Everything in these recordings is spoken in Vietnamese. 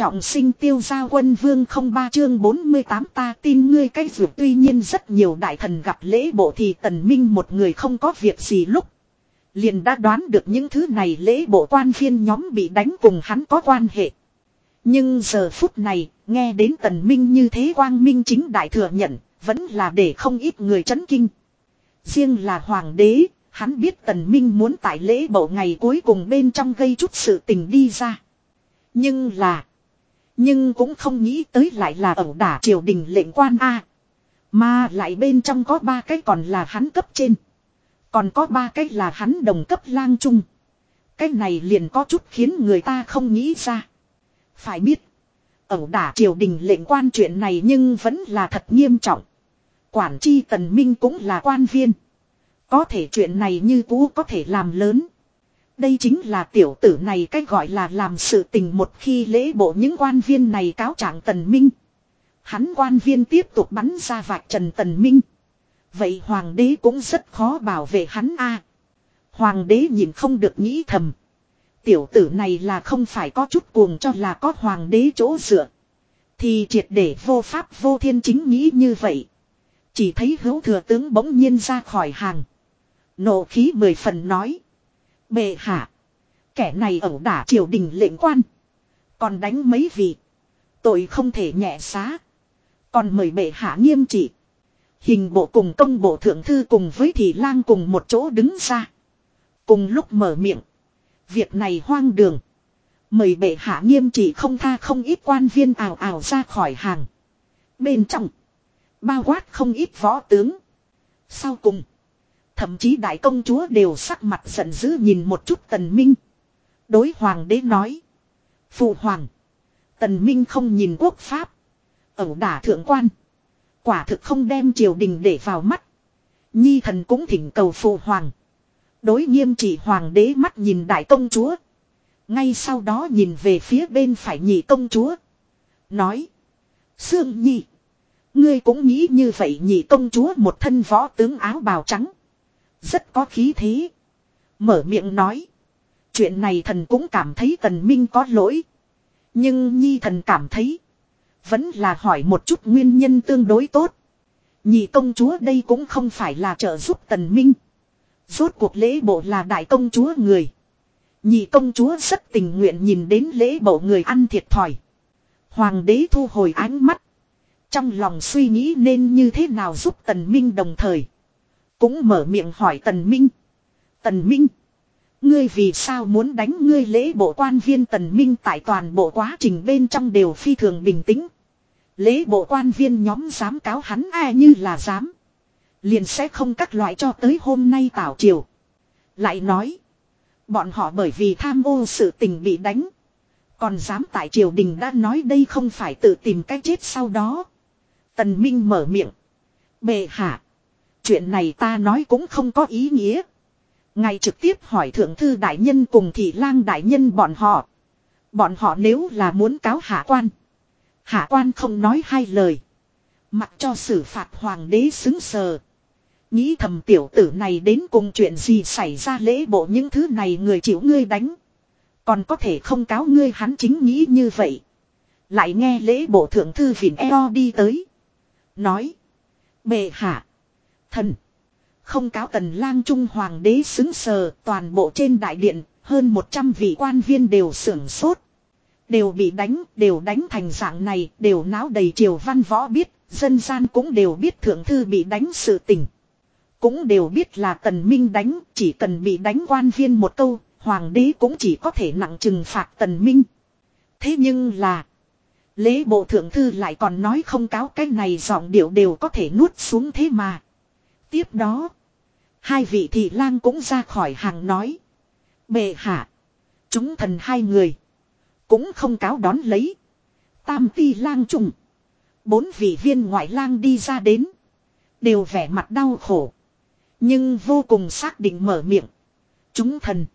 Trọng sinh tiêu giao quân vương không ba chương 48 ta tin ngươi cái vượt tuy nhiên rất nhiều đại thần gặp lễ bộ thì tần minh một người không có việc gì lúc. Liền đã đoán được những thứ này lễ bộ quan viên nhóm bị đánh cùng hắn có quan hệ. Nhưng giờ phút này, nghe đến tần minh như thế quang minh chính đại thừa nhận, vẫn là để không ít người chấn kinh. Riêng là hoàng đế, hắn biết tần minh muốn tại lễ bộ ngày cuối cùng bên trong gây chút sự tình đi ra. Nhưng là, nhưng cũng không nghĩ tới lại là ẩu đả triều đình lệnh quan A. Mà lại bên trong có ba cái còn là hắn cấp trên. Còn có ba cái là hắn đồng cấp lang trung. Cái này liền có chút khiến người ta không nghĩ ra. Phải biết. Ẩu đả triều đình lệnh quan chuyện này nhưng vẫn là thật nghiêm trọng. Quản chi tần minh cũng là quan viên. Có thể chuyện này như cũ có thể làm lớn. Đây chính là tiểu tử này cách gọi là làm sự tình một khi lễ bộ những quan viên này cáo trạng tần minh. Hắn quan viên tiếp tục bắn ra vạch trần tần minh. Vậy hoàng đế cũng rất khó bảo vệ hắn a. Hoàng đế nhìn không được nghĩ thầm. Tiểu tử này là không phải có chút cuồng cho là có hoàng đế chỗ dựa. Thì triệt để vô pháp vô thiên chính nghĩ như vậy. Chỉ thấy hữu thừa tướng bỗng nhiên ra khỏi hàng. Nộ khí mười phần nói. Bệ hạ. Kẻ này ẩu đả triều đình lệnh quan. Còn đánh mấy vị. Tội không thể nhẹ xá. Còn mời bệ hạ nghiêm trị. Hình bộ cùng công bộ thượng thư cùng với thị lang cùng một chỗ đứng ra. Cùng lúc mở miệng. Việc này hoang đường. Mời bệ hạ nghiêm trị không tha không ít quan viên ảo ảo ra khỏi hàng. Bên trong. Bao quát không ít võ tướng. Sau cùng. Thậm chí đại công chúa đều sắc mặt giận dữ nhìn một chút tần minh. Đối hoàng đế nói. Phụ hoàng. Tần minh không nhìn quốc pháp. Ẩu đả thượng quan. Quả thực không đem triều đình để vào mắt. Nhi thần cũng thỉnh cầu phụ hoàng. Đối nghiêm chỉ hoàng đế mắt nhìn đại công chúa. Ngay sau đó nhìn về phía bên phải nhị công chúa. Nói. Sương nhi. Ngươi cũng nghĩ như vậy nhị công chúa một thân võ tướng áo bào trắng. Rất có khí thế. Mở miệng nói. Chuyện này thần cũng cảm thấy tần minh có lỗi. Nhưng nhi thần cảm thấy. Vẫn là hỏi một chút nguyên nhân tương đối tốt. Nhị công chúa đây cũng không phải là trợ giúp tần minh. Rốt cuộc lễ bộ là đại công chúa người. Nhị công chúa rất tình nguyện nhìn đến lễ bộ người ăn thiệt thòi. Hoàng đế thu hồi ánh mắt. Trong lòng suy nghĩ nên như thế nào giúp tần minh đồng thời. Cũng mở miệng hỏi Tần Minh. Tần Minh. Ngươi vì sao muốn đánh ngươi lễ bộ quan viên Tần Minh tại toàn bộ quá trình bên trong đều phi thường bình tĩnh. Lễ bộ quan viên nhóm dám cáo hắn ai như là dám. Liền sẽ không các loại cho tới hôm nay tảo triều. Lại nói. Bọn họ bởi vì tham ô sự tình bị đánh. Còn dám tại triều đình đã nói đây không phải tự tìm cách chết sau đó. Tần Minh mở miệng. Bệ hạ. Chuyện này ta nói cũng không có ý nghĩa. Ngài trực tiếp hỏi thượng thư đại nhân cùng thị lang đại nhân bọn họ. Bọn họ nếu là muốn cáo hạ quan. Hạ quan không nói hai lời. Mặc cho xử phạt hoàng đế xứng sờ. Nghĩ thầm tiểu tử này đến cùng chuyện gì xảy ra lễ bộ những thứ này người chịu ngươi đánh. Còn có thể không cáo ngươi hắn chính nghĩ như vậy. Lại nghe lễ bộ thượng thư vịn eo đi tới. Nói. Bệ hạ. Thần. Không cáo tần lang trung hoàng đế xứng sờ toàn bộ trên đại điện, hơn 100 vị quan viên đều sưởng sốt. Đều bị đánh, đều đánh thành dạng này, đều náo đầy triều văn võ biết, dân gian cũng đều biết thượng thư bị đánh sự tình. Cũng đều biết là tần minh đánh, chỉ cần bị đánh quan viên một câu, hoàng đế cũng chỉ có thể nặng trừng phạt tần minh. Thế nhưng là, lễ bộ thượng thư lại còn nói không cáo cái này giọng điệu đều có thể nuốt xuống thế mà. Tiếp đó. Hai vị thị lang cũng ra khỏi hàng nói. Bệ hạ. Chúng thần hai người. Cũng không cáo đón lấy. Tam ti lang trùng. Bốn vị viên ngoại lang đi ra đến. Đều vẻ mặt đau khổ. Nhưng vô cùng xác định mở miệng. Chúng thần.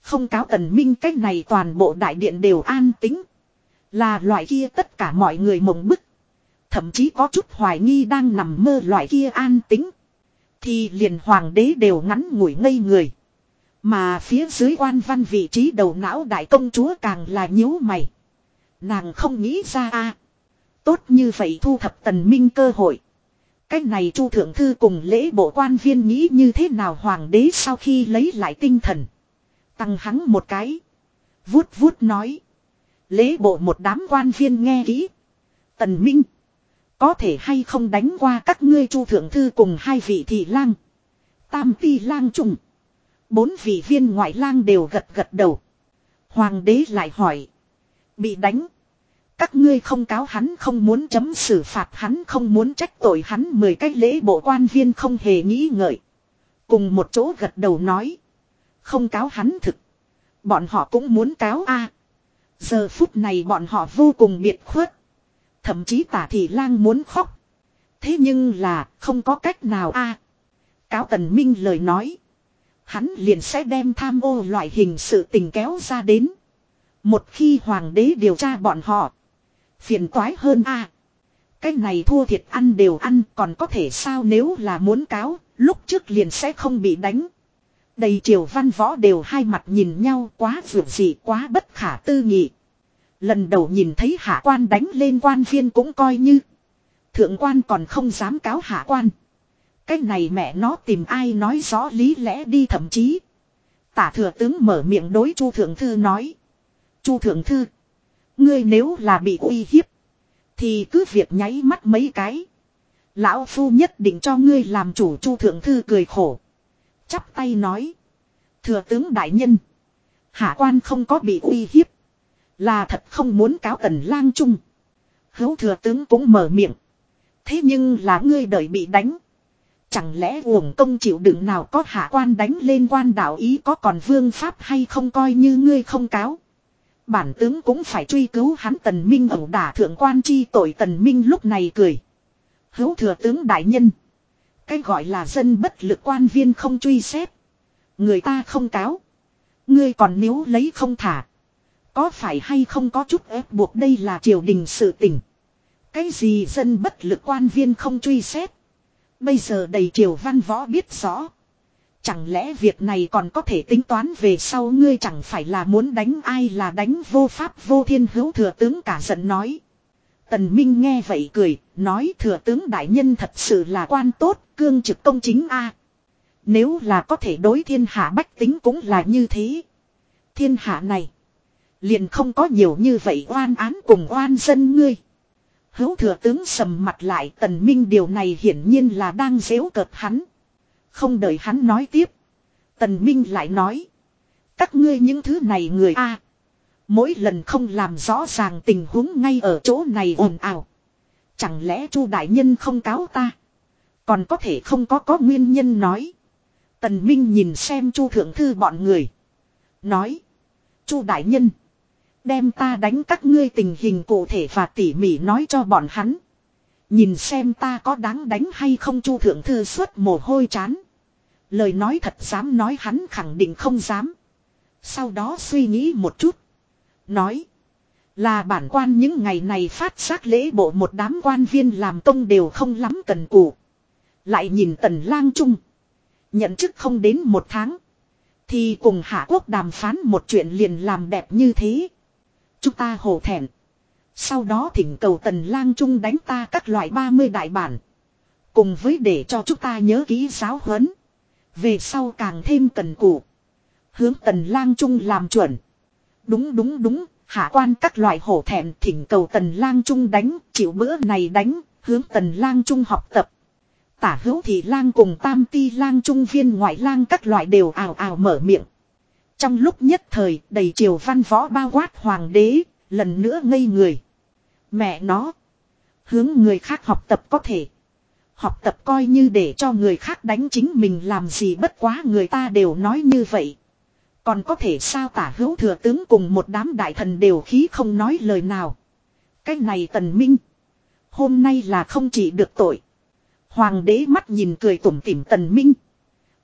Không cáo tần minh cách này toàn bộ đại điện đều an tính. Là loại kia tất cả mọi người mộng bức. Thậm chí có chút hoài nghi đang nằm mơ loại kia an tính. Thì liền hoàng đế đều ngắn ngủi ngây người. Mà phía dưới quan văn vị trí đầu não đại công chúa càng là nhíu mày. Nàng không nghĩ ra a Tốt như vậy thu thập tần minh cơ hội. Cách này chu thượng thư cùng lễ bộ quan viên nghĩ như thế nào hoàng đế sau khi lấy lại tinh thần. Tăng hắn một cái. Vuốt vuốt nói. Lễ bộ một đám quan viên nghe kỹ. Tần Minh. Có thể hay không đánh qua các ngươi chu thượng thư cùng hai vị thị lang. Tam ti lang trùng. Bốn vị viên ngoại lang đều gật gật đầu. Hoàng đế lại hỏi. Bị đánh. Các ngươi không cáo hắn không muốn chấm xử phạt hắn không muốn trách tội hắn mười cách lễ bộ quan viên không hề nghĩ ngợi. Cùng một chỗ gật đầu nói. Không cáo hắn thực. Bọn họ cũng muốn cáo a. Giờ phút này bọn họ vô cùng biệt khuất. Thậm chí tả thị lang muốn khóc. Thế nhưng là không có cách nào a. cáo tần minh lời nói. Hắn liền sẽ đem tham ô loại hình sự tình kéo ra đến. Một khi hoàng đế điều tra bọn họ. Phiền toái hơn a. Cái này thua thiệt ăn đều ăn còn có thể sao nếu là muốn cáo, lúc trước liền sẽ không bị đánh. Đầy triều văn võ đều hai mặt nhìn nhau quá vượt dị, quá bất khả tư nghị. Lần đầu nhìn thấy hạ quan đánh lên quan viên cũng coi như. Thượng quan còn không dám cáo hạ quan. Cái này mẹ nó tìm ai nói rõ lý lẽ đi thậm chí. Tả thừa tướng mở miệng đối chu thượng thư nói. Chu thượng thư. Ngươi nếu là bị uy hiếp. Thì cứ việc nháy mắt mấy cái. Lão phu nhất định cho ngươi làm chủ, chu thượng thư cười khổ. Chắp tay nói. Thừa tướng đại nhân. Hạ quan không có bị uy hiếp. Là thật không muốn cáo tần lang trung. Hấu thừa tướng cũng mở miệng. Thế nhưng là ngươi đợi bị đánh. Chẳng lẽ uổng công chịu đựng nào có hạ quan đánh lên quan đạo ý có còn vương pháp hay không coi như ngươi không cáo. Bản tướng cũng phải truy cứu hắn tần minh ẩu đả thượng quan chi tội tần minh lúc này cười. Hữu thừa tướng đại nhân. Cái gọi là dân bất lực quan viên không truy xét. Người ta không cáo. Ngươi còn nếu lấy không thả. Có phải hay không có chút ép buộc đây là triều đình sự tình. Cái gì dân bất lực quan viên không truy xét. Bây giờ đầy triều văn võ biết rõ. Chẳng lẽ việc này còn có thể tính toán về sau ngươi chẳng phải là muốn đánh ai là đánh vô pháp vô thiên hữu thừa tướng cả giận nói. Tần Minh nghe vậy cười, nói thừa tướng đại nhân thật sự là quan tốt, cương trực công chính a. Nếu là có thể đối thiên hạ bách tính cũng là như thế. Thiên hạ này, liền không có nhiều như vậy oan án cùng oan dân ngươi. Hữu thừa tướng sầm mặt lại tần minh điều này hiển nhiên là đang dễu cợt hắn. Không đợi hắn nói tiếp. Tần minh lại nói. Các ngươi những thứ này người a Mỗi lần không làm rõ ràng tình huống ngay ở chỗ này ồn ào. Chẳng lẽ chu đại nhân không cáo ta. Còn có thể không có có nguyên nhân nói. Tần Minh nhìn xem chu thượng thư bọn người. Nói. chu đại nhân. Đem ta đánh các ngươi tình hình cụ thể và tỉ mỉ nói cho bọn hắn. Nhìn xem ta có đáng đánh hay không chu thượng thư suốt mồ hôi chán. Lời nói thật dám nói hắn khẳng định không dám. Sau đó suy nghĩ một chút. Nói. Là bản quan những ngày này phát xác lễ bộ một đám quan viên làm công đều không lắm cần cù. Lại nhìn tần lang trung. Nhận chức không đến một tháng. Thì cùng Hạ Quốc đàm phán một chuyện liền làm đẹp như thế. Chúng ta hổ thẹn. Sau đó thỉnh cầu tần lang trung đánh ta các loại 30 đại bản. Cùng với để cho chúng ta nhớ kỹ giáo huấn. Về sau càng thêm cần cù. Hướng tần lang trung làm chuẩn. Đúng đúng đúng, hạ quan các loại hổ thẹn thỉnh cầu tần lang trung đánh, chịu bữa này đánh, hướng tần lang trung học tập. Tả hữu thị lang cùng tam ti lang trung viên ngoại lang các loại đều ào ào mở miệng. Trong lúc nhất thời đầy triều văn võ bao quát hoàng đế, lần nữa ngây người. Mẹ nó. Hướng người khác học tập có thể. Học tập coi như để cho người khác đánh chính mình làm gì bất quá người ta đều nói như vậy. Còn có thể sao tả hữu thừa tướng cùng một đám đại thần đều khí không nói lời nào. Cái này tần minh. Hôm nay là không chỉ được tội. Hoàng đế mắt nhìn cười tủm tỉm tần minh.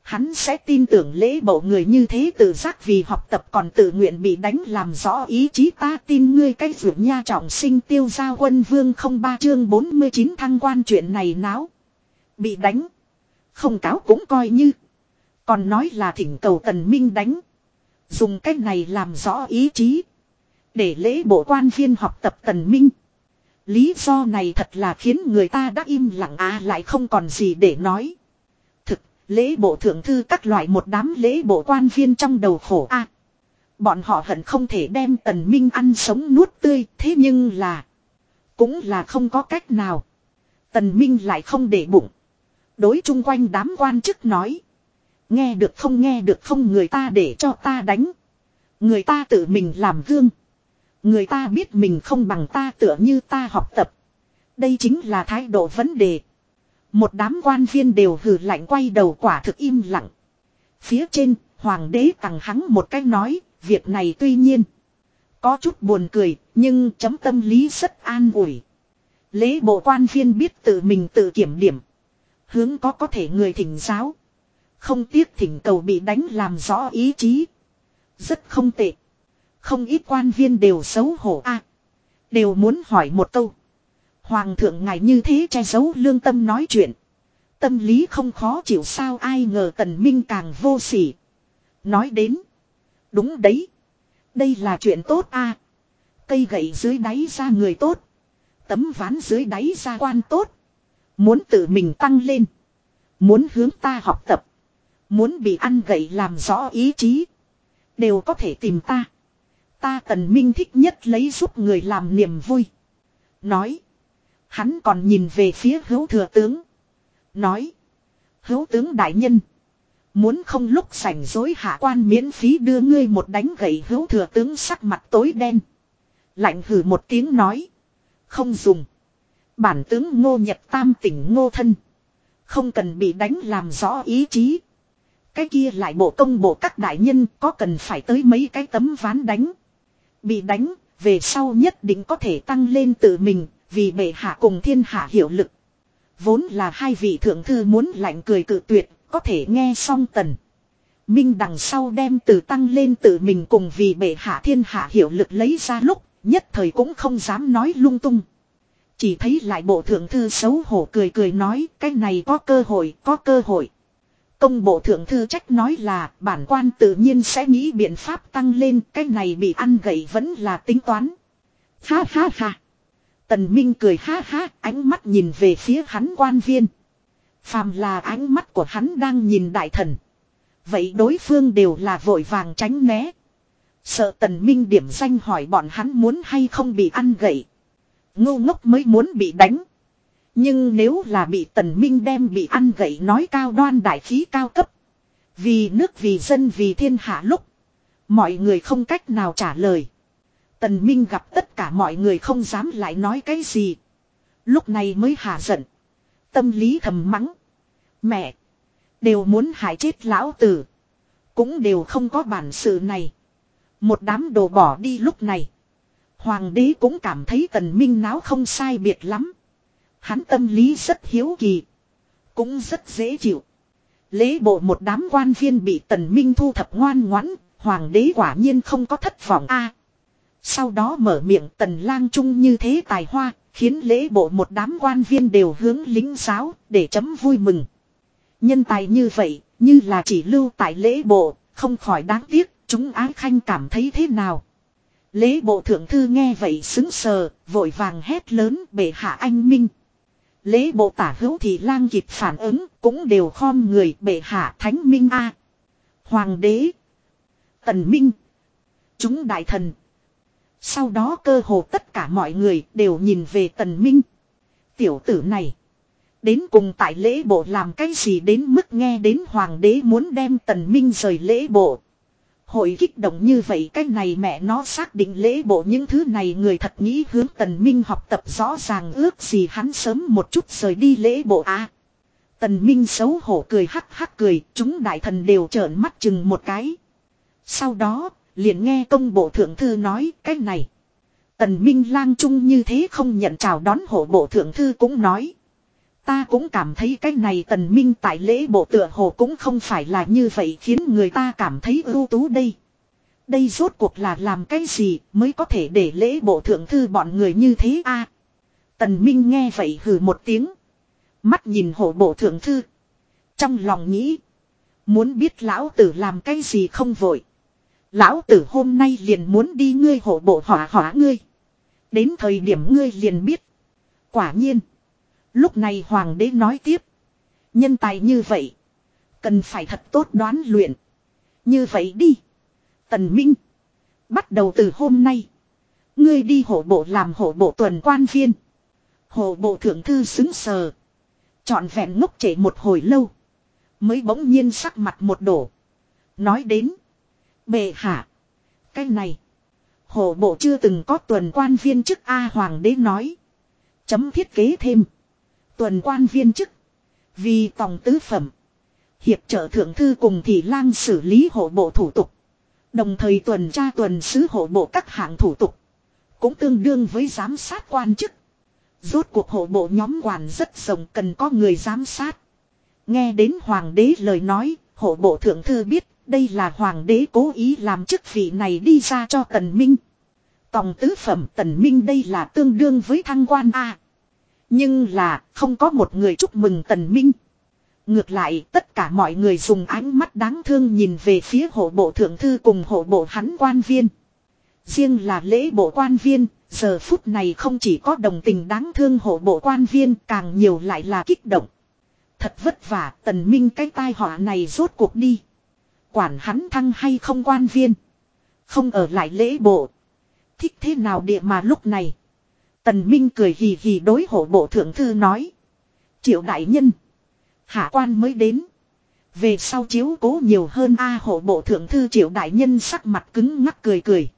Hắn sẽ tin tưởng lễ bộ người như thế tự giác vì học tập còn tự nguyện bị đánh làm rõ ý chí ta tin ngươi cái vượt nha trọng sinh tiêu gia quân vương không ba chương 49 thăng quan chuyện này náo. Bị đánh. Không cáo cũng coi như. Còn nói là thỉnh cầu tần minh đánh. Dùng cách này làm rõ ý chí. Để lễ bộ quan viên học tập tần minh. Lý do này thật là khiến người ta đã im lặng à lại không còn gì để nói. Lễ bộ thượng thư các loại một đám lễ bộ quan viên trong đầu khổ a Bọn họ hận không thể đem tần minh ăn sống nuốt tươi, thế nhưng là. Cũng là không có cách nào. Tần minh lại không để bụng. Đối chung quanh đám quan chức nói. Nghe được không, nghe được không, người ta để cho ta đánh. Người ta tự mình làm gương. Người ta biết mình không bằng ta, tựa như ta học tập. Đây chính là thái độ vấn đề. Một đám quan viên đều hừ lạnh quay đầu quả thực im lặng. Phía trên, hoàng đế tặng hắn một cách nói, việc này tuy nhiên. Có chút buồn cười, nhưng chấm tâm lý rất an ủi. Lễ bộ quan viên biết tự mình tự kiểm điểm. Hướng có có thể người thỉnh giáo. Không tiếc thỉnh cầu bị đánh làm rõ ý chí. Rất không tệ. Không ít quan viên đều xấu hổ a Đều muốn hỏi một câu. Hoàng thượng ngài như thế che giấu lương tâm nói chuyện. Tâm lý không khó chịu sao ai ngờ tần minh càng vô sỉ. Nói đến. Đúng đấy. Đây là chuyện tốt a Cây gậy dưới đáy ra người tốt. Tấm ván dưới đáy ra quan tốt. Muốn tự mình tăng lên. Muốn hướng ta học tập. Muốn bị ăn gậy làm rõ ý chí. Đều có thể tìm ta. Ta tần minh thích nhất lấy giúp người làm niềm vui. Nói. Hắn còn nhìn về phía hữu thừa tướng. Nói. Hữu tướng đại nhân. Muốn không lúc sảnh dối hạ quan miễn phí đưa ngươi một đánh gậy hữu thừa tướng sắc mặt tối đen. Lạnh hử một tiếng nói. Không dùng. Bản tướng ngô nhật tam tỉnh ngô thân. Không cần bị đánh làm rõ ý chí. Cái kia lại bộ công bộ các đại nhân có cần phải tới mấy cái tấm ván đánh. Bị đánh, về sau nhất định có thể tăng lên tự mình, vì bệ hạ cùng thiên hạ hiệu lực. Vốn là hai vị thượng thư muốn lạnh cười cự tuyệt, có thể nghe xong tần. Minh đằng sau đem từ tăng lên tự mình cùng vì bệ hạ thiên hạ hiệu lực lấy ra lúc, nhất thời cũng không dám nói lung tung. Chỉ thấy lại bộ thượng thư xấu hổ cười cười nói cái này có cơ hội, có cơ hội. Công bộ thượng thư trách nói là bản quan tự nhiên sẽ nghĩ biện pháp tăng lên cái này bị ăn gậy vẫn là tính toán. Ha ha ha. Tần Minh cười ha ha, ánh mắt nhìn về phía hắn quan viên. Phàm là ánh mắt của hắn đang nhìn đại thần. Vậy đối phương đều là vội vàng tránh né. Sợ tần minh điểm danh hỏi bọn hắn muốn hay không bị ăn gậy. Ngô ngốc mới muốn bị đánh. Nhưng nếu là bị tần minh đem bị ăn gậy nói cao đoan đại khí cao cấp. Vì nước vì dân vì thiên hạ lúc. Mọi người không cách nào trả lời. Tần minh gặp tất cả mọi người không dám lại nói cái gì. Lúc này mới hạ giận. Tâm lý thầm mắng. Mẹ. Đều muốn hại chết lão tử. Cũng đều không có bản sự này. Một đám đồ bỏ đi lúc này. Hoàng đế cũng cảm thấy tần minh náo không sai biệt lắm. Hắn tâm lý rất hiếu kỳ. Cũng rất dễ chịu. Lễ bộ một đám quan viên bị tần minh thu thập ngoan ngoãn. Hoàng đế quả nhiên không có thất vọng a sau đó mở miệng tần lang trung như thế tài hoa. Khiến lễ bộ một đám quan viên đều hướng lính giáo để chấm vui mừng. Nhân tài như vậy, như là chỉ lưu tại lễ bộ, không khỏi đáng tiếc, chúng ái khanh cảm thấy thế nào. Lễ bộ thượng thư nghe vậy xứng sờ, vội vàng hét lớn bệ hạ anh minh. Lễ bộ tả hữu thì lang kịp phản ứng, cũng đều khom người bệ hạ thánh minh a Hoàng đế. Tần minh. Chúng đại thần. Sau đó cơ hồ tất cả mọi người đều nhìn về tần minh. Tiểu tử này. Đến cùng tại lễ bộ làm cái gì đến mức nghe đến hoàng đế muốn đem tần minh rời lễ bộ. Hội kích động như vậy cái này mẹ nó xác định lễ bộ những thứ này người thật nghĩ hướng tần minh học tập rõ ràng ước gì hắn sớm một chút rời đi lễ bộ à. Tần minh xấu hổ cười hắc hắc cười, chúng đại thần đều trợn mắt chừng một cái. Sau đó liền nghe công bộ thượng thư nói cái này. Tần minh lang trung như thế không nhận chào đón hộ bộ thượng thư cũng nói. Ta cũng cảm thấy cái này tần minh tại lễ bộ tựa hồ cũng không phải là như vậy khiến người ta cảm thấy ưu tú đây. Đây rốt cuộc là làm cái gì mới có thể để lễ bộ thượng thư bọn người như thế a à, Tần Minh nghe vậy hừ một tiếng. Mắt nhìn hộ bộ thượng thư. Trong lòng nghĩ. Muốn biết lão tử làm cái gì không vội. Lão tử hôm nay liền muốn đi ngươi hộ bộ hỏa hỏa ngươi. Đến thời điểm ngươi liền biết. Quả nhiên. Lúc này hoàng đế nói tiếp. Nhân tài như vậy. Cần phải thật tốt đoán luyện. Như vậy đi. Tần Minh. Bắt đầu từ hôm nay. Ngươi đi hộ bộ làm hộ bộ tuần quan viên. Hộ bộ thượng thư xứng sờ. Chọn vẹn ngốc trễ một hồi lâu. Mới bỗng nhiên sắc mặt một đổ. Nói đến. Bệ hạ. Cái này. Hổ bộ chưa từng có tuần quan viên chức A Hoàng đế nói. Chấm thiết kế thêm. Tuần quan viên chức. Vì tòng tứ phẩm. Hiệp trợ thượng thư cùng thị lang xử lý hộ bộ thủ tục. Đồng thời tuần tra tuần sứ hộ bộ các hạng thủ tục. Cũng tương đương với giám sát quan chức. Rốt cuộc hộ bộ nhóm quản rất rộng cần có người giám sát. Nghe đến hoàng đế lời nói, hộ bộ thượng thư biết đây là hoàng đế cố ý làm chức vị này đi ra cho tần minh. Tòng tứ phẩm tần minh đây là tương đương với thăng quan A. Nhưng là không có một người chúc mừng tần minh. Ngược lại tất cả mọi người dùng ánh mắt đáng thương nhìn về phía hộ bộ thượng thư cùng hộ bộ hắn quan viên. Riêng là lễ bộ quan viên, giờ phút này không chỉ có đồng tình đáng thương hộ bộ quan viên càng nhiều lại là kích động. Thật vất vả tần minh cái tai họa này rốt cuộc đi. Quản hắn thăng hay không quan viên. Không ở lại lễ bộ. Thích thế nào địa mà lúc này. Tần Minh cười hì hì đối hộ bộ thượng thư nói. Triệu đại nhân. Hạ quan mới đến. Về sau chiếu cố nhiều hơn a hộ bộ thượng thư triệu đại nhân sắc mặt cứng ngắc cười cười.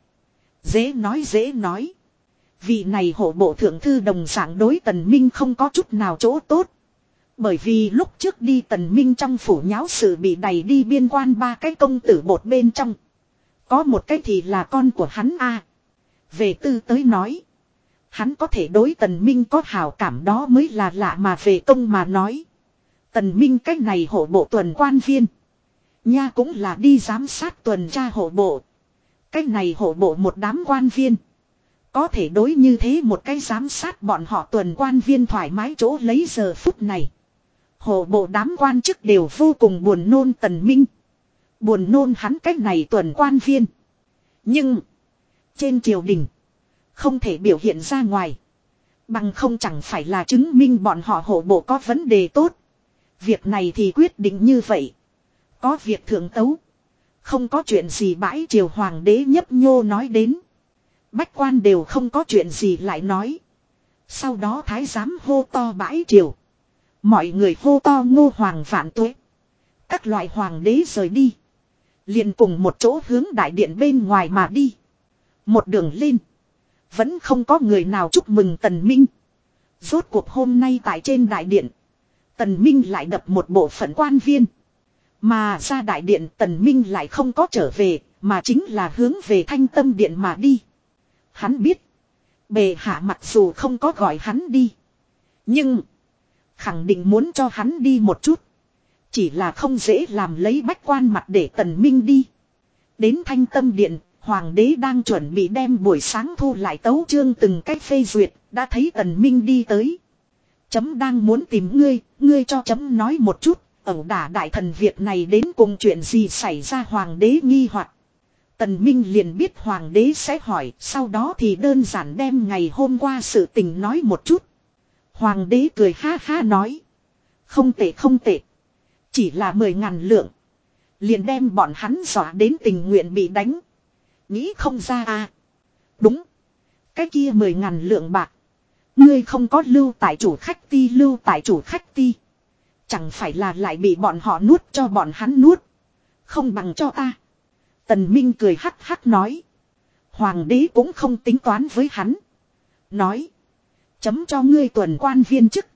Dễ nói dễ nói. Vị này hộ bộ thượng thư đồng sản đối tần minh không có chút nào chỗ tốt. Bởi vì lúc trước đi tần minh trong phủ nháo sự bị đẩy đi biên quan ba cái công tử bột bên trong. Có một cái thì là con của hắn a Về tư tới nói. Hắn có thể đối tần minh có hảo cảm đó mới là lạ mà về công mà nói. Tần minh cách này hộ bộ tuần quan viên. Nha cũng là đi giám sát tuần tra hộ bộ. Cách này hộ bộ một đám quan viên. Có thể đối như thế một cái giám sát bọn họ tuần quan viên thoải mái chỗ lấy giờ phút này. Hộ bộ đám quan chức đều vô cùng buồn nôn tần minh. Buồn nôn hắn cách này tuần quan viên. Nhưng. Trên triều đình. Không thể biểu hiện ra ngoài. Bằng không chẳng phải là chứng minh bọn họ hộ bộ có vấn đề tốt. Việc này thì quyết định như vậy. Có việc thượng tấu. Không có chuyện gì bãi triều hoàng đế nhấp nhô nói đến. Bách quan đều không có chuyện gì lại nói. Sau đó thái giám hô to bãi triều. Mọi người hô to ngô hoàng vạn tuế. Các loại hoàng đế rời đi. liền cùng một chỗ hướng đại điện bên ngoài mà đi. Một đường lên. Vẫn không có người nào chúc mừng Tần Minh. Rốt cuộc hôm nay tại trên đại điện. Tần Minh lại đập một bộ phận quan viên. Mà ra đại điện Tần Minh lại không có trở về, mà chính là hướng về thanh tâm điện mà đi. Hắn biết. Bề hạ mặc dù không có gọi hắn đi. Nhưng. Khẳng định muốn cho hắn đi một chút. Chỉ là không dễ làm lấy bách quan mặt để tần minh đi. Đến thanh tâm điện, hoàng đế đang chuẩn bị đem buổi sáng thu lại tấu chương từng cách phê duyệt, đã thấy tần minh đi tới. Chấm đang muốn tìm ngươi, ngươi cho chấm nói một chút, ẩu đả đại thần việc này đến cùng chuyện gì xảy ra hoàng đế nghi hoặc Tần Minh liền biết hoàng đế sẽ hỏi, sau đó thì đơn giản đem ngày hôm qua sự tình nói một chút. Hoàng đế cười ha ha nói. Không tệ không tệ. Chỉ là mười ngàn lượng. Liền đem bọn hắn dọa đến tình nguyện bị đánh. Nghĩ không ra à. Đúng. Cái kia mười ngàn lượng bạc. Ngươi không có lưu tại chủ khách ti, lưu tại chủ khách ti. Chẳng phải là lại bị bọn họ nuốt cho bọn hắn nuốt. Không bằng cho ta. Tần Minh cười hắc hắc nói. Hoàng đế cũng không tính toán với hắn. Nói. Chấm cho ngươi tuần quan viên chức.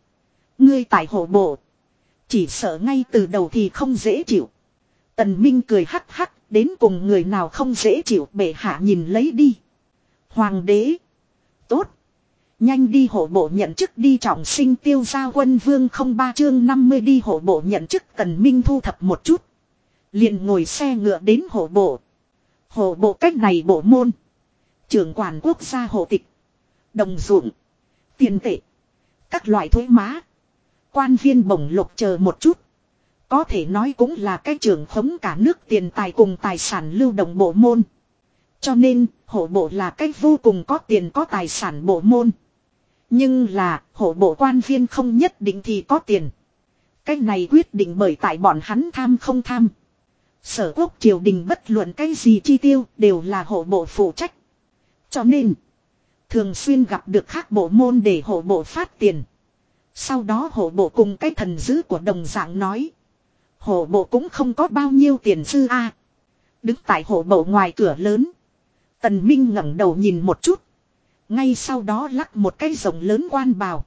Ngươi tại hộ bộ. Chỉ sợ ngay từ đầu thì không dễ chịu. Tần Minh cười hắc hắc, đến cùng người nào không dễ chịu bệ hạ nhìn lấy đi. Hoàng đế. Tốt. Nhanh đi hộ bộ nhận chức đi trọng sinh tiêu gia quân vương không ba chương 50 đi hộ bộ nhận chức tần minh thu thập một chút. liền ngồi xe ngựa đến hộ bộ. Hộ bộ cách này bộ môn. Trưởng quản quốc gia hộ tịch. Đồng ruộng. Tiền tệ. Các loại thuế má. Quan viên bổng lục chờ một chút. Có thể nói cũng là cái trường khống cả nước tiền tài cùng tài sản lưu động bộ môn. Cho nên, hộ bộ là cách vô cùng có tiền có tài sản bộ môn. Nhưng là, hộ bộ quan viên không nhất định thì có tiền. Cái này quyết định bởi tại bọn hắn tham không tham. Sở quốc triều đình bất luận cái gì chi tiêu đều là hộ bộ phụ trách. Cho nên, thường xuyên gặp được khác bộ môn để hộ bộ phát tiền. Sau đó hộ bộ cùng cái thần dữ của đồng dạng nói. Hộ bộ cũng không có bao nhiêu tiền sư a Đứng tại hộ bộ ngoài cửa lớn. Tần Minh ngẩng đầu nhìn một chút. Ngay sau đó lắc một cái rồng lớn quan bào.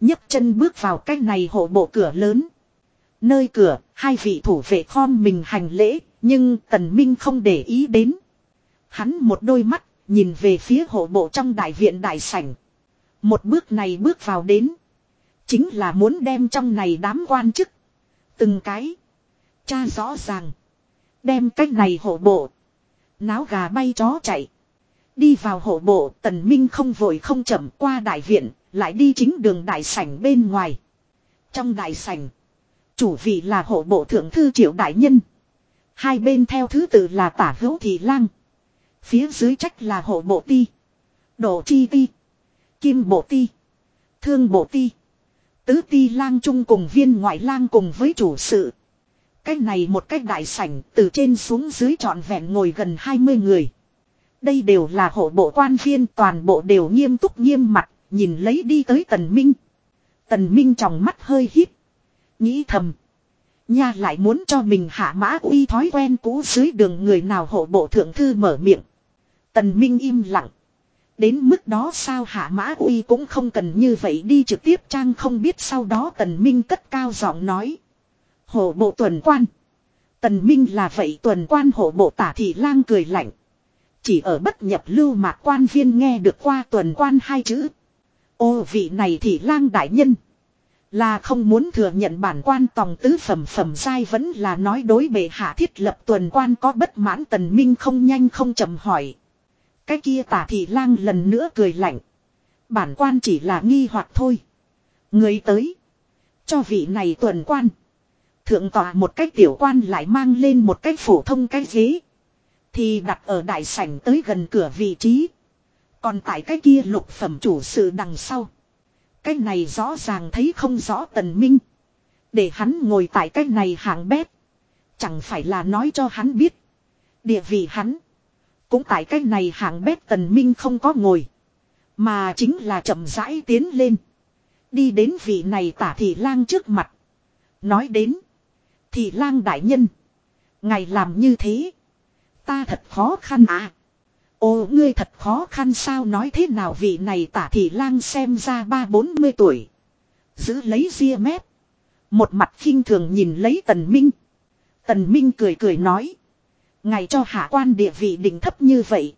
nhấc chân bước vào cái này hộ bộ cửa lớn. Nơi cửa, hai vị thủ vệ khom mình hành lễ, nhưng Tần Minh không để ý đến. Hắn một đôi mắt, nhìn về phía hộ bộ trong đại viện đại sảnh. Một bước này bước vào đến. Chính là muốn đem trong này đám quan chức. Từng cái. Cha rõ ràng. Đem cách này hộ bộ. Náo gà bay chó chạy. Đi vào hộ bộ, tần minh không vội không chậm qua đại viện. Lại đi chính đường đại sảnh bên ngoài. Trong đại sảnh. Chủ vị là hộ bộ thượng thư triệu đại nhân. Hai bên theo thứ tự là tả hữu thị lang. Phía dưới trách là hộ bộ ti. Đồ chi ti. Kim bộ ti. Thương bộ ti. Tứ ti lang chung cùng viên ngoại lang cùng với chủ sự. Cách này một cách đại sảnh từ trên xuống dưới trọn vẹn ngồi gần 20 người. Đây đều là hộ bộ quan viên toàn bộ đều nghiêm túc nghiêm mặt, nhìn lấy đi tới tần minh. Tần minh trong mắt hơi hít. Nghĩ thầm. Nha lại muốn cho mình hạ mã uy thói quen cũ dưới đường người nào hộ bộ thượng thư mở miệng. Tần minh im lặng. Đến mức đó sao hạ mã uy cũng không cần như vậy đi trực tiếp trang không biết sau đó tần minh cất cao giọng nói. Hộ bộ tuần quan. Tần minh là vậy tuần quan hộ bộ tả thị lang cười lạnh. Chỉ ở bất nhập lưu mà quan viên nghe được qua tuần quan hai chữ. Ô vị này thị lang đại nhân. Là không muốn thừa nhận bản quan tòng tứ phẩm phẩm sai vẫn là nói đối bệ hạ thiết lập tuần quan có bất mãn tần minh không nhanh không chậm hỏi. Cái kia tả thị lang lần nữa cười lạnh. Bản quan chỉ là nghi hoặc thôi. Người tới. Cho vị này tuần quan. Thượng tòa một cách tiểu quan lại mang lên một cách phổ thông cái ghế. Thì đặt ở đại sảnh tới gần cửa vị trí. Còn tại cái kia lục phẩm chủ sự đằng sau. Cái này rõ ràng thấy không rõ tần minh. Để hắn ngồi tại cái này hạng bét. Chẳng phải là nói cho hắn biết. Địa vị hắn. Cũng tại cái này hạng bét tần minh không có ngồi. Mà chính là chậm rãi tiến lên. Đi đến vị này tả thị lang trước mặt. Nói đến. Thị lang đại nhân. Ngày làm như thế. Ta thật khó khăn à. Ồ, ngươi thật khó khăn sao nói thế nào vị này tả thị lang xem ra ba bốn mươi tuổi. Giữ lấy ria mép. Một mặt khinh thường nhìn lấy tần minh. Tần minh cười cười nói. Ngày cho hạ quan địa vị đỉnh thấp như vậy.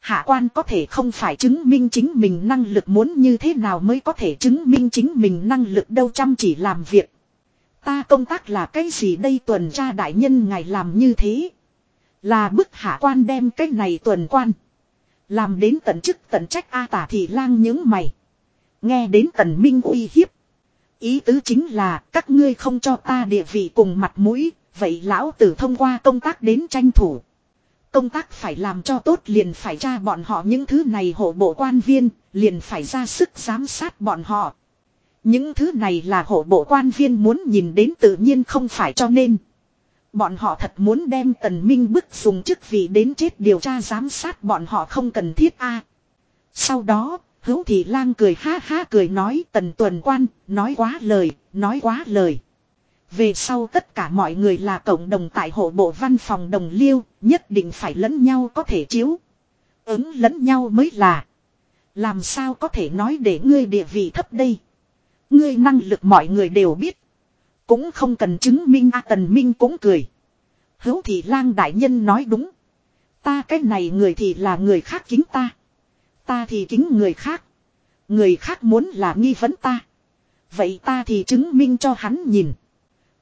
Hạ quan có thể không phải chứng minh chính mình năng lực muốn như thế nào mới có thể chứng minh chính mình năng lực đâu chăm chỉ làm việc. Ta công tác là cái gì đây tuần tra đại nhân ngài làm như thế. Là bức hạ quan đem cái này tuần quan. Làm đến tận chức tận trách A tả thị lang những mày. Nghe đến tần minh uy hiếp. Ý tứ chính là các ngươi không cho ta địa vị cùng mặt mũi. Vậy lão tử thông qua công tác đến tranh thủ. Công tác phải làm cho tốt liền phải tra bọn họ những thứ này hộ bộ quan viên, liền phải ra sức giám sát bọn họ. Những thứ này là hộ bộ quan viên muốn nhìn đến tự nhiên không phải cho nên. Bọn họ thật muốn đem tần minh bức dùng chức vị đến chết điều tra giám sát bọn họ không cần thiết a. Sau đó, hữu thị lang cười ha ha cười nói tần tuần quan, nói quá lời, nói quá lời. Về sau tất cả mọi người là cộng đồng tại hộ bộ văn phòng đồng liêu, nhất định phải lẫn nhau có thể chiếu. Ứng lẫn nhau mới là. Làm sao có thể nói để ngươi địa vị thấp đây. Ngươi năng lực mọi người đều biết. Cũng không cần chứng minh a tần minh cũng cười. Hữu thị lang đại nhân nói đúng. Ta cái này người thì là người khác kính ta. Ta thì kính người khác. Người khác muốn là nghi vấn ta. Vậy ta thì chứng minh cho hắn nhìn.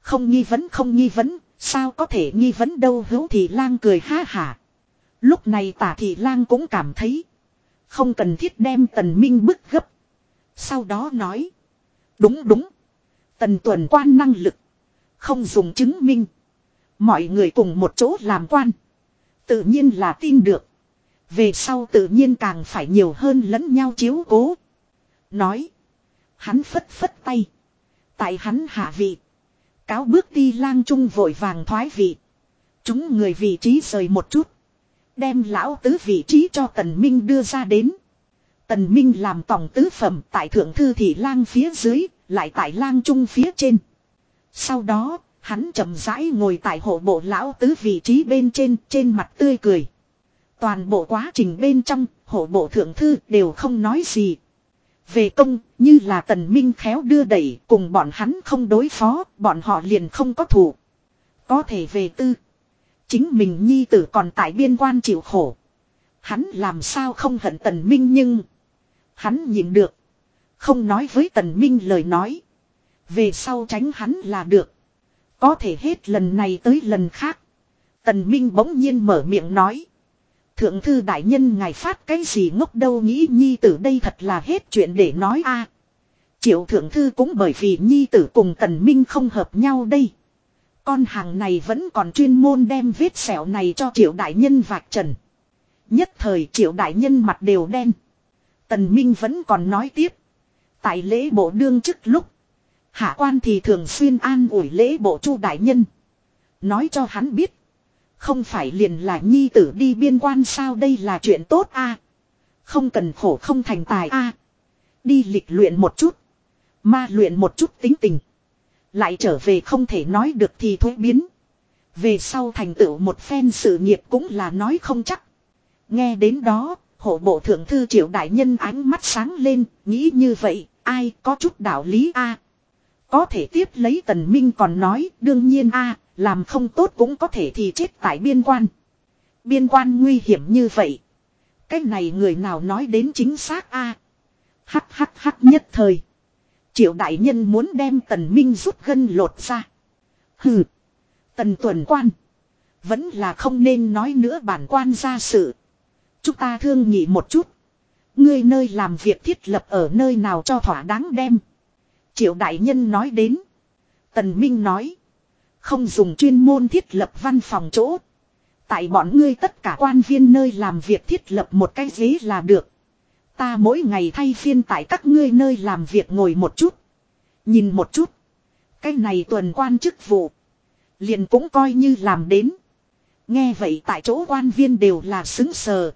Không nghi vấn không nghi vấn, sao có thể nghi vấn đâu hữu thị lang cười ha hả. Lúc này tả thị lang cũng cảm thấy. Không cần thiết đem tần minh bức gấp. Sau đó nói. Đúng đúng. Tần tuần quan năng lực. Không dùng chứng minh. Mọi người cùng một chỗ làm quan. Tự nhiên là tin được. Về sau tự nhiên càng phải nhiều hơn lẫn nhau chiếu cố. Nói. Hắn phất phất tay. Tại hắn hạ vị. Cáo bước ti lang trung vội vàng thoái vị. Chúng người vị trí rời một chút. Đem lão tứ vị trí cho tần minh đưa ra đến. Tần minh làm tổng tứ phẩm tại thượng thư thị lang phía dưới, lại tại lang trung phía trên. Sau đó, hắn chậm rãi ngồi tại hộ bộ lão tứ vị trí bên trên, trên mặt tươi cười. Toàn bộ quá trình bên trong, hộ bộ thượng thư đều không nói gì. Về công, như là tần minh khéo đưa đẩy, cùng bọn hắn không đối phó, bọn họ liền không có thủ. Có thể về tư. Chính mình nhi tử còn tại biên quan chịu khổ. Hắn làm sao không hận tần minh nhưng. Hắn nhìn được. Không nói với tần minh lời nói. Về sau tránh hắn là được. Có thể hết lần này tới lần khác. Tần minh bỗng nhiên mở miệng nói. Thượng thư đại nhân ngài phát cái gì ngốc đâu nghĩ nhi tử đây thật là hết chuyện để nói a. Triệu thượng thư cũng bởi vì nhi tử cùng tần minh không hợp nhau đây. Con hàng này vẫn còn chuyên môn đem vết sẹo này cho triệu đại nhân vạch trần. Nhất thời triệu đại nhân mặt đều đen. Tần Minh vẫn còn nói tiếp. Tại lễ bộ đương chức lúc. Hạ quan thì thường xuyên an ủi lễ bộ chu đại nhân. Nói cho hắn biết. Không phải liền là nhi tử đi biên quan sao đây là chuyện tốt a Không cần khổ không thành tài a Đi lịch luyện một chút. Ma luyện một chút tính tình. Lại trở về không thể nói được thì thuế biến. Về sau thành tựu một phen sự nghiệp cũng là nói không chắc. Nghe đến đó, hộ bộ thượng thư triệu đại nhân ánh mắt sáng lên, nghĩ như vậy, ai có chút đạo lý a Có thể tiếp lấy tần minh còn nói, đương nhiên a làm không tốt cũng có thể thì chết tại biên quan. Biên quan nguy hiểm như vậy. Cái này người nào nói đến chính xác a Hắc hắc hắc nhất thời. Triệu đại nhân muốn đem tần minh rút gân lột ra. Hừ. Tần tuần quan. Vẫn là không nên nói nữa bản quan ra sự. Chúng ta thương nghị một chút. Ngươi nơi làm việc thiết lập ở nơi nào cho thỏa đáng đem. Triệu đại nhân nói đến. Tần Minh nói. Không dùng chuyên môn thiết lập văn phòng chỗ. Tại bọn ngươi tất cả quan viên nơi làm việc thiết lập một cái ghế là được. Ta mỗi ngày thay phiên tại các ngươi nơi làm việc ngồi một chút. Nhìn một chút. Cái này tuần quan chức vụ. Liền cũng coi như làm đến. Nghe vậy tại chỗ quan viên đều là xứng sờ.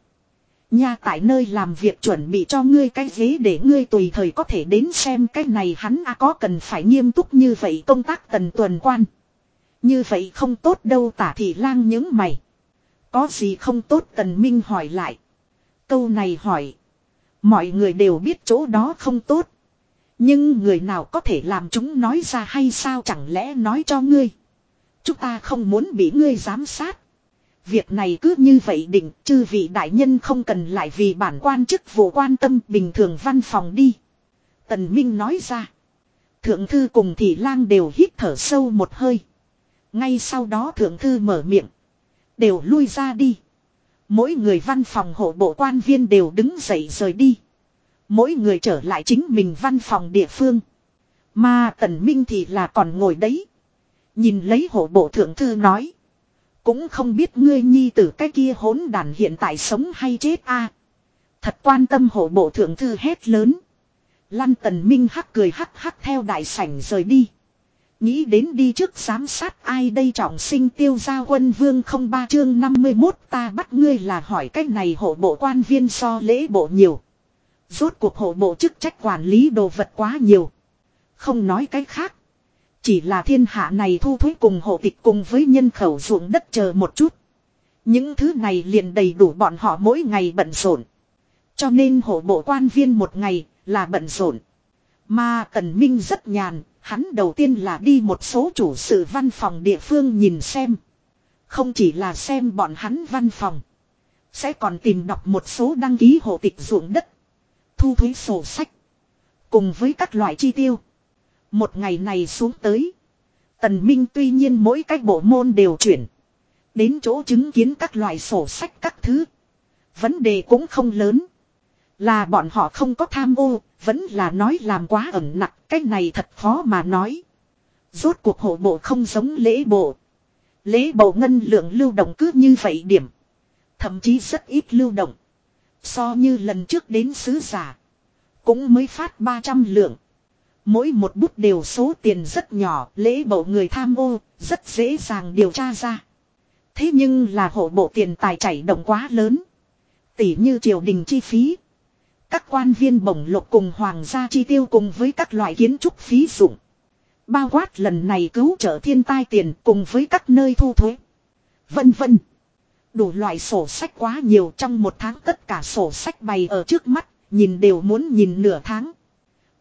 Nha tại nơi làm việc chuẩn bị cho ngươi cái ghế để ngươi tùy thời có thể đến xem cái này hắn a có cần phải nghiêm túc như vậy công tác tần tuần quan. Như vậy không tốt đâu tả thị lang những mày. Có gì không tốt tần minh hỏi lại. Câu này hỏi. Mọi người đều biết chỗ đó không tốt. Nhưng người nào có thể làm chúng nói ra hay sao chẳng lẽ nói cho ngươi. Chúng ta không muốn bị ngươi giám sát. Việc này cứ như vậy định, chư vị đại nhân không cần lại vì bản quan chức vụ quan tâm bình thường văn phòng đi. Tần Minh nói ra. Thượng thư cùng thị lang đều hít thở sâu một hơi. Ngay sau đó thượng thư mở miệng. Đều lui ra đi. Mỗi người văn phòng hộ bộ quan viên đều đứng dậy rời đi. Mỗi người trở lại chính mình văn phòng địa phương. Mà tần minh thì là còn ngồi đấy. Nhìn lấy hộ bộ thượng thư nói. Cũng không biết ngươi nhi tử cái kia hỗn đàn hiện tại sống hay chết a Thật quan tâm hộ bộ thượng thư hét lớn. Lăn tần minh hắc cười hắc hắc theo đại sảnh rời đi. Nghĩ đến đi trước giám sát ai đây trọng sinh tiêu gia quân vương không ba chương 51 ta bắt ngươi là hỏi cách này hộ bộ quan viên so lễ bộ nhiều. Rốt cuộc hộ bộ chức trách quản lý đồ vật quá nhiều. Không nói cách khác. Chỉ là thiên hạ này thu thuế cùng hộ tịch cùng với nhân khẩu ruộng đất chờ một chút. Những thứ này liền đầy đủ bọn họ mỗi ngày bận rộn. Cho nên hộ bộ quan viên một ngày là bận rộn. Mà Tần Minh rất nhàn, hắn đầu tiên là đi một số chủ sự văn phòng địa phương nhìn xem. Không chỉ là xem bọn hắn văn phòng. Sẽ còn tìm đọc một số đăng ký hộ tịch ruộng đất. Thu thuế sổ sách. Cùng với các loại chi tiêu. Một ngày này xuống tới. Tần Minh tuy nhiên mỗi cách bộ môn đều chuyển. Đến chỗ chứng kiến các loại sổ sách các thứ. Vấn đề cũng không lớn. Là bọn họ không có tham ô, vẫn là nói làm quá ẩn nặng, cái này thật khó mà nói. Rốt cuộc hộ bộ không giống lễ bộ. Lễ bộ ngân lượng lưu động cứ như vậy điểm. Thậm chí rất ít lưu động. So như lần trước đến sứ giả. Cũng mới phát 300 lượng. Mỗi một bút đều số tiền rất nhỏ, lễ bộ người tham ô, rất dễ dàng điều tra ra. Thế nhưng là hộ bộ tiền tài chảy động quá lớn. Tỷ như triều đình chi phí. Các quan viên bổng lộc cùng hoàng gia chi tiêu cùng với các loại kiến trúc phí dụng. Bao quát lần này cứu trợ thiên tai tiền cùng với các nơi thu thuế. Vân vân. Đủ loại sổ sách quá nhiều trong một tháng tất cả sổ sách bày ở trước mắt, nhìn đều muốn nhìn nửa tháng.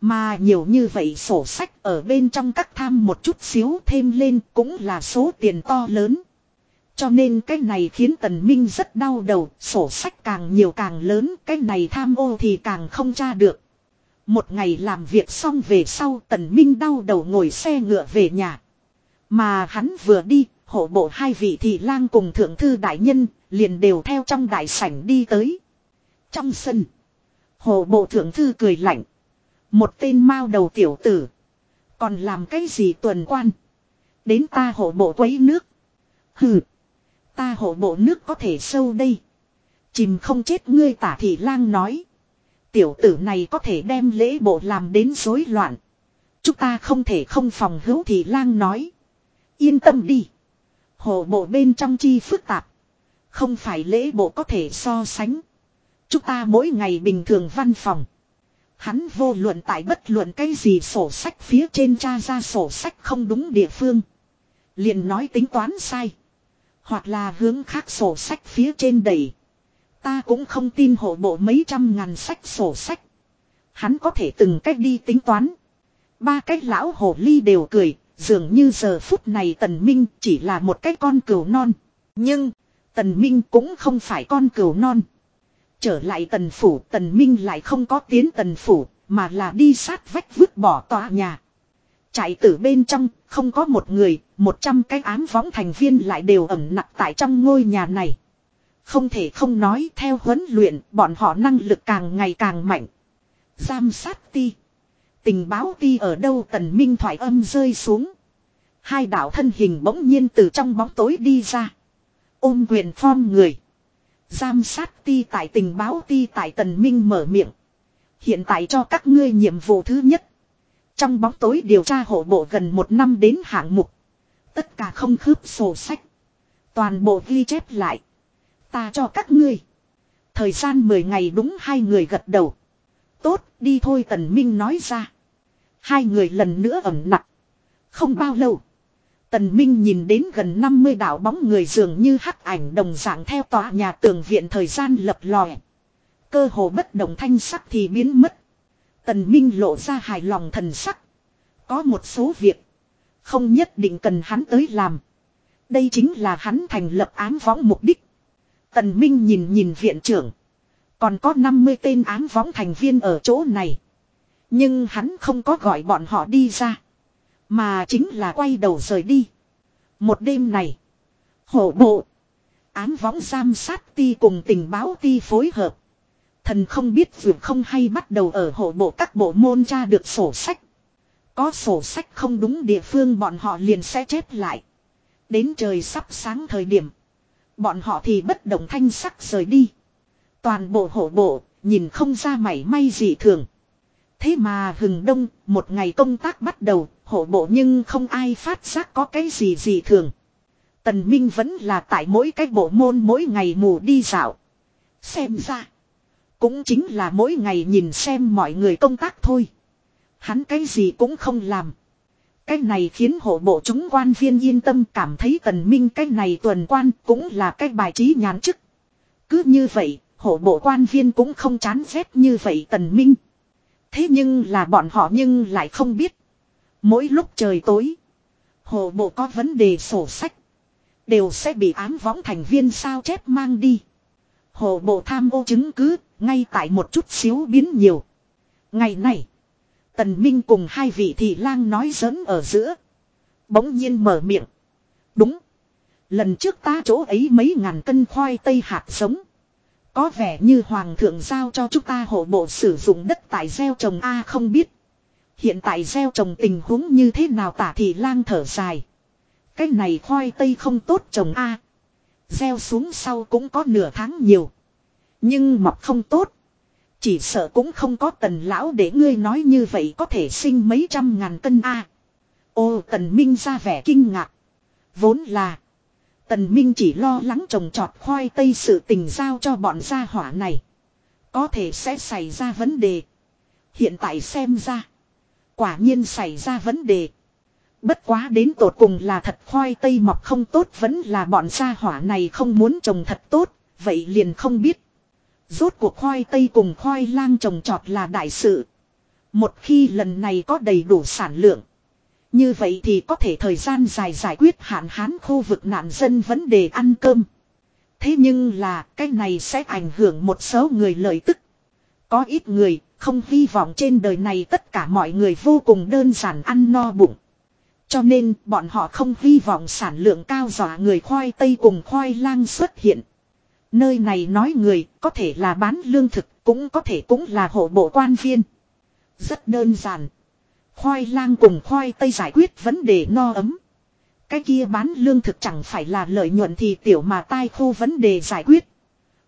Mà nhiều như vậy sổ sách ở bên trong các tham một chút xíu thêm lên cũng là số tiền to lớn. Cho nên cái này khiến Tần Minh rất đau đầu, sổ sách càng nhiều càng lớn, cái này tham ô thì càng không tra được. Một ngày làm việc xong về sau Tần Minh đau đầu ngồi xe ngựa về nhà. Mà hắn vừa đi, hộ bộ hai vị thị lang cùng thượng thư đại nhân, liền đều theo trong đại sảnh đi tới. Trong sân, hộ bộ thượng thư cười lạnh. Một tên mao đầu tiểu tử. Còn làm cái gì tuần quan? Đến ta hộ bộ quấy nước. Hừ. Ta hộ bộ nước có thể sâu đây. Chìm không chết ngươi tả thị lang nói. Tiểu tử này có thể đem lễ bộ làm đến rối loạn. Chúng ta không thể không phòng hữu thị lang nói. Yên tâm đi. Hộ bộ bên trong chi phức tạp. Không phải lễ bộ có thể so sánh. Chúng ta mỗi ngày bình thường văn phòng. Hắn vô luận tại bất luận cái gì sổ sách phía trên tra ra sổ sách không đúng địa phương. liền nói tính toán sai. Hoặc là hướng khác sổ sách phía trên đẩy. Ta cũng không tin hộ bộ mấy trăm ngàn sách sổ sách. Hắn có thể từng cách đi tính toán. Ba cách lão hồ ly đều cười, dường như giờ phút này tần minh chỉ là một cái con cừu non. Nhưng, tần minh cũng không phải con cừu non. Trở lại tần phủ, tần minh lại không có tiến tần phủ, mà là đi sát vách vứt bỏ tòa nhà. Chạy từ bên trong, không có một người, một trăm cái ám võng thành viên lại đều ẩn nặc tại trong ngôi nhà này. Không thể không nói theo huấn luyện, bọn họ năng lực càng ngày càng mạnh. Giam sát ti. Tình báo ti ở đâu tần minh thoại âm rơi xuống. Hai đạo thân hình bỗng nhiên từ trong bóng tối đi ra. Ôm quyền phong người. Giam sát ti tại tình báo ti tại tần minh mở miệng. Hiện tại cho các ngươi nhiệm vụ thứ nhất. Trong bóng tối điều tra hộ bộ gần một năm đến hạng mục. Tất cả không khớp sổ sách. Toàn bộ ghi chép lại. Ta cho các ngươi. Thời gian 10 ngày đúng hai người gật đầu. Tốt, đi thôi Tần Minh nói ra. Hai người lần nữa ẩm nặng. Không bao lâu. Tần Minh nhìn đến gần 50 đạo bóng người dường như hắc ảnh đồng dạng theo tòa nhà tường viện thời gian lập lòe. Cơ hồ bất động thanh sắc thì biến mất. Tần Minh lộ ra hài lòng thần sắc. Có một số việc. Không nhất định cần hắn tới làm. Đây chính là hắn thành lập ám võng mục đích. Tần Minh nhìn nhìn viện trưởng. Còn có 50 tên ám võng thành viên ở chỗ này. Nhưng hắn không có gọi bọn họ đi ra. Mà chính là quay đầu rời đi. Một đêm này. Hổ bộ. Ám võng giam sát ti cùng tình báo ti phối hợp. Thần không biết vượt không hay bắt đầu ở hộ bộ các bộ môn tra được sổ sách. Có sổ sách không đúng địa phương bọn họ liền sẽ chép lại. Đến trời sắp sáng thời điểm. Bọn họ thì bất động thanh sắc rời đi. Toàn bộ hộ bộ, nhìn không ra mảy may gì thường. Thế mà hừng đông, một ngày công tác bắt đầu, hộ bộ nhưng không ai phát giác có cái gì gì thường. Tần Minh vẫn là tại mỗi cái bộ môn mỗi ngày mù đi dạo. Xem ra, cũng chính là mỗi ngày nhìn xem mọi người công tác thôi. Hắn cái gì cũng không làm. Cái này khiến hộ bộ chúng quan viên yên tâm cảm thấy tần minh cái này tuần quan cũng là cái bài trí nhán chức. Cứ như vậy, hộ bộ quan viên cũng không chán ghét như vậy tần minh. Thế nhưng là bọn họ nhưng lại không biết. Mỗi lúc trời tối, hộ bộ có vấn đề sổ sách. Đều sẽ bị ám võng thành viên sao chép mang đi. Hộ bộ tham ô chứng cứ, ngay tại một chút xíu biến nhiều. Ngày này, Tần Minh cùng hai vị thị lang nói giỡn ở giữa. Bỗng nhiên mở miệng. Đúng. Lần trước ta chỗ ấy mấy ngàn cân khoai tây hạt sống. Có vẻ như hoàng thượng giao cho chúng ta hộ bộ sử dụng đất tại gieo trồng A không biết. Hiện tại gieo trồng tình huống như thế nào tả thị lang thở dài. Cái này khoai tây không tốt trồng A. Gieo xuống sau cũng có nửa tháng nhiều. Nhưng mọc không tốt. Chỉ sợ cũng không có tần lão để ngươi nói như vậy có thể sinh mấy trăm ngàn cân a. ô tần minh ra vẻ kinh ngạc. Vốn là. Tần minh chỉ lo lắng trồng trọt khoai tây sự tình giao cho bọn gia hỏa này. Có thể sẽ xảy ra vấn đề. Hiện tại xem ra. Quả nhiên xảy ra vấn đề. Bất quá đến tột cùng là thật khoai tây mọc không tốt vẫn là bọn gia hỏa này không muốn trồng thật tốt, vậy liền không biết. Rốt cuộc khoai tây cùng khoai lang trồng trọt là đại sự. Một khi lần này có đầy đủ sản lượng. Như vậy thì có thể thời gian dài giải quyết hạn hán khu vực nạn dân vấn đề ăn cơm. Thế nhưng là, cái này sẽ ảnh hưởng một số người lợi tức. Có ít người, không hy vọng trên đời này tất cả mọi người vô cùng đơn giản ăn no bụng. Cho nên, bọn họ không hy vọng sản lượng cao dọa người khoai tây cùng khoai lang xuất hiện. Nơi này nói người, có thể là bán lương thực, cũng có thể cũng là hộ bộ quan viên. Rất đơn giản. Khoai lang cùng khoai tây giải quyết vấn đề no ấm. Cái kia bán lương thực chẳng phải là lợi nhuận thì tiểu mà tai khu vấn đề giải quyết.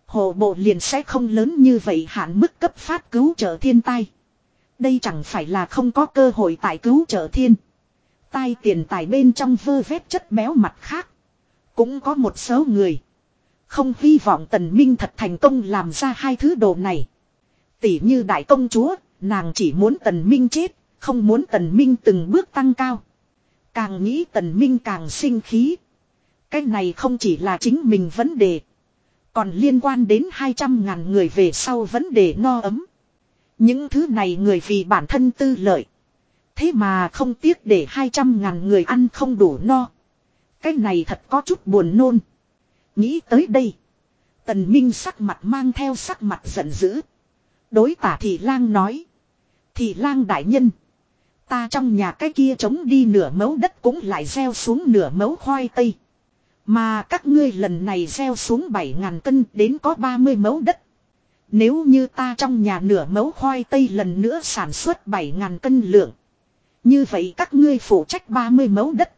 Hộ bộ liền sẽ không lớn như vậy hạn mức cấp phát cứu trợ thiên tai. Đây chẳng phải là không có cơ hội tại cứu trợ thiên. Tai tiền tài bên trong vơ vét chất béo mặt khác. Cũng có một số người. Không hy vọng tần minh thật thành công làm ra hai thứ đồ này. Tỷ như đại công chúa, nàng chỉ muốn tần minh chết, không muốn tần minh từng bước tăng cao. Càng nghĩ tần minh càng sinh khí. Cái này không chỉ là chính mình vấn đề. Còn liên quan đến 200 ngàn người về sau vấn đề no ấm. Những thứ này người vì bản thân tư lợi. Thế mà không tiếc để 200 ngàn người ăn không đủ no. Cái này thật có chút buồn nôn. Nghĩ tới đây. Tần Minh sắc mặt mang theo sắc mặt giận dữ. Đối tả thị lang nói. Thị lang đại nhân. Ta trong nhà cái kia chống đi nửa mẫu đất cũng lại gieo xuống nửa mẫu khoai tây. Mà các ngươi lần này gieo xuống 7.000 cân đến có 30 mẫu đất. Nếu như ta trong nhà nửa mẫu khoai tây lần nữa sản xuất 7.000 cân lượng. Như vậy các ngươi phụ trách 30 mẫu đất.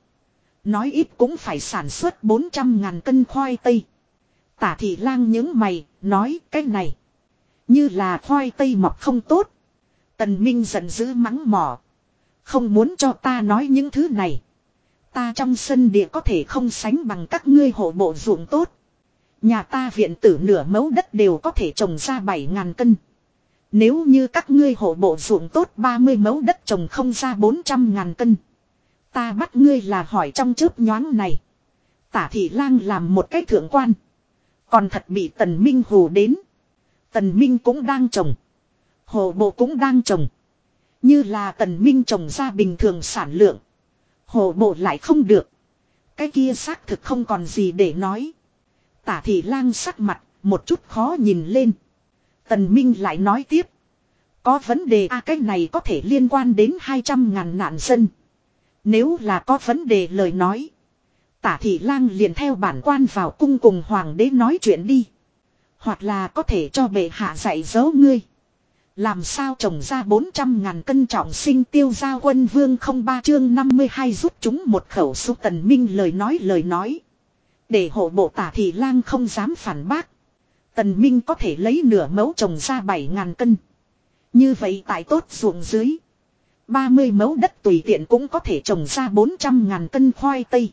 Nói ít cũng phải sản xuất 400.000 cân khoai tây. Tả thị lang những mày, nói cái này. Như là khoai tây mọc không tốt. Tần Minh giận dữ mắng mỏ. Không muốn cho ta nói những thứ này. Ta trong sân địa có thể không sánh bằng các ngươi hộ bộ ruộng tốt. Nhà ta viện tử nửa mẫu đất đều có thể trồng ra 7.000 cân. Nếu như các ngươi hộ bộ ruộng tốt 30 mẫu đất trồng không ra 400 ngàn cân. Ta bắt ngươi là hỏi trong chớp nhoáng này. Tả thị lang làm một cái thượng quan. Còn thật bị tần minh hù đến. Tần minh cũng đang trồng. hồ bộ cũng đang trồng. Như là tần minh trồng ra bình thường sản lượng. hồ bộ lại không được. Cái kia xác thực không còn gì để nói. Tả thị lang sắc mặt, một chút khó nhìn lên. Tần Minh lại nói tiếp. Có vấn đề a à, cái này có thể liên quan đến 200 ngàn nạn dân. Nếu là có vấn đề lời nói. Tả thị lang liền theo bản quan vào cung cùng hoàng đế nói chuyện đi. Hoặc là có thể cho bệ hạ dạy dỗ ngươi. Làm sao trồng ra 400 ngàn cân trọng sinh tiêu gia quân vương không ba chương 52 giúp chúng một khẩu số tần minh lời nói lời nói. Để hộ bộ tả thị lang không dám phản bác. Tần minh có thể lấy nửa mẫu trồng ra 7 ngàn cân. Như vậy tại tốt ruộng dưới. 30 mẫu đất tùy tiện cũng có thể trồng ra 400 ngàn cân khoai tây.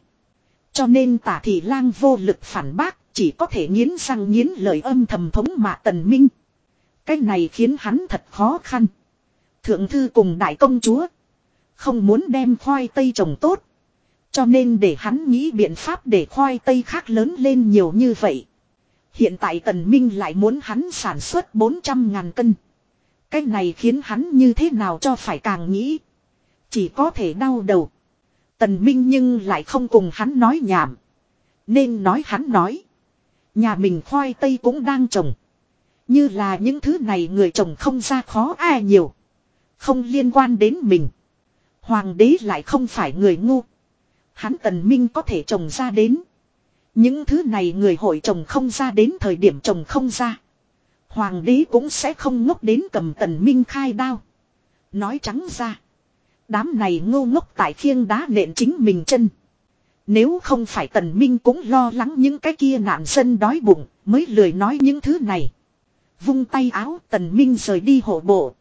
Cho nên tả thị lang vô lực phản bác, chỉ có thể nghiến răng nghiến lời âm thầm thống mạ tần minh. Cái này khiến hắn thật khó khăn. Thượng thư cùng đại công chúa. Không muốn đem khoai tây trồng tốt. Cho nên để hắn nghĩ biện pháp để khoai tây khác lớn lên nhiều như vậy. Hiện tại tần minh lại muốn hắn sản xuất 400 ngàn cân. Cái này khiến hắn như thế nào cho phải càng nghĩ. Chỉ có thể đau đầu. Tần Minh nhưng lại không cùng hắn nói nhảm. Nên nói hắn nói. Nhà mình khoai tây cũng đang trồng. Như là những thứ này người chồng không ra khó ai nhiều. Không liên quan đến mình. Hoàng đế lại không phải người ngu. Hắn tần minh có thể trồng ra đến. Những thứ này người hội trồng không ra đến thời điểm trồng không ra. Hoàng đế cũng sẽ không ngốc đến cầm tần minh khai đao. Nói trắng ra. Đám này ngô ngốc tại khiêng đá nện chính mình chân. Nếu không phải tần minh cũng lo lắng những cái kia nạn dân đói bụng mới lười nói những thứ này. Vung tay áo tần minh rời đi hộ bộ.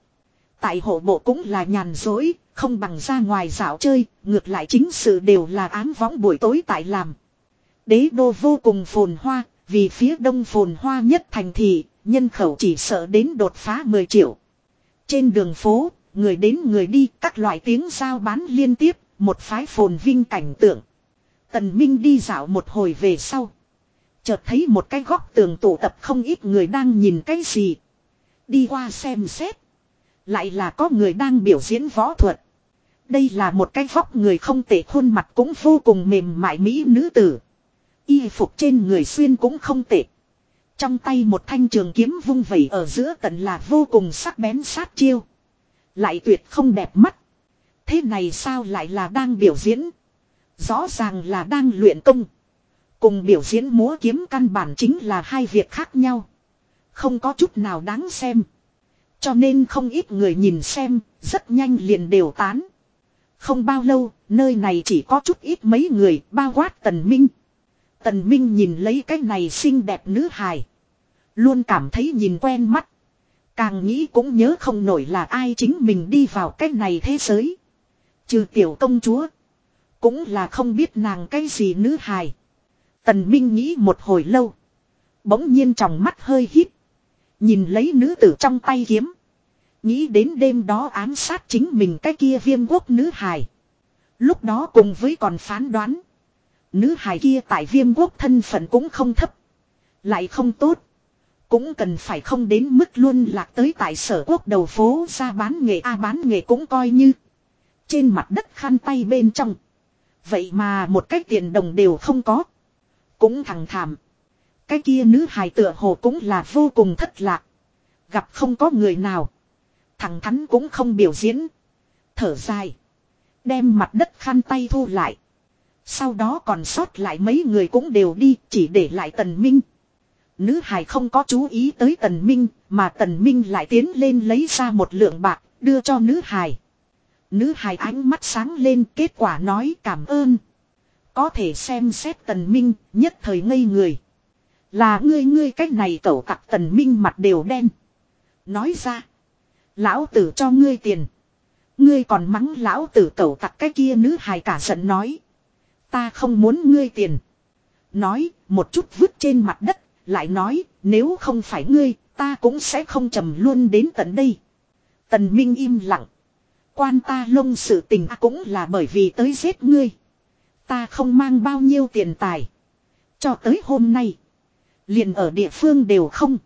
Tại hộ bộ cũng là nhàn dối, không bằng ra ngoài dạo chơi, ngược lại chính sự đều là ám võng buổi tối tại làm. Đế đô vô cùng phồn hoa, vì phía đông phồn hoa nhất thành thị, nhân khẩu chỉ sợ đến đột phá 10 triệu. Trên đường phố, người đến người đi, các loại tiếng giao bán liên tiếp, một phái phồn vinh cảnh tượng. Tần Minh đi dạo một hồi về sau. Chợt thấy một cái góc tường tụ tập không ít người đang nhìn cái gì. Đi qua xem xét. Lại là có người đang biểu diễn võ thuật. Đây là một cái vóc người không tệ khuôn mặt cũng vô cùng mềm mại mỹ nữ tử. Y phục trên người xuyên cũng không tệ. Trong tay một thanh trường kiếm vung vẩy ở giữa tận là vô cùng sắc bén sát chiêu. Lại tuyệt không đẹp mắt. Thế này sao lại là đang biểu diễn? Rõ ràng là đang luyện công. Cùng biểu diễn múa kiếm căn bản chính là hai việc khác nhau. Không có chút nào đáng xem. Cho nên không ít người nhìn xem, rất nhanh liền đều tán. Không bao lâu, nơi này chỉ có chút ít mấy người, bao quát Tần Minh. Tần Minh nhìn lấy cái này xinh đẹp nữ hài. Luôn cảm thấy nhìn quen mắt. Càng nghĩ cũng nhớ không nổi là ai chính mình đi vào cái này thế giới. Trừ tiểu công chúa. Cũng là không biết nàng cái gì nữ hài. Tần Minh nghĩ một hồi lâu. Bỗng nhiên trong mắt hơi hít. Nhìn lấy nữ tử trong tay kiếm. Nghĩ đến đêm đó ám sát chính mình cái kia viêm quốc nữ hài. Lúc đó cùng với còn phán đoán. Nữ hài kia tại viêm quốc thân phận cũng không thấp. Lại không tốt. Cũng cần phải không đến mức luôn lạc tới tại sở quốc đầu phố ra bán nghề A bán nghề cũng coi như. Trên mặt đất khăn tay bên trong. Vậy mà một cái tiền đồng đều không có. Cũng thằng thảm. Cái kia nữ hài tựa hồ cũng là vô cùng thất lạc. Gặp không có người nào. Thằng thắn cũng không biểu diễn. Thở dài. Đem mặt đất khăn tay thu lại. Sau đó còn sót lại mấy người cũng đều đi chỉ để lại tần minh. Nữ hài không có chú ý tới tần minh mà tần minh lại tiến lên lấy ra một lượng bạc đưa cho nữ hài. Nữ hài ánh mắt sáng lên kết quả nói cảm ơn. Có thể xem xét tần minh nhất thời ngây người. Là ngươi ngươi cách này cẩu tặc tần minh mặt đều đen. Nói ra. Lão tử cho ngươi tiền. Ngươi còn mắng lão tử cẩu tặc cái kia nữ hài cả giận nói. Ta không muốn ngươi tiền. Nói, một chút vứt trên mặt đất, lại nói, nếu không phải ngươi, ta cũng sẽ không trầm luôn đến tận đây. Tần Minh im lặng. Quan ta lông sự tình à cũng là bởi vì tới giết ngươi. Ta không mang bao nhiêu tiền tài. Cho tới hôm nay. Liền ở địa phương đều không.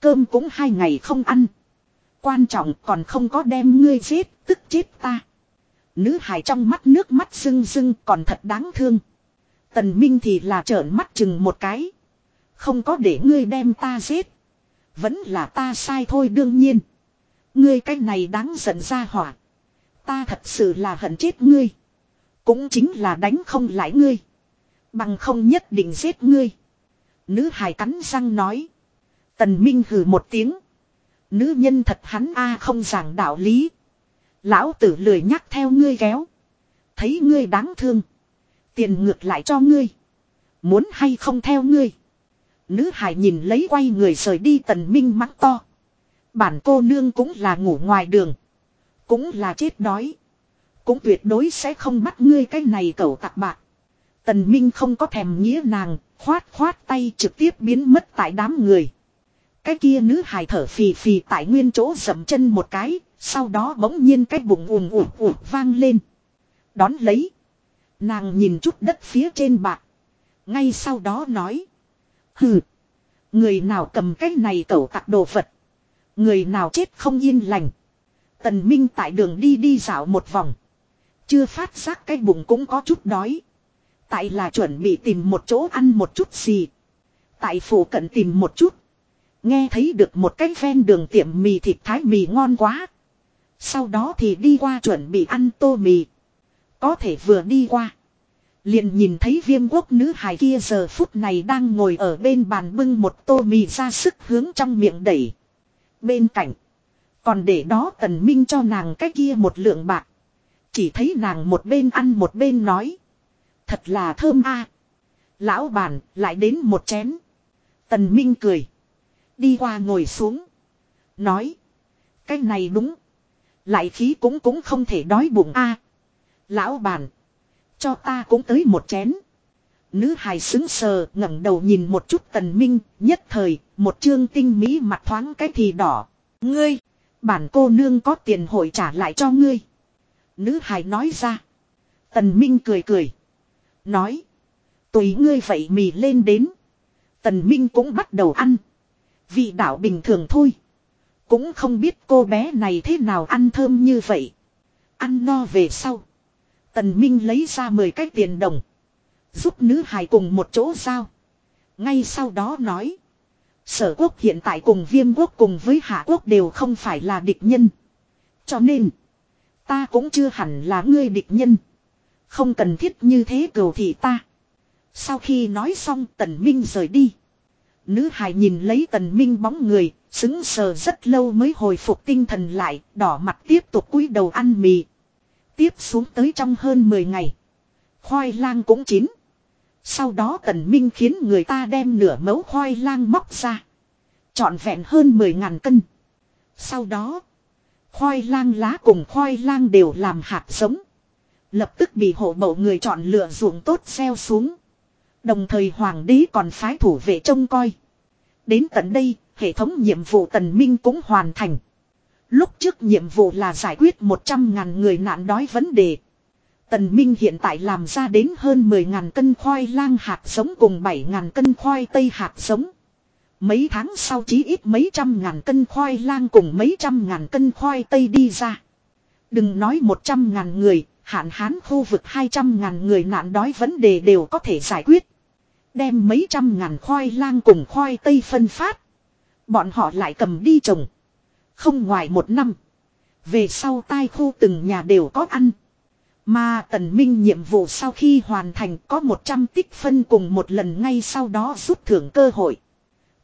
Cơm cũng hai ngày không ăn. Quan trọng còn không có đem ngươi giết, tức chết ta. Nữ hài trong mắt nước mắt rưng rưng còn thật đáng thương. Tần Minh thì là trợn mắt chừng một cái. Không có để ngươi đem ta giết. Vẫn là ta sai thôi đương nhiên. Ngươi cái này đáng giận ra hỏa. Ta thật sự là hận chết ngươi. Cũng chính là đánh không lại ngươi. Bằng không nhất định giết ngươi. Nữ hài cắn răng nói. Tần Minh hừ một tiếng. Nữ nhân thật hắn a không giảng đạo lý. Lão tử lười nhắc theo ngươi kéo. Thấy ngươi đáng thương. Tiền ngược lại cho ngươi. Muốn hay không theo ngươi. Nữ hải nhìn lấy quay người rời đi tần minh mắng to. Bản cô nương cũng là ngủ ngoài đường. Cũng là chết đói. Cũng tuyệt đối sẽ không bắt ngươi cái này cẩu tặc bạc. Tần Minh không có thèm nghĩa nàng, khoát khoát tay trực tiếp biến mất tại đám người. Cái kia nữ hài thở phì phì tại nguyên chỗ dậm chân một cái, sau đó bỗng nhiên cái bụng ùm ùm ùm vang lên. Đón lấy. Nàng nhìn chút đất phía trên bạc. Ngay sau đó nói. Hừ. Người nào cầm cái này cẩu tặc đồ vật. Người nào chết không yên lành. Tần Minh tại đường đi đi dạo một vòng. Chưa phát giác cái bụng cũng có chút đói. Tại là chuẩn bị tìm một chỗ ăn một chút gì. Tại phủ cận tìm một chút. Nghe thấy được một cái ven đường tiệm mì thịt thái mì ngon quá. Sau đó thì đi qua chuẩn bị ăn tô mì. Có thể vừa đi qua. Liền nhìn thấy viêm quốc nữ hài kia giờ phút này đang ngồi ở bên bàn bưng một tô mì ra sức hướng trong miệng đẩy. Bên cạnh. Còn để đó tần minh cho nàng cái kia một lượng bạc. Chỉ thấy nàng một bên ăn một bên nói. Thật là thơm a Lão bản lại đến một chén. Tần minh cười. Đi qua ngồi xuống. Nói. Cái này đúng. Lại khí cũng cũng không thể đói bụng a. lão bản. Cho ta cũng tới một chén. Nữ hài xứng sờ ngẩng đầu nhìn một chút tần minh, nhất thời, một chương tinh mỹ mặt thoáng cái thì đỏ. Ngươi, bản cô nương có tiền hội trả lại cho ngươi. Nữ hài nói ra. Tần minh cười cười. Nói. Tùy ngươi vậy mì lên đến. Tần minh cũng bắt đầu ăn. Vị đạo bình thường thôi. Cũng không biết cô bé này thế nào ăn thơm như vậy. Ăn no về sau. Tần Minh lấy ra 10 cái tiền đồng. Giúp nữ hài cùng một chỗ giao. Ngay sau đó nói. Sở quốc hiện tại cùng viêm quốc cùng với hạ quốc đều không phải là địch nhân. Cho nên. Ta cũng chưa hẳn là ngươi địch nhân. Không cần thiết như thế cầu thị ta. Sau khi nói xong tần minh rời đi. Nữ hài nhìn lấy tần minh bóng người, xứng sờ rất lâu mới hồi phục tinh thần lại, đỏ mặt tiếp tục cúi đầu ăn mì. Tiếp xuống tới trong hơn 10 ngày. Khoai lang cũng chín. Sau đó tần minh khiến người ta đem nửa mẫu khoai lang móc ra. Chọn vẹn hơn 10 ngàn cân. Sau đó, khoai lang lá cùng khoai lang đều làm hạt giống. Lập tức bị hộ mẫu người chọn lựa ruộng tốt gieo xuống. Đồng thời hoàng đế còn phái thủ vệ trông coi. Đến tận đây, hệ thống nhiệm vụ tần minh cũng hoàn thành. Lúc trước nhiệm vụ là giải quyết 100.000 người nạn đói vấn đề. Tần Minh hiện tại làm ra đến hơn 10.000 cân khoai lang hạt giống cùng 7.000 cân khoai tây hạt giống. Mấy tháng sau chí ít mấy trăm ngàn cân khoai lang cùng mấy trăm ngàn cân khoai tây đi ra. Đừng nói 100 ngàn người, hạn hán khu vực 200 ngàn người nạn đói vấn đề đều có thể giải quyết. Đem mấy trăm ngàn khoai lang cùng khoai tây phân phát. Bọn họ lại cầm đi trồng. Không ngoài một năm. Về sau tai khu từng nhà đều có ăn. Mà tần minh nhiệm vụ sau khi hoàn thành có 100 tích phân cùng một lần ngay sau đó rút thưởng cơ hội.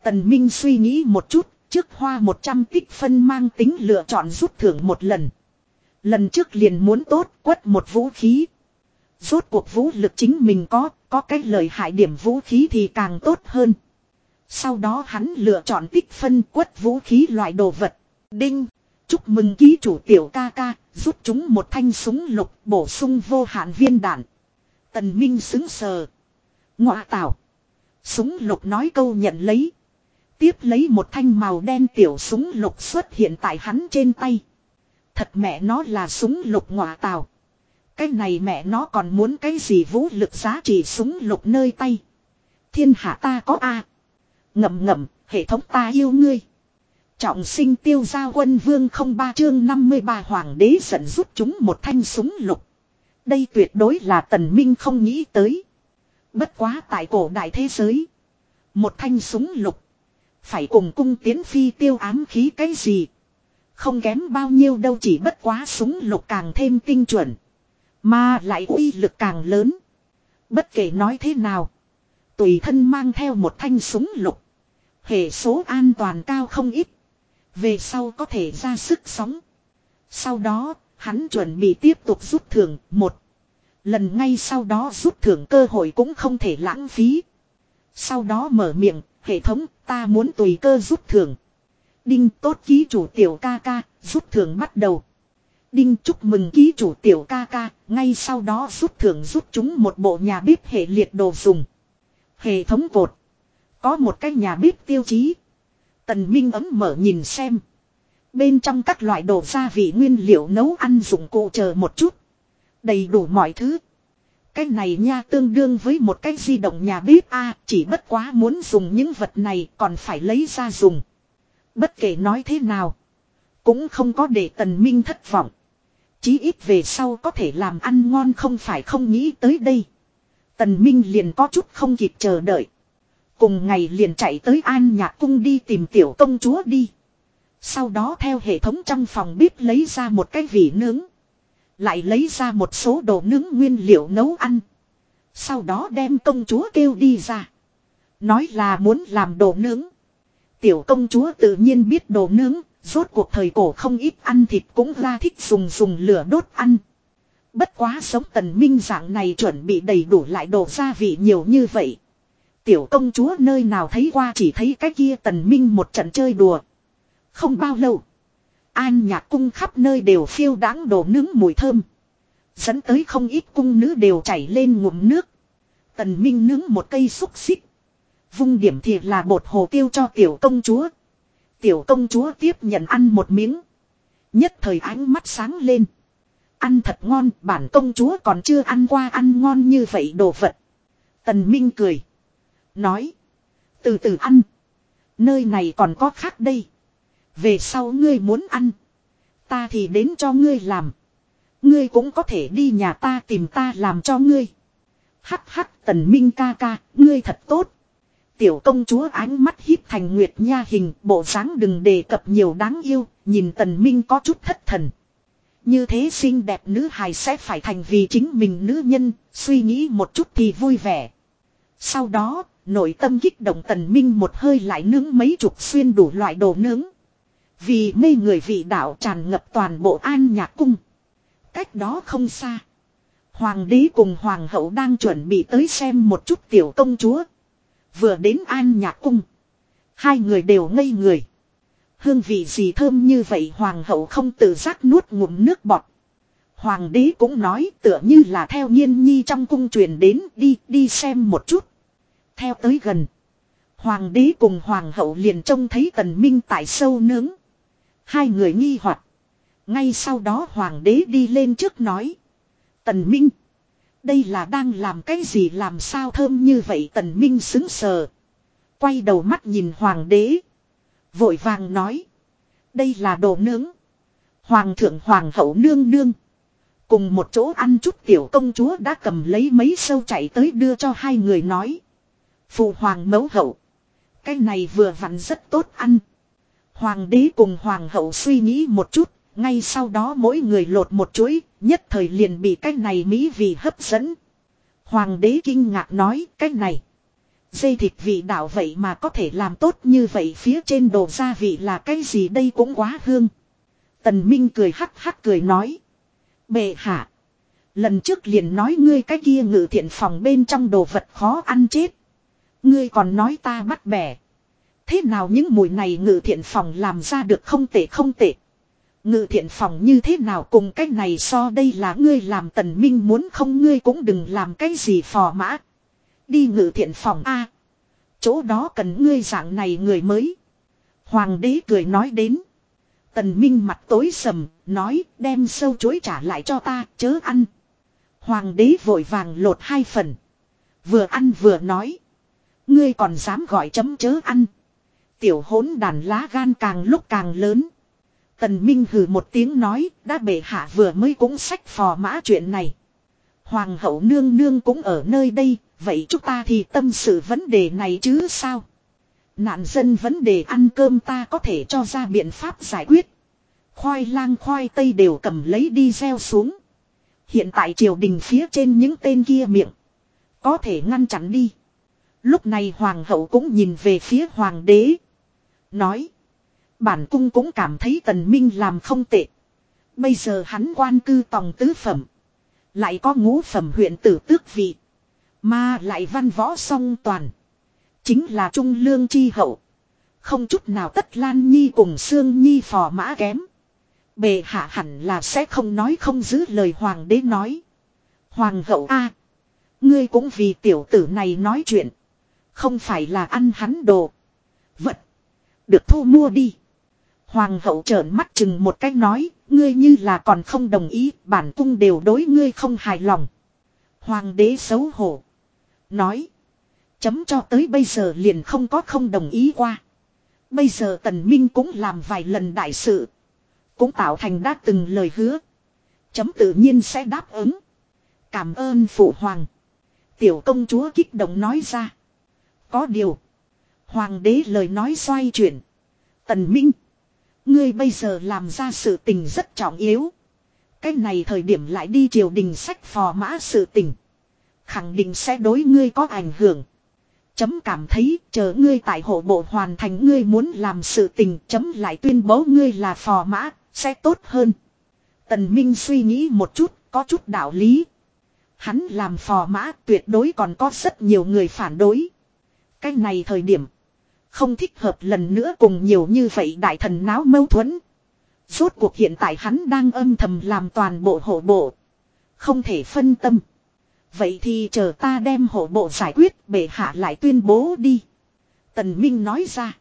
Tần minh suy nghĩ một chút, trước hoa 100 tích phân mang tính lựa chọn rút thưởng một lần. Lần trước liền muốn tốt quất một vũ khí. Rốt cuộc vũ lực chính mình có, có cái lời hại điểm vũ khí thì càng tốt hơn. Sau đó hắn lựa chọn tích phân quất vũ khí loại đồ vật. Đinh. Chúc mừng ký chủ tiểu ca ca, giúp chúng một thanh súng lục bổ sung vô hạn viên đạn. Tần Minh xứng sờ. Ngọa tảo. Súng lục nói câu nhận lấy. Tiếp lấy một thanh màu đen tiểu súng lục xuất hiện tại hắn trên tay. Thật mẹ nó là súng lục ngọa Tào. Cái này mẹ nó còn muốn cái gì vũ lực giá trị súng lục nơi tay. Thiên hạ ta có A. Ngậm ngậm, hệ thống ta yêu ngươi. Trọng sinh tiêu gia quân vương không ba chương 53 hoàng đế giận rút chúng một thanh súng lục. Đây tuyệt đối là tần minh không nghĩ tới. Bất quá tại cổ đại thế giới. Một thanh súng lục. Phải cùng cung tiến phi tiêu ám khí cái gì. Không kém bao nhiêu đâu chỉ bất quá súng lục càng thêm tinh chuẩn. Mà lại uy lực càng lớn. Bất kể nói thế nào. Tùy thân mang theo một thanh súng lục. Hệ số an toàn cao không ít. Về sau có thể ra sức sóng. Sau đó, hắn chuẩn bị tiếp tục rút thưởng một. Lần ngay sau đó rút thưởng cơ hội cũng không thể lãng phí. Sau đó mở miệng, hệ thống ta muốn tùy cơ rút thưởng. Đinh tốt ký chủ tiểu ca ca, rút thưởng bắt đầu. Đinh chúc mừng ký chủ tiểu ca ca, ngay sau đó rút thưởng giúp chúng một bộ nhà bếp hệ liệt đồ dùng. Hệ thống cột. Có một cái nhà bếp tiêu chí. Tần Minh ấm mở nhìn xem. Bên trong các loại đồ gia vị nguyên liệu nấu ăn dụng cụ chờ một chút. Đầy đủ mọi thứ. Cái này nha tương đương với một cái di động nhà bếp a, chỉ bất quá muốn dùng những vật này còn phải lấy ra dùng. Bất kể nói thế nào. Cũng không có để tần minh thất vọng. Chí ít về sau có thể làm ăn ngon không phải không nghĩ tới đây. Tần minh liền có chút không kịp chờ đợi. Cùng ngày liền chạy tới An Nhạc Cung đi tìm tiểu công chúa đi. Sau đó theo hệ thống trong phòng bếp lấy ra một cái vỉ nướng. Lại lấy ra một số đồ nướng nguyên liệu nấu ăn. Sau đó đem công chúa kêu đi ra. Nói là muốn làm đồ nướng. Tiểu công chúa tự nhiên biết đồ nướng, rốt cuộc thời cổ không ít ăn thịt cũng ra thích dùng dùng lửa đốt ăn. Bất quá sống tần minh dạng này chuẩn bị đầy đủ lại đồ gia vị nhiều như vậy. Tiểu công chúa nơi nào thấy qua chỉ thấy cái kia tần minh một trận chơi đùa. Không bao lâu. An nhạc cung khắp nơi đều phiêu đáng đổ nướng mùi thơm. Dẫn tới không ít cung nữ đều chảy lên ngụm nước. Tần Minh nướng một cây xúc xích. Vung điểm thì là bột hồ tiêu cho tiểu công chúa. Tiểu công chúa tiếp nhận ăn một miếng. Nhất thời ánh mắt sáng lên. Ăn thật ngon, bản công chúa còn chưa ăn qua ăn ngon như vậy đồ vật. Tần Minh cười. Nói. Từ từ ăn. Nơi này còn có khác đây. Về sau ngươi muốn ăn. Ta thì đến cho ngươi làm. Ngươi cũng có thể đi nhà ta tìm ta làm cho ngươi. Hắc hắc tần minh ca ca, ngươi thật tốt. Tiểu công chúa ánh mắt híp thành nguyệt nha hình, bộ dáng đừng đề cập nhiều đáng yêu, nhìn tần minh có chút thất thần. Như thế xinh đẹp nữ hài sẽ phải thành vì chính mình nữ nhân, suy nghĩ một chút thì vui vẻ. Sau đó, nội tâm kích động tần minh một hơi lại nướng mấy chục xuyên đủ loại đồ nướng. Vì mê người vị đạo tràn ngập toàn bộ an nhạc cung. Cách đó không xa. Hoàng đế cùng hoàng hậu đang chuẩn bị tới xem một chút tiểu công chúa. Vừa đến an nhạc cung. Hai người đều ngây người. Hương vị gì thơm như vậy hoàng hậu không tự giác nuốt ngụm nước bọt. Hoàng đế cũng nói tựa như là theo nhiên nhi trong cung truyền đến, đi đi xem một chút. Theo tới gần. Hoàng đế cùng hoàng hậu liền trông thấy tần minh tại sâu nướng. Hai người nghi hoặc Ngay sau đó hoàng đế đi lên trước nói. Tần Minh. Đây là đang làm cái gì làm sao thơm như vậy tần Minh xứng sờ. Quay đầu mắt nhìn hoàng đế. Vội vàng nói. Đây là đồ nướng. Hoàng thượng hoàng hậu nương nương. Cùng một chỗ ăn chút tiểu công chúa đã cầm lấy mấy sâu chạy tới đưa cho hai người nói. Phụ hoàng mẫu hậu. Cái này vừa vặn rất tốt ăn. Hoàng đế cùng hoàng hậu suy nghĩ một chút, ngay sau đó mỗi người lột một chuỗi, nhất thời liền bị cái này mỹ vị hấp dẫn. Hoàng đế kinh ngạc nói cái này. Dây thịt vị đạo vậy mà có thể làm tốt như vậy phía trên đồ gia vị là cái gì đây cũng quá hương. Tần Minh cười hắc hắc cười nói. Bệ hạ. Lần trước liền nói ngươi cái kia ngự thiện phòng bên trong đồ vật khó ăn chết. Ngươi còn nói ta bắt bẻ. Thế nào những mùi này ngự thiện phòng làm ra được không tệ không tệ. Ngự thiện phòng như thế nào cùng cái này so đây là ngươi làm tần minh muốn không ngươi cũng đừng làm cái gì phò mã. Đi ngự thiện phòng A. chỗ đó cần ngươi dạng này người mới. Hoàng đế cười nói đến. Tần minh mặt tối sầm, nói đem sâu chuối trả lại cho ta, chớ ăn. Hoàng đế vội vàng lột hai phần. Vừa ăn vừa nói. Ngươi còn dám gọi chấm chớ ăn. Tiểu hốn đàn lá gan càng lúc càng lớn. Tần Minh hừ một tiếng nói, đã bệ hạ vừa mới cũng sách phò mã chuyện này. Hoàng hậu nương nương cũng ở nơi đây, vậy chúng ta thì tâm sự vấn đề này chứ sao? Nạn dân vấn đề ăn cơm ta có thể cho ra biện pháp giải quyết. Khoai lang khoai tây đều cầm lấy đi gieo xuống. Hiện tại triều đình phía trên những tên kia miệng. Có thể ngăn chặn đi. Lúc này hoàng hậu cũng nhìn về phía hoàng đế. Nói. Bản cung cũng cảm thấy tần minh làm không tệ. Bây giờ hắn quan cư tòng tứ phẩm. Lại có ngũ phẩm huyện tử tước vị. Mà lại văn võ song toàn. Chính là trung lương chi hậu. Không chút nào tất lan nhi cùng xương nhi phò mã kém. Bề hạ hẳn là sẽ không nói không giữ lời hoàng đế nói. Hoàng hậu a, Ngươi cũng vì tiểu tử này nói chuyện. Không phải là ăn hắn đồ. Vật. Được thu mua đi. Hoàng hậu trợn mắt chừng một cách nói, ngươi như là còn không đồng ý, bản cung đều đối ngươi không hài lòng. Hoàng đế xấu hổ. Nói. Chấm cho tới bây giờ liền không có không đồng ý qua. Bây giờ tần minh cũng làm vài lần đại sự. Cũng tạo thành đã từng lời hứa. Chấm tự nhiên sẽ đáp ứng. Cảm ơn phụ hoàng. Tiểu công chúa kích động nói ra. Có điều. Hoàng đế lời nói xoay chuyển. Tần Minh. Ngươi bây giờ làm ra sự tình rất trọng yếu. Cái này thời điểm lại đi triều đình sách phò mã sự tình. Khẳng định sẽ đối ngươi có ảnh hưởng. Chấm cảm thấy chờ ngươi tại hộ bộ hoàn thành ngươi muốn làm sự tình chấm lại tuyên bố ngươi là phò mã, sẽ tốt hơn. Tần Minh suy nghĩ một chút, có chút đạo lý. Hắn làm phò mã tuyệt đối còn có rất nhiều người phản đối. Cái này thời điểm. Không thích hợp lần nữa cùng nhiều như vậy đại thần náo mâu thuẫn. Rốt cuộc hiện tại hắn đang âm thầm làm toàn bộ hộ bộ. Không thể phân tâm. Vậy thì chờ ta đem hộ bộ giải quyết, bệ hạ lại tuyên bố đi. Tần Minh nói ra.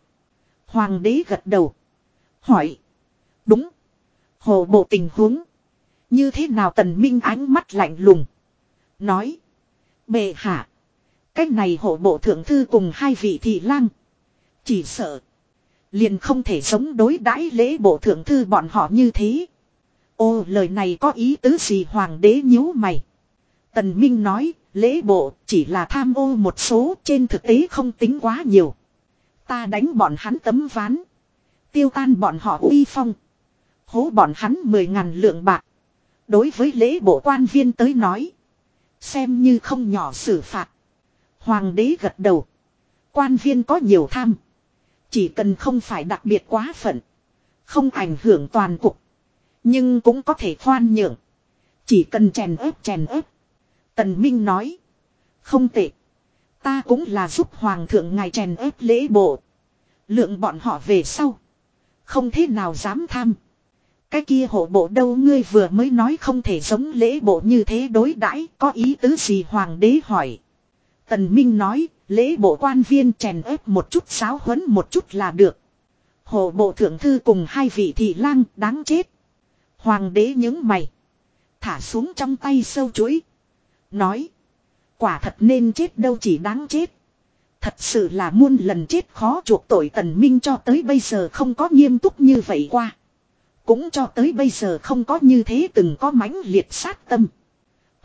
Hoàng đế gật đầu. Hỏi. Đúng. Hộ bộ tình huống. Như thế nào tần Minh ánh mắt lạnh lùng. Nói. Bệ hạ. Cách này hộ bộ thượng thư cùng hai vị thị lang. Chỉ sợ. Liền không thể sống đối đãi lễ bộ thượng thư bọn họ như thế. Ô lời này có ý tứ gì hoàng đế nhíu mày. Tần Minh nói, lễ bộ chỉ là tham ô một số trên thực tế không tính quá nhiều. Ta đánh bọn hắn tấm ván. Tiêu tan bọn họ uy phong. Hố bọn hắn mười ngàn lượng bạc. Đối với lễ bộ quan viên tới nói. Xem như không nhỏ xử phạt. Hoàng đế gật đầu. Quan viên có nhiều tham. Chỉ cần không phải đặc biệt quá phận. Không ảnh hưởng toàn cục. Nhưng cũng có thể khoan nhượng. Chỉ cần chèn ớp chèn ớp. Tần Minh nói. Không tệ. Ta cũng là giúp Hoàng thượng ngài chèn ớp lễ bộ. Lượng bọn họ về sau. Không thế nào dám tham. Cái kia hộ bộ đâu ngươi vừa mới nói không thể giống lễ bộ như thế đối đãi, có ý tứ gì Hoàng đế hỏi. Tần Minh nói, lễ bộ quan viên chèn ép một chút sáo huấn một chút là được. Hộ bộ thượng thư cùng hai vị thị lang đáng chết. Hoàng đế những mày. Thả xuống trong tay sâu chuỗi. Nói. Quả thật nên chết đâu chỉ đáng chết. Thật sự là muôn lần chết khó chuộc tội tần minh cho tới bây giờ không có nghiêm túc như vậy qua. Cũng cho tới bây giờ không có như thế từng có mãnh liệt sát tâm.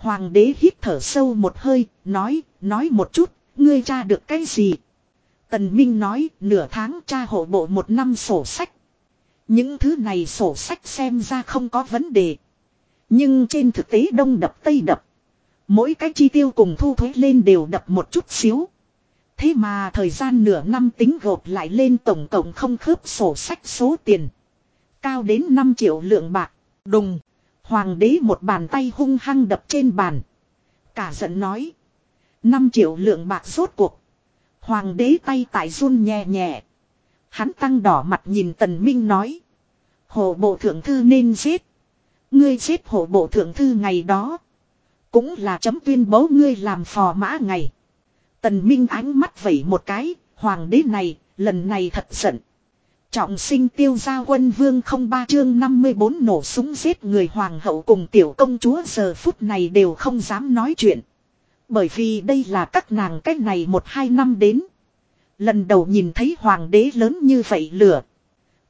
Hoàng đế hít thở sâu một hơi, nói, nói một chút, ngươi tra được cái gì? Tần Minh nói, nửa tháng tra hộ bộ một năm sổ sách. Những thứ này sổ sách xem ra không có vấn đề. Nhưng trên thực tế đông đập tây đập. Mỗi cái chi tiêu cùng thu thuế lên đều đập một chút xíu. Thế mà thời gian nửa năm tính gộp lại lên tổng cộng không khớp sổ sách số tiền. Cao đến 5 triệu lượng bạc. Đùng. Hoàng đế một bàn tay hung hăng đập trên bàn. Cả giận nói. 5 triệu lượng bạc rốt cuộc. Hoàng đế tay tại run nhẹ nhẹ. Hắn tăng đỏ mặt nhìn tần minh nói. Hồ bộ thượng thư nên giết. Ngươi giết hồ bộ thượng thư ngày đó. Cũng là chấm tuyên bố ngươi làm phò mã ngày. Tần Minh ánh mắt vẩy một cái, hoàng đế này, lần này thật giận. Trọng sinh tiêu gia quân vương không ba chương 54 nổ súng giết người hoàng hậu cùng tiểu công chúa giờ phút này đều không dám nói chuyện. Bởi vì đây là các nàng cách này một hai năm đến. Lần đầu nhìn thấy hoàng đế lớn như vậy lửa.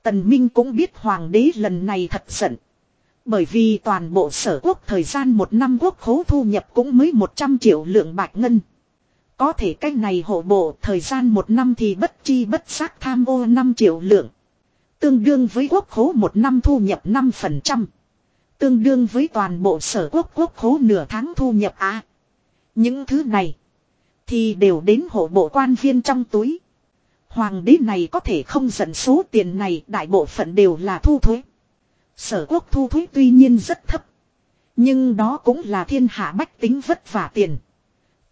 Tần Minh cũng biết hoàng đế lần này thật giận. Bởi vì toàn bộ sở quốc thời gian một năm quốc khố thu nhập cũng mới 100 triệu lượng bạc ngân. Có thể cái này hộ bộ thời gian một năm thì bất chi bất giác tham ô 5 triệu lượng. Tương đương với quốc khố một năm thu nhập 5%. Tương đương với toàn bộ sở quốc quốc khố nửa tháng thu nhập á. những thứ này thì đều đến hộ bộ quan viên trong túi. Hoàng đế này có thể không dẫn số tiền này, đại bộ phận đều là thu thuế. Sở quốc thu thuế tuy nhiên rất thấp. Nhưng đó cũng là thiên hạ bách tính vất vả tiền.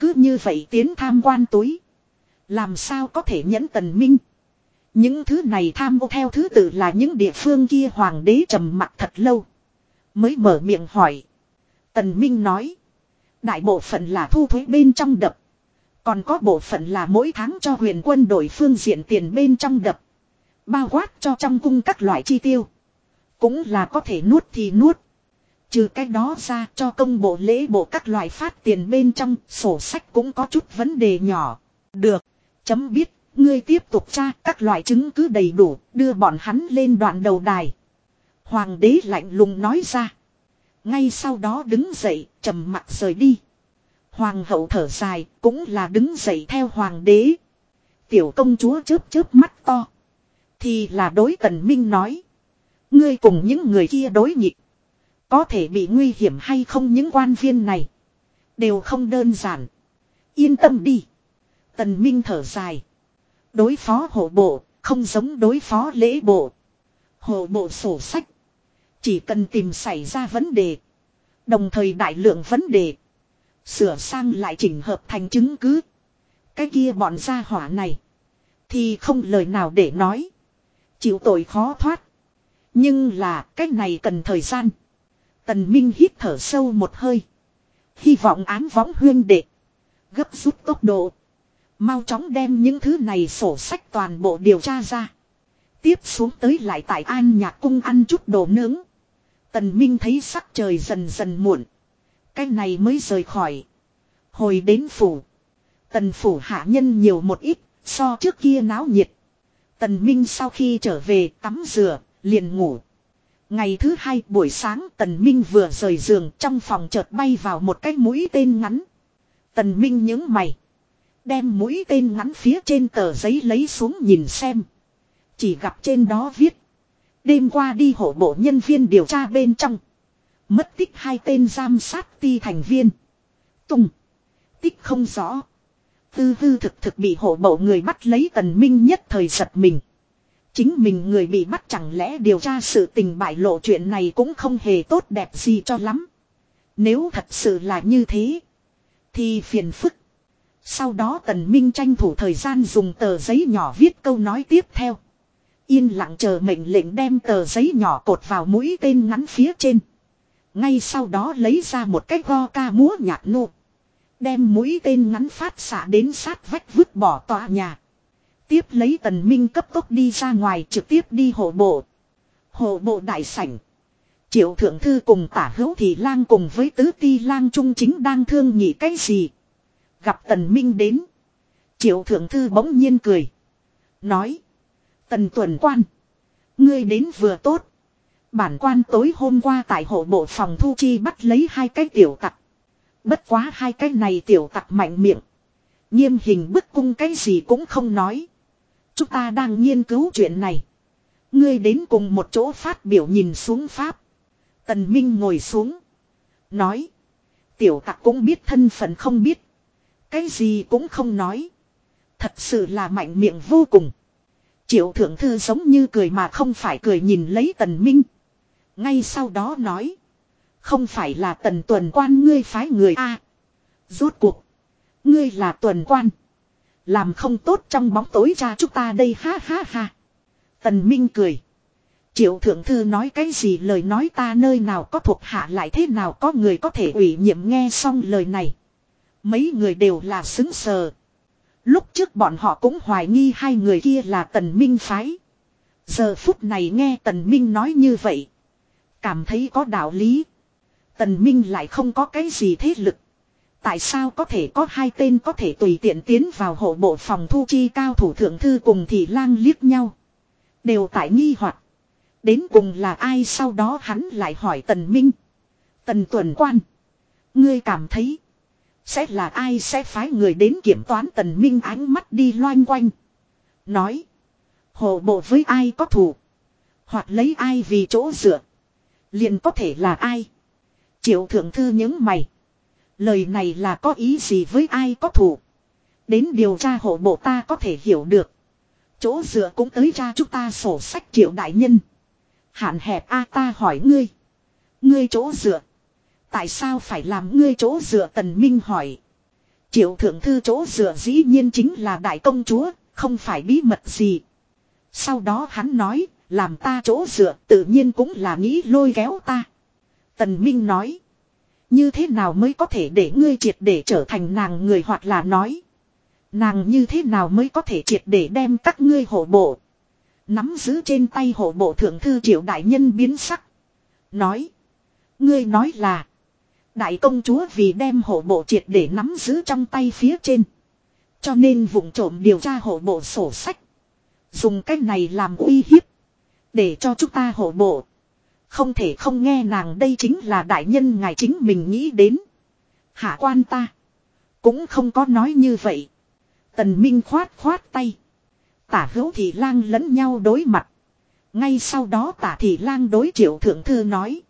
Cứ như vậy tiến tham quan túi. Làm sao có thể nhẫn tần minh. Những thứ này tham ô theo thứ tự là những địa phương kia hoàng đế trầm mặt thật lâu. Mới mở miệng hỏi. Tần Minh nói. Đại bộ phận là thu thuế bên trong đập. Còn có bộ phận là mỗi tháng cho huyền quân đổi phương diện tiền bên trong đập. Bao quát cho trong cung các loại chi tiêu. Cũng là có thể nuốt thì nuốt. Trừ cái đó ra cho công bộ lễ bộ các loại phát tiền bên trong, sổ sách cũng có chút vấn đề nhỏ. Được. Chấm biết. Ngươi tiếp tục tra, các loại chứng cứ đầy đủ, đưa bọn hắn lên đoạn đầu đài. Hoàng đế lạnh lùng nói ra. Ngay sau đó đứng dậy, trầm mặt rời đi. Hoàng hậu thở dài, cũng là đứng dậy theo hoàng đế. Tiểu công chúa chớp chớp mắt to. Thì là đối tần minh nói. Ngươi cùng những người kia đối nhịp. Có thể bị nguy hiểm hay không những quan viên này. Đều không đơn giản. Yên tâm đi. Tần Minh thở dài. Đối phó hộ bộ, không giống đối phó lễ bộ. Hộ bộ sổ sách. Chỉ cần tìm xảy ra vấn đề. Đồng thời đại lượng vấn đề. Sửa sang lại chỉnh hợp thành chứng cứ. Cái kia bọn gia hỏa này. Thì không lời nào để nói. Chịu tội khó thoát. Nhưng là cách này cần thời gian. Tần Minh hít thở sâu một hơi. Hy vọng án võng huyên đệ. Gấp rút tốc độ. Mau chóng đem những thứ này sổ sách toàn bộ điều tra ra. Tiếp xuống tới lại tại An Nhạc Cung ăn chút đồ nướng. Tần Minh thấy sắc trời dần dần muộn. Cái này mới rời khỏi. Hồi đến phủ. Tần phủ hạ nhân nhiều một ít, so trước kia náo nhiệt. Tần Minh sau khi trở về tắm rửa, liền ngủ. Ngày thứ hai buổi sáng Tần Minh vừa rời giường trong phòng chợt bay vào một cái mũi tên ngắn. Tần Minh nhướng mày. Đem mũi tên ngắn phía trên tờ giấy lấy xuống nhìn xem. Chỉ gặp trên đó viết. Đêm qua đi hộ bộ nhân viên điều tra bên trong. Mất tích hai tên giam sát ti thành viên. Tùng. Tích không rõ. Tư tư thực thực bị hộ bộ người bắt lấy tần minh nhất thời giật mình. Chính mình người bị bắt chẳng lẽ điều tra sự tình bại lộ chuyện này cũng không hề tốt đẹp gì cho lắm. Nếu thật sự là như thế. Thì phiền phức. Sau đó tần minh tranh thủ thời gian dùng tờ giấy nhỏ viết câu nói tiếp theo. Yên lặng chờ mệnh lệnh đem tờ giấy nhỏ cột vào mũi tên ngắn phía trên. Ngay sau đó lấy ra một cái go ca múa nhạc nô. Đem mũi tên ngắn phát xạ đến sát vách vứt bỏ tòa nhà. Tiếp lấy tần minh cấp tốc đi ra ngoài trực tiếp đi hộ bộ. Hộ bộ đại sảnh. Triệu thượng thư cùng tả hữu thị lang cùng với tứ ti lang trung chính đang thương nhị cái gì. Gặp tần minh đến. Triệu thượng thư bỗng nhiên cười. Nói. Tần tuần quan. Ngươi đến vừa tốt. Bản quan tối hôm qua tại hộ bộ phòng thu chi bắt lấy hai cái tiểu tặc. Bất quá hai cái này tiểu tặc mạnh miệng. Nghiêm hình bức cung cái gì cũng không nói. Chúng ta đang nghiên cứu chuyện này. Ngươi đến cùng một chỗ phát biểu nhìn xuống Pháp. Tần Minh ngồi xuống. Nói. Tiểu tặc cũng biết thân phận không biết. Cái gì cũng không nói. Thật sự là mạnh miệng vô cùng. Triệu thượng thư giống như cười mà không phải cười nhìn lấy tần minh. Ngay sau đó nói. Không phải là tần tuần quan ngươi phái người a Rốt cuộc. Ngươi là tuần quan. Làm không tốt trong bóng tối cha chúng ta đây, ha ha ha. Tần Minh cười. Triệu thượng thư nói cái gì, lời nói ta nơi nào có thuộc hạ lại thế nào, có người có thể ủy nhiệm nghe xong lời này. Mấy người đều là xứng sờ. Lúc trước bọn họ cũng hoài nghi hai người kia là tần minh phái. Giờ phút này nghe tần minh nói như vậy. Cảm thấy có đạo lý. Tần minh lại không có cái gì thế lực. Tại sao có thể có hai tên có thể tùy tiện tiến vào hộ bộ phòng thu chi cao thủ thượng thư cùng thị lang liếc nhau. Đều tại nghi hoặc Đến cùng là ai sau đó hắn lại hỏi tần minh. Tần tuần quan. Ngươi cảm thấy. Sẽ là ai sẽ phái người đến kiểm toán tần minh ánh mắt đi loanh quanh. Nói. Hộ bộ với ai có thù. Hoặc lấy ai vì chỗ dựa. Liền có thể là ai. Triệu thượng thư những mày. Lời này là có ý gì với ai có thủ Đến điều tra hộ bộ ta có thể hiểu được. Chỗ dựa cũng tới ra chúng ta sổ sách triệu đại nhân. Hạn hẹp a ta hỏi ngươi. Ngươi chỗ dựa. Tại sao phải làm ngươi chỗ dựa tần minh hỏi. Triệu thượng thư chỗ dựa dĩ nhiên chính là đại công chúa, không phải bí mật gì. Sau đó hắn nói, làm ta chỗ dựa tự nhiên cũng là nghĩ lôi kéo ta. Tần Minh nói. Như thế nào mới có thể để ngươi triệt để trở thành nàng người hoặc là nói. Nàng như thế nào mới có thể triệt để đem các ngươi hộ bộ. Nắm giữ trên tay hộ bộ thượng thư triệu đại nhân biến sắc. Nói. Ngươi nói là. Đại công chúa vì đem hộ bộ triệt để nắm giữ trong tay phía trên. Cho nên vùng trộm điều tra hộ bộ sổ sách. Dùng cách này làm uy hiếp. Để cho chúng ta hộ bộ. Không thể không nghe nàng đây chính là đại nhân ngài chính mình nghĩ đến. Hạ quan ta. Cũng không có nói như vậy. Tần Minh khoát khoát tay. Tả hữu thị lang lẫn nhau đối mặt. Ngay sau đó tả thị lang đối triệu thượng thư nói.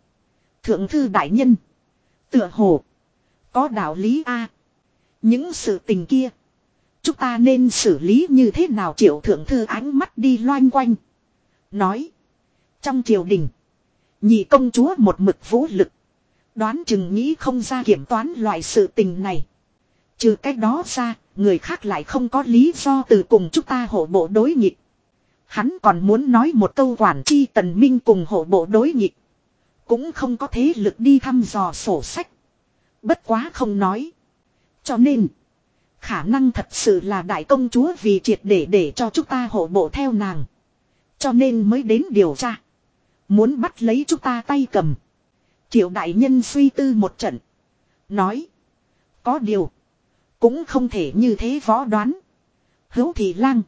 Thượng thư đại nhân. Tựa hồ. Có đạo lý A. Những sự tình kia. Chúng ta nên xử lý như thế nào triệu thượng thư ánh mắt đi loanh quanh. Nói. Trong triều đình. Nhị công chúa một mực vũ lực. Đoán chừng nghĩ không ra kiểm toán loại sự tình này. Trừ cách đó ra, người khác lại không có lý do từ cùng chúng ta hộ bộ đối nghịch. Hắn còn muốn nói một câu quản chi tần minh cùng hộ bộ đối nghịch. Cũng không có thế lực đi thăm dò sổ sách. Bất quá không nói. Cho nên. Khả năng thật sự là đại công chúa vì triệt để để cho chúng ta hộ bộ theo nàng. Cho nên mới đến điều tra. Muốn bắt lấy chúng ta tay cầm. Triệu đại nhân suy tư một trận. Nói. Có điều. Cũng không thể như thế võ đoán. Hữu thị lang.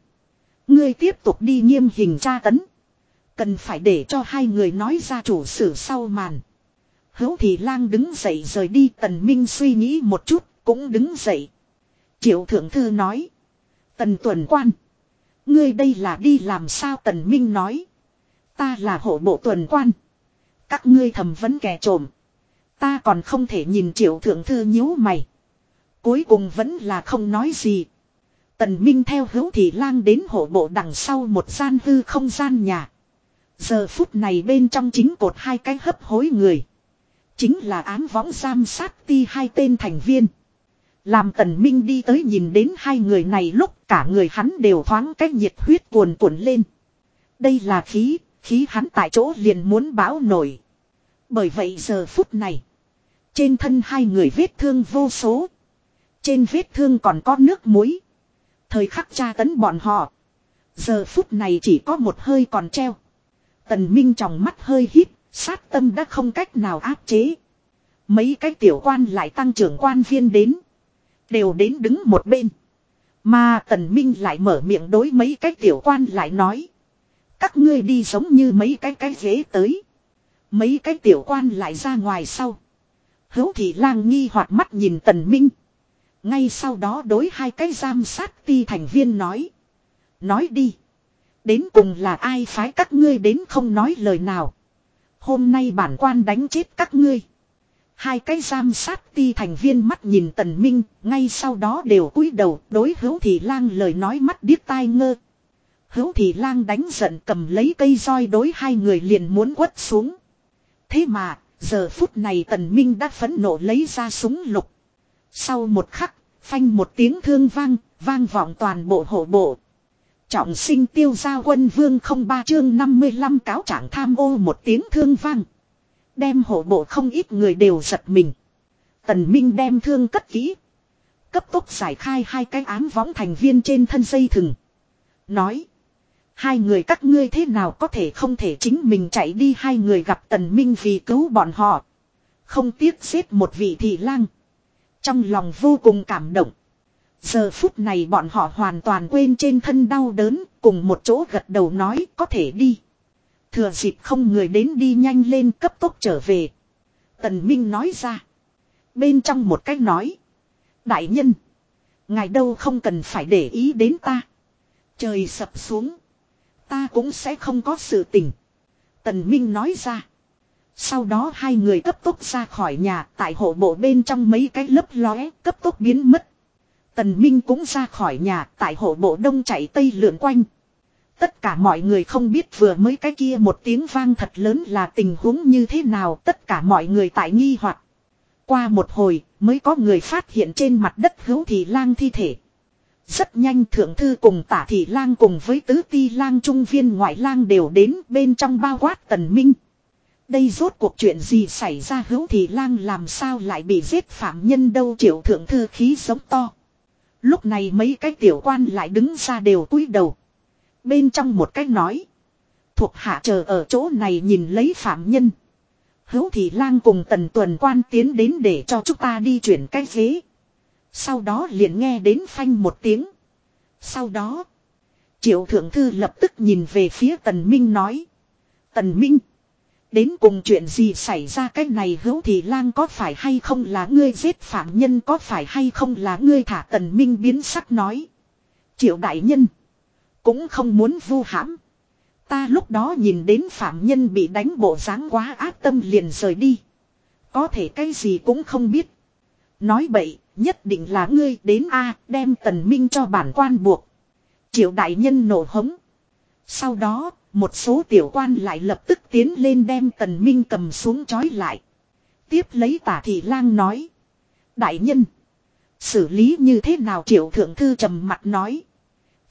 Ngươi tiếp tục đi nghiêm hình tra tấn. Cần phải để cho hai người nói ra chủ sử sau màn. Hữu thị lang đứng dậy rời đi, tần minh suy nghĩ một chút, cũng đứng dậy. Triệu thượng thư nói. Tần tuần quan. Ngươi đây là đi làm sao tần minh nói. Ta là hộ bộ tuần quan. Các ngươi thầm vấn kẻ trộm. Ta còn không thể nhìn triệu thượng thư nhíu mày. Cuối cùng vẫn là không nói gì. Tần Minh theo hữu thị lang đến hộ bộ đằng sau một gian hư không gian nhà. Giờ phút này bên trong chính cột hai cái hấp hối người. Chính là ám võng giam sát ti hai tên thành viên. Làm tần minh đi tới nhìn đến hai người này lúc cả người hắn đều thoáng cách nhiệt huyết cuồn cuộn lên. Đây là khí, khí hắn tại chỗ liền muốn bão nổi. Bởi vậy giờ phút này, trên thân hai người vết thương vô số. Trên vết thương còn có nước muối. Thời khắc tra tấn bọn họ. Giờ phút này chỉ có một hơi còn treo. Tần Minh trong mắt hơi hít, sát tâm đã không cách nào áp chế. Mấy cái tiểu quan lại tăng trưởng quan viên đến. Đều đến đứng một bên. Mà Tần Minh lại mở miệng đối mấy cái tiểu quan lại nói. Các ngươi đi giống như mấy cái cái ghế tới. Mấy cái tiểu quan lại ra ngoài sau. Hữu thị lang nghi hoặc mắt nhìn Tần Minh. Ngay sau đó đối hai cái giam sát ti thành viên nói. Nói đi. Đến cùng là ai phái các ngươi đến không nói lời nào. Hôm nay bản quan đánh chết các ngươi. Hai cái giam sát ti thành viên mắt nhìn tần minh, ngay sau đó đều cúi đầu đối hữu thị lang lời nói mắt điếc tai ngơ. Hữu thì lang đánh giận cầm lấy cây roi đối hai người liền muốn quất xuống. Thế mà, giờ phút này tần minh đã phẫn nộ lấy ra súng lục. Sau một khắc, phanh một tiếng thương vang, vang vọng toàn bộ hộ bộ. Trọng sinh tiêu gia quân vương không ba chương 55 cáo trạng tham ô một tiếng thương vang. Đem hộ bộ không ít người đều giật mình. Tần Minh đem thương cất kỹ. Cấp tốc giải khai hai cái ám võng thành viên trên thân dây thừng. Nói. Hai người các ngươi thế nào có thể không thể chính mình chạy đi hai người gặp tần minh vì cứu bọn họ. Không tiếc giết một vị thị lang. Trong lòng vô cùng cảm động. Giờ phút này bọn họ hoàn toàn quên trên thân đau đớn, cùng một chỗ gật đầu nói có thể đi. Thừa dịp không người đến đi nhanh lên cấp tốc trở về. Tần Minh nói ra. Bên trong một cách nói. Đại nhân. Ngài đâu không cần phải để ý đến ta. Trời sập xuống. Ta cũng sẽ không có sự tình. Tần Minh nói ra. Sau đó hai người cấp tốc ra khỏi nhà, tại hộ bộ bên trong mấy cái lớp lóe, cấp tốc biến mất. Tần Minh cũng ra khỏi nhà, tại hộ bộ đông chạy tây lượn quanh. Tất cả mọi người không biết vừa mới cái kia một tiếng vang thật lớn là tình huống như thế nào, tất cả mọi người tại nghi hoặc Qua một hồi, mới có người phát hiện trên mặt đất hữu thị lang thi thể. Rất nhanh thượng thư cùng tả thị lang cùng với tứ ti lang trung viên ngoại lang đều đến bên trong bao quát tần minh. Đây rốt cuộc chuyện gì xảy ra hữu thị lang làm sao lại bị giết phạm nhân đâu triệu thượng thư khí giống to. Lúc này mấy cái tiểu quan lại đứng ra đều cúi đầu. Bên trong một cách nói. Thuộc hạ chờ ở chỗ này nhìn lấy phạm nhân. Hữu thị lang cùng tần tuần quan tiến đến để cho chúng ta đi chuyển cái ghế. Sau đó liền nghe đến phanh một tiếng. Sau đó. Triệu thượng thư lập tức nhìn về phía tần minh nói. Tần minh. Đến cùng chuyện gì xảy ra cái này hữu thị lang có phải hay không là ngươi giết phạm nhân có phải hay không là ngươi thả tần minh biến sắc nói. Triệu đại nhân. Cũng không muốn vu hãm. Ta lúc đó nhìn đến phạm nhân bị đánh bộ dáng quá ác tâm liền rời đi. Có thể cái gì cũng không biết. Nói bậy, nhất định là ngươi đến A đem tần minh cho bản quan buộc. Triệu đại nhân nổ hống. Sau đó, một số tiểu quan lại lập tức tiến lên đem tần minh cầm xuống chói lại. Tiếp lấy tả thị lang nói. Đại nhân. Xử lý như thế nào triệu thượng thư trầm mặt nói.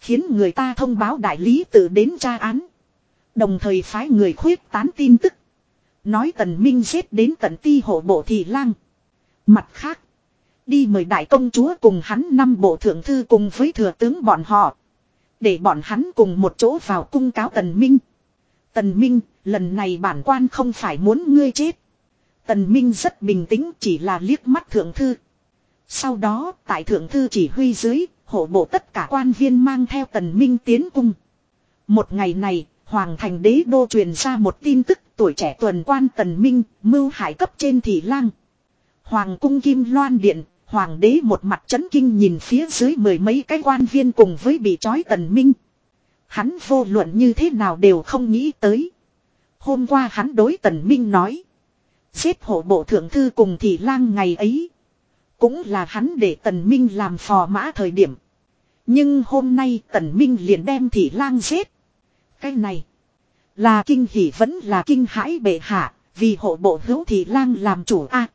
Khiến người ta thông báo đại lý tự đến tra án. Đồng thời phái người khuyết tán tin tức. Nói tần minh giết đến tận ti hộ bộ thị lang. Mặt khác. Đi mời đại công chúa cùng hắn năm bộ thượng thư cùng với thừa tướng bọn họ. Để bọn hắn cùng một chỗ vào cung cáo tần minh. Tần minh, lần này bản quan không phải muốn ngươi chết. Tần minh rất bình tĩnh chỉ là liếc mắt thượng thư. Sau đó, tại thượng thư chỉ huy dưới, hộ bộ tất cả quan viên mang theo tần minh tiến cung. Một ngày này, Hoàng thành đế đô truyền ra một tin tức tuổi trẻ tuần quan tần minh, mưu hải cấp trên thị lang. Hoàng cung kim loan điện, hoàng đế một mặt chấn kinh nhìn phía dưới mười mấy cái quan viên cùng với bị trói tần minh. Hắn vô luận như thế nào đều không nghĩ tới. Hôm qua hắn đối tần minh nói. Xếp hộ bộ thượng thư cùng thị lang ngày ấy. Cũng là hắn để tần minh làm phò mã thời điểm. Nhưng hôm nay tần minh liền đem thị lang giết. Cái này. Là kinh hỉ vẫn là kinh hãi bệ hạ. Vì hộ bộ hữu thị lang làm chủ a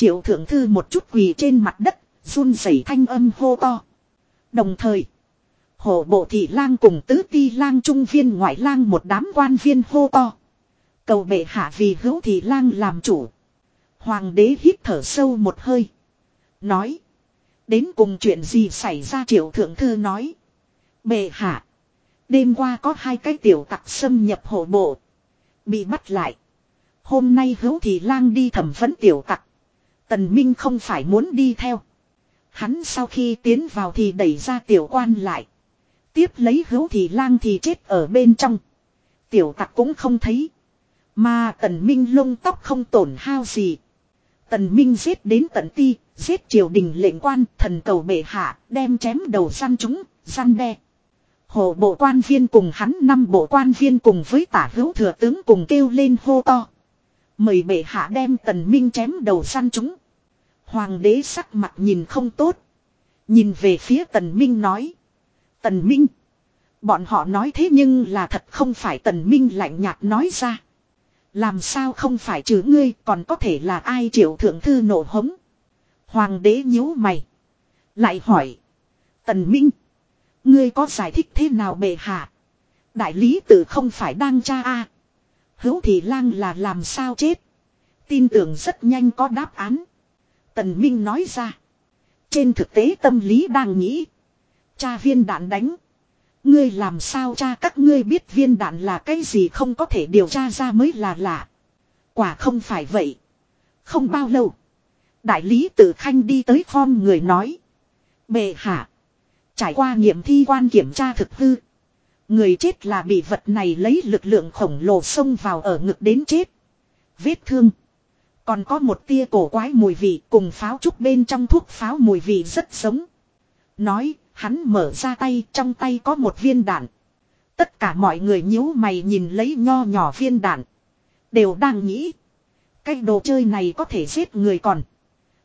Triệu thượng thư một chút quỳ trên mặt đất. run rẩy thanh âm hô to. Đồng thời. Hộ bộ thị lang cùng tứ ti lang trung viên ngoại lang một đám quan viên hô to. Cầu bệ hạ vì hữu thị lang làm chủ. Hoàng đế hít thở sâu một hơi. Nói. Đến cùng chuyện gì xảy ra triệu thượng thư nói. Bệ hạ. Đêm qua có hai cái tiểu tặc xâm nhập hộ bộ. Bị bắt lại. Hôm nay hữu thị lang đi thẩm vấn tiểu tặc. Tần Minh không phải muốn đi theo. Hắn sau khi tiến vào thì đẩy ra tiểu quan lại. Tiếp lấy hữu thì lang thì chết ở bên trong. Tiểu tặc cũng không thấy. Mà tần minh lông tóc không tổn hao gì. Tần minh giết đến tận ti, giết triều đình lệnh quan, thần cầu bệ hạ, đem chém đầu săn chúng, săn đe. Hồ bộ quan viên cùng hắn năm bộ quan viên cùng với tả hữu thừa tướng cùng kêu lên hô to. Mời bệ hạ đem tần minh chém đầu săn chúng. Hoàng đế sắc mặt nhìn không tốt. Nhìn về phía tần minh nói. Tần minh. Bọn họ nói thế nhưng là thật không phải tần minh lạnh nhạt nói ra. Làm sao không phải chứ ngươi, còn có thể là ai triệu thượng thư nổ hống. Hoàng đế nhíu mày. Lại hỏi. Tần Minh. Ngươi có giải thích thế nào bệ hạ? Đại lý tử không phải đang tra a Hữu thị lang là làm sao chết? Tin tưởng rất nhanh có đáp án. Tần Minh nói ra. Trên thực tế tâm lý đang nghĩ. Cha viên đạn đánh. Ngươi làm sao cha các ngươi biết viên đạn là cái gì không có thể điều tra ra mới là lạ. Quả không phải vậy. Không bao lâu. Đại lý tử khanh đi tới khom người nói. Bệ hạ. Trải qua nghiệm thi quan kiểm tra thực hư. Người chết là bị vật này lấy lực lượng khổng lồ xông vào ở ngực đến chết. Vết thương. Còn có một tia cổ quái mùi vị cùng pháo trúc bên trong thuốc pháo mùi vị rất giống. Nói, hắn mở ra tay, trong tay có một viên đạn. Tất cả mọi người nhíu mày nhìn lấy nho nhỏ viên đạn. Đều đang nghĩ. Cái đồ chơi này có thể giết người còn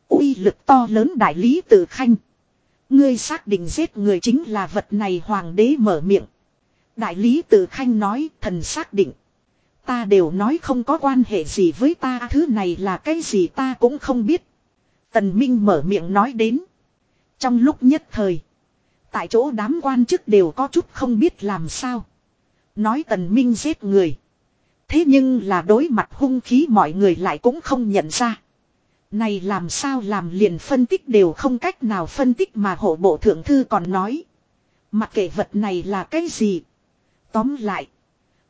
uy lực to lớn đại lý tự khanh. Ngươi xác định giết người chính là vật này hoàng đế mở miệng. Đại lý tự khanh nói thần xác định. Ta đều nói không có quan hệ gì với ta, thứ này là cái gì ta cũng không biết. Tần Minh mở miệng nói đến. Trong lúc nhất thời. Tại chỗ đám quan chức đều có chút không biết làm sao. Nói tần Minh giết người. Thế nhưng là đối mặt hung khí mọi người lại cũng không nhận ra. Này làm sao làm liền phân tích đều không cách nào phân tích mà hộ bộ thượng thư còn nói. Mặc kệ vật này là cái gì. Tóm lại.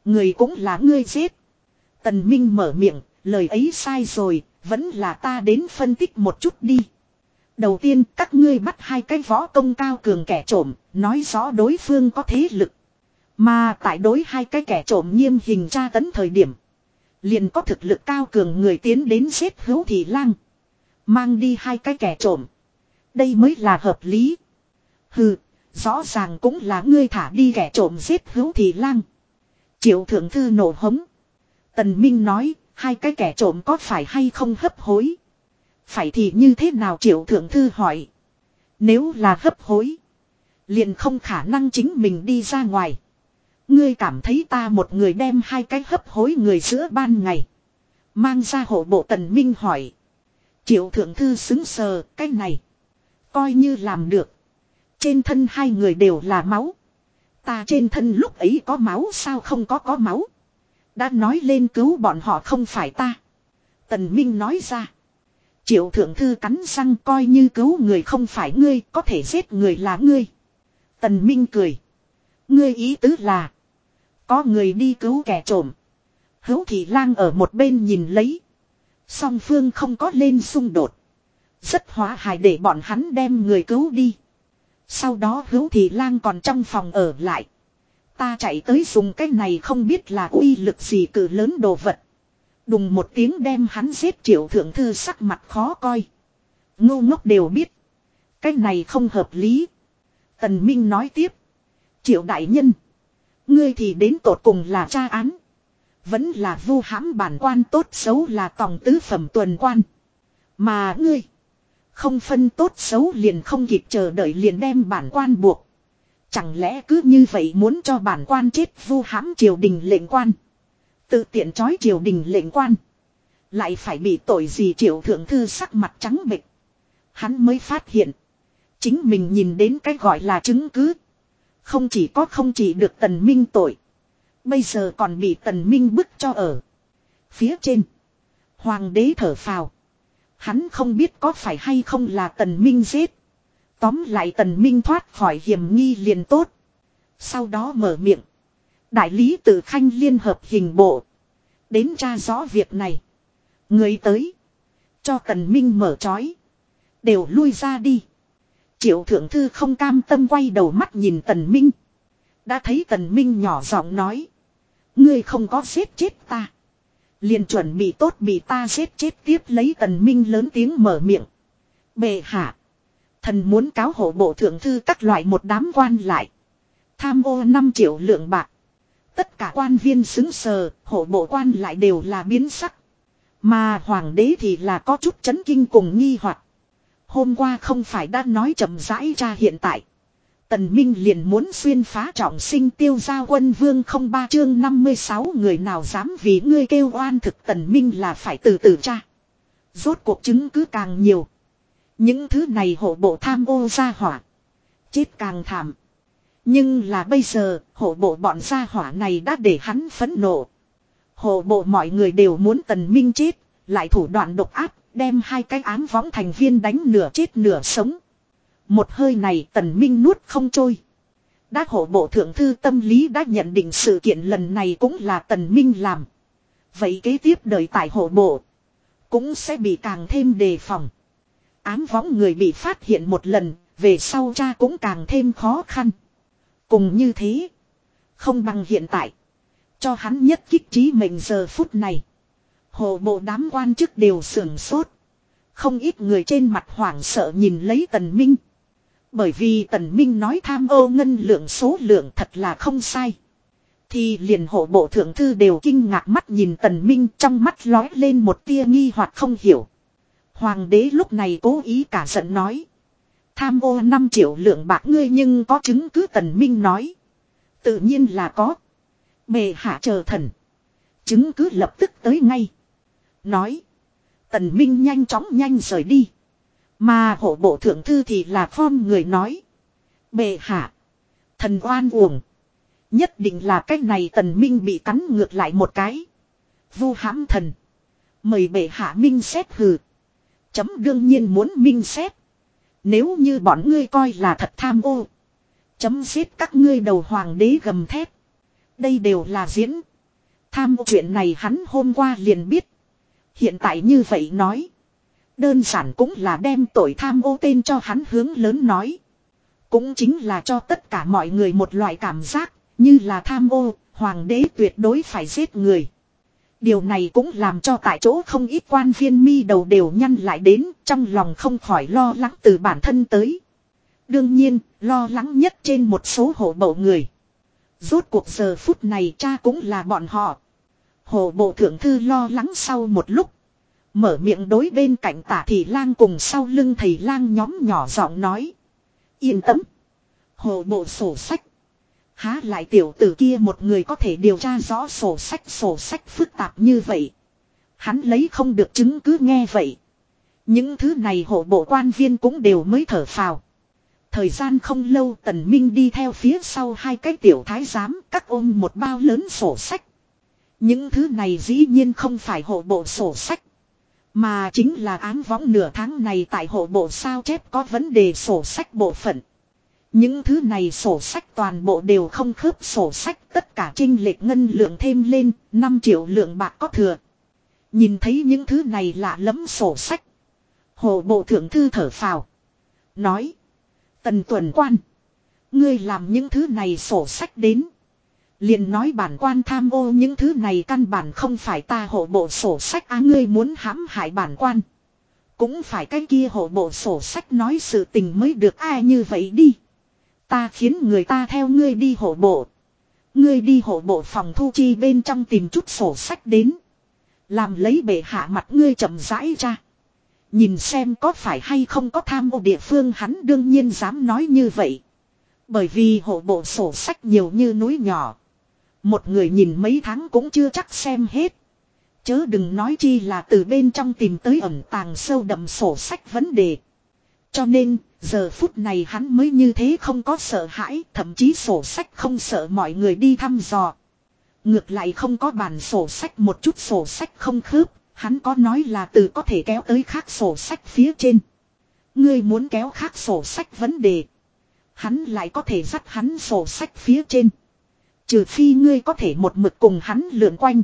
Người cũng là ngươi giết. Tần Minh mở miệng, lời ấy sai rồi, vẫn là ta đến phân tích một chút đi. Đầu tiên các ngươi bắt hai cái võ công cao cường kẻ trộm, nói rõ đối phương có thế lực. Mà tại đối hai cái kẻ trộm nghiêm hình tra tấn thời điểm. Liền có thực lực cao cường người tiến đến giết hữu thị lang. Mang đi hai cái kẻ trộm. Đây mới là hợp lý. Hừ, rõ ràng cũng là ngươi thả đi kẻ trộm giết hữu thị lang. Triệu thượng thư nổ hống. Tần Minh nói, hai cái kẻ trộm có phải hay không hấp hối? Phải thì như thế nào triệu thượng thư hỏi? Nếu là hấp hối, liền không khả năng chính mình đi ra ngoài. Ngươi cảm thấy ta một người đem hai cái hấp hối người giữa ban ngày. Mang ra hộ bộ tần minh hỏi. Triệu thượng thư xứng sờ, cái này. Coi như làm được. Trên thân hai người đều là máu. Ta trên thân lúc ấy có máu sao không có có máu. Đã nói lên cứu bọn họ không phải ta. Tần Minh nói ra. Triệu thượng thư cắn răng coi như cứu người không phải ngươi, có thể giết người là ngươi. Tần Minh cười. Ngươi ý tứ là. Có người đi cứu kẻ trộm. Hữu thị lang ở một bên nhìn lấy. Song phương không có lên xung đột. Rất hóa hài để bọn hắn đem người cứu đi. Sau đó hữu thị lang còn trong phòng ở lại. Ta chạy tới dùng cái này không biết là uy lực gì cử lớn đồ vật. Đùng một tiếng đem hắn giết triệu thượng thư sắc mặt khó coi. Ngô ngốc đều biết. Cái này không hợp lý. Tần Minh nói tiếp. Triệu đại nhân. Ngươi thì đến tột cùng là tra án. Vẫn là vu hãm bản quan tốt xấu là tòng tứ phẩm tuần quan. Mà ngươi. Không phân tốt xấu liền không kịp chờ đợi liền đem bản quan buộc. Chẳng lẽ cứ như vậy muốn cho bản quan chết vu hãm triều đình lệnh quan. Tự tiện trói triều đình lệnh quan. Lại phải bị tội gì triệu thượng thư sắc mặt trắng bệch. Hắn mới phát hiện. Chính mình nhìn đến cái gọi là chứng cứ. Không chỉ có không chỉ được tần minh tội. Bây giờ còn bị tần minh bức cho ở. Phía trên. Hoàng đế thở phào. Hắn không biết có phải hay không là tần minh giết. Tóm lại tần minh thoát khỏi hiểm nghi liền tốt. Sau đó mở miệng. Đại lý tự khanh liên hợp hình bộ. Đến tra rõ việc này. Người tới. Cho tần minh mở trói. Đều lui ra đi. Triệu thượng thư không cam tâm quay đầu mắt nhìn tần minh. Đã thấy tần minh nhỏ giọng nói. Ngươi không có giết chết ta. Liền chuẩn bị tốt bị ta giết chết tiếp lấy tần minh lớn tiếng mở miệng. Bệ hạ. Thần muốn cáo hộ bộ thượng thư các loại một đám quan lại. Tham ô 5 triệu lượng bạc. Tất cả quan viên xứng sờ, hộ bộ quan lại đều là biến sắc. Mà hoàng đế thì là có chút chấn kinh cùng nghi hoặc. Hôm qua không phải đã nói chậm rãi ra hiện tại. Tần Minh liền muốn xuyên phá trọng sinh tiêu giao quân vương không ba chương 56 người nào dám vì ngươi kêu oan thực Tần Minh là phải từ từ tra. Rốt cuộc chứng cứ càng nhiều. Những thứ này hộ bộ tham ô ra hỏa. Chết càng thảm. Nhưng là bây giờ, hộ bộ bọn gia hỏa này đã để hắn phẫn nộ. Hộ bộ mọi người đều muốn tần minh chết, lại thủ đoạn độc áp, đem hai cái án võng thành viên đánh nửa chết nửa sống. Một hơi này tần minh nuốt không trôi. Đã hộ bộ thượng thư tâm lý đã nhận định sự kiện lần này cũng là tần minh làm. Vậy kế tiếp đời tại hộ bộ. Cũng sẽ bị càng thêm đề phòng. Ám võng người bị phát hiện một lần, về sau cha cũng càng thêm khó khăn. Cùng như thế. Không bằng hiện tại. Cho hắn nhất kích trí mình giờ phút này. Hồ bộ đám quan chức đều sưởng sốt. Không ít người trên mặt hoảng sợ nhìn lấy tần minh. Bởi vì tần minh nói tham ô ngân lượng số lượng thật là không sai. Thì liền hộ bộ thượng thư đều kinh ngạc mắt nhìn tần minh trong mắt lói lên một tia nghi hoặc không hiểu. Hoàng đế lúc này cố ý cả giận nói. Tham ô 5 triệu lượng bạc ngươi nhưng có chứng cứ tần minh nói. Tự nhiên là có. Bề hạ chờ thần. Chứng cứ lập tức tới ngay. Nói. Tần minh nhanh chóng nhanh rời đi. Mà hộ bộ thượng thư thì là phong người nói. Bệ hạ. Thần oan uổng. Nhất định là cách này tần minh bị cắn ngược lại một cái. Vu hãm thần. Mời bệ hạ minh xét hừ. Chấm đương nhiên muốn minh xét. Nếu như bọn ngươi coi là thật tham ô. Chấm giết các ngươi đầu hoàng đế gầm thép. Đây đều là diễn. Tham ô chuyện này hắn hôm qua liền biết. Hiện tại như vậy nói. Đơn giản cũng là đem tội tham ô tên cho hắn hướng lớn nói. Cũng chính là cho tất cả mọi người một loại cảm giác, như là tham ô, hoàng đế tuyệt đối phải giết người. Điều này cũng làm cho tại chỗ không ít quan viên mi đầu đều nhăn lại đến, trong lòng không khỏi lo lắng từ bản thân tới. Đương nhiên, lo lắng nhất trên một số hộ bộ người. Rốt cuộc giờ phút này cha cũng là bọn họ. Hộ bộ thượng thư lo lắng sau một lúc. Mở miệng đối bên cạnh tả thị lang cùng sau lưng thầy lang nhóm nhỏ giọng nói. Yên tâm. Hồ bộ sổ sách. Há lại tiểu tử kia một người có thể điều tra rõ sổ sách sổ sách phức tạp như vậy. Hắn lấy không được chứng cứ nghe vậy. Những thứ này hộ bộ quan viên cũng đều mới thở phào. Thời gian không lâu tần minh đi theo phía sau hai cái tiểu thái giám các ôm một bao lớn sổ sách. Những thứ này dĩ nhiên không phải hộ bộ sổ sách. Mà chính là ám võng nửa tháng này tại hộ bộ sao chép có vấn đề sổ sách bộ phận. Những thứ này sổ sách toàn bộ đều không khớp sổ sách, tất cả trinh lệch ngân lượng thêm lên 5 triệu lượng bạc có thừa. Nhìn thấy những thứ này lạ lẫm sổ sách. Hộ bộ thượng thư thở phào. Nói. Tần tuần quan. Ngươi làm những thứ này sổ sách đến liền nói bản quan tham ô những thứ này căn bản không phải ta hộ bộ sổ sách á, ngươi muốn hãm hại bản quan. Cũng phải cái kia hộ bộ sổ sách nói sự tình mới được, ai như vậy đi. Ta khiến người ta theo ngươi đi hộ bộ. Ngươi đi hộ bộ phòng thu chi bên trong tìm chút sổ sách đến. Làm lấy bệ hạ mặt ngươi chậm rãi ra. Nhìn xem có phải hay không có tham ô địa phương, hắn đương nhiên dám nói như vậy. Bởi vì hộ bộ sổ sách nhiều như núi nhỏ. Một người nhìn mấy tháng cũng chưa chắc xem hết. Chớ đừng nói chi là từ bên trong tìm tới ẩn tàng sâu đậm sổ sách vấn đề. Cho nên, giờ phút này hắn mới như thế không có sợ hãi, thậm chí sổ sách không sợ mọi người đi thăm dò. Ngược lại không có bản sổ sách một chút sổ sách không khớp, hắn có nói là từ có thể kéo tới khác sổ sách phía trên. Ngươi muốn kéo khác sổ sách vấn đề. Hắn lại có thể dắt hắn sổ sách phía trên. Trừ phi ngươi có thể một mực cùng hắn lượn quanh.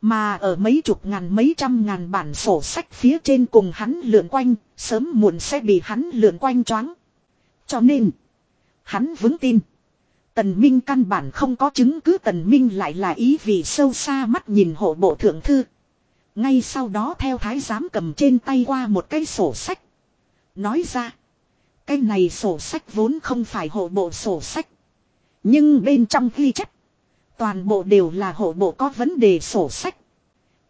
Mà ở mấy chục ngàn mấy trăm ngàn bản sổ sách phía trên cùng hắn lượn quanh, sớm muộn sẽ bị hắn lượn quanh choáng. Cho nên, hắn vững tin. Tần Minh căn bản không có chứng cứ Tần Minh lại là ý vì sâu xa mắt nhìn hộ bộ thượng thư. Ngay sau đó theo thái giám cầm trên tay qua một cái sổ sách. Nói ra, cái này sổ sách vốn không phải hộ bộ sổ sách. Nhưng bên trong ghi chép, toàn bộ đều là hộ bộ có vấn đề sổ sách.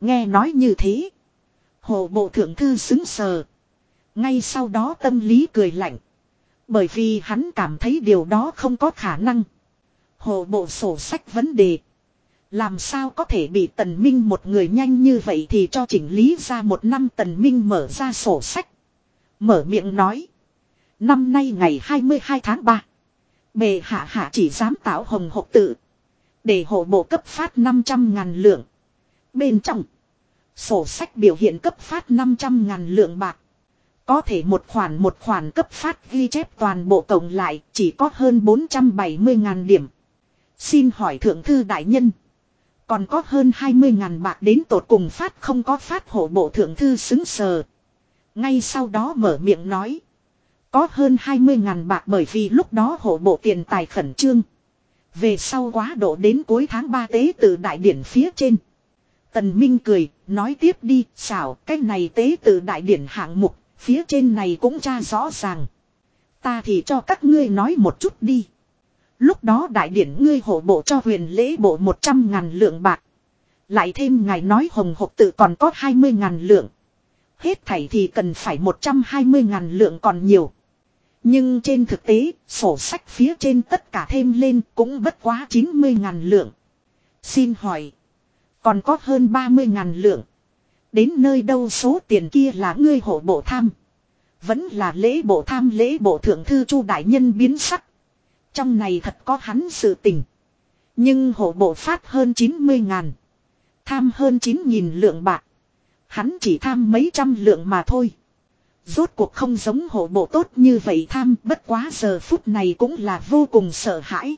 Nghe nói như thế, hộ bộ thượng thư xứng sờ. Ngay sau đó tâm lý cười lạnh. Bởi vì hắn cảm thấy điều đó không có khả năng. Hồ bộ sổ sách vấn đề. Làm sao có thể bị tần minh một người nhanh như vậy thì cho chỉnh lý ra một năm tần minh mở ra sổ sách. Mở miệng nói. Năm nay ngày 22 tháng 3. Bề hạ hạ chỉ dám tạo hồng hộp tự. Để hộ bộ cấp phát 500 ngàn lượng. Bên trong. Sổ sách biểu hiện cấp phát 500 ngàn lượng bạc. Có thể một khoản một khoản cấp phát ghi chép toàn bộ tổng lại, chỉ có hơn 470 ngàn điểm. Xin hỏi thượng thư đại nhân. Còn có hơn 20 ngàn bạc đến tột cùng phát không có phát hộ bộ thượng thư xứng sờ. Ngay sau đó mở miệng nói. Có hơn 20 ngàn bạc bởi vì lúc đó hộ bộ tiền tài khẩn trương. Về sau quá độ đến cuối tháng 3 tế từ đại điển phía trên. Tần Minh cười, nói tiếp đi, xảo, cái này tế từ đại điển hạng mục, phía trên này cũng tra rõ ràng. Ta thì cho các ngươi nói một chút đi. Lúc đó đại điển ngươi hộ bộ cho huyền lễ bộ 100 ngàn lượng bạc. Lại thêm ngài nói hồng hộp tự còn có 20 ngàn lượng. Hết thảy thì cần phải 120 ngàn lượng còn nhiều. Nhưng trên thực tế, sổ sách phía trên tất cả thêm lên cũng bất quá 90 ngàn lượng. Xin hỏi, còn có hơn 30 ngàn lượng. Đến nơi đâu số tiền kia là ngươi hộ bộ tham. Vẫn là lễ bộ tham lễ bộ thượng thư chu đại nhân biến sắc. Trong này thật có hắn sự tình. Nhưng hộ bộ phát hơn 90 ngàn. Tham hơn 9 nghìn lượng bạc. Hắn chỉ tham mấy trăm lượng mà thôi. Rốt cuộc không giống hộ bộ tốt như vậy tham bất quá giờ phút này cũng là vô cùng sợ hãi.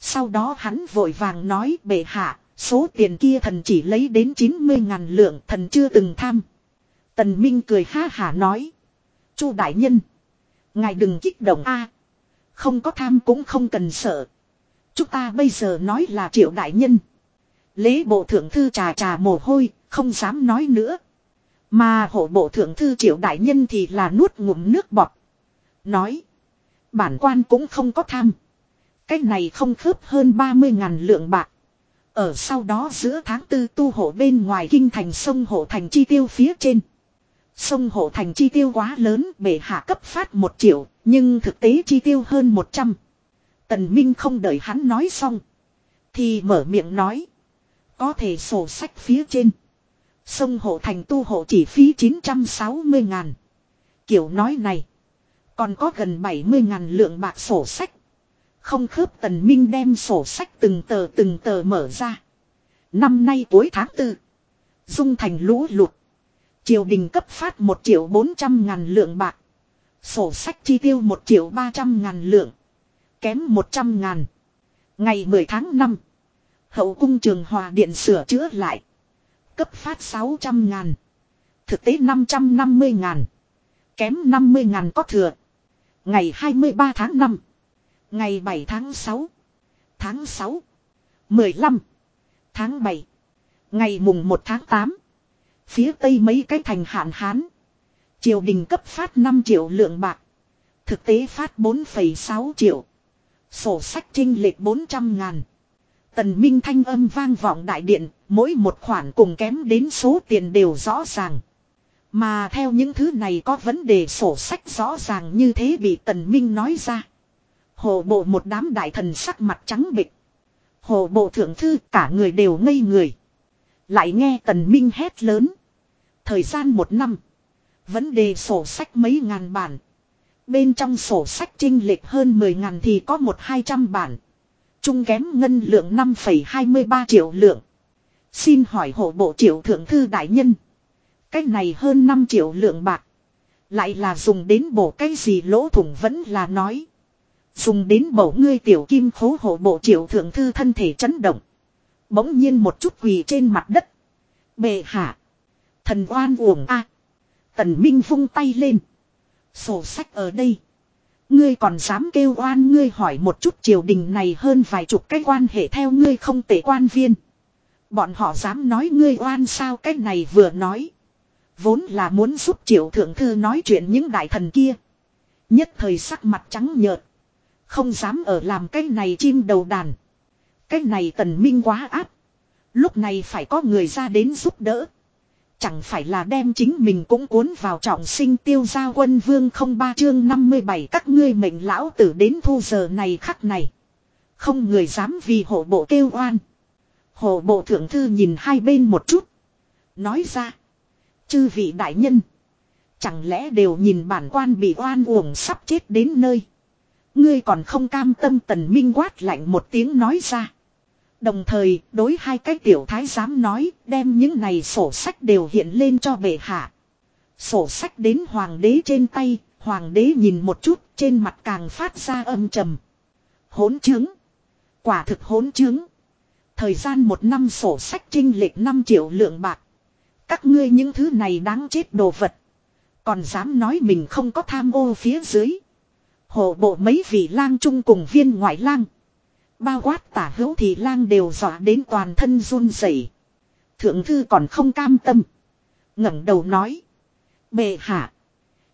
Sau đó hắn vội vàng nói bệ hạ, số tiền kia thần chỉ lấy đến 90 ngàn lượng thần chưa từng tham. Tần Minh cười ha hả nói. Chu đại nhân. Ngài đừng kích động a không có tham cũng không cần sợ. Chúng ta bây giờ nói là triệu đại nhân. Lễ bộ thượng thư trà trà mồ hôi, không dám nói nữa. Mà hộ bộ thượng thư triệu đại nhân thì là nuốt ngụm nước bọt. Nói. Bản quan cũng không có tham. Cái này không khớp hơn 30 ngàn lượng bạc. Ở sau đó giữa tháng tư tu hộ bên ngoài kinh thành sông hộ thành chi tiêu phía trên. Sông hộ thành chi tiêu quá lớn bể hạ cấp phát một triệu, nhưng thực tế chi tiêu hơn một trăm. Tần Minh không đợi hắn nói xong. Thì mở miệng nói. Có thể sổ sách phía trên. Sông hộ thành tu hộ chỉ phí 960 ngàn. Kiểu nói này. Còn có gần 70 ngàn lượng bạc sổ sách. Không khớp tần minh đem sổ sách từng tờ từng tờ mở ra. Năm nay cuối tháng tư. Dung thành lũ lụt. Triều đình cấp phát 1 triệu 400 ngàn lượng bạc. Sổ sách chi tiêu 1 triệu 300 ngàn lượng. Kém 100 ngàn. Ngày 10 tháng 5. Hậu cung trường hòa điện sửa chữa lại. Cấp phát 600 ngàn. Thực tế 550 ngàn. Kém 50 ngàn có thừa. Ngày 23 tháng 5. Ngày 7 tháng 6. Tháng 6. 15. Tháng 7. Ngày mùng 1 tháng 8. Phía tây mấy cái thành hạn hán. Triều đình cấp phát 5 triệu lượng bạc. Thực tế phát 4,6 triệu. Sổ sách trinh lệch 400 ngàn. Tần Minh thanh âm vang vọng đại điện, mỗi một khoản cùng kém đến số tiền đều rõ ràng. Mà theo những thứ này có vấn đề sổ sách rõ ràng như thế bị Tần Minh nói ra. Hồ bộ một đám đại thần sắc mặt trắng bịch. Hồ bộ thượng thư cả người đều ngây người. Lại nghe Tần Minh hét lớn. Thời gian một năm. Vấn đề sổ sách mấy ngàn bản. Bên trong sổ sách trinh lệch hơn 10 ngàn thì có một hai trăm bản. Trung kém ngân lượng 5,23 triệu lượng. Xin hỏi hộ bộ triệu thượng thư đại nhân. cách này hơn 5 triệu lượng bạc. Lại là dùng đến bổ cái gì lỗ thủng vẫn là nói. Dùng đến bổ ngươi tiểu kim khố hộ bộ triệu thượng thư thân thể chấn động. Bỗng nhiên một chút quỳ trên mặt đất. Bệ hạ. Thần oan uổng a Tần Minh vung tay lên. Sổ sách ở đây. Ngươi còn dám kêu oan ngươi hỏi một chút triều đình này hơn vài chục cái quan hệ theo ngươi không tệ quan viên. Bọn họ dám nói ngươi oan sao cái này vừa nói. Vốn là muốn giúp triệu thượng thư nói chuyện những đại thần kia. Nhất thời sắc mặt trắng nhợt. Không dám ở làm cái này chim đầu đàn. Cái này tần minh quá áp. Lúc này phải có người ra đến giúp đỡ. Chẳng phải là đem chính mình cũng cuốn vào trọng sinh tiêu gia quân vương không ba chương 57 các ngươi mệnh lão tử đến thu giờ này khắc này. Không người dám vì hộ bộ kêu oan. Hộ bộ thượng thư nhìn hai bên một chút. Nói ra. Chư vị đại nhân. Chẳng lẽ đều nhìn bản quan bị oan uổng sắp chết đến nơi. Ngươi còn không cam tâm tần minh quát lạnh một tiếng nói ra. Đồng thời, đối hai cái tiểu thái giám nói, đem những này sổ sách đều hiện lên cho bệ hạ. Sổ sách đến hoàng đế trên tay, hoàng đế nhìn một chút, trên mặt càng phát ra âm trầm. Hỗn chứng. Quả thực hỗn chứng. Thời gian một năm sổ sách trinh lệch 5 triệu lượng bạc. Các ngươi những thứ này đáng chết đồ vật. Còn dám nói mình không có tham ô phía dưới. Hộ bộ mấy vị lang trung cùng viên ngoại lang. Bao quát tả hữu thì lang đều dọa đến toàn thân run rẩy. Thượng thư còn không cam tâm. ngẩng đầu nói. Bệ hạ.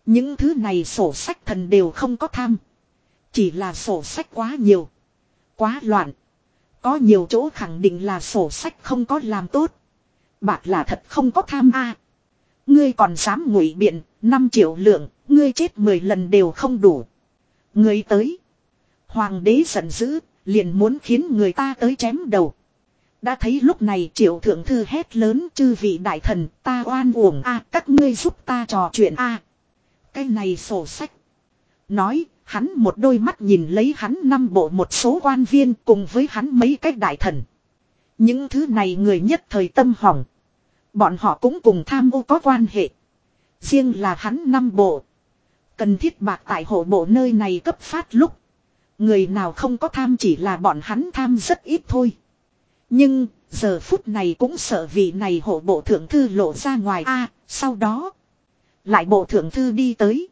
Những thứ này sổ sách thần đều không có tham. Chỉ là sổ sách quá nhiều. Quá loạn. Có nhiều chỗ khẳng định là sổ sách không có làm tốt. Bạc là thật không có tham a. Ngươi còn dám ngụy biện, 5 triệu lượng, ngươi chết 10 lần đều không đủ. Ngươi tới. Hoàng đế giận dữ, liền muốn khiến người ta tới chém đầu. Đã thấy lúc này triệu thượng thư hét lớn, chư vị đại thần, ta oan uổng a, các ngươi giúp ta trò chuyện a Cái này sổ sách. Nói, hắn một đôi mắt nhìn lấy hắn năm bộ một số quan viên cùng với hắn mấy cái đại thần. Những thứ này người nhất thời tâm hỏng. Bọn họ cũng cùng tham ô có quan hệ. Riêng là hắn năm bộ. Cần thiết bạc tại hộ bộ nơi này cấp phát lúc. Người nào không có tham chỉ là bọn hắn tham rất ít thôi. Nhưng, giờ phút này cũng sợ vị này hộ bộ thượng thư lộ ra ngoài a sau đó. Lại bộ thượng thư đi tới.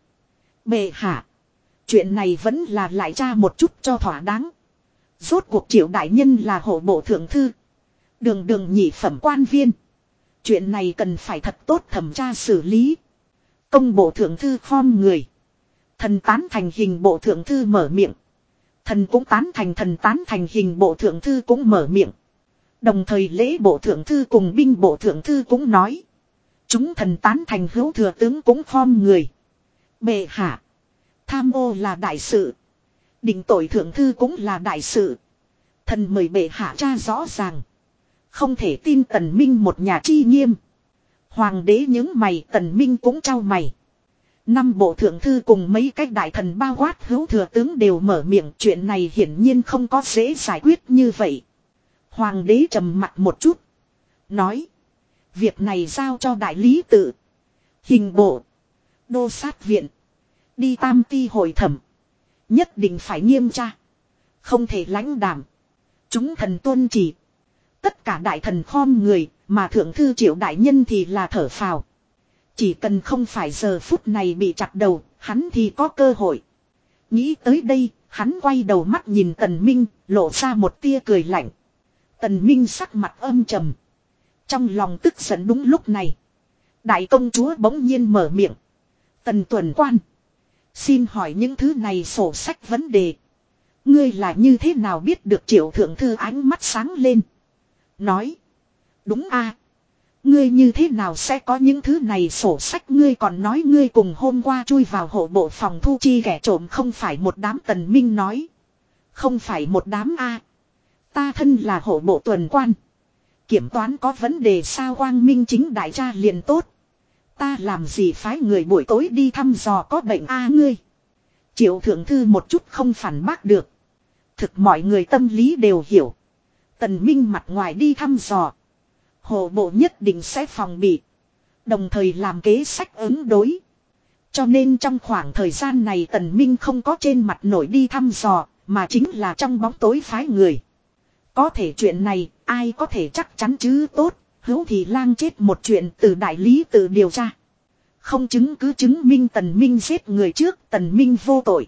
Bệ hạ. Chuyện này vẫn là lại tra một chút cho thỏa đáng. Rốt cuộc triệu đại nhân là hộ bộ thượng thư. Đường đường nhị phẩm quan viên. Chuyện này cần phải thật tốt thẩm tra xử lý. Công bộ thượng thư khom người. Thần tán thành hình bộ thượng thư mở miệng. Thần cũng tán thành, thần tán thành hình bộ thượng thư cũng mở miệng. Đồng thời lễ bộ thượng thư cùng binh bộ thượng thư cũng nói. Chúng thần tán thành hữu thừa tướng cũng khom người. Bệ hạ. Tham ô là đại sự. Định tội thượng thư cũng là đại sự. Thần mời bệ hạ cha rõ ràng. Không thể tin tần minh một nhà chi nghiêm. Hoàng đế những mày, tần minh cũng trao mày. Năm bộ thượng thư cùng mấy cách đại thần bao quát hữu thừa tướng đều mở miệng chuyện này hiển nhiên không có dễ giải quyết như vậy. Hoàng đế trầm mặt một chút. Nói. Việc này giao cho đại lý tự. Hình bộ. Đô sát viện. Đi tam ti hội thẩm. Nhất định phải nghiêm tra. Không thể lãnh đảm. Chúng thần tuân chỉ. Tất cả đại thần khom người, mà thượng thư triệu đại nhân thì là thở phào. Chỉ cần không phải giờ phút này bị chặt đầu, hắn thì có cơ hội. Nghĩ tới đây, hắn quay đầu mắt nhìn tần minh, lộ ra một tia cười lạnh. Tần minh sắc mặt âm trầm. Trong lòng tức giận đúng lúc này. Đại công chúa bỗng nhiên mở miệng. Tần tuần quan. Xin hỏi những thứ này sổ sách vấn đề. Ngươi là như thế nào biết được triệu thượng thư ánh mắt sáng lên. Nói. Đúng a Ngươi như thế nào sẽ có những thứ này sổ sách ngươi còn nói ngươi cùng hôm qua chui vào hộ bộ phòng thu chi kẻ trộm không phải một đám tần minh nói. Không phải một đám A. Ta thân là hộ bộ tuần quan. Kiểm toán có vấn đề sao quang minh chính đại cha liền tốt. Ta làm gì phái người buổi tối đi thăm dò có bệnh A ngươi. Triệu thượng thư một chút không phản bác được. Thực mọi người tâm lý đều hiểu. Tần Minh mặt ngoài đi thăm dò hồ bộ nhất định sẽ phòng bị. Đồng thời làm kế sách ứng đối. Cho nên trong khoảng thời gian này Tần Minh không có trên mặt nổi đi thăm dò, mà chính là trong bóng tối phái người. Có thể chuyện này, ai có thể chắc chắn chứ tốt, hữu thì lang chết một chuyện từ đại lý tự điều tra. Không chứng cứ chứng minh Tần Minh giết người trước, Tần Minh vô tội.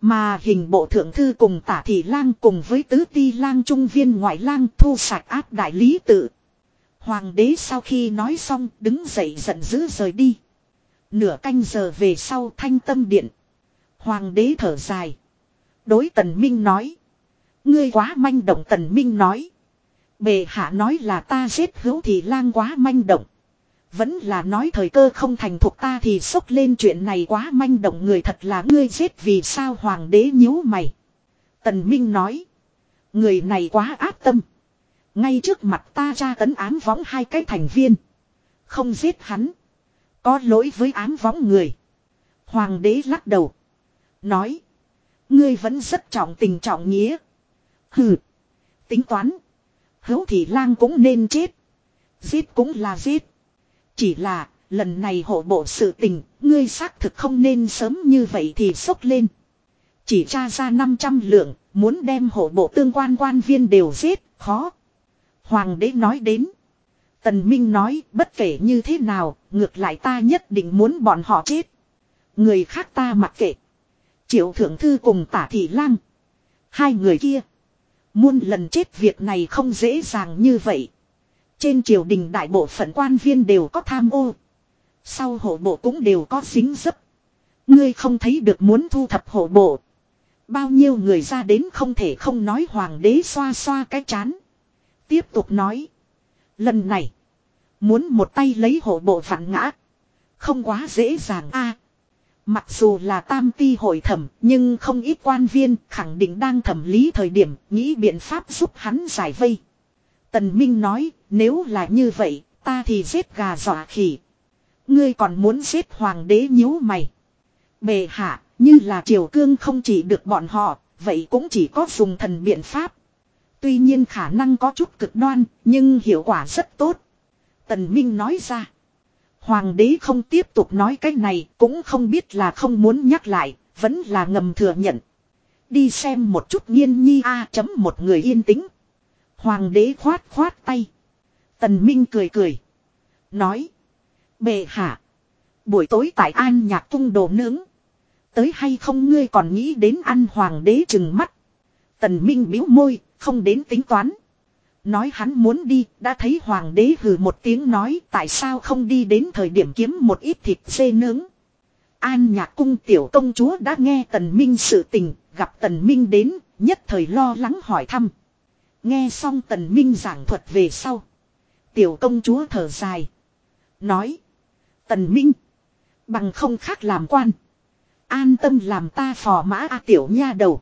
Mà hình bộ thượng thư cùng tả thị lang cùng với tứ ti lang trung viên ngoại lang thu sạch áp đại lý tự. Hoàng đế sau khi nói xong đứng dậy giận dữ rời đi. Nửa canh giờ về sau thanh tâm điện. Hoàng đế thở dài. Đối tần minh nói. Ngươi quá manh động tần minh nói. Bề hạ nói là ta giết hữu thì lang quá manh động. Vẫn là nói thời cơ không thành thuộc ta thì sốc lên chuyện này quá manh động người thật là ngươi giết vì sao hoàng đế nhíu mày. Tần Minh nói. Người này quá áp tâm. Ngay trước mặt ta ra tấn ám võng hai cái thành viên. Không giết hắn. Có lỗi với ám võng người. Hoàng đế lắc đầu. Nói. Ngươi vẫn rất trọng tình trọng nghĩa. Hừ. Tính toán. Hữu thị lang cũng nên chết. Giết cũng là giết. Chỉ là, lần này hộ bộ sự tình, ngươi xác thực không nên sớm như vậy thì sốc lên. Chỉ tra ra 500 lượng, muốn đem hộ bộ tương quan quan viên đều giết, khó. Hoàng đế nói đến. Tần Minh nói, bất kể như thế nào, ngược lại ta nhất định muốn bọn họ chết. Người khác ta mặc kệ. Triệu thượng thư cùng tả thị lang. Hai người kia. Muôn lần chết việc này không dễ dàng như vậy. Trên triều đình đại bộ phận quan viên đều có tham ô. Sau hộ bộ cũng đều có dính dấp. Ngươi không thấy được muốn thu thập hộ bộ. Bao nhiêu người ra đến không thể không nói hoàng đế xoa xoa cái chán. Tiếp tục nói. Lần này. Muốn một tay lấy hộ bộ phản ngã. Không quá dễ dàng a. mặc dù là tam ti hội thẩm, nhưng không ít quan viên khẳng định đang thẩm lý thời điểm, nghĩ biện pháp giúp hắn giải vây. Tần Minh nói, nếu là như vậy, ta thì giết gà dọa khỉ. Ngươi còn muốn giết hoàng đế nhíu mày. Bề hạ, như là triều cương không chỉ được bọn họ, vậy cũng chỉ có dùng thần biện pháp. Tuy nhiên khả năng có chút cực đoan, nhưng hiệu quả rất tốt. Tần Minh nói ra. Hoàng đế không tiếp tục nói cái này, cũng không biết là không muốn nhắc lại, vẫn là ngầm thừa nhận. Đi xem một chút nghiên nhi A chấm một người yên tĩnh. Hoàng đế khoát khoát tay. Tần Minh cười cười. Nói. Bệ hạ. Buổi tối tại an nhạc cung đồ nướng. Tới hay không ngươi còn nghĩ đến ăn hoàng đế chừng mắt. Tần Minh biếu môi, không đến tính toán. Nói hắn muốn đi, đã thấy hoàng đế hừ một tiếng nói tại sao không đi đến thời điểm kiếm một ít thịt dê nướng. An nhạc cung tiểu công chúa đã nghe tần minh sự tình, gặp tần minh đến, nhất thời lo lắng hỏi thăm. Nghe xong tần minh giảng thuật về sau. Tiểu công chúa thở dài. Nói. Tần minh. Bằng không khác làm quan. An tâm làm ta phò mã a tiểu nha đầu.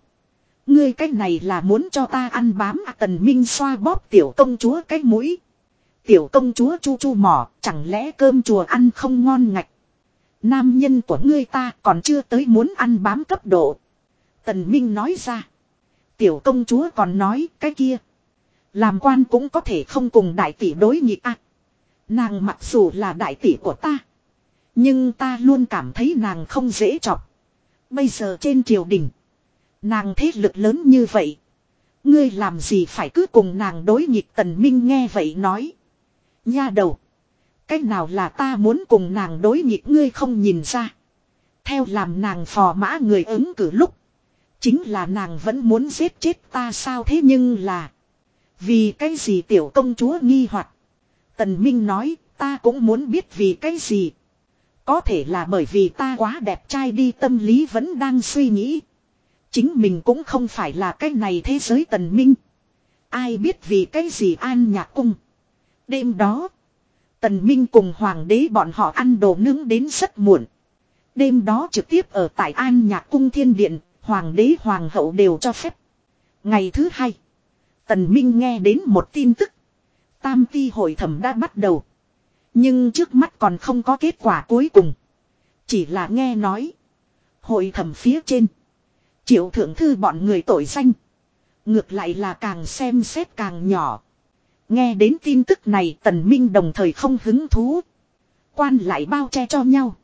Ngươi cái này là muốn cho ta ăn bám à tần minh xoa bóp tiểu công chúa cái mũi. Tiểu công chúa chu chu mỏ, chẳng lẽ cơm chùa ăn không ngon ngạch. Nam nhân của ngươi ta còn chưa tới muốn ăn bám cấp độ. Tần Minh nói ra. Tiểu công chúa còn nói cái kia. Làm quan cũng có thể không cùng đại tỷ đối nghịch à. Nàng mặc dù là đại tỷ của ta. Nhưng ta luôn cảm thấy nàng không dễ chọc. Bây giờ trên triều đình. Nàng thế lực lớn như vậy. Ngươi làm gì phải cứ cùng nàng đối nghịch tần minh nghe vậy nói. Nha đầu. Cách nào là ta muốn cùng nàng đối nghịch ngươi không nhìn ra. Theo làm nàng phò mã người ứng cử lúc. Chính là nàng vẫn muốn giết chết ta sao thế nhưng là. Vì cái gì tiểu công chúa nghi hoặc Tần Minh nói, ta cũng muốn biết vì cái gì. Có thể là bởi vì ta quá đẹp trai đi, tâm lý vẫn đang suy nghĩ. Chính mình cũng không phải là cái này thế giới tần minh. Ai biết vì cái gì an nhạc cung. Đêm đó. Tần Minh cùng hoàng đế bọn họ ăn đồ nướng đến rất muộn. Đêm đó trực tiếp ở tại An Nhạc Cung Thiên Điện, hoàng đế hoàng hậu đều cho phép. Ngày thứ hai, Tần Minh nghe đến một tin tức. Tam ti hội thẩm đã bắt đầu. Nhưng trước mắt còn không có kết quả cuối cùng. Chỉ là nghe nói. Hội thẩm phía trên. Triệu thượng thư bọn người tội danh. Ngược lại là càng xem xét càng nhỏ. Nghe đến tin tức này tần minh đồng thời không hứng thú. Quan lại bao che cho nhau.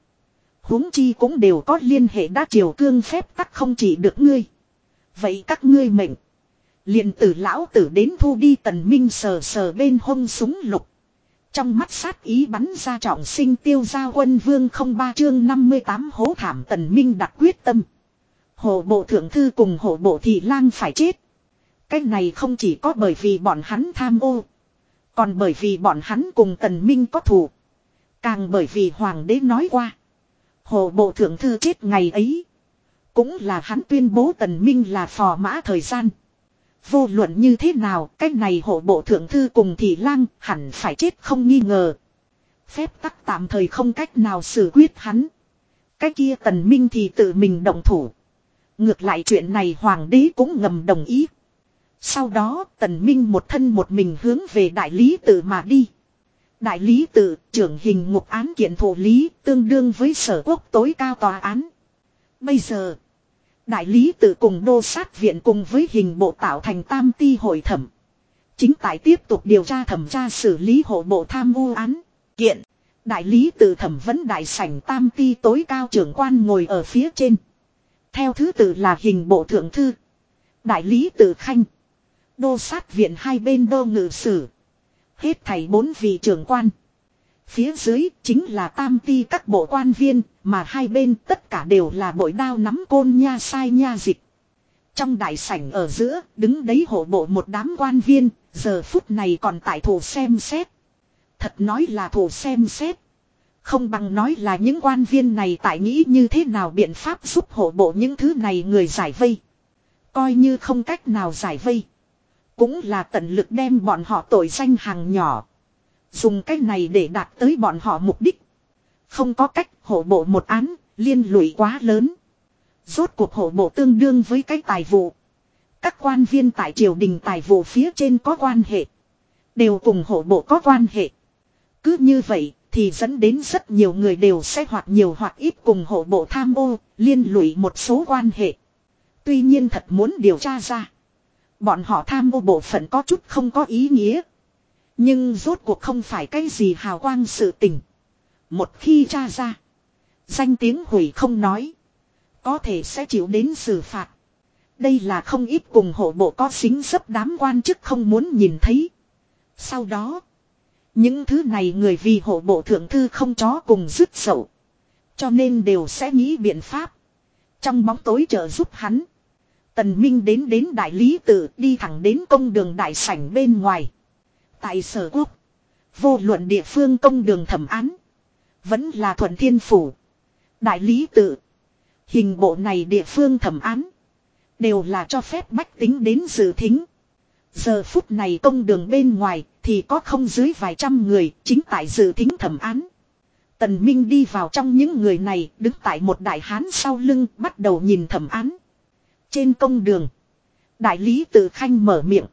huống chi cũng đều có liên hệ đã triều cương phép tắc không chỉ được ngươi. Vậy các ngươi mệnh. liền tử lão tử đến thu đi tần minh sờ sờ bên hông súng lục. Trong mắt sát ý bắn ra trọng sinh tiêu gia quân vương không ba chương 58 hố thảm tần minh đặt quyết tâm. Hộ bộ thượng thư cùng hộ bộ thị lang phải chết. Cái này không chỉ có bởi vì bọn hắn tham ô. Còn bởi vì bọn hắn cùng tần minh có thù. Càng bởi vì hoàng đế nói qua. Hộ bộ thượng thư chết ngày ấy. Cũng là hắn tuyên bố tần minh là phò mã thời gian. Vô luận như thế nào, cái này hộ bộ thượng thư cùng thị lang hẳn phải chết không nghi ngờ. Phép tắc tạm thời không cách nào xử quyết hắn. Cái kia tần minh thì tự mình động thủ. Ngược lại chuyện này hoàng đế cũng ngầm đồng ý. Sau đó, tần minh một thân một mình hướng về đại lý tự mà đi. Đại lý tự, trưởng hình ngục án kiện thổ lý, tương đương với sở quốc tối cao tòa án. Bây giờ, Đại lý tự cùng đô sát viện cùng với hình bộ tạo thành tam ti hội thẩm. Chính tại tiếp tục điều tra thẩm tra xử lý hộ bộ tham ô án. Kiện. Đại lý tự thẩm vấn đại sảnh tam ti tối cao trưởng quan ngồi ở phía trên. Theo thứ tự là hình bộ thượng thư. Đại lý tự khanh. Đô sát viện hai bên đô ngự sử. Hết thảy bốn vị trưởng quan. Phía dưới chính là tam ti các bộ quan viên, mà hai bên tất cả đều là bội đao nắm côn nha sai nha dịch. Trong đại sảnh ở giữa, đứng đấy hộ bộ một đám quan viên, giờ phút này còn tại thủ xem xét. Thật nói là thủ xem xét. Không bằng nói là những quan viên này tại nghĩ như thế nào biện pháp giúp hộ bộ những thứ này người giải vây. Coi như không cách nào giải vây. Cũng là tận lực đem bọn họ tội danh hàng nhỏ. Dùng cách này để đạt tới bọn họ mục đích. Không có cách hộ bộ một án, liên lụy quá lớn. Rốt cuộc hộ bộ tương đương với cái tài vụ. Các quan viên tại triều đình tài vụ phía trên có quan hệ. Đều cùng hộ bộ có quan hệ. Cứ như vậy thì dẫn đến rất nhiều người đều sẽ hoặc nhiều hoặc ít cùng hộ bộ tham ô, liên lụy một số quan hệ. Tuy nhiên thật muốn điều tra ra. Bọn họ tham ô bộ phận có chút không có ý nghĩa. Nhưng rốt cuộc không phải cái gì hào quang sự tình. Một khi tra ra. Danh tiếng hủy không nói. Có thể sẽ chịu đến xử phạt. Đây là không ít cùng hộ bộ có xính sấp đám quan chức không muốn nhìn thấy. Sau đó. Những thứ này người vì hộ bộ thượng thư không chó cùng dứt sầu, Cho nên đều sẽ nghĩ biện pháp. Trong bóng tối trợ giúp hắn. Tần Minh đến đến đại lý tự đi thẳng đến công đường đại sảnh bên ngoài. Tại sở quốc. Vô luận địa phương công đường thẩm án. Vẫn là thuận thiên phủ. Đại lý tự. Hình bộ này địa phương thẩm án. Đều là cho phép bách tính đến dự thính. Giờ phút này công đường bên ngoài thì có không dưới vài trăm người, chính tại dự thính thẩm án. Tần Minh đi vào trong những người này, đứng tại một đại hán sau lưng, bắt đầu nhìn thẩm án. Trên công đường. Đại lý tự khanh mở miệng.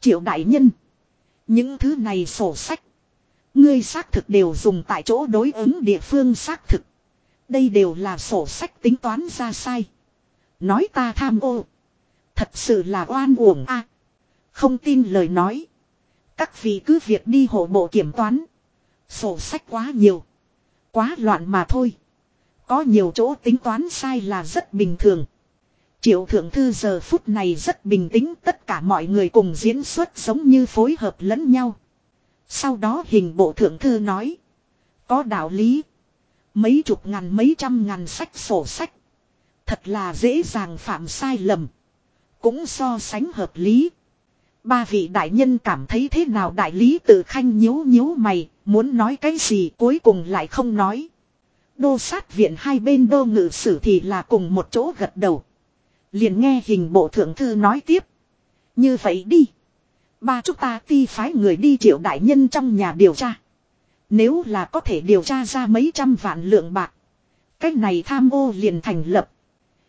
Triệu đại nhân. Những thứ này sổ sách. Ngươi xác thực đều dùng tại chỗ đối ứng địa phương xác thực. Đây đều là sổ sách tính toán ra sai. Nói ta tham ô. Thật sự là oan uổng a không tin lời nói. Các vị cứ việc đi hộ bộ kiểm toán. Sổ sách quá nhiều. Quá loạn mà thôi. Có nhiều chỗ tính toán sai là rất bình thường. Triệu thượng thư giờ phút này rất bình tĩnh, tất cả mọi người cùng diễn xuất giống như phối hợp lẫn nhau. Sau đó hình bộ thượng thư nói. Có đạo lý. Mấy chục ngàn, mấy trăm ngàn sách sổ sách. Thật là dễ dàng phạm sai lầm. Cũng so sánh hợp lý. Ba vị đại nhân cảm thấy thế nào đại lý tự khanh nhíu nhíu mày, muốn nói cái gì cuối cùng lại không nói. Đô sát viện hai bên đô ngự sử thì là cùng một chỗ gật đầu. Liền nghe hình bộ thượng thư nói tiếp. Như vậy đi. Ba chúng ta ti phái người đi triệu đại nhân trong nhà điều tra. Nếu là có thể điều tra ra mấy trăm vạn lượng bạc. Cách này tham ô liền thành lập.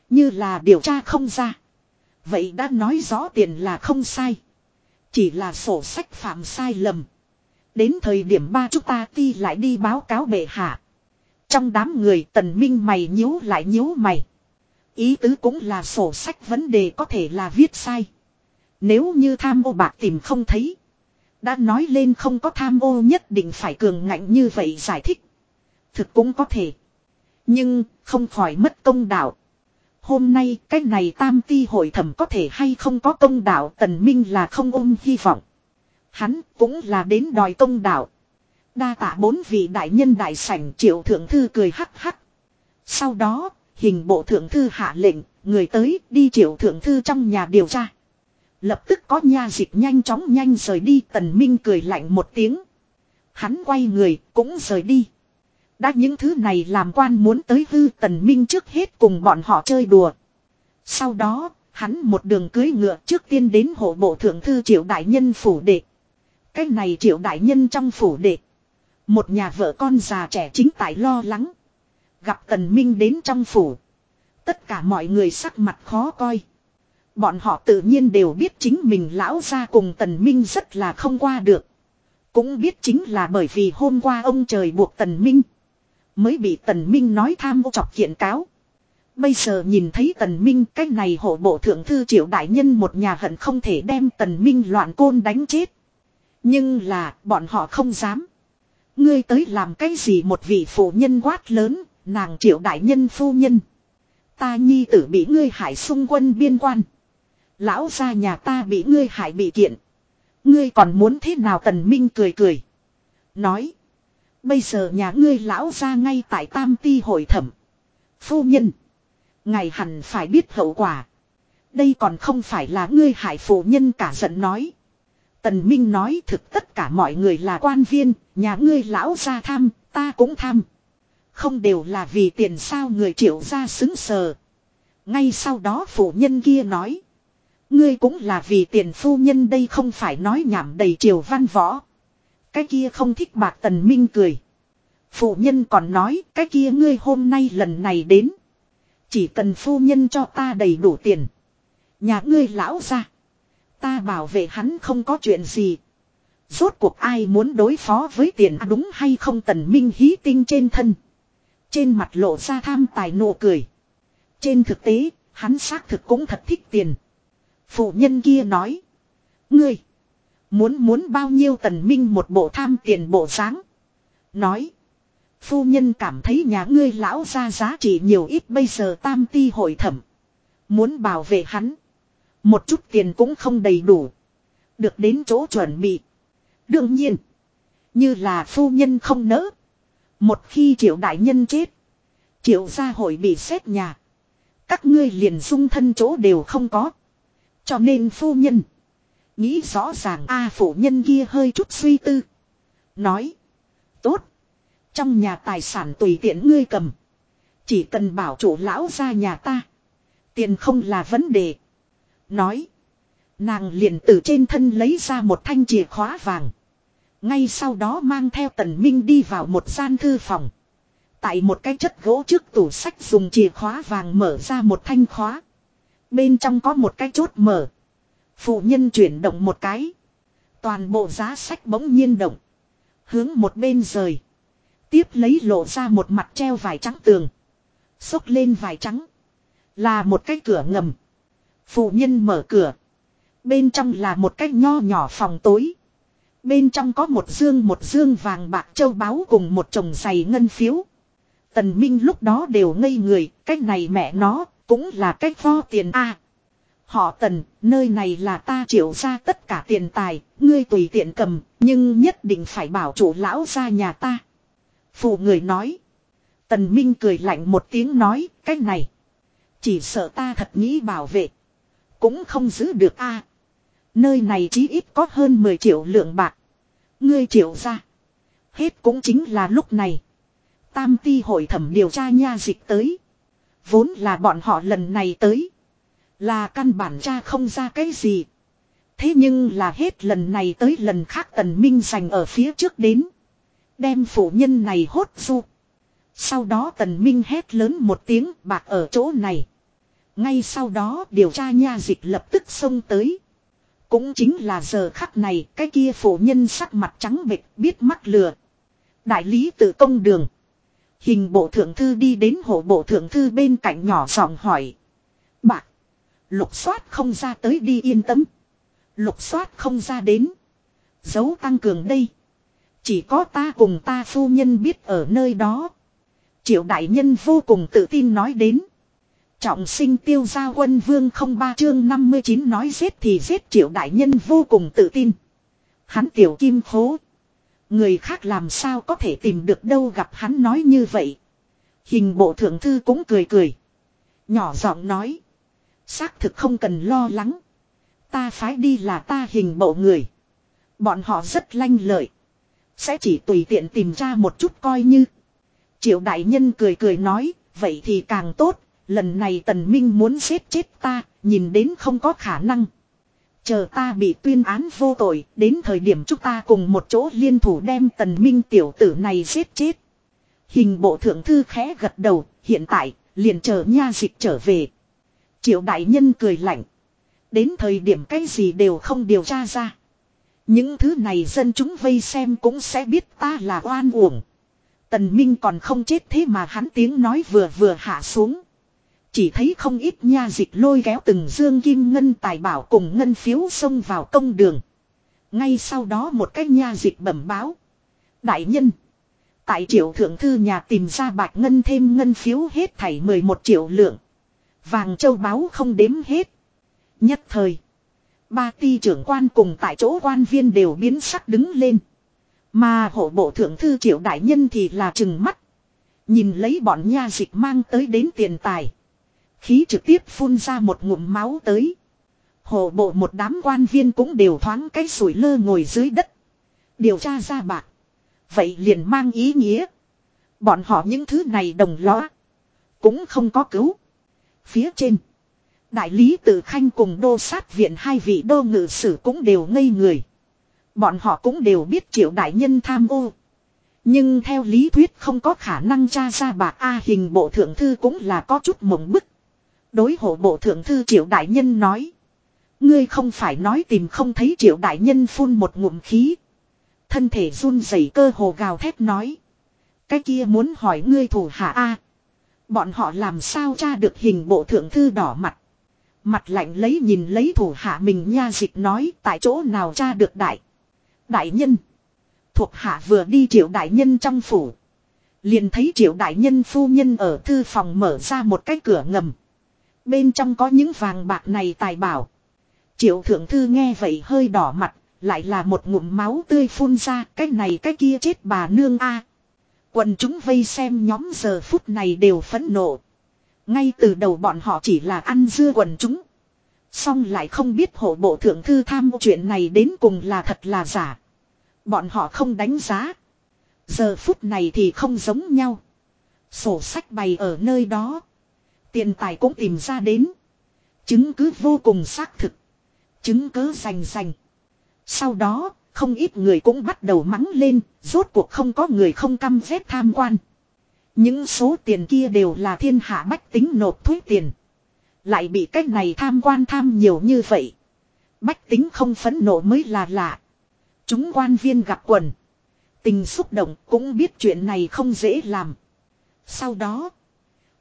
Như là điều tra không ra. Vậy đã nói rõ tiền là không sai. Chỉ là sổ sách phạm sai lầm. Đến thời điểm ba chúng ta ti lại đi báo cáo bệ hạ. Trong đám người tần minh mày nhíu lại nhíu mày. Ý tứ cũng là sổ sách vấn đề có thể là viết sai. Nếu như tham ô bạc tìm không thấy. Đã nói lên không có tham ô nhất định phải cường ngạnh như vậy giải thích. Thực cũng có thể. Nhưng không khỏi mất công đạo. Hôm nay cái này tam ti hội thẩm có thể hay không có công đạo tần minh là không ôm hy vọng. Hắn cũng là đến đòi công đạo. Đa tạ bốn vị đại nhân đại sảnh triệu thượng thư cười hắc hắc. Sau đó, hình bộ thượng thư hạ lệnh, người tới đi triệu thượng thư trong nhà điều tra. Lập tức có nha dịch nhanh chóng nhanh rời đi tần minh cười lạnh một tiếng. Hắn quay người cũng rời đi. Đã những thứ này làm quan muốn tới hư tần minh trước hết cùng bọn họ chơi đùa. Sau đó, hắn một đường cưới ngựa trước tiên đến hộ bộ thượng thư triệu đại nhân phủ đệ. Cái này triệu đại nhân trong phủ đệ. Một nhà vợ con già trẻ chính tại lo lắng. Gặp tần minh đến trong phủ. Tất cả mọi người sắc mặt khó coi. Bọn họ tự nhiên đều biết chính mình lão ra cùng tần minh rất là không qua được. Cũng biết chính là bởi vì hôm qua ông trời buộc tần minh. Mới bị tần minh nói tham ô chọc kiện cáo. Bây giờ nhìn thấy tần minh cái này hộ bộ thượng thư triệu đại nhân một nhà hận không thể đem tần minh loạn côn đánh chết. Nhưng là bọn họ không dám. Ngươi tới làm cái gì một vị phụ nhân quát lớn, nàng triệu đại nhân phu nhân. Ta nhi tử bị ngươi hại xung quân biên quan. Lão gia nhà ta bị ngươi hại bị kiện. Ngươi còn muốn thế nào tần minh cười cười. Nói. Bây giờ nhà ngươi lão gia ngay tại tam ti hội thẩm. Phu nhân. ngài hẳn phải biết hậu quả. Đây còn không phải là ngươi hại phụ nhân cả giận nói. Tần Minh nói thực tất cả mọi người là quan viên, nhà ngươi lão gia tham, ta cũng tham. Không đều là vì tiền sao người triệu gia xứng sờ. Ngay sau đó phụ nhân kia nói. Ngươi cũng là vì tiền phu nhân đây không phải nói nhảm đầy triều văn võ. Cái kia không thích bạc tần minh cười. Phụ nhân còn nói cái kia ngươi hôm nay lần này đến. Chỉ cần phu nhân cho ta đầy đủ tiền. Nhà ngươi lão ra. Ta bảo vệ hắn không có chuyện gì. Rốt cuộc ai muốn đối phó với tiền à đúng hay không tần minh hí tinh trên thân. Trên mặt lộ ra tham tài nụ cười. Trên thực tế, hắn xác thực cũng thật thích tiền. Phụ nhân kia nói. Ngươi. Muốn muốn bao nhiêu tần minh một bộ tham tiền bộ sáng. Nói. Phu nhân cảm thấy nhà ngươi lão ra giá trị nhiều ít bây giờ tam ti hội thẩm. Muốn bảo vệ hắn. Một chút tiền cũng không đầy đủ. Được đến chỗ chuẩn bị. Đương nhiên. Như là phu nhân không nỡ. Một khi triệu đại nhân chết. Triệu gia hội bị xét nhà. Các ngươi liền dung thân chỗ đều không có. Cho nên phu nhân. Nghĩ rõ ràng a phụ nhân kia hơi chút suy tư. Nói. Tốt. Trong nhà tài sản tùy tiện ngươi cầm. Chỉ cần bảo chủ lão ra nhà ta. Tiền không là vấn đề. Nói. Nàng liền từ trên thân lấy ra một thanh chìa khóa vàng. Ngay sau đó mang theo tần minh đi vào một gian thư phòng. Tại một cái chất gỗ trước tủ sách dùng chìa khóa vàng mở ra một thanh khóa. Bên trong có một cái chốt mở. Phụ nhân chuyển động một cái. Toàn bộ giá sách bỗng nhiên động. Hướng một bên rời. Tiếp lấy lộ ra một mặt treo vải trắng tường. Xốc lên vải trắng. Là một cái cửa ngầm. Phụ nhân mở cửa. Bên trong là một cái nho nhỏ phòng tối. Bên trong có một dương một dương vàng bạc châu báu cùng một chồng giày ngân phiếu. Tần Minh lúc đó đều ngây người, cái này mẹ nó, cũng là cái vo tiền A. Họ tần, nơi này là ta triệu ra tất cả tiền tài, ngươi tùy tiện cầm, nhưng nhất định phải bảo chủ lão ra nhà ta. Phụ người nói. Tần Minh cười lạnh một tiếng nói, cái này. Chỉ sợ ta thật nghĩ bảo vệ. Cũng không giữ được a. Nơi này chí ít có hơn 10 triệu lượng bạc. Ngươi triệu ra. Hết cũng chính là lúc này. Tam ti hội thẩm điều tra nha dịch tới. Vốn là bọn họ lần này tới. Là căn bản cha không ra cái gì. Thế nhưng là hết lần này tới lần khác tần minh giành ở phía trước đến. Đem phụ nhân này hốt du. Sau đó tần minh hét lớn một tiếng, bạc ở chỗ này. Ngay sau đó, điều tra nha dịch lập tức xông tới. Cũng chính là giờ khắc này, cái kia phụ nhân sắc mặt trắng bệch, biết mắc lừa. Đại lý tự công đường. Hình bộ thượng thư đi đến hộ bộ thượng thư bên cạnh nhỏ giọng hỏi. Bạc. Lục soát không ra tới đi yên tâm. Lục soát không ra đến. Dấu tăng cường đây. Chỉ có ta cùng ta phu nhân biết ở nơi đó. Triệu đại nhân vô cùng tự tin nói đến. Trọng sinh tiêu gia quân vương không ba chương 59 nói giết thì giết triệu đại nhân vô cùng tự tin. Hắn tiểu kim khố. Người khác làm sao có thể tìm được đâu gặp hắn nói như vậy. Hình bộ thượng thư cũng cười cười. Nhỏ giọng nói. Xác thực không cần lo lắng. Ta phái đi là ta hình bộ người. Bọn họ rất lanh lợi. Sẽ chỉ tùy tiện tìm ra một chút coi như. Triệu đại nhân cười cười nói. Vậy thì càng tốt. Lần này tần minh muốn giết chết ta. Nhìn đến không có khả năng. Chờ ta bị tuyên án vô tội, đến thời điểm chúng ta cùng một chỗ liên thủ đem tần minh tiểu tử này giết chết. Hình bộ thượng thư khẽ gật đầu, hiện tại, liền chờ nha dịch trở về. Triệu đại nhân cười lạnh. Đến thời điểm cái gì đều không điều tra ra. Những thứ này dân chúng vây xem cũng sẽ biết ta là oan uổng. Tần Minh còn không chết thế mà hắn tiếng nói vừa vừa hạ xuống. Chỉ thấy không ít nha dịch lôi kéo từng dương kim ngân tài bảo cùng ngân phiếu xông vào công đường. Ngay sau đó một cái nha dịch bẩm báo. Đại nhân. Tại triệu thượng thư nhà tìm ra bạch ngân thêm ngân phiếu hết thảy 11 triệu lượng. Vàng châu báu không đếm hết. Nhất thời. Ba ti trưởng quan cùng tại chỗ quan viên đều biến sắc đứng lên. Mà hộ bộ thượng thư triệu đại nhân thì là chừng mắt. Nhìn lấy bọn nha dịch mang tới đến tiền tài. Khí trực tiếp phun ra một ngụm máu tới. Hộ bộ một đám quan viên cũng đều thoáng cái sủi lơ ngồi dưới đất. Điều tra ra bạc. Vậy liền mang ý nghĩa. Bọn họ những thứ này đồng lõa. Cũng không có cứu. Phía trên. Đại lý tự khanh cùng đô sát viện hai vị đô ngự sử cũng đều ngây người. Bọn họ cũng đều biết triệu đại nhân tham ô. Nhưng theo lý thuyết không có khả năng tra ra bạc A hình bộ thượng thư cũng là có chút mộng bức. Đối hộ bộ thượng thư triệu đại nhân nói. Ngươi không phải nói tìm không thấy triệu đại nhân phun một ngụm khí. Thân thể run rẩy cơ hồ gào thét nói. Cái kia muốn hỏi ngươi thủ hạ A. Bọn họ làm sao tra được hình bộ thượng thư đỏ mặt. Mặt lạnh lấy nhìn lấy thủ hạ mình nha dịch nói tại chỗ nào tra được đại. Đại nhân. Thuộc hạ vừa đi triệu đại nhân trong phủ. Liền thấy triệu đại nhân phu nhân ở thư phòng mở ra một cái cửa ngầm. Bên trong có những vàng bạc này tài bảo. Triệu thượng thư nghe vậy hơi đỏ mặt, lại là một ngụm máu tươi phun ra, cái này cái kia chết bà nương a. Quần chúng vây xem nhóm giờ phút này đều phẫn nộ. Ngay từ đầu bọn họ chỉ là ăn dưa quần chúng. Xong lại không biết hộ bộ thượng thư tham chuyện này đến cùng là thật là giả. Bọn họ không đánh giá. Giờ phút này thì không giống nhau. Sổ sách bày ở nơi đó. Tiền tài cũng tìm ra đến. Chứng cứ vô cùng xác thực. Chứng cứ rành rành. Sau đó, không ít người cũng bắt đầu mắng lên, rốt cuộc không có người không căm ghét tham quan. Những số tiền kia đều là thiên hạ bách tính nộp thuế tiền. Lại bị cách này tham quan tham nhiều như vậy. Bách tính không phấn nộ mới là lạ. Chúng quan viên gặp quần. Tình xúc động cũng biết chuyện này không dễ làm. Sau đó.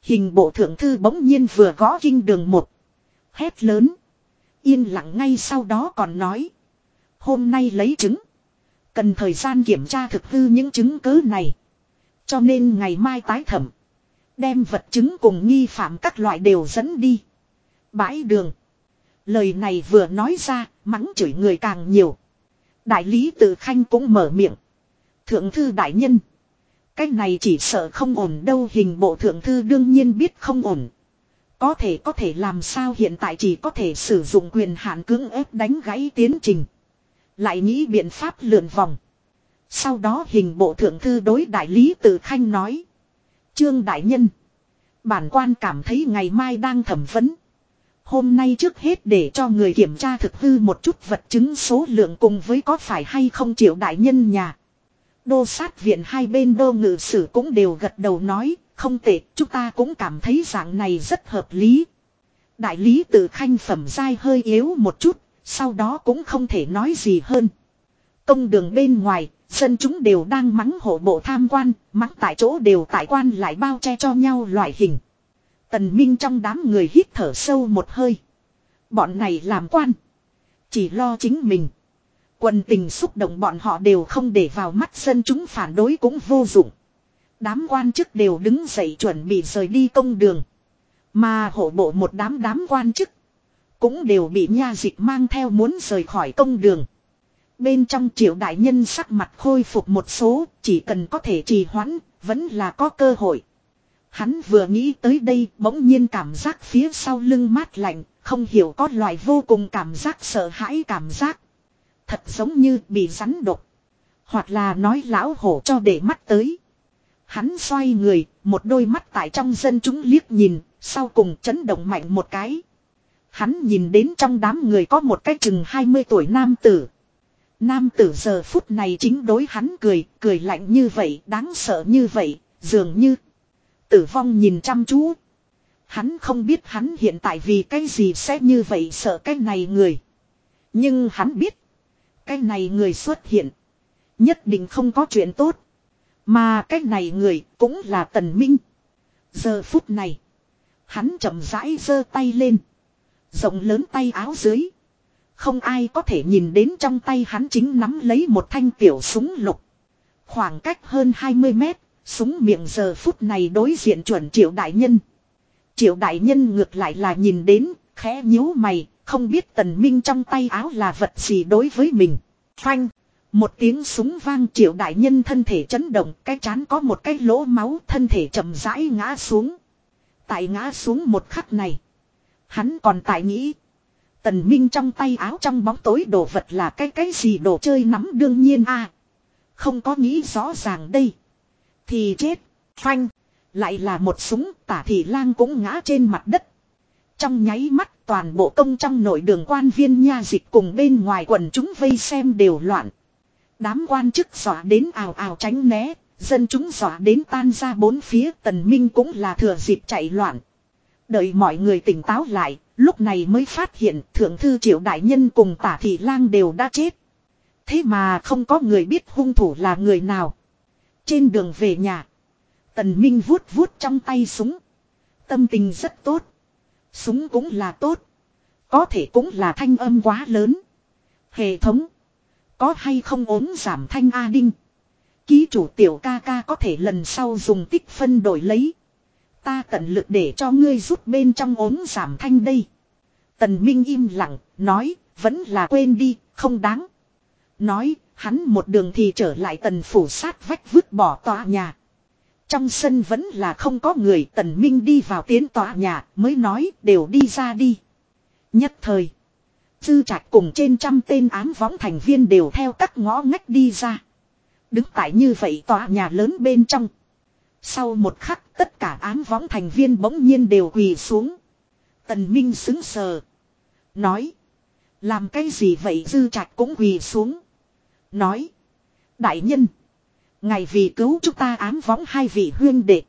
Hình bộ thượng thư bỗng nhiên vừa gõ kinh đường một. Hét lớn. Yên lặng ngay sau đó còn nói. Hôm nay lấy chứng. Cần thời gian kiểm tra thực hư những chứng cứ này. Cho nên ngày mai tái thẩm. Đem vật chứng cùng nghi phạm các loại đều dẫn đi. Bãi đường. Lời này vừa nói ra, mắng chửi người càng nhiều. Đại lý tự khanh cũng mở miệng. Thượng thư đại nhân. Cái này chỉ sợ không ổn đâu hình bộ thượng thư đương nhiên biết không ổn. Có thể có thể làm sao hiện tại chỉ có thể sử dụng quyền hạn cưỡng ép đánh gãy tiến trình. Lại nghĩ biện pháp lượn vòng. Sau đó hình bộ thượng thư đối đại lý tự khanh nói. Trương đại nhân. Bản quan cảm thấy ngày mai đang thẩm vấn. Hôm nay trước hết để cho người kiểm tra thực hư một chút vật chứng số lượng cùng với có phải hay không triệu đại nhân nhà. Đô sát viện hai bên đô ngự sử cũng đều gật đầu nói, không tệ, chúng ta cũng cảm thấy dạng này rất hợp lý. Đại lý tự khanh phẩm dai hơi yếu một chút, sau đó cũng không thể nói gì hơn. Công đường bên ngoài, dân chúng đều đang mắng hộ bộ tham quan, mắng tại chỗ đều tại quan lại bao che cho nhau loại hình. Tần Minh trong đám người hít thở sâu một hơi. Bọn này làm quan. Chỉ lo chính mình. Quần tình xúc động bọn họ đều không để vào mắt dân chúng phản đối cũng vô dụng. Đám quan chức đều đứng dậy chuẩn bị rời đi công đường. Mà hộ bộ một đám đám quan chức. Cũng đều bị nha dịch mang theo muốn rời khỏi công đường. Bên trong triệu đại nhân sắc mặt khôi phục một số, chỉ cần có thể trì hoãn, vẫn là có cơ hội. Hắn vừa nghĩ tới đây bỗng nhiên cảm giác phía sau lưng mát lạnh, không hiểu có loại vô cùng cảm giác sợ hãi cảm giác. Thật giống như bị rắn độc. Hoặc là nói lão hổ cho để mắt tới. Hắn xoay người, một đôi mắt tại trong dân chúng liếc nhìn, sau cùng chấn động mạnh một cái. Hắn nhìn đến trong đám người có một cái chừng 20 tuổi nam tử. Nam tử giờ phút này chính đối hắn cười, cười lạnh như vậy, đáng sợ như vậy, dường như tử vong nhìn chăm chú. Hắn không biết hắn hiện tại vì cái gì sẽ như vậy sợ cái này người. Nhưng hắn biết. Cái này người xuất hiện. Nhất định không có chuyện tốt. Mà cái này người cũng là tần minh. Giờ phút này. Hắn chậm rãi giơ tay lên. Rộng lớn tay áo dưới. Không ai có thể nhìn đến trong tay hắn chính nắm lấy một thanh tiểu súng lục. Khoảng cách hơn 20 mét, Súng miệng giờ phút này đối diện chuẩn triệu đại nhân. Triệu đại nhân ngược lại là nhìn đến, khẽ nhíu mày, không biết tần minh trong tay áo là vật gì đối với mình. Phanh. Một tiếng súng vang triệu đại nhân thân thể chấn động, cái chán có một cái lỗ máu thân thể chậm rãi ngã xuống. Tại ngã xuống một khắc này. Hắn còn tại nghĩ. Tần Minh trong tay áo trong bóng tối đồ vật là cái cái gì đồ chơi nắm đương nhiên a Không có nghĩ rõ ràng đây. Thì chết. Phanh. Lại là một súng tả thị lang cũng ngã trên mặt đất. Trong nháy mắt toàn bộ công trong nội đường quan viên nha dịch cùng bên ngoài quần chúng vây xem đều loạn. Đám quan chức dọa đến ào ào tránh né, dân chúng dọa đến tan ra bốn phía tần minh cũng là thừa dịp chạy loạn. Đợi mọi người tỉnh táo lại, lúc này mới phát hiện thượng thư triệu đại nhân cùng tả thị lang đều đã chết. Thế mà không có người biết hung thủ là người nào. Trên đường về nhà. Tần Minh vuốt vuốt trong tay súng. Tâm tình rất tốt. Súng cũng là tốt. Có thể cũng là thanh âm quá lớn. Hệ thống. Có hay không ốm giảm thanh A Đinh. Ký chủ tiểu ca ca có thể lần sau dùng tích phân đổi lấy. Ta tận lực để cho ngươi rút bên trong ốm giảm thanh đây. Tần Minh im lặng, nói, vẫn là quên đi, không đáng. Nói, Hắn một đường thì trở lại tần phủ sát vách vứt bỏ tòa nhà. Trong sân vẫn là không có người tần minh đi vào tiến tòa nhà mới nói đều đi ra đi. Nhất thời. Dư trạch cùng trên trăm tên ám võng thành viên đều theo các ngõ ngách đi ra. Đứng tại như vậy tòa nhà lớn bên trong. Sau một khắc, tất cả ám võng thành viên bỗng nhiên đều quỳ xuống. Tần Minh xứng sờ. Nói. Làm cái gì vậy dư trạch cũng quỳ xuống. Nói. Đại nhân. Ngày vì cứu chúng ta ám võng hai vị huyên đệ.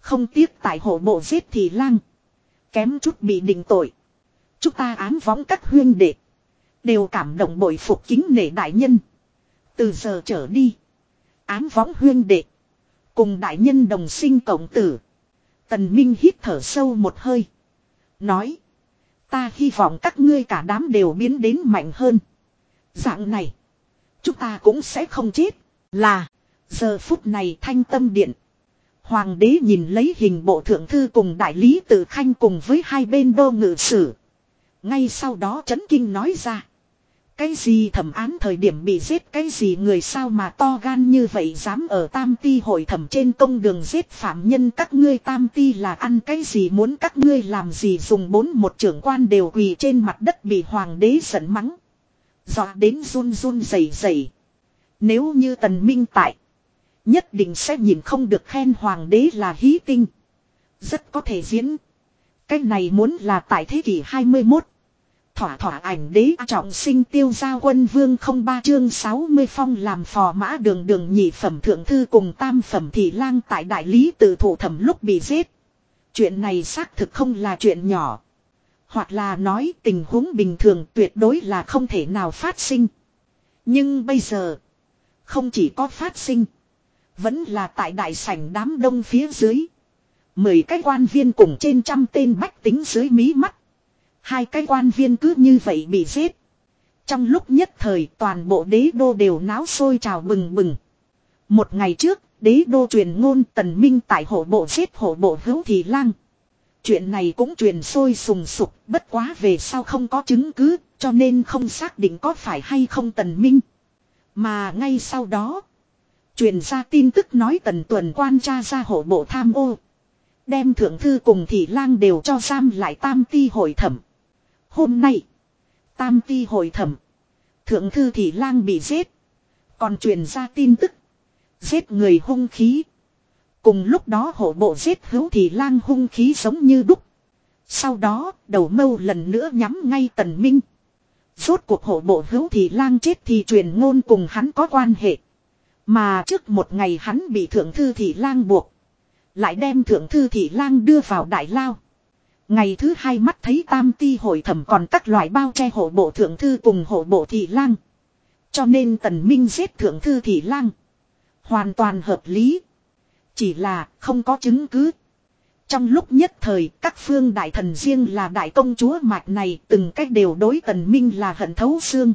Không tiếc tại hộ bộ giết thì lang. Kém chút bị định tội. Chúng ta ám võng các huyên đệ. Đều cảm động bội phục kính nể đại nhân. Từ giờ trở đi. ám võng huyên đệ. Cùng đại nhân đồng sinh cộng tử. Tần Minh hít thở sâu một hơi. Nói. Ta hy vọng các ngươi cả đám đều biến đến mạnh hơn. Dạng này. Chúng ta cũng sẽ không chết. Là. Giờ phút này thanh tâm điện. Hoàng đế nhìn lấy hình bộ thượng thư cùng đại lý tự khanh cùng với hai bên đô ngự sử. Ngay sau đó chấn kinh nói ra. Cái gì thẩm án thời điểm bị giết, cái gì người sao mà to gan như vậy dám ở tam ti hội thẩm trên công đường giết phạm nhân các ngươi tam ti là ăn cái gì, muốn các ngươi làm gì dùng bốn một trưởng quan đều quỳ trên mặt đất bị hoàng đế giận mắng. Dọa đến run run rẩy rẩy. Nếu như tần minh tại. Nhất định sẽ nhìn không được khen hoàng đế là hí tinh. Rất có thể diễn. Cái này muốn là tại thế kỷ 21. Thỏa thỏa ảnh đế trọng sinh tiêu giao quân vương không ba chương 60 phong làm phò mã đường đường nhị phẩm thượng thư cùng tam phẩm thị lang tại đại lý tự thủ thẩm lúc bị giết. Chuyện này xác thực không là chuyện nhỏ. Hoặc là nói tình huống bình thường tuyệt đối là không thể nào phát sinh. Nhưng bây giờ, không chỉ có phát sinh, vẫn là tại đại sảnh đám đông phía dưới. Mười cái quan viên cùng trên trăm tên bách tính dưới mí mắt. Hai cái quan viên cứ như vậy bị giết. Trong lúc nhất thời toàn bộ đế đô đều náo sôi trào bừng bừng. Một ngày trước, đế đô truyền ngôn tần minh tại hộ bộ giết hộ bộ hữu thị lang. Chuyện này cũng truyền sôi sùng sục, bất quá về sau không có chứng cứ, cho nên không xác định có phải hay không tần minh. Mà ngay sau đó, truyền ra tin tức nói tần tuần quan tra ra hộ bộ tham ô. Đem thượng thư cùng thị lang đều cho giam lại tam ti hội thẩm. Hôm nay, tam ti hội thẩm. Thượng thư thị lang bị giết. Còn truyền ra tin tức. Giết người hung khí. Cùng lúc đó hộ bộ giết hữu thị lang hung khí giống như đúc. Sau đó, đầu mâu lần nữa nhắm ngay tần minh. Rốt cuộc hộ bộ hữu thị lang chết thì truyền ngôn cùng hắn có quan hệ. Mà trước một ngày hắn bị thượng thư thị lang buộc. Lại đem thượng thư thị lang đưa vào đại lao. Ngày thứ hai mắt thấy tam ti hội thẩm còn các loại bao che hộ bộ thượng thư cùng hộ bộ thị lang. Cho nên tần minh giết thượng thư thị lang. Hoàn toàn hợp lý. Chỉ là không có chứng cứ. Trong lúc nhất thời, các phương đại thần riêng là đại công chúa mạch này từng cách đều đối tần minh là hận thấu xương.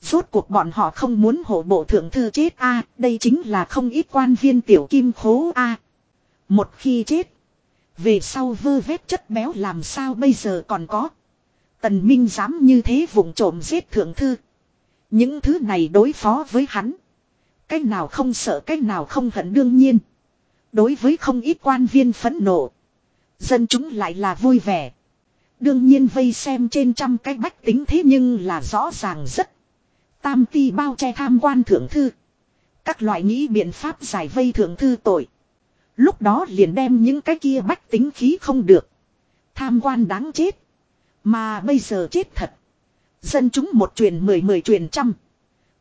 Rốt cuộc bọn họ không muốn hộ bộ thượng thư chết a, đây chính là không ít quan viên tiểu kim khố a Một khi chết. Về sau vơ vét chất béo làm sao bây giờ còn có. Tần Minh dám như thế vùng trộm giết thượng thư. Những thứ này đối phó với hắn. Cách nào không sợ cách nào không hận đương nhiên. Đối với không ít quan viên phẫn nộ. Dân chúng lại là vui vẻ. Đương nhiên vây xem trên trăm cái bách tính thế nhưng là rõ ràng rất. Tam ti bao che tham quan thượng thư. Các loại nghĩ biện pháp giải vây thượng thư tội. Lúc đó liền đem những cái kia bách tính khí không được. Tham quan đáng chết. Mà bây giờ chết thật. Dân chúng một truyền mười mười truyền trăm.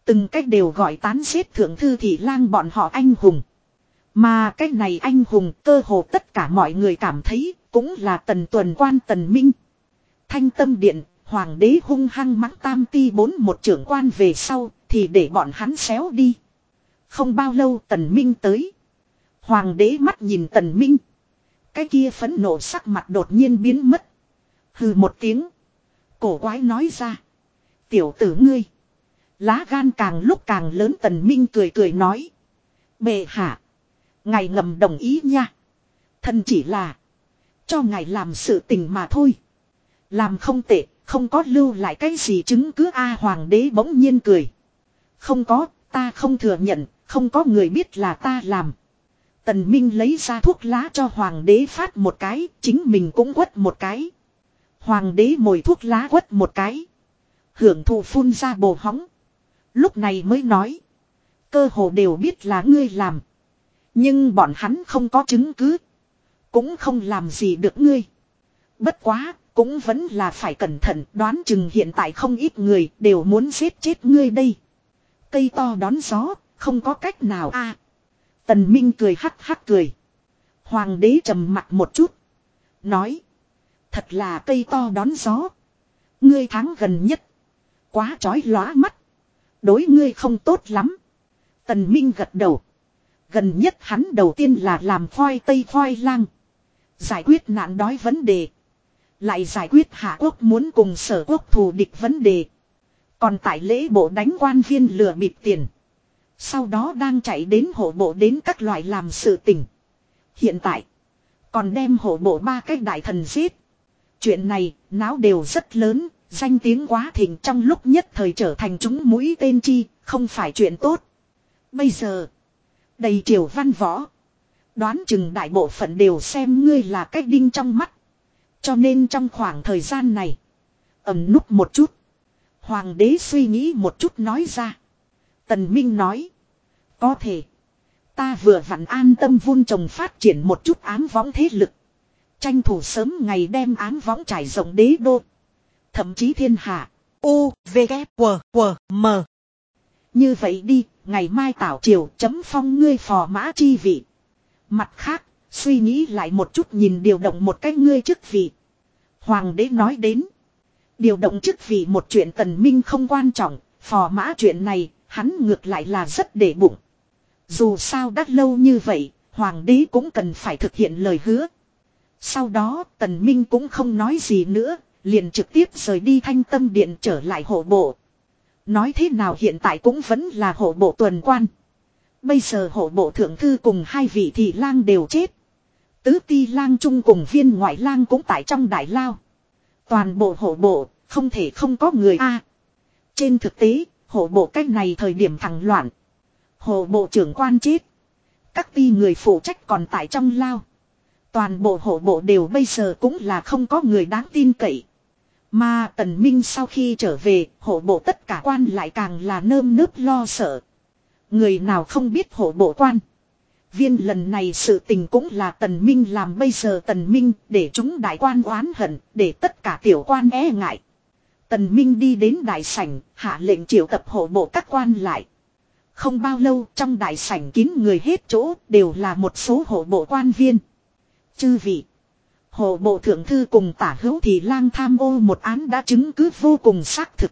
Từng cách đều gọi tán xếp thượng thư thị lang bọn họ anh hùng. Mà cái này anh hùng cơ hồ tất cả mọi người cảm thấy cũng là tần tuần quan tần minh. Thanh tâm điện, hoàng đế hung hăng mắng tam ti bốn một trưởng quan về sau thì để bọn hắn xéo đi. Không bao lâu tần minh tới. Hoàng đế mắt nhìn tần minh. Cái kia phấn nộ sắc mặt đột nhiên biến mất. Hừ một tiếng. Cổ quái nói ra. Tiểu tử ngươi. Lá gan càng lúc càng lớn tần minh cười cười nói. Bệ hạ. Ngài ngầm đồng ý nha. Thân chỉ là. Cho ngài làm sự tình mà thôi. Làm không tệ. Không có lưu lại cái gì chứng cứ A hoàng đế bỗng nhiên cười. Không có. Ta không thừa nhận. Không có người biết là ta làm. Tần Minh lấy ra thuốc lá cho hoàng đế phát một cái, chính mình cũng quất một cái. Hoàng đế mồi thuốc lá quất một cái. Hưởng thụ phun ra bồ hóng. Lúc này mới nói. Cơ hồ đều biết là ngươi làm. Nhưng bọn hắn không có chứng cứ. Cũng không làm gì được ngươi. Bất quá, cũng vẫn là phải cẩn thận đoán chừng hiện tại không ít người đều muốn giết chết ngươi đây. Cây to đón gió, không có cách nào a Tần Minh cười hắc hắc cười. Hoàng đế trầm mặt một chút. Nói. Thật là cây to đón gió. Ngươi tháng gần nhất. Quá chói lóa mắt. Đối ngươi không tốt lắm. Tần Minh gật đầu. Gần nhất hắn đầu tiên là làm khoai tây khoai lang. Giải quyết nạn đói vấn đề. Lại giải quyết hạ quốc muốn cùng sở quốc thù địch vấn đề. Còn tại lễ bộ đánh quan viên lừa bịp tiền. Sau đó đang chạy đến hộ bộ đến các loại làm sự tình. Hiện tại. Còn đem hộ bộ ba cái đại thần giết. Chuyện này, náo đều rất lớn, danh tiếng quá thịnh trong lúc nhất thời trở thành chúng mũi tên chi, không phải chuyện tốt. Bây giờ, đầy triều văn võ. Đoán chừng đại bộ phận đều xem ngươi là cách đinh trong mắt. Cho nên trong khoảng thời gian này, ẩm núp một chút. Hoàng đế suy nghĩ một chút nói ra. Tần Minh nói, có thể. Ta vừa vặn an tâm vun trồng phát triển một chút ám võng thế lực. Tranh thủ sớm ngày đem ám võng trải rộng đế đô. Thậm chí thiên hạ. U, V, K, W, W, M. Như vậy đi, ngày mai tảo triều chấm phong ngươi phò mã chi vị. Mặt khác, suy nghĩ lại một chút nhìn điều động một cái ngươi chức vị. Hoàng đế nói đến. Điều động chức vị một chuyện tần minh không quan trọng, phò mã chuyện này, hắn ngược lại là rất để bụng. Dù sao đã lâu như vậy, hoàng đế cũng cần phải thực hiện lời hứa. Sau đó, tần minh cũng không nói gì nữa, liền trực tiếp rời đi thanh tâm điện trở lại hộ bộ. Nói thế nào hiện tại cũng vẫn là hộ bộ tuần quan. Bây giờ hộ bộ thượng thư cùng hai vị thị lang đều chết. Tứ ti lang trung cùng viên ngoại lang cũng tại trong đại lao. Toàn bộ hộ bộ, không thể không có người A. trên thực tế, hộ bộ cách này thời điểm thẳng loạn. Hộ bộ trưởng quan chết. Các ti người phụ trách còn tại trong lao. Toàn bộ hộ bộ đều bây giờ cũng là không có người đáng tin cậy. Mà tần minh sau khi trở về, hộ bộ tất cả quan lại càng là nơm nớp lo sợ. Người nào không biết hộ bộ quan. Viên lần này sự tình cũng là tần minh làm bây giờ tần minh để chúng đại quan oán hận, để tất cả tiểu quan e ngại. Tần minh đi đến đại sảnh, hạ lệnh triệu tập hộ bộ các quan lại. Không bao lâu trong đại sảnh kín người hết chỗ đều là một số hộ bộ quan viên. Chư vị. Hộ bộ thượng thư cùng tả hữu thì lang tham ô một án đã chứng cứ vô cùng xác thực.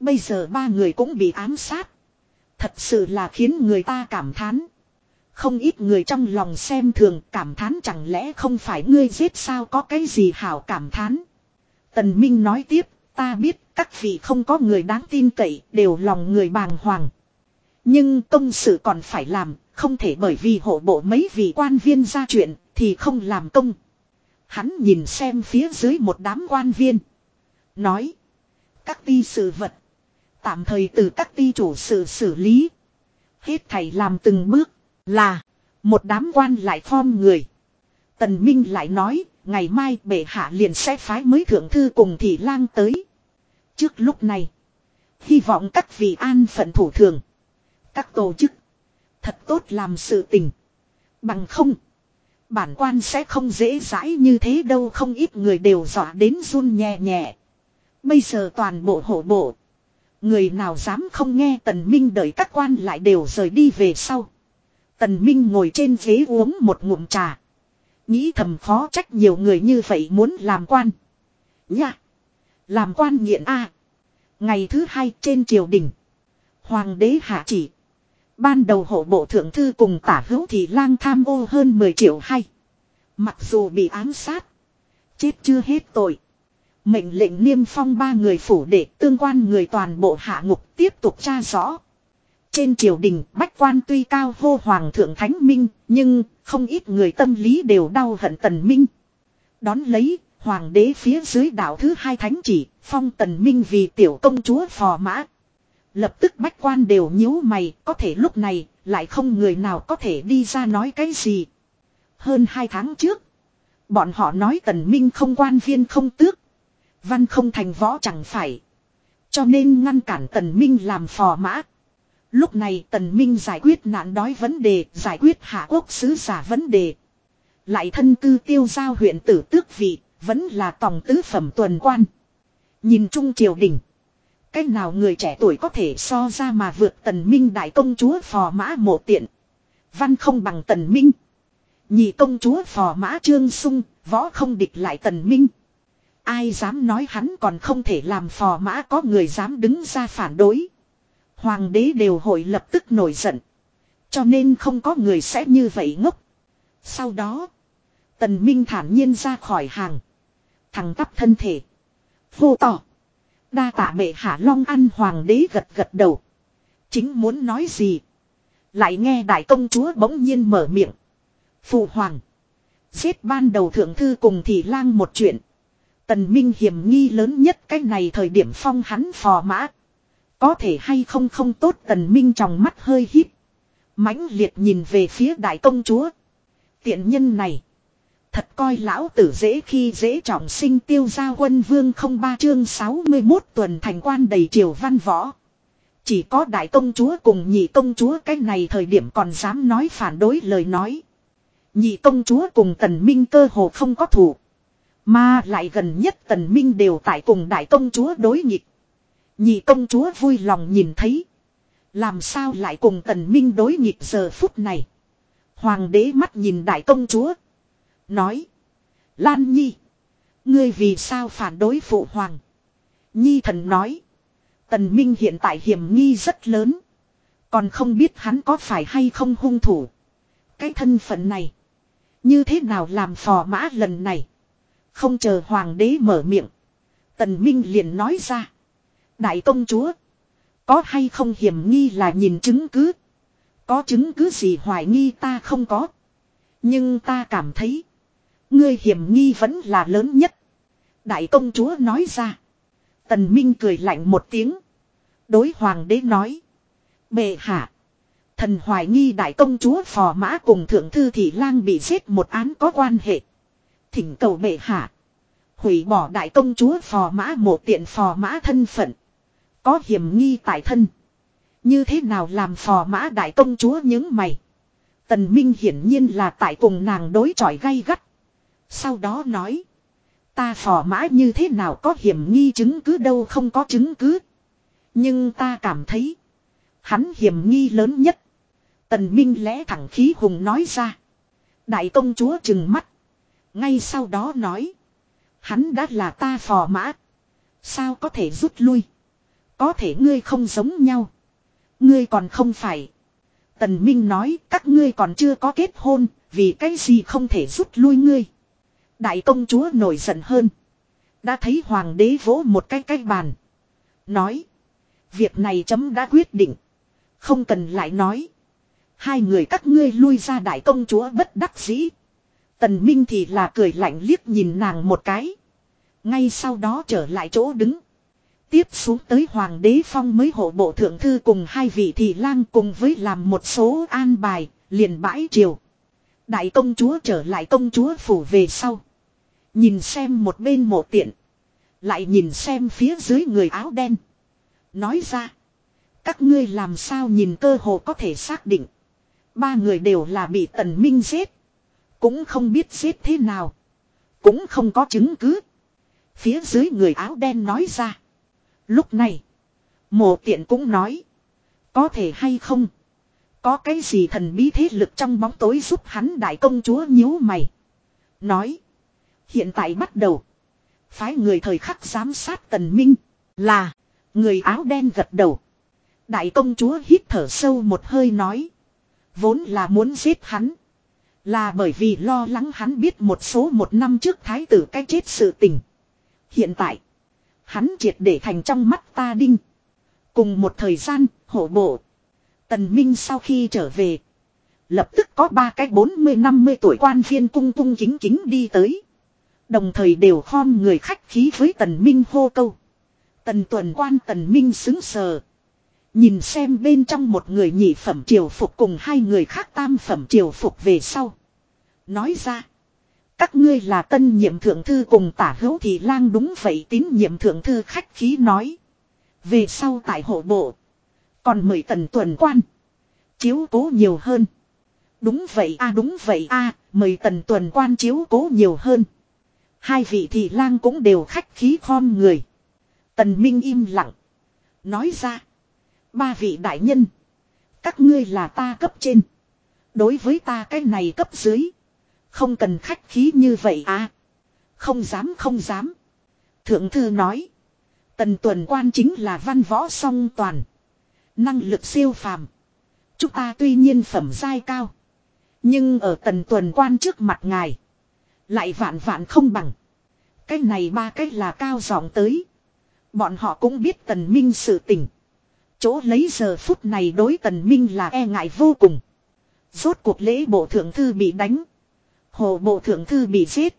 Bây giờ ba người cũng bị ám sát. Thật sự là khiến người ta cảm thán. Không ít người trong lòng xem thường cảm thán chẳng lẽ không phải ngươi giết sao có cái gì hảo cảm thán. Tần Minh nói tiếp, ta biết các vị không có người đáng tin cậy đều lòng người bàng hoàng. Nhưng công sự còn phải làm, không thể bởi vì hộ bộ mấy vị quan viên ra chuyện thì không làm công. Hắn nhìn xem phía dưới một đám quan viên. Nói. Các ti sự vật. Tạm thời từ các ti chủ sự xử lý. Hết thầy làm từng bước. Là. Một đám quan lại form người. Tần Minh lại nói. Ngày mai bệ hạ liền sẽ phái mới thượng thư cùng thị lang tới. Trước lúc này. Hy vọng các vị an phận thủ thường. Các tổ chức. Thật tốt làm sự tình. Bằng không. Bản quan sẽ không dễ dãi như thế đâu, không ít người đều dọa đến run nhẹ nhẹ. Bây giờ toàn bộ hộ bộ. Người nào dám không nghe tần minh đợi các quan lại đều rời đi về sau. Tần minh ngồi trên ghế uống một ngụm trà. Nghĩ thầm khó trách nhiều người như vậy muốn làm quan. Nha! Làm quan nghiện A. Ngày thứ hai trên triều đình. Hoàng đế hạ chỉ. Ban đầu hộ bộ thượng thư cùng tả hữu thì lang tham ô hơn 10 triệu hay. Mặc dù bị ám sát. Chết chưa hết tội. Mệnh lệnh niêm phong ba người phủ để tương quan người toàn bộ hạ ngục tiếp tục tra rõ. Trên triều đình bách quan tuy cao hô hoàng thượng thánh minh nhưng không ít người tâm lý đều đau hận tần minh. Đón lấy hoàng đế phía dưới đảo thứ hai thánh chỉ phong tần minh vì tiểu công chúa phò mã Lập tức bách quan đều nhíu mày, có thể lúc này, lại không người nào có thể đi ra nói cái gì. Hơn hai tháng trước, bọn họ nói tần minh không quan viên không tước. Văn không thành võ chẳng phải. Cho nên ngăn cản tần minh làm phò mã. Lúc này tần minh giải quyết nạn đói vấn đề, giải quyết hạ quốc sứ giả vấn đề. Lại thân cư tiêu giao huyện tử tước vị, vẫn là tòng tứ phẩm tuần quan. Nhìn trung triều đình. Cách nào người trẻ tuổi có thể so ra mà vượt tần minh đại công chúa phò mã mộ tiện. Văn không bằng tần minh. Nhị công chúa phò mã trương sung, võ không địch lại tần minh. Ai dám nói hắn còn không thể làm phò mã có người dám đứng ra phản đối. Hoàng đế đều hội lập tức nổi giận. Cho nên không có người sẽ như vậy ngốc. Sau đó. Tần Minh thản nhiên ra khỏi hàng. Thằng tắp thân thể. Vô tỏ. Đa tạ bệ hạ long ăn hoàng đế gật gật đầu. Chính muốn nói gì. Lại nghe đại công chúa bỗng nhiên mở miệng. Phụ hoàng. Giết ban đầu thượng thư cùng thị lang một chuyện. Tần Minh hiểm nghi lớn nhất cái này thời điểm phong hắn phò mã. Có thể hay không không tốt tần Minh trong mắt hơi hít mãnh liệt nhìn về phía đại công chúa. Tiện nhân này. Thật coi lão tử dễ khi dễ trọng sinh tiêu gia quân vương không ba chương 61 tuần thành quan đầy triều văn võ. Chỉ có đại công chúa cùng nhị công chúa cái này thời điểm còn dám nói phản đối lời nói. Nhị công chúa cùng tần minh cơ hồ không có thủ. Mà lại gần nhất tần minh đều tại cùng đại công chúa đối nghịch. Nhị công chúa vui lòng nhìn thấy. Làm sao lại cùng tần minh đối nghịch giờ phút này. Hoàng đế mắt nhìn đại công chúa. Nói. Lan Nhi. Ngươi vì sao phản đối phụ hoàng. Nhi thần nói. Tần Minh hiện tại hiểm nghi rất lớn. Còn không biết hắn có phải hay không hung thủ. Cái thân phận này. Như thế nào làm phò mã lần này. Không chờ hoàng đế mở miệng. Tần Minh liền nói ra. Đại công chúa. Có hay không hiểm nghi là nhìn chứng cứ. Có chứng cứ gì hoài nghi ta không có. Nhưng ta cảm thấy. Ngươi hiểm nghi vẫn là lớn nhất. Đại công chúa nói ra. Tần Minh cười lạnh một tiếng. Đối hoàng đế nói. Bệ hạ. Thần hoài nghi đại công chúa phò mã cùng thượng thư thị lang bị giết một án có quan hệ. Thỉnh cầu bệ hạ. Hủy bỏ đại công chúa phò mã một tiện phò mã thân phận. Có hiểm nghi tại thân. Như thế nào làm phò mã đại công chúa những mày. Tần Minh hiển nhiên là tại cùng nàng đối chọi gay gắt. Sau đó nói. Ta phò mã như thế nào có hiểm nghi chứng cứ đâu không có chứng cứ. Nhưng ta cảm thấy. Hắn hiểm nghi lớn nhất. Tần Minh lẽ thẳng khí hùng nói ra. Đại công chúa trừng mắt. Ngay sau đó nói. Hắn đã là ta phò mã. Sao có thể rút lui. Có thể ngươi không giống nhau. Ngươi còn không phải. Tần Minh nói, các ngươi còn chưa có kết hôn. Vì cái gì không thể rút lui ngươi. Đại công chúa nổi giận hơn. Đã thấy hoàng đế vỗ một cái cái bàn. Nói. Việc này chấm đã quyết định. Không cần lại nói. Hai người các ngươi lui ra đại công chúa bất đắc dĩ. Tần Minh thì là cười lạnh liếc nhìn nàng một cái. Ngay sau đó trở lại chỗ đứng. Tiếp xuống tới Hoàng đế Phong mới hộ bộ thượng thư cùng hai vị thị lang cùng với làm một số an bài, liền bãi triều. Đại công chúa trở lại công chúa phủ về sau. Nhìn xem một bên mộ tiện. Lại nhìn xem phía dưới người áo đen. Nói ra. Các ngươi làm sao nhìn cơ hồ có thể xác định. Ba người đều là bị tần minh giết. Cũng không biết giết thế nào. Cũng không có chứng cứ. Phía dưới người áo đen nói ra. Lúc này. Mộ tiện cũng nói. Có thể hay không. Có cái gì thần bí thế lực trong bóng tối giúp hắn đại công chúa nhíu mày. Nói. Hiện tại bắt đầu. Phái người thời khắc giám sát tần minh. Là. Người áo đen gật đầu. Đại công chúa hít thở sâu một hơi nói. Vốn là muốn giết hắn. Là bởi vì lo lắng hắn biết một số một năm trước thái tử cái chết sự tình. Hiện tại. Hắn triệt để thành trong mắt ta đinh. Cùng một thời gian, hổ bộ. Tần Minh sau khi trở về. Lập tức có ba cái 40-50 tuổi quan viên cung cung chính chính đi tới. Đồng thời đều khom người khách khí với Tần Minh hô câu. Tần tuần quan Tần Minh xứng sờ. Nhìn xem bên trong một người nhị phẩm triều phục cùng hai người khác tam phẩm triều phục về sau. Nói ra. Các ngươi là tân nhiệm thượng thư cùng tả hữu thì lang đúng vậy, tín nhiệm thượng thư khách khí nói. Về sau tại hộ bộ. Còn mời tần tuần quan. Chiếu cố nhiều hơn. Đúng vậy a, đúng vậy a, mời tần tuần quan chiếu cố nhiều hơn. Hai vị thị lang cũng đều khách khí khom người. Tần Minh im lặng. Nói ra. Ba vị đại nhân. Các ngươi là ta cấp trên. Đối với ta cái này cấp dưới. Không cần khách khí như vậy à. Không dám không dám. Thượng thư nói. Tần tuần quan chính là văn võ song toàn. Năng lực siêu phàm. Chúng ta tuy nhiên phẩm giai cao. Nhưng ở tần tuần quan trước mặt ngài. Lại vạn vạn không bằng. Cái này ba cái là cao giọng tới. Bọn họ cũng biết tần minh sự tình. Chỗ lấy giờ phút này đối tần minh là e ngại vô cùng. Rốt cuộc lễ bộ thượng thư bị đánh. Hồ bộ thượng thư bị giết.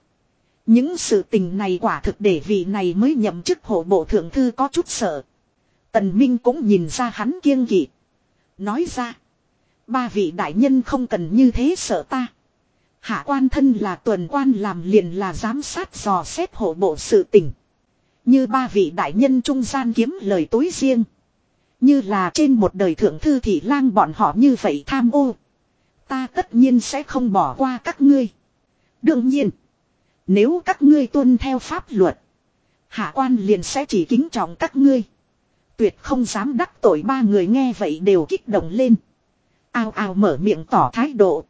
Những sự tình này quả thực để vị này mới nhậm chức hộ bộ thượng thư có chút sợ. Tần Minh cũng nhìn ra hắn kiêng kỵ. Nói ra. Ba vị đại nhân không cần như thế sợ ta. Hạ quan thân là tuần quan làm liền là giám sát dò xét hộ bộ sự tình. Như ba vị đại nhân trung gian kiếm lời tối riêng. Như là trên một đời thượng thư thị lang bọn họ như vậy tham ô. Ta tất nhiên sẽ không bỏ qua các ngươi. Đương nhiên. Nếu các ngươi tuân theo pháp luật. Hạ quan liền sẽ chỉ kính trọng các ngươi. Tuyệt không dám đắc tội ba người nghe vậy đều kích động lên. Ao ao mở miệng tỏ thái độ.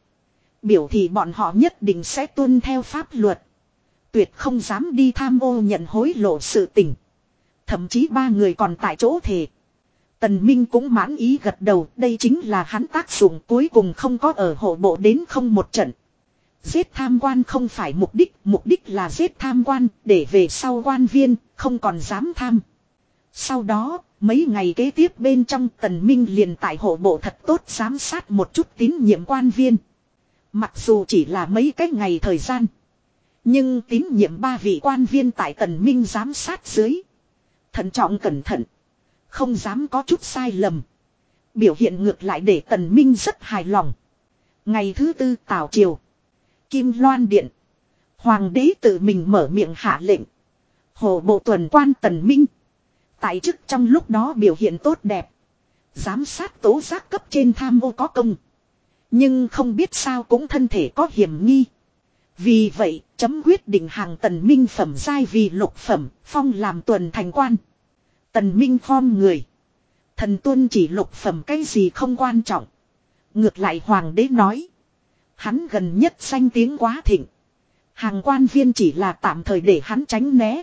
Biểu thì bọn họ nhất định sẽ tuân theo pháp luật. Tuyệt không dám đi tham ô nhận hối lộ sự tình. Thậm chí ba người còn tại chỗ thề. Tần Minh cũng mãn ý gật đầu, đây chính là hắn tác dụng cuối cùng không có ở hộ bộ đến không một trận. Giết tham quan không phải mục đích, mục đích là giết tham quan, để về sau quan viên, không còn dám tham. Sau đó, mấy ngày kế tiếp bên trong tần minh liền tại hộ bộ thật tốt giám sát một chút tín nhiệm quan viên. Mặc dù chỉ là mấy cái ngày thời gian. Nhưng tín nhiệm ba vị quan viên tại tần minh giám sát dưới. Thận trọng cẩn thận. Không dám có chút sai lầm. Biểu hiện ngược lại để tần minh rất hài lòng. Ngày thứ tư tào triều. Kim loan điện. Hoàng đế tự mình mở miệng hạ lệnh. Hồ bộ tuần quan tần minh. Tại chức trong lúc đó biểu hiện tốt đẹp. Giám sát tố giác cấp trên tham ô có công. Nhưng không biết sao cũng thân thể có hiểm nghi. Vì vậy, chấm quyết định hàng tần minh phẩm giai vì lục phẩm, phong làm tuần thành quan. Tần minh khom người. Thần tuân chỉ lục phẩm cái gì không quan trọng. Ngược lại hoàng đế nói. Hắn gần nhất danh tiếng quá thịnh. Hàng quan viên chỉ là tạm thời để hắn tránh né.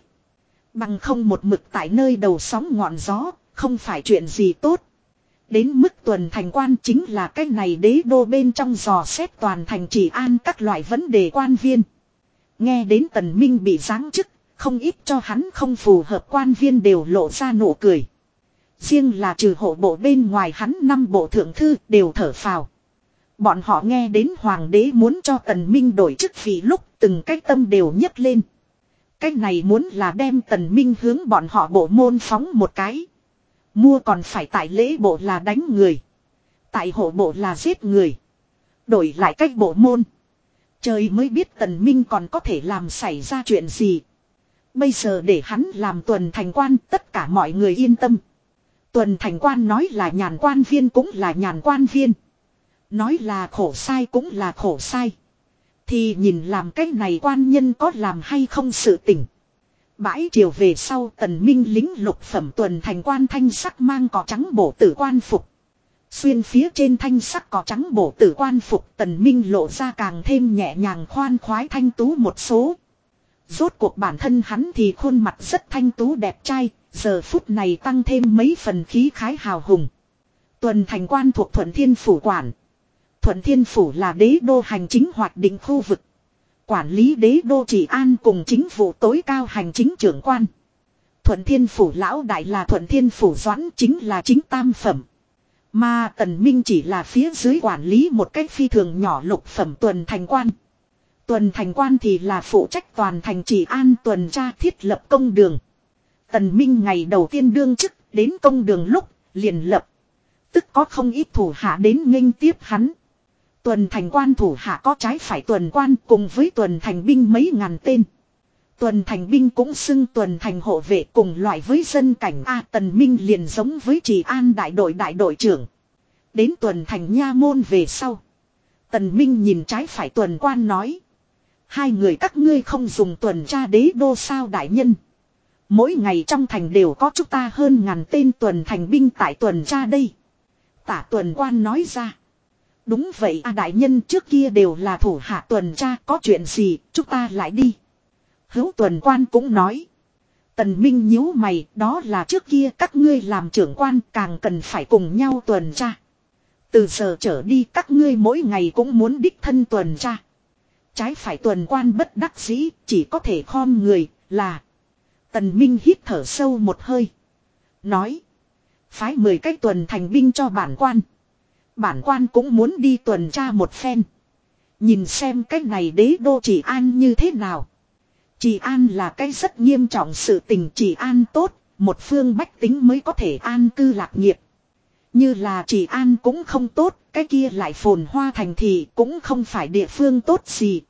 Bằng không một mực tại nơi đầu sóng ngọn gió, không phải chuyện gì tốt. Đến mức tuần thành quan chính là cái này đế đô bên trong dò xét toàn thành chỉ an các loại vấn đề quan viên. Nghe đến tần minh bị giáng chức, không ít cho hắn không phù hợp quan viên đều lộ ra nụ cười. Riêng là trừ hộ bộ bên ngoài hắn năm bộ thượng thư đều thở phào. Bọn họ nghe đến hoàng đế muốn cho tần minh đổi chức vị lúc từng cái tâm đều nhấc lên. Cái này muốn là đem tần minh hướng bọn họ bộ môn phóng một cái. Mua còn phải tại lễ bộ là đánh người. Tại hộ bộ là giết người. Đổi lại cách bộ môn. Trời mới biết tần minh còn có thể làm xảy ra chuyện gì. Bây giờ để hắn làm tuần thành quan, tất cả mọi người yên tâm. Tuần thành quan nói là nhàn quan viên cũng là nhàn quan viên. Nói là khổ sai cũng là khổ sai. Thì nhìn làm cái này quan nhân có làm hay không sự tỉnh. Bãi chiều về sau tần minh lính lục phẩm tuần thành quan thanh sắc mang cỏ trắng bổ tử quan phục. Xuyên phía trên thanh sắc cỏ trắng bổ tử quan phục tần minh lộ ra càng thêm nhẹ nhàng khoan khoái thanh tú một số. Rốt cuộc bản thân hắn thì khuôn mặt rất thanh tú đẹp trai, giờ phút này tăng thêm mấy phần khí khái hào hùng. Tuần thành quan thuộc thuận thiên phủ quản. Thuận thiên phủ là đế đô hành chính hoạt định khu vực. Quản lý đế đô trị an cùng chính phủ tối cao hành chính trưởng quan. Thuận thiên phủ lão đại là thuận thiên phủ doãn chính là chính tam phẩm. Mà tần minh chỉ là phía dưới quản lý một cách phi thường nhỏ lục phẩm tuần thành quan. Tuần thành quan thì là phụ trách toàn thành trị an tuần tra thiết lập công đường. Tần minh ngày đầu tiên đương chức đến công đường lúc liền lập. Tức có không ít thủ hạ đến nghênh tiếp hắn. Tuần thành quan thủ hạ có trái phải tuần quan cùng với tuần thành binh mấy ngàn tên. Tuần thành binh cũng xưng tuần thành hộ vệ cùng loại với dân cảnh A Tần Minh liền giống với trì an đại đội đại đội trưởng. Đến tuần thành nha môn về sau. Tần Minh nhìn trái phải tuần quan nói. Hai người các ngươi không dùng tuần tra đế đô sao đại nhân. Mỗi ngày trong thành đều có chúng ta hơn ngàn tên tuần thành binh tại tuần tra đây. Tả tuần quan nói ra. Đúng vậy a đại nhân trước kia đều là thủ hạ tuần tra có chuyện gì chúng ta lại đi. Hữu tuần quan cũng nói. Tần Minh nhíu mày đó là trước kia các ngươi làm trưởng quan càng cần phải cùng nhau tuần tra. Từ giờ trở đi các ngươi mỗi ngày cũng muốn đích thân tuần tra. Trái phải tuần quan bất đắc dĩ, chỉ có thể khom người, là. Tần Minh hít thở sâu một hơi. Nói. Phái 10 cách tuần thành binh cho bản quan. Bản quan cũng muốn đi tuần tra một phen. Nhìn xem cách này đế đô chỉ an như thế nào. Chỉ an là cái rất nghiêm trọng sự tình chỉ an tốt, một phương bách tính mới có thể an cư lạc nghiệp. Như là chỉ an cũng không tốt, cái kia lại phồn hoa thành thị cũng không phải địa phương tốt gì.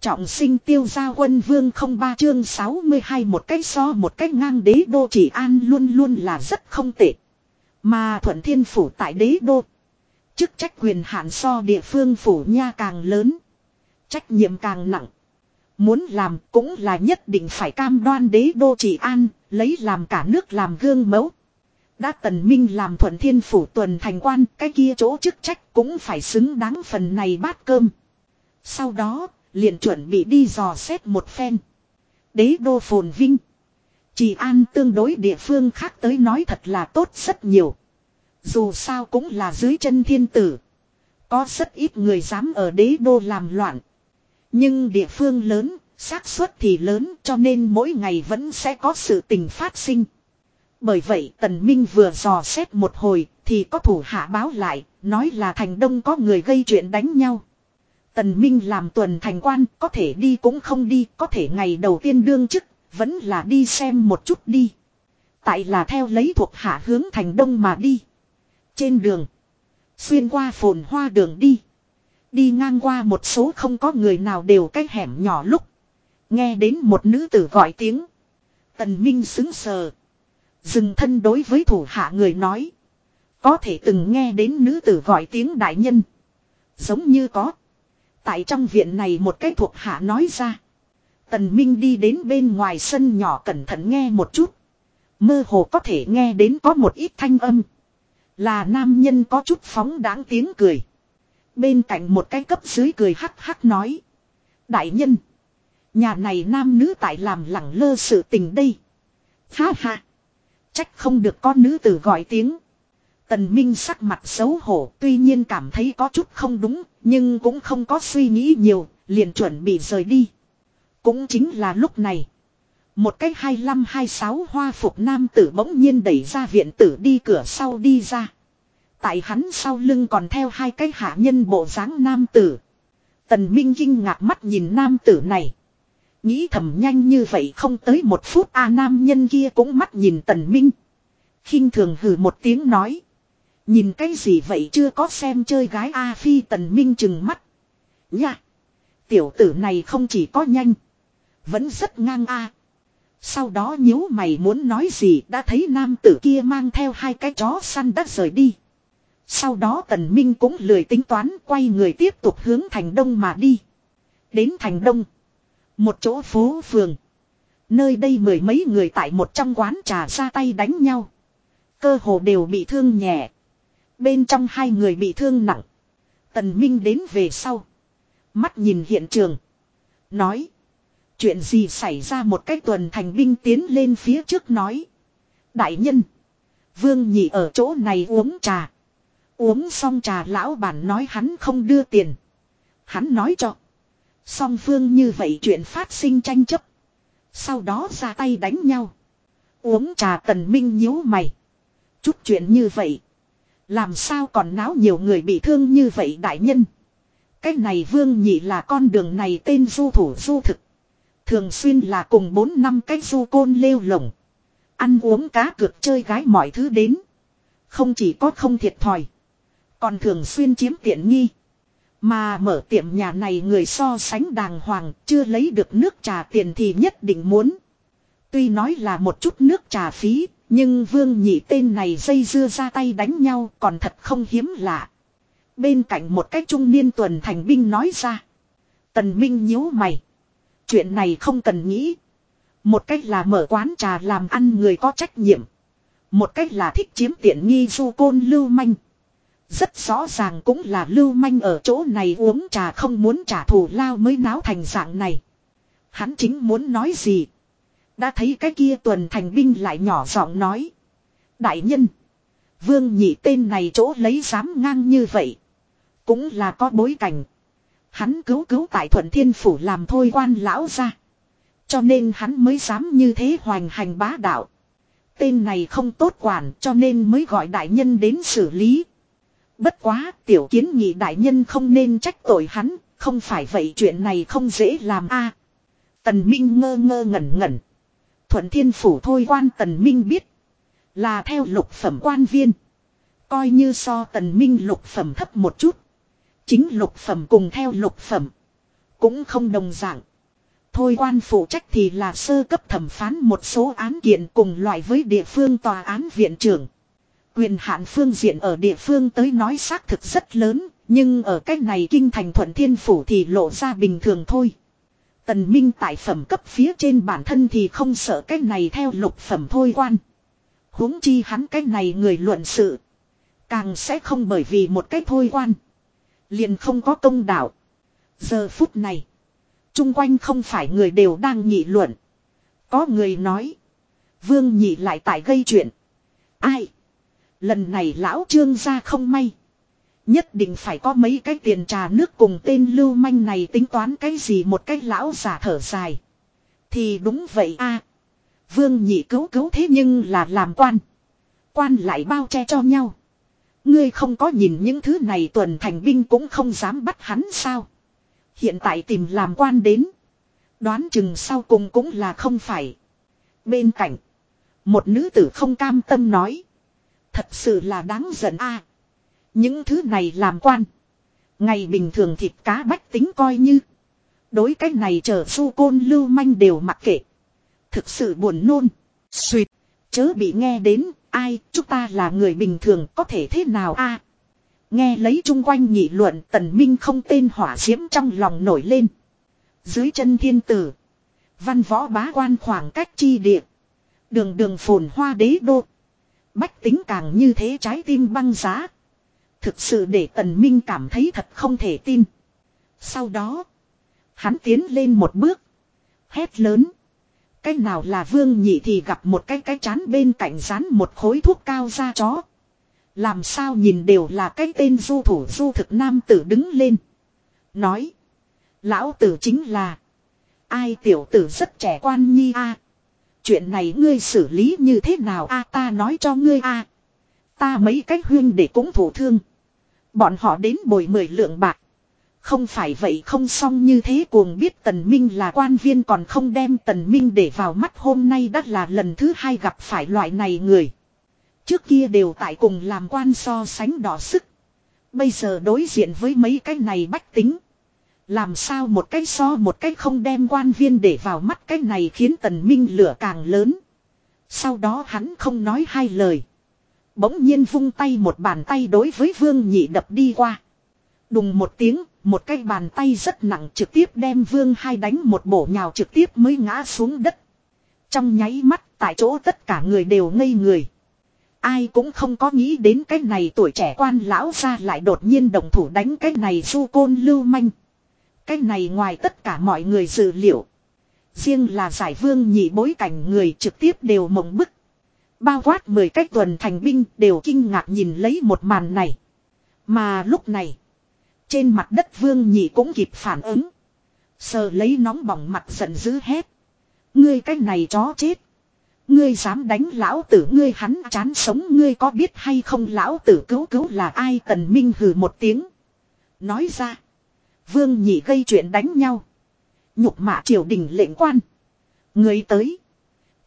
Trọng sinh tiêu gia quân vương không ba chương 62 một cách so một cách ngang đế đô chỉ an luôn luôn là rất không tệ. Mà thuận thiên phủ tại đế đô. Chức trách quyền hạn so địa phương phủ nha càng lớn. Trách nhiệm càng nặng. Muốn làm cũng là nhất định phải cam đoan đế đô chỉ an, lấy làm cả nước làm gương mẫu. Đã tần minh làm thuận thiên phủ tuần thành quan, cái kia chỗ chức trách cũng phải xứng đáng phần này bát cơm. Sau đó, liền chuẩn bị đi dò xét một phen. Đế đô phồn vinh. Chỉ an tương đối địa phương khác tới nói thật là tốt rất nhiều. Dù sao cũng là dưới chân thiên tử. Có rất ít người dám ở đế đô làm loạn. Nhưng địa phương lớn, xác suất thì lớn cho nên mỗi ngày vẫn sẽ có sự tình phát sinh. Bởi vậy Tần Minh vừa dò xét một hồi thì có thủ hạ báo lại, nói là thành đông có người gây chuyện đánh nhau. Tần Minh làm tuần thành quan, có thể đi cũng không đi, có thể ngày đầu tiên đương chức, vẫn là đi xem một chút đi. Tại là theo lấy thuộc hạ hướng thành đông mà đi. Trên đường, xuyên qua phồn hoa đường đi. Đi ngang qua một số không có người nào đều cái hẻm nhỏ lúc. Nghe đến một nữ tử gọi tiếng. Tần Minh xứng sờ. Dừng thân đối với thủ hạ người nói. Có thể từng nghe đến nữ tử gọi tiếng đại nhân. Giống như có. Tại trong viện này một cái thuộc hạ nói ra. Tần Minh đi đến bên ngoài sân nhỏ cẩn thận nghe một chút. Mơ hồ có thể nghe đến có một ít thanh âm. Là nam nhân có chút phóng đáng tiếng cười. Bên cạnh một cái cấp dưới cười hắc hắc nói. Đại nhân. Nhà này nam nữ tại làm lẳng lơ sự tình đây. Ha ha. Trách không được con nữ tử gọi tiếng. Tần Minh sắc mặt xấu hổ, tuy nhiên cảm thấy có chút không đúng, nhưng cũng không có suy nghĩ nhiều, liền chuẩn bị rời đi. Cũng chính là lúc này. Một cái 25-26 hoa phục nam tử bỗng nhiên đẩy ra viện tử đi cửa sau đi ra. Tại hắn sau lưng còn theo hai cái hạ nhân bộ dáng nam tử. Tần Minh kinh ngạc mắt nhìn nam tử này. Nghĩ thầm nhanh như vậy không tới một phút a nam nhân kia cũng mắt nhìn tần minh. khinh thường hừ một tiếng nói. Nhìn cái gì vậy chưa có xem chơi gái A phi tần minh chừng mắt. Nha. Tiểu tử này không chỉ có nhanh. Vẫn rất ngang A. Sau đó nhíu mày muốn nói gì, đã thấy nam tử kia mang theo hai cái chó săn đất rời đi. Sau đó tần minh cũng lười tính toán, quay người tiếp tục hướng thành đông mà đi. Đến thành đông. Một chỗ phố phường. Nơi đây mười mấy người tại một trong quán trà ra tay đánh nhau. Cơ hồ đều bị thương nhẹ. Bên trong hai người bị thương nặng. Tần Minh đến về sau. Mắt nhìn hiện trường. Nói. Chuyện gì xảy ra một cách tuần thành binh tiến lên phía trước nói. Đại nhân. Vương nhị ở chỗ này uống trà. Uống xong trà lão bản nói hắn không đưa tiền. Hắn nói cho. Song phương như vậy chuyện phát sinh tranh chấp. Sau đó ra tay đánh nhau. Uống trà tần minh nhíu mày. Chút chuyện như vậy. Làm sao còn náo nhiều người bị thương như vậy đại nhân. Cái này vương nhị là con đường này tên du thủ du thực. Thường xuyên là cùng 4 năm cái du côn lêu lồng. Ăn uống cá cược chơi gái mọi thứ đến. Không chỉ có không thiệt thòi. Còn thường xuyên chiếm tiện nghi. Mà mở tiệm nhà này người so sánh đàng hoàng, chưa lấy được nước trà tiền thì nhất định muốn. Tuy nói là một chút nước trà phí, nhưng vương nhị tên này dây dưa ra tay đánh nhau còn thật không hiếm lạ. Bên cạnh một cái trung niên tuần thành binh nói ra. Tần Minh nhíu mày. Chuyện này không cần nghĩ. Một cách là mở quán trà làm ăn người có trách nhiệm. Một cách là thích chiếm tiện nghi du côn lưu manh. Rất rõ ràng cũng là lưu manh ở chỗ này uống trà không muốn trả thù lao mới náo thành dạng này. Hắn chính muốn nói gì. Đã thấy cái kia tuần thành binh lại nhỏ giọng nói. Đại nhân. Vương nhị tên này chỗ lấy dám ngang như vậy. Cũng là có bối cảnh. Hắn cứu cứu tại thuận thiên phủ làm thôi quan lão ra. Cho nên hắn mới dám như thế hoành hành bá đạo. Tên này không tốt quản, cho nên mới gọi đại nhân đến xử lý. Bất quá, tiểu kiến nghị đại nhân không nên trách tội hắn. Không phải vậy chuyện này không dễ làm a. Tần Minh ngơ ngơ ngẩn ngẩn. Thuận thiên phủ thôi quan Tần Minh biết. Là theo lục phẩm quan viên. Coi như so Tần Minh lục phẩm thấp một chút. Chính lục phẩm cùng theo lục phẩm. Cũng không đồng dạng. Thôi quan phụ trách thì là sơ cấp thẩm phán một số án kiện cùng loại với địa phương tòa án viện trưởng. Quyền hạn phương diện ở địa phương tới nói xác thực rất lớn, nhưng ở cách này kinh thành thuận thiên phủ thì lộ ra bình thường thôi. Tần Minh tại phẩm cấp phía trên bản thân thì không sợ cách này theo lục phẩm thôi quan. huống chi hắn cách này người luận sự. Càng sẽ không bởi vì một cách thôi quan. Liền không có công đạo. Giờ phút này. Trung quanh không phải người đều đang nghị luận. Có người nói. Vương nhị lại tại gây chuyện. Ai? Lần này lão trương gia không may. Nhất định phải có mấy cái tiền trà nước cùng tên lưu manh này tính toán cái gì một cách lão giả thở dài. Thì đúng vậy a Vương nhị cứu cứu thế nhưng là làm quan. Quan lại bao che cho nhau. Ngươi không có nhìn những thứ này tuần thành binh cũng không dám bắt hắn sao. Hiện tại tìm làm quan đến. Đoán chừng sau cùng cũng là không phải. Bên cạnh. Một nữ tử không cam tâm nói. Thật sự là đáng giận a. những thứ này làm quan. Ngày bình thường thịt cá bách tính coi như. Đối cách này chờ su côn lưu manh đều mặc kệ. Thực sự buồn nôn. Xuyệt. Chớ bị nghe đến ai, chúng ta là người bình thường có thể thế nào a? nghe lấy chung quanh nhị luận tần minh không tên hỏa diễm trong lòng nổi lên. Dưới chân thiên tử. Văn võ bá quan khoảng cách chi địa. Đường đường phồn hoa đế đô. Bách tính càng như thế trái tim băng giá. Thực sự để tần minh cảm thấy thật không thể tin. Sau đó. Hắn tiến lên một bước. Hét lớn. Cái nào là vương nhị thì gặp một cái cái chán bên cạnh rán một khối thuốc cao ra chó. Làm sao nhìn đều là cái tên du thủ du thực nam tử đứng lên. Nói. Lão tử chính là. Ai tiểu tử rất trẻ quan nhi a Chuyện này ngươi xử lý như thế nào a ta nói cho ngươi a Ta mấy cách huyên để cũng thủ thương. Bọn họ đến bồi mười lượng bạc. Không phải vậy không xong như thế cuồng biết Tần Minh là quan viên còn không đem Tần Minh để vào mắt hôm nay đã là lần thứ hai gặp phải loại này người. Trước kia đều tại cùng làm quan so sánh đỏ sức. Bây giờ đối diện với mấy cái này bách tính. Làm sao một cái so một cái không đem quan viên để vào mắt cái này khiến Tần Minh lửa càng lớn. Sau đó hắn không nói hai lời. Bỗng nhiên vung tay một bàn tay đối với Vương Nhị đập đi qua. Đùng một tiếng, một cái bàn tay rất nặng trực tiếp đem vương hai đánh một bổ nhào trực tiếp mới ngã xuống đất. Trong nháy mắt, tại chỗ tất cả người đều ngây người. Ai cũng không có nghĩ đến cái này tuổi trẻ quan lão ra lại đột nhiên đồng thủ đánh cái này du côn lưu manh. Cái này ngoài tất cả mọi người dự liệu. Riêng là giải vương nhị bối cảnh người trực tiếp đều mộng bức. Bao quát mười cách tuần thành binh đều kinh ngạc nhìn lấy một màn này. Mà lúc này. Trên mặt đất vương nhị cũng kịp phản ứng. Sờ lấy nóng bỏng mặt giận dữ hét. Ngươi cái này chó chết. Ngươi dám đánh lão tử, ngươi hắn chán sống, ngươi có biết hay không lão tử cứu cứu là ai tần minh hừ một tiếng. Nói ra. Vương nhị gây chuyện đánh nhau. Nhục mạ triều đình lệnh quan. Người tới.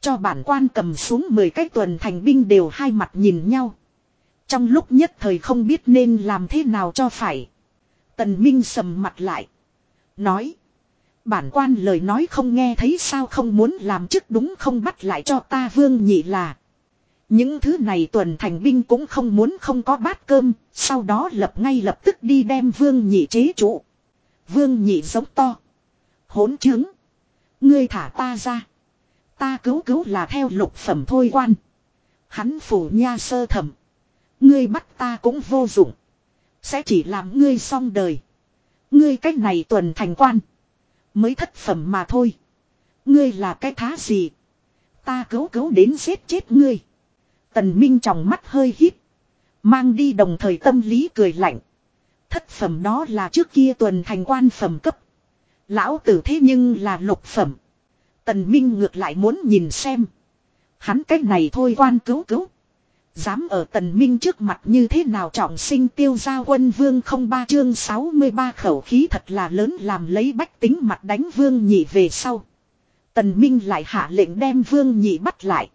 Cho bản quan cầm xuống 10 cái tuần thành binh đều hai mặt nhìn nhau. Trong lúc nhất thời không biết nên làm thế nào cho phải. Tần Minh sầm mặt lại. Nói. Bản quan lời nói không nghe thấy sao không muốn làm chức đúng không bắt lại cho ta vương nhị là. Những thứ này tuần thành binh cũng không muốn không có bát cơm, sau đó lập ngay lập tức đi đem vương nhị chế trụ. Vương nhị giống to. Hỗn chứng. Ngươi thả ta ra. Ta cứu cứu là theo lục phẩm thôi quan. Hắn phủ nha sơ thẩm. Ngươi bắt ta cũng vô dụng. Sẽ chỉ làm ngươi xong đời. Ngươi cách này tuần thành quan. Mới thất phẩm mà thôi. Ngươi là cái thá gì? Ta cứu cứu đến giết chết ngươi. Tần Minh trong mắt hơi hít. Mang đi đồng thời tâm lý cười lạnh. Thất phẩm đó là trước kia tuần thành quan phẩm cấp. Lão tử thế nhưng là lục phẩm. Tần Minh ngược lại muốn nhìn xem. Hắn cách này thôi quan cứu cứu. Dám ở tần minh trước mặt như thế nào trọng sinh tiêu gia quân vương không ba chương 63 khẩu khí thật là lớn làm lấy bách tính mặt đánh vương nhị về sau. Tần minh lại hạ lệnh đem vương nhị bắt lại.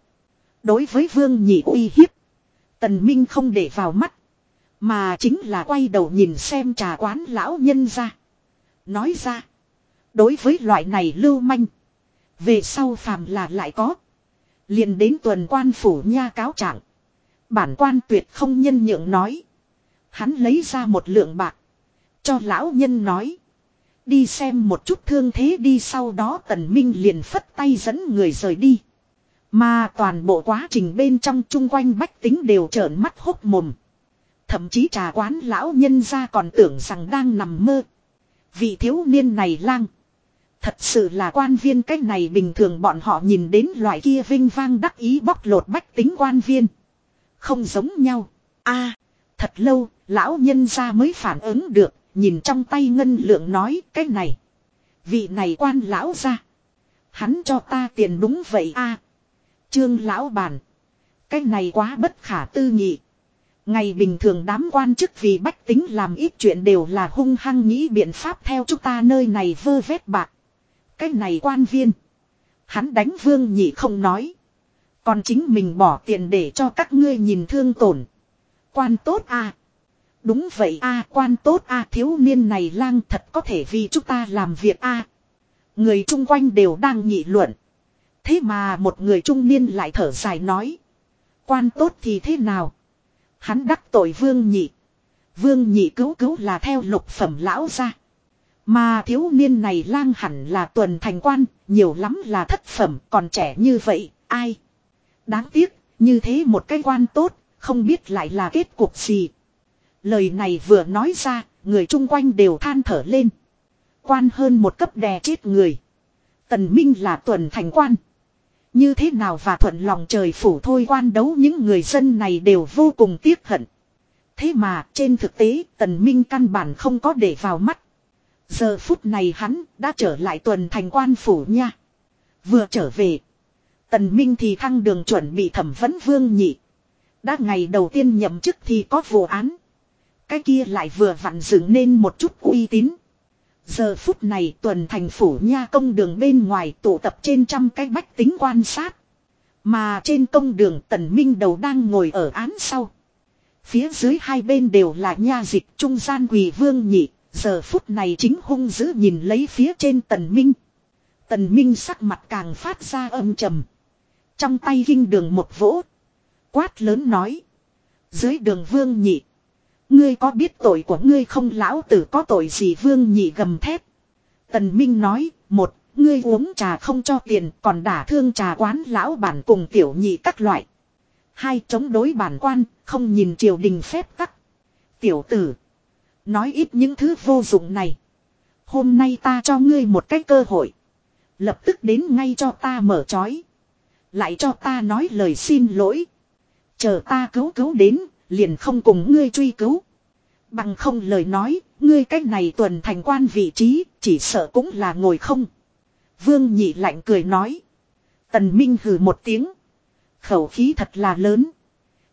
Đối với vương nhị uy hiếp. Tần minh không để vào mắt. Mà chính là quay đầu nhìn xem trà quán lão nhân ra. Nói ra. Đối với loại này lưu manh. Về sau phàm là lại có. liền đến tuần quan phủ nha cáo trạng. Bản quan tuyệt không nhân nhượng nói. Hắn lấy ra một lượng bạc. Cho lão nhân nói. Đi xem một chút thương thế đi sau đó tần minh liền phất tay dẫn người rời đi. Mà toàn bộ quá trình bên trong chung quanh bách tính đều trợn mắt hốc mồm. Thậm chí trà quán lão nhân ra còn tưởng rằng đang nằm mơ. Vị thiếu niên này lang. Thật sự là quan viên cách này bình thường bọn họ nhìn đến loại kia vinh vang đắc ý bóc lột bách tính quan viên. Không giống nhau. a à, thật lâu, lão nhân ra mới phản ứng được, nhìn trong tay ngân lượng nói cái này. Vị này quan lão ra. Hắn cho ta tiền đúng vậy a Trương lão bàn. Cái này quá bất khả tư nghị. Ngày bình thường đám quan chức vì bách tính làm ít chuyện đều là hung hăng nghĩ biện pháp theo chúng ta nơi này vơ vét bạc. Cái này quan viên. Hắn đánh vương nhị không nói. Còn chính mình bỏ tiền để cho các ngươi nhìn thương tổn. Quan tốt à. Đúng vậy a quan tốt a thiếu niên này lang thật có thể vì chúng ta làm việc a Người chung quanh đều đang nghị luận. Thế mà một người trung niên lại thở dài nói. Quan tốt thì thế nào? Hắn đắc tội vương nhị. Vương nhị cứu cứu là theo lục phẩm lão ra. Mà thiếu niên này lang hẳn là tuần thành quan, nhiều lắm là thất phẩm, còn trẻ như vậy, ai? Đáng tiếc, như thế một cái quan tốt, không biết lại là kết cục gì. Lời này vừa nói ra, người chung quanh đều than thở lên. Quan hơn một cấp đè chết người. Tần Minh là tuần thành quan. Như thế nào và thuận lòng trời phủ thôi quan đấu những người dân này đều vô cùng tiếc hận. Thế mà trên thực tế tần minh căn bản không có để vào mắt. Giờ phút này hắn đã trở lại tuần thành quan phủ nha. Vừa trở về. Tần Minh thì thăng đường chuẩn bị thẩm vấn vương nhị. Đã ngày đầu tiên nhậm chức thì có vụ án. Cái kia lại vừa vặn dựng nên một chút uy tín. Giờ phút này tuần thành phủ nha công đường bên ngoài tụ tập trên trăm cái bách tính quan sát. Mà trên công đường tần minh đầu đang ngồi ở án sau. Phía dưới hai bên đều là nha dịch trung gian quỳ vương nhị. Giờ phút này chính hung dữ nhìn lấy phía trên tần minh. Tần minh sắc mặt càng phát ra âm trầm. Trong tay kinh đường một vỗ. Quát lớn nói. Dưới đường vương nhị. Ngươi có biết tội của ngươi không lão tử có tội gì vương nhị gầm thép. Tần Minh nói, một, ngươi uống trà không cho tiền còn đả thương trà quán lão bản cùng tiểu nhị các loại. Hai, chống đối bản quan, không nhìn triều đình phép tắc. Tiểu tử. Nói ít những thứ vô dụng này. Hôm nay ta cho ngươi một cái cơ hội. Lập tức đến ngay cho ta mở trói. Lại cho ta nói lời xin lỗi. Chờ ta cứu cứu đến, liền không cùng ngươi truy cứu. Bằng không lời nói, ngươi cách này tuần thành quan vị trí, chỉ sợ cũng là ngồi không. Vương nhị lạnh cười nói. Tần Minh hừ một tiếng. Khẩu khí thật là lớn.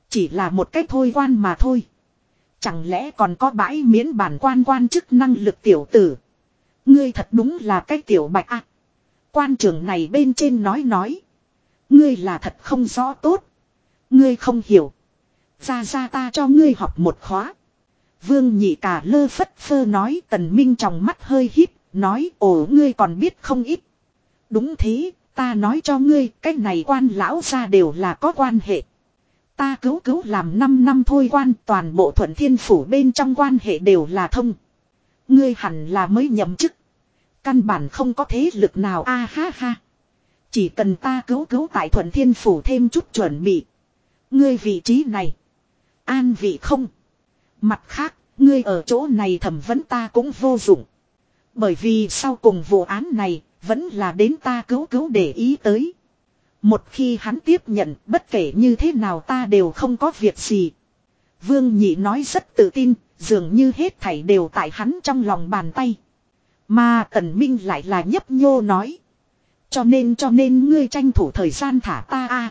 Chỉ là một cách thôi quan mà thôi. Chẳng lẽ còn có bãi miễn bản quan quan chức năng lực tiểu tử. Ngươi thật đúng là cái tiểu bạch ạ. Quan trưởng này bên trên nói nói. Ngươi là thật không rõ tốt. Ngươi không hiểu. Ra ra ta cho ngươi học một khóa. Vương nhị cả lơ phất phơ nói tần minh trong mắt hơi híp, nói ồ ngươi còn biết không ít. Đúng thế, ta nói cho ngươi, cái này quan lão ra đều là có quan hệ. Ta cứu cứu làm 5 năm thôi quan toàn bộ thuận thiên phủ bên trong quan hệ đều là thông. Ngươi hẳn là mới nhậm chức. Căn bản không có thế lực nào a ha ha. Chỉ cần ta cứu cứu tại thuận thiên phủ thêm chút chuẩn bị. Ngươi vị trí này. An vị không. Mặt khác, ngươi ở chỗ này thẩm vấn ta cũng vô dụng. Bởi vì sau cùng vụ án này, vẫn là đến ta cứu cứu để ý tới. Một khi hắn tiếp nhận, bất kể như thế nào ta đều không có việc gì. Vương Nhị nói rất tự tin, dường như hết thảy đều tại hắn trong lòng bàn tay. Mà Tần Minh lại là nhấp nhô nói. Cho nên cho nên ngươi tranh thủ thời gian thả ta a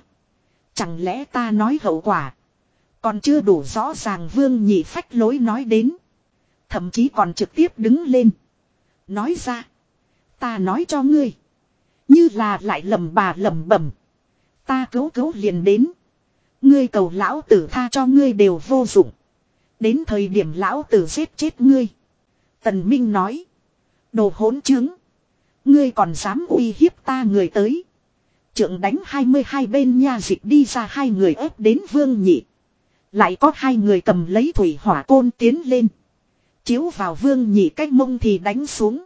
Chẳng lẽ ta nói hậu quả. Còn chưa đủ rõ ràng Vương Nhị phách lối nói đến. Thậm chí còn trực tiếp đứng lên. Nói ra. Ta nói cho ngươi. Như là lại lầm bà lầm bẩm. Ta cứu cứu liền đến. Ngươi cầu lão tử tha cho ngươi đều vô dụng. Đến thời điểm lão tử giết chết ngươi. Tần Minh nói. Đồ hỗn chứng. Ngươi còn dám uy hiếp ta người tới. Trượng đánh 22 bên nha dịch đi ra hai người ép đến vương nhị. Lại có hai người cầm lấy thủy hỏa côn tiến lên. Chiếu vào vương nhị cách mông thì đánh xuống.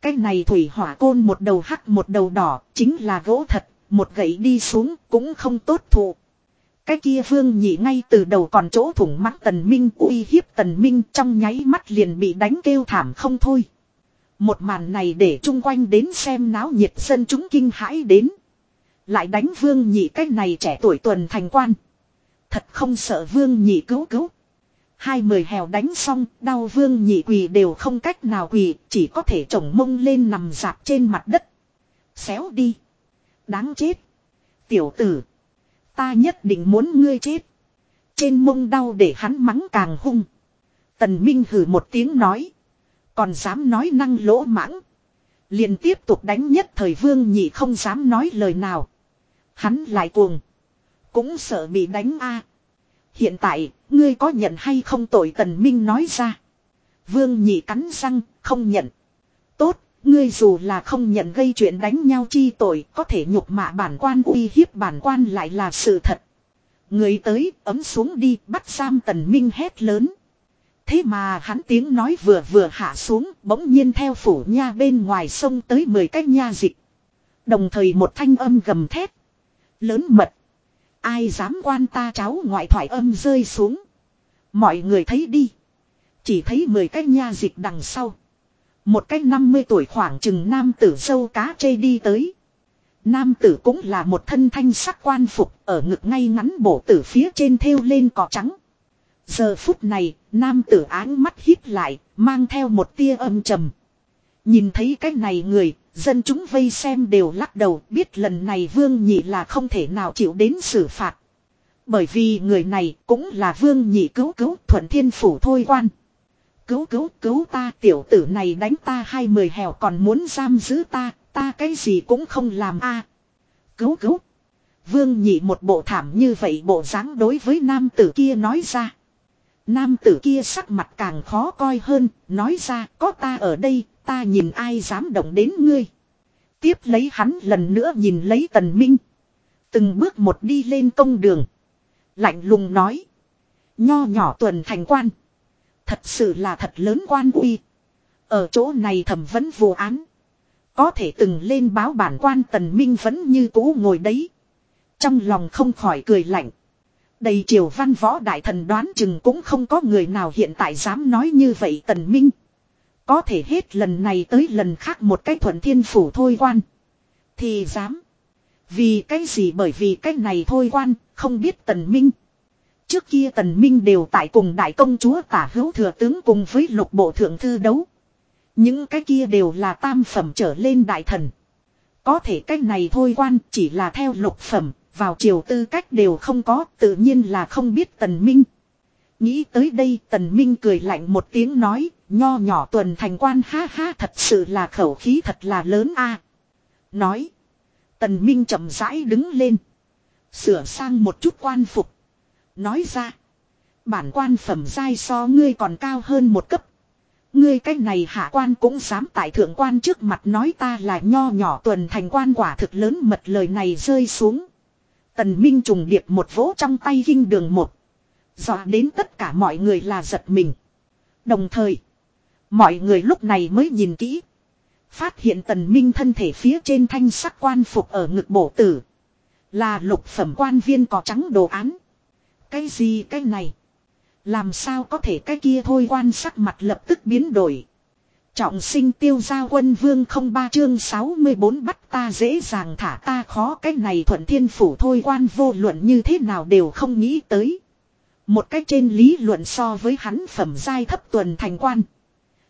Cái này thủy hỏa côn một đầu hắc một đầu đỏ, chính là gỗ thật. Một gậy đi xuống cũng không tốt thụ. Cái kia vương nhị ngay từ đầu còn chỗ thủng mắt tần minh, uy hiếp tần minh trong nháy mắt liền bị đánh kêu thảm không thôi. Một màn này để chung quanh đến xem náo nhiệt dân chúng kinh hãi đến. Lại đánh vương nhị cách này trẻ tuổi tuần thành quan. Thật không sợ vương nhị cứu cứu. Hai mười hèo đánh xong, đau vương nhị quỳ đều không cách nào quỳ, chỉ có thể trồng mông lên nằm dạp trên mặt đất. Xéo đi. Đáng chết. Tiểu tử. Ta nhất định muốn ngươi chết. Trên mông đau để hắn mắng càng hung. Tần Minh hử một tiếng nói. Còn dám nói năng lỗ mãng. liền tiếp tục đánh nhất thời vương nhị không dám nói lời nào. Hắn lại cuồng. Cũng sợ bị đánh a. Hiện tại, ngươi có nhận hay không tội tần minh nói ra. Vương nhị cắn răng, không nhận. Tốt, ngươi dù là không nhận gây chuyện đánh nhau chi tội, có thể nhục mạ bản quan uy hiếp bản quan lại là sự thật. Người tới, ấm xuống đi, bắt giam tần minh hét lớn. Thế mà hắn tiếng nói vừa vừa hạ xuống, bỗng nhiên theo phủ nha bên ngoài sông tới 10 cái nha dịch. Đồng thời một thanh âm gầm thét. Lớn mật. Ai dám quan ta cháu ngoại thoại âm rơi xuống. Mọi người thấy đi. Chỉ thấy 10 cái nha dịch đằng sau. Một cái 50 tuổi khoảng chừng nam tử sâu cá chê đi tới. Nam tử cũng là một thân thanh sắc quan phục ở ngực ngay ngắn bổ tử phía trên thêu lên cỏ trắng. Giờ phút này, nam tử áng mắt hít lại, mang theo một tia âm trầm. Nhìn thấy cái này người, dân chúng vây xem đều lắc đầu biết lần này vương nhị là không thể nào chịu đến xử phạt. Bởi vì người này cũng là vương nhị cứu cứu thuận thiên phủ thôi quan. Cứu cứu cứu ta tiểu tử này đánh ta hai mười hèo còn muốn giam giữ ta, ta cái gì cũng không làm a Cứu cứu. Vương nhị một bộ thảm như vậy bộ dáng đối với nam tử kia nói ra. Nam tử kia sắc mặt càng khó coi hơn, nói ra có ta ở đây, ta nhìn ai dám động đến ngươi. Tiếp lấy hắn lần nữa nhìn lấy tần minh. Từng bước một đi lên công đường. Lạnh lùng nói. Nho nhỏ tuần thành quan. Thật sự là thật lớn quan uy. Ở chỗ này thẩm vấn vụ án. Có thể từng lên báo bản quan tần minh vẫn như cũ ngồi đấy. Trong lòng không khỏi cười lạnh. Đầy triều văn võ đại thần đoán chừng cũng không có người nào hiện tại dám nói như vậy tần minh. Có thể hết lần này tới lần khác một cái thuận thiên phủ thôi quan. Thì dám. Vì cái gì bởi vì cái này thôi quan, không biết tần minh. Trước kia tần minh đều tại cùng đại công chúa tả hữu thừa tướng cùng với lục bộ thượng thư đấu. Những cái kia đều là tam phẩm trở lên đại thần. Có thể cái này thôi quan chỉ là theo lục phẩm, vào triều tư cách đều không có, tự nhiên là không biết tần minh. Nghĩ tới đây tần minh cười lạnh một tiếng nói, nho nhỏ tuần thành quan ha ha thật sự là khẩu khí thật là lớn a. Nói. Tần minh chậm rãi đứng lên. Sửa sang một chút quan phục. Nói ra. Bản quan phẩm giai so ngươi còn cao hơn một cấp. Ngươi cách này hạ quan cũng dám tại thượng quan trước mặt nói ta là nho nhỏ tuần thành quan quả thực lớn mật lời này rơi xuống. Tần Minh trùng điệp một vỗ trong tay kinh đường một. Dọa đến tất cả mọi người là giật mình. Đồng thời, mọi người lúc này mới nhìn kỹ. Phát hiện tần minh thân thể phía trên thanh sắc quan phục ở ngực bổ tử. Là lục phẩm quan viên có trắng đồ án. Cái gì cái này? Làm sao có thể cái kia thôi quan sắc mặt lập tức biến đổi. Trọng sinh tiêu gia quân vương không ba chương 64 bắt ta dễ dàng thả ta khó cái này thuận thiên phủ thôi quan vô luận như thế nào đều không nghĩ tới. Một cách trên lý luận so với hắn phẩm giai thấp tuần thành quan.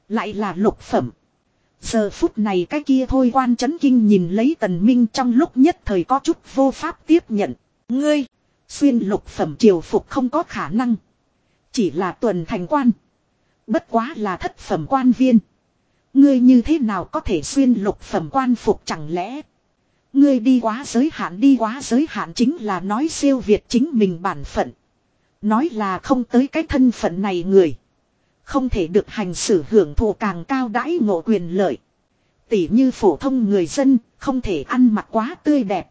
Lại là lục phẩm. Giờ phút này cái kia thôi quan chấn kinh nhìn lấy tần minh trong lúc nhất thời có chút vô pháp tiếp nhận. Ngươi, xuyên lục phẩm triều phục không có khả năng. Chỉ là tuần thành quan. Bất quá là thất phẩm quan viên. Ngươi như thế nào có thể xuyên lục phẩm quan phục chẳng lẽ. Ngươi đi quá giới hạn đi quá giới hạn chính là nói siêu việt chính mình bản phận. Nói là không tới cái thân phận này người. Không thể được hành xử hưởng thụ càng cao đãi ngộ quyền lợi. Tỉ như phổ thông người dân, không thể ăn mặc quá tươi đẹp.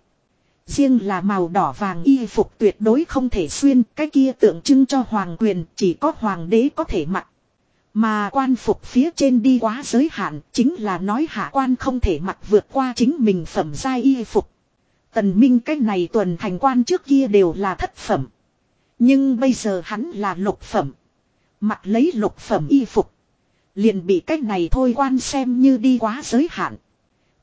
Riêng là màu đỏ vàng y phục tuyệt đối không thể xuyên, cái kia tượng trưng cho hoàng quyền, chỉ có hoàng đế có thể mặc. Mà quan phục phía trên đi quá giới hạn, chính là nói hạ quan không thể mặc vượt qua chính mình phẩm giai y phục. Tần Minh cái này tuần thành quan trước kia đều là thất phẩm. Nhưng bây giờ hắn là lục phẩm. Mặc lấy lục phẩm y phục. Liền bị cách này thôi quan xem như đi quá giới hạn.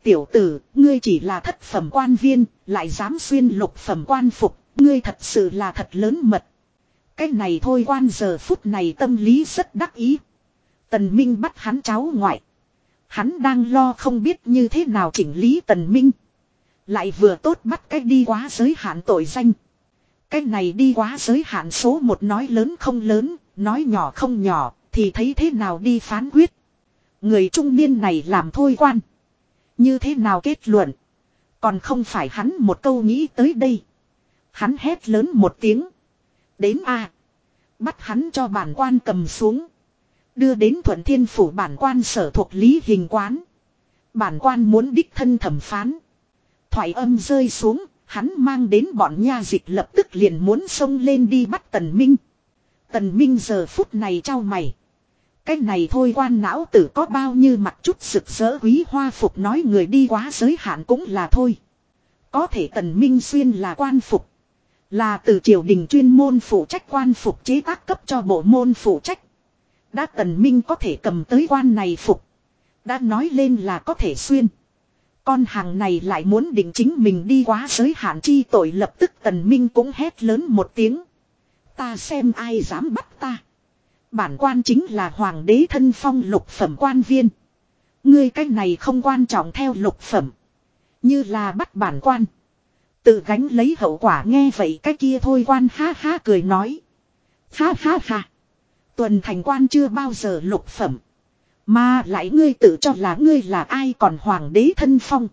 Tiểu tử, ngươi chỉ là thất phẩm quan viên, lại dám xuyên lục phẩm quan phục, ngươi thật sự là thật lớn mật. Cách này thôi quan giờ phút này tâm lý rất đắc ý. Tần Minh bắt hắn cháu ngoại. Hắn đang lo không biết như thế nào chỉnh lý Tần Minh. Lại vừa tốt bắt cách đi quá giới hạn tội danh. Cách này đi quá giới hạn số một nói lớn không lớn, nói nhỏ không nhỏ, thì thấy thế nào đi phán quyết. Người trung niên này làm thôi quan. Như thế nào kết luận. Còn không phải hắn một câu nghĩ tới đây. Hắn hét lớn một tiếng. Đến a Bắt hắn cho bản quan cầm xuống. Đưa đến thuận thiên phủ bản quan sở thuộc lý hình quán. Bản quan muốn đích thân thẩm phán. Thoại âm rơi xuống, hắn mang đến bọn nha dịch lập tức liền muốn xông lên đi bắt tần minh. Tần minh giờ phút này trao mày. Cái này thôi quan não tử có bao nhiêu mặt chút sực sỡ quý hoa phục nói người đi quá giới hạn cũng là thôi. Có thể tần minh xuyên là quan phục. Là từ triều đình chuyên môn phụ trách quan phục chế tác cấp cho bộ môn phụ trách. Đã tần minh có thể cầm tới quan này phục. Đã nói lên là có thể xuyên. Con hàng này lại muốn định chính mình đi quá giới hạn chi tội lập tức tần minh cũng hét lớn một tiếng. Ta xem ai dám bắt ta. Bản quan chính là hoàng đế thân phong lục phẩm quan viên. Ngươi cách này không quan trọng theo lục phẩm. Như là bắt bản quan. Tự gánh lấy hậu quả nghe vậy cái kia thôi quan ha ha cười nói. Ha ha ha. Tuần thành quan chưa bao giờ lục phẩm. Mà lại ngươi tự cho là ngươi là ai còn hoàng đế thân phong.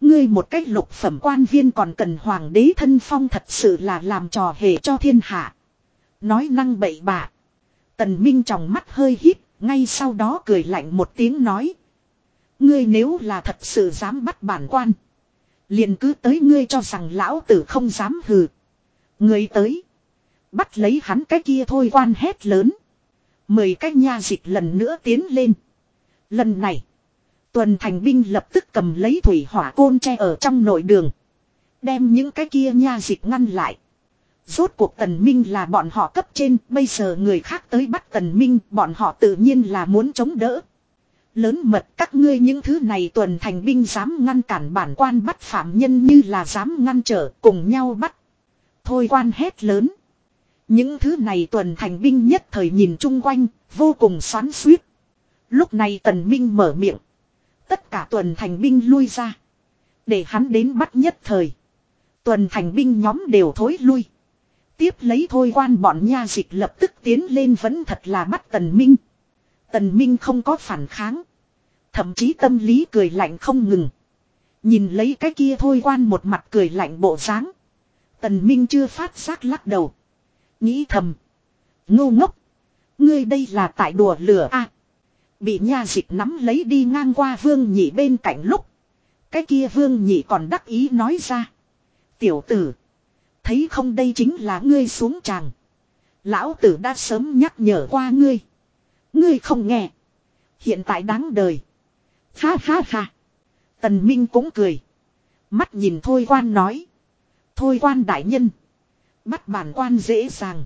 Ngươi một cách lục phẩm quan viên còn cần hoàng đế thân phong thật sự là làm trò hề cho thiên hạ. Nói năng bậy bạ. Tần Minh trong mắt hơi hít, ngay sau đó cười lạnh một tiếng nói. Ngươi nếu là thật sự dám bắt bản quan. Liền cứ tới ngươi cho rằng lão tử không dám hừ. Ngươi tới. Bắt lấy hắn cái kia thôi quan hét lớn. Mời cách nha dịch lần nữa tiến lên. Lần này. Tuần thành binh lập tức cầm lấy thủy hỏa côn tre ở trong nội đường. Đem những cái kia nha dịch ngăn lại. Rốt cuộc tần minh là bọn họ cấp trên, bây giờ người khác tới bắt tần minh, bọn họ tự nhiên là muốn chống đỡ. Lớn mật các ngươi những thứ này tuần thành binh dám ngăn cản bản quan bắt phạm nhân như là dám ngăn trở cùng nhau bắt. Thôi quan hét lớn. Những thứ này tuần thành binh nhất thời nhìn chung quanh, vô cùng xoắn suýt. Lúc này tần minh mở miệng. Tất cả tuần thành binh lui ra. Để hắn đến bắt nhất thời. Tuần thành binh nhóm đều thối lui. Tiếp lấy thôi quan bọn nha dịch lập tức tiến lên vẫn thật là bắt tần minh. Tần minh không có phản kháng. Thậm chí tâm lý cười lạnh không ngừng. Nhìn lấy cái kia thôi quan một mặt cười lạnh bộ dáng. Tần minh chưa phát giác lắc đầu. Nghĩ thầm. Ngô ngốc. Ngươi đây là tại đùa lửa a Bị nha dịch nắm lấy đi ngang qua vương nhị bên cạnh lúc. Cái kia vương nhị còn đắc ý nói ra. Tiểu tử. Thấy không đây chính là ngươi xuống tràng. Lão tử đã sớm nhắc nhở qua ngươi. Ngươi không nghe. Hiện tại đáng đời. Ha ha ha. Tần Minh cũng cười. Mắt nhìn Thôi quan nói. Thôi quan đại nhân. Bắt bản quan dễ dàng.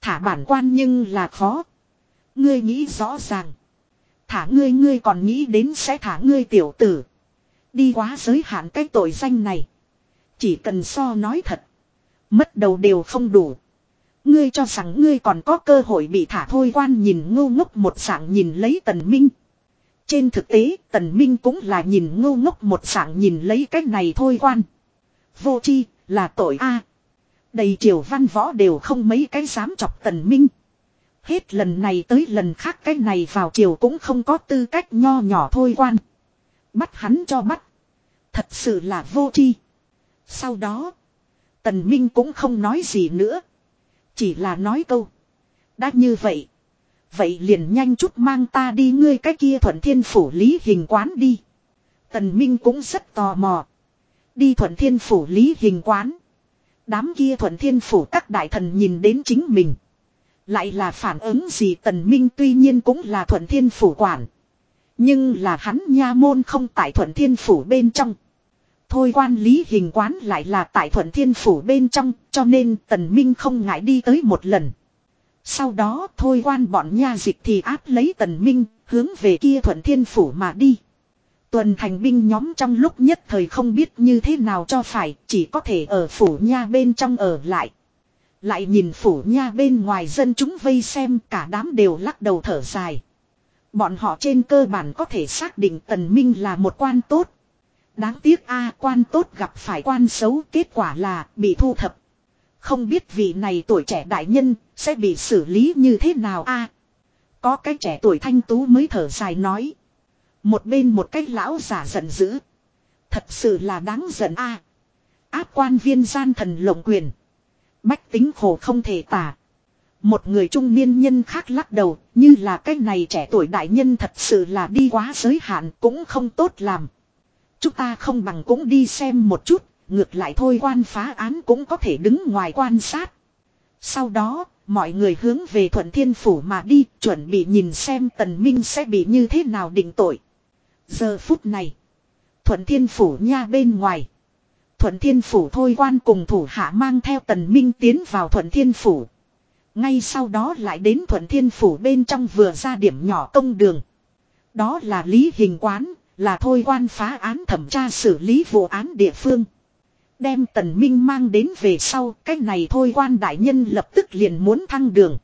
Thả bản quan nhưng là khó. Ngươi nghĩ rõ ràng. Thả ngươi ngươi còn nghĩ đến sẽ thả ngươi tiểu tử. Đi quá giới hạn cái tội danh này. Chỉ cần so nói thật. Mất đầu đều không đủ. Ngươi cho rằng ngươi còn có cơ hội bị thả thôi quan nhìn ngu ngốc một dạng nhìn lấy tần minh. Trên thực tế, tần minh cũng là nhìn ngu ngốc một dạng nhìn lấy cái này thôi quan. Vô chi, là tội a Đầy triều văn võ đều không mấy cái dám chọc tần minh. Hết lần này tới lần khác cái này vào triều cũng không có tư cách nho nhỏ thôi quan. Bắt hắn cho bắt. Thật sự là vô tri Sau đó. Tần Minh cũng không nói gì nữa. Chỉ là nói câu. Đã như vậy. Vậy liền nhanh chút mang ta đi ngươi cái kia thuận thiên phủ lý hình quán đi. Tần Minh cũng rất tò mò. Đi thuận thiên phủ lý hình quán. Đám kia thuận thiên phủ các đại thần nhìn đến chính mình. Lại là phản ứng gì tần minh tuy nhiên cũng là thuận thiên phủ quản. Nhưng là hắn nha môn không tại thuận thiên phủ bên trong. Thôi quan lý hình quán lại là tại thuận thiên phủ bên trong, cho nên tần minh không ngại đi tới một lần. Sau đó thôi quan bọn nha dịch thì áp lấy tần minh, hướng về kia thuận thiên phủ mà đi. Tuần thành binh nhóm trong lúc nhất thời không biết như thế nào cho phải, chỉ có thể ở phủ nha bên trong ở lại. Lại nhìn phủ nha bên ngoài dân chúng vây xem, cả đám đều lắc đầu thở dài. Bọn họ trên cơ bản có thể xác định tần minh là một quan tốt. Đáng tiếc a, quan tốt gặp phải quan xấu, kết quả là bị thu thập. Không biết vị này tuổi trẻ đại nhân sẽ bị xử lý như thế nào a Có cái trẻ tuổi thanh tú mới thở dài nói. Một bên một cách lão giả giận dữ. Thật sự là đáng giận a Áp quan viên gian thần lộng quyền. Bách tính khổ không thể tả. Một người trung niên nhân khác lắc đầu, như là cái này trẻ tuổi đại nhân thật sự là đi quá giới hạn cũng không tốt làm. Chúng ta không bằng cũng đi xem một chút, ngược lại thôi quan phá án cũng có thể đứng ngoài quan sát. Sau đó, mọi người hướng về thuận thiên phủ mà đi, chuẩn bị nhìn xem tần minh sẽ bị như thế nào định tội. Giờ phút này, thuận thiên phủ nha bên ngoài. Thuận Thiên Phủ thôi quan cùng thủ hạ mang theo tần minh tiến vào Thuận Thiên Phủ. Ngay sau đó lại đến Thuận Thiên Phủ bên trong vừa ra điểm nhỏ công đường. Đó là lý hình quán, là thôi quan phá án thẩm tra xử lý vụ án địa phương. Đem tần minh mang đến về sau, cách này thôi quan đại nhân lập tức liền muốn thăng đường.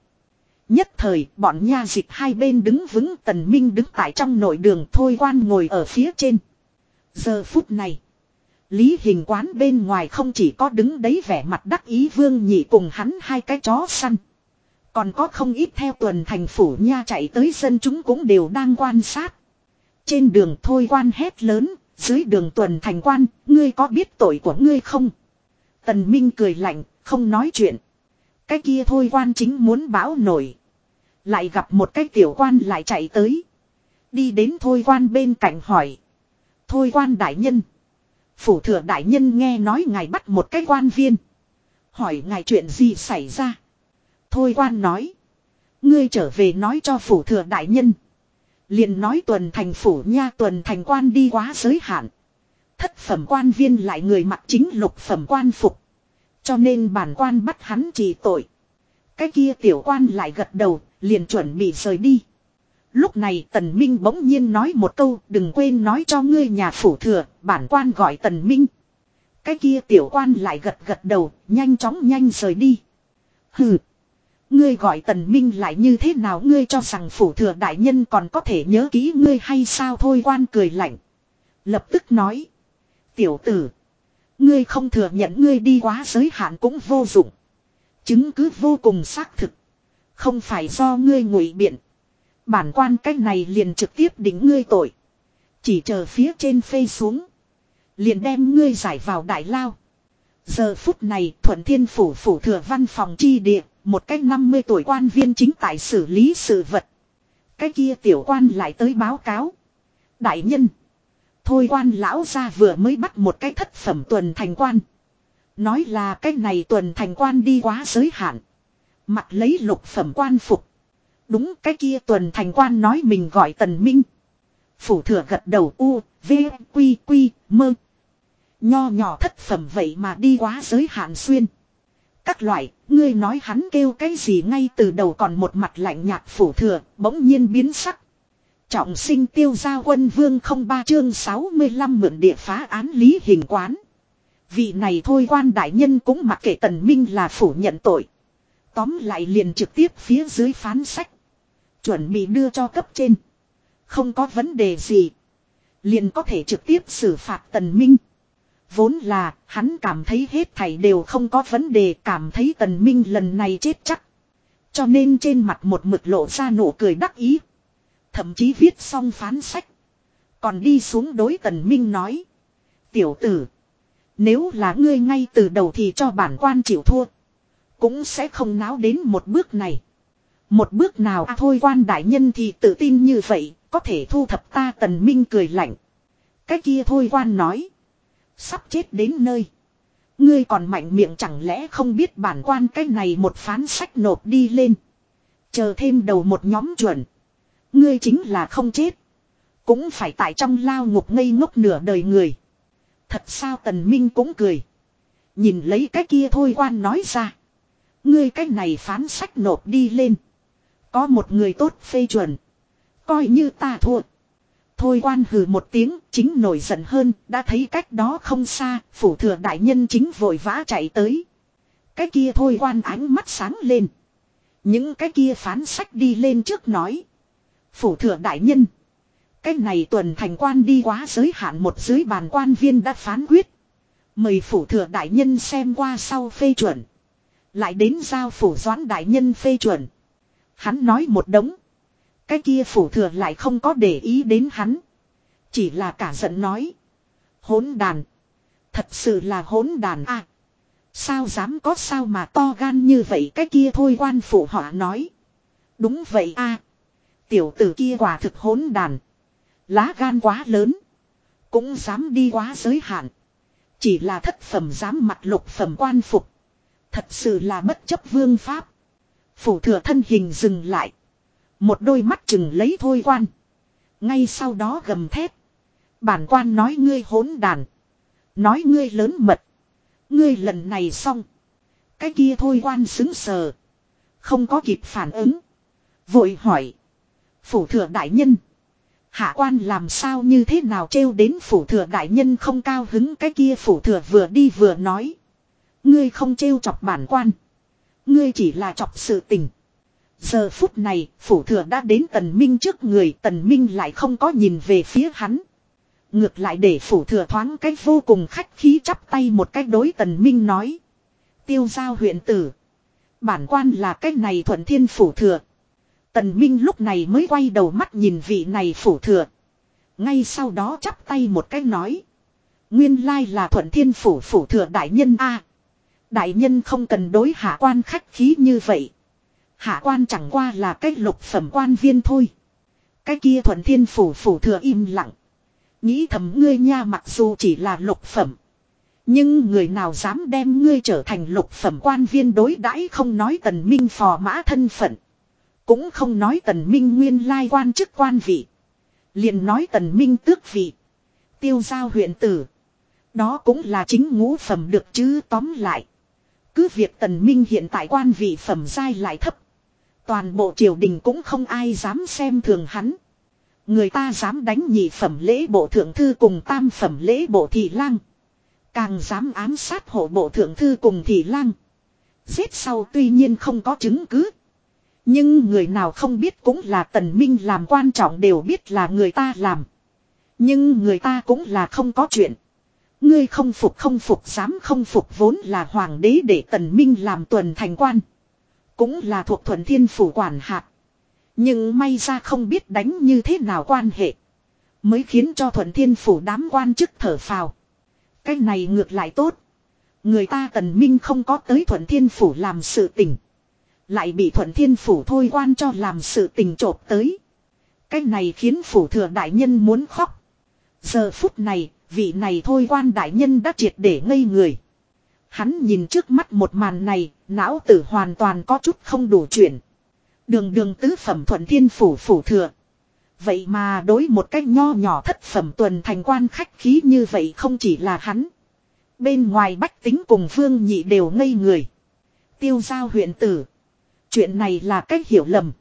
Nhất thời, bọn nha dịch hai bên đứng vững tần minh đứng tại trong nội đường thôi quan ngồi ở phía trên. Giờ phút này. Lý hình quán bên ngoài không chỉ có đứng đấy vẻ mặt đắc ý vương nhị cùng hắn hai cái chó săn. Còn có không ít theo tuần thành phủ nha chạy tới dân chúng cũng đều đang quan sát. Trên đường thôi quan hét lớn, dưới đường tuần thành quan, ngươi có biết tội của ngươi không? Tần Minh cười lạnh, không nói chuyện. Cái kia thôi quan chính muốn bão nổi. Lại gặp một cái tiểu quan lại chạy tới. Đi đến thôi quan bên cạnh hỏi. Thôi quan đại nhân. Phủ thừa đại nhân nghe nói ngài bắt một cái quan viên. Hỏi ngài chuyện gì xảy ra. Thôi quan nói. Ngươi trở về nói cho phủ thừa đại nhân. liền nói tuần thành phủ nha tuần thành quan đi quá giới hạn. Thất phẩm quan viên lại người mặc chính lục phẩm quan phục. Cho nên bản quan bắt hắn trì tội. Cái kia tiểu quan lại gật đầu, liền chuẩn bị rời đi. Lúc này Tần Minh bỗng nhiên nói một câu đừng quên nói cho ngươi nhà phủ thừa, bản quan gọi Tần Minh. Cái kia tiểu quan lại gật gật đầu, nhanh chóng nhanh rời đi. Hừ. Ngươi gọi Tần Minh lại như thế nào ngươi cho rằng phủ thừa đại nhân còn có thể nhớ kỹ ngươi hay sao thôi quan cười lạnh. Lập tức nói. Tiểu tử. Ngươi không thừa nhận ngươi đi quá giới hạn cũng vô dụng. Chứng cứ vô cùng xác thực. Không phải do ngươi ngụy biện. Bản quan cách này liền trực tiếp đính ngươi tội. Chỉ chờ phía trên phê xuống. Liền đem ngươi giải vào đại lao. Giờ phút này thuận thiên phủ phủ thừa văn phòng chi địa. Một cách 50 tuổi quan viên chính tại xử lý sự vật. Cái kia tiểu quan lại tới báo cáo. Đại nhân. Thôi quan lão ra vừa mới bắt một cái thất phẩm tuần thành quan. Nói là cái này tuần thành quan đi quá giới hạn. Mặt lấy lục phẩm quan phục. Đúng cái kia tuần thành quan nói mình gọi tần minh. Phủ thừa gật đầu u, v, quy, quy, mơ. Nho nhỏ thất phẩm vậy mà đi quá giới hạn xuyên. Các loại, ngươi nói hắn kêu cái gì ngay từ đầu còn một mặt lạnh nhạt phủ thừa, bỗng nhiên biến sắc. Trọng sinh tiêu gia quân vương không ba chương 65 mượn địa phá án lý hình quán. Vị này thôi quan đại nhân cũng mặc kệ tần minh là phủ nhận tội. Tóm lại liền trực tiếp phía dưới phán sách. Chuẩn bị đưa cho cấp trên. Không có vấn đề gì. Liền có thể trực tiếp xử phạt tần minh. Vốn là, hắn cảm thấy hết thảy đều không có vấn đề, cảm thấy tần minh lần này chết chắc. Cho nên trên mặt một mực lộ ra nụ cười đắc ý. Thậm chí viết xong phán sách. Còn đi xuống đối tần minh nói. Tiểu tử. Nếu là ngươi ngay từ đầu thì cho bản quan chịu thua. Cũng sẽ không náo đến một bước này. Một bước nào à thôi quan đại nhân thì tự tin như vậy, có thể thu thập ta tần minh cười lạnh. Cái kia thôi quan nói. Sắp chết đến nơi. Ngươi còn mạnh miệng chẳng lẽ không biết bản quan cái này một phán sách nộp đi lên. Chờ thêm đầu một nhóm chuẩn. Ngươi chính là không chết. Cũng phải tại trong lao ngục ngây ngốc nửa đời người. Thật sao tần minh cũng cười. Nhìn lấy cái kia thôi quan nói ra. Ngươi cách này phán sách nộp đi lên. Có một người tốt phê chuẩn. Coi như ta thua. Thôi quan hừ một tiếng, chính nổi giận hơn, đã thấy cách đó không xa, phủ thừa đại nhân chính vội vã chạy tới. Cái kia thôi quan ánh mắt sáng lên. Những cái kia phán sách đi lên trước nói. Phủ thừa đại nhân. Cái này tuần thành quan đi quá giới hạn một dưới bàn quan viên đã phán quyết. Mời phủ thừa đại nhân xem qua sau phê chuẩn. Lại đến giao phủ doãn đại nhân phê chuẩn. Hắn nói một đống. Cái kia phủ thừa lại không có để ý đến hắn. Chỉ là cả giận nói. Hỗn đàn. Thật sự là hỗn đàn a. sao dám có sao mà to gan như vậy cái kia thôi quan phủ họ nói. Đúng vậy a. tiểu tử kia quả thực hỗn đàn. Lá gan quá lớn. Cũng dám đi quá giới hạn. Chỉ là thất phẩm dám mặt lục phẩm quan phục. Thật sự là bất chấp vương pháp. Phủ thừa thân hình dừng lại. Một đôi mắt chừng lấy thôi quan. Ngay sau đó gầm thét. Bản quan nói ngươi hỗn đàn. Nói ngươi lớn mật. Ngươi lần này xong. Cái kia thôi quan xứng sờ. Không có kịp phản ứng. Vội hỏi. Phủ thừa đại nhân. Hạ quan làm sao như thế nào trêu đến phủ thừa đại nhân không cao hứng cái kia phủ thừa vừa đi vừa nói. Ngươi không trêu chọc bản quan. Ngươi chỉ là chọc sự tình. Giờ phút này, phủ thừa đã đến tần minh trước người, tần minh lại không có nhìn về phía hắn. Ngược lại để phủ thừa thoáng cách vô cùng khách khí chắp tay một cách đối tần minh nói. Tiêu giao huyện tử. Bản quan là cách này thuận thiên phủ thừa. Tần minh lúc này mới quay đầu mắt nhìn vị này phủ thừa. Ngay sau đó chắp tay một cách nói. Nguyên lai là thuận thiên phủ phủ thừa đại nhân A đại nhân không cần đối hạ quan khách khí như vậy. Hạ quan chẳng qua là cái lục phẩm quan viên thôi. Cái kia thuận thiên phủ phủ thừa im lặng. Nghĩ thầm ngươi nha mặc dù chỉ là lục phẩm. Nhưng người nào dám đem ngươi trở thành lục phẩm quan viên đối đãi không nói tần minh phò mã thân phận. Cũng không nói tần minh nguyên lai quan chức quan vị. liền nói tần minh tước vị. Tiêu giao huyện tử. Đó cũng là chính ngũ phẩm được chứ, tóm lại. Cứ việc tần minh hiện tại quan vị phẩm giai lại thấp. Toàn bộ triều đình cũng không ai dám xem thường hắn. Người ta dám đánh nhị phẩm lễ bộ thượng thư cùng tam phẩm lễ bộ thị lang. Càng dám ám sát hộ bộ thượng thư cùng thị lang. Giết sau tuy nhiên không có chứng cứ. Nhưng người nào không biết cũng là tần minh làm quan trọng đều biết là người ta làm. Nhưng người ta cũng là không có chuyện. Ngươi không phục không phục dám không phục vốn là hoàng đế để tần minh làm tuần thành quan. Cũng là thuộc thuần thiên phủ quản hạt. Nhưng may ra không biết đánh như thế nào quan hệ. Mới khiến cho thuần thiên phủ đám quan chức thở phào. Cái này ngược lại tốt. Người ta tần minh không có tới thuần thiên phủ làm sự tình. Lại bị thuần thiên phủ thôi quan cho làm sự tình trộp tới. Cái này khiến phủ thừa đại nhân muốn khóc. Giờ phút này, vị này thôi quan đại nhân đã triệt để ngây người. Hắn nhìn trước mắt một màn này, não tử hoàn toàn có chút không đủ chuyển. Đường đường tứ phẩm thuận thiên phủ phủ thừa. Vậy mà đối một cách nho nhỏ thất phẩm tuần thành quan khách khí như vậy không chỉ là hắn. Bên ngoài bách tính cùng phương nhị đều ngây người. Tiêu giao huyện tử. Chuyện này là cách hiểu lầm.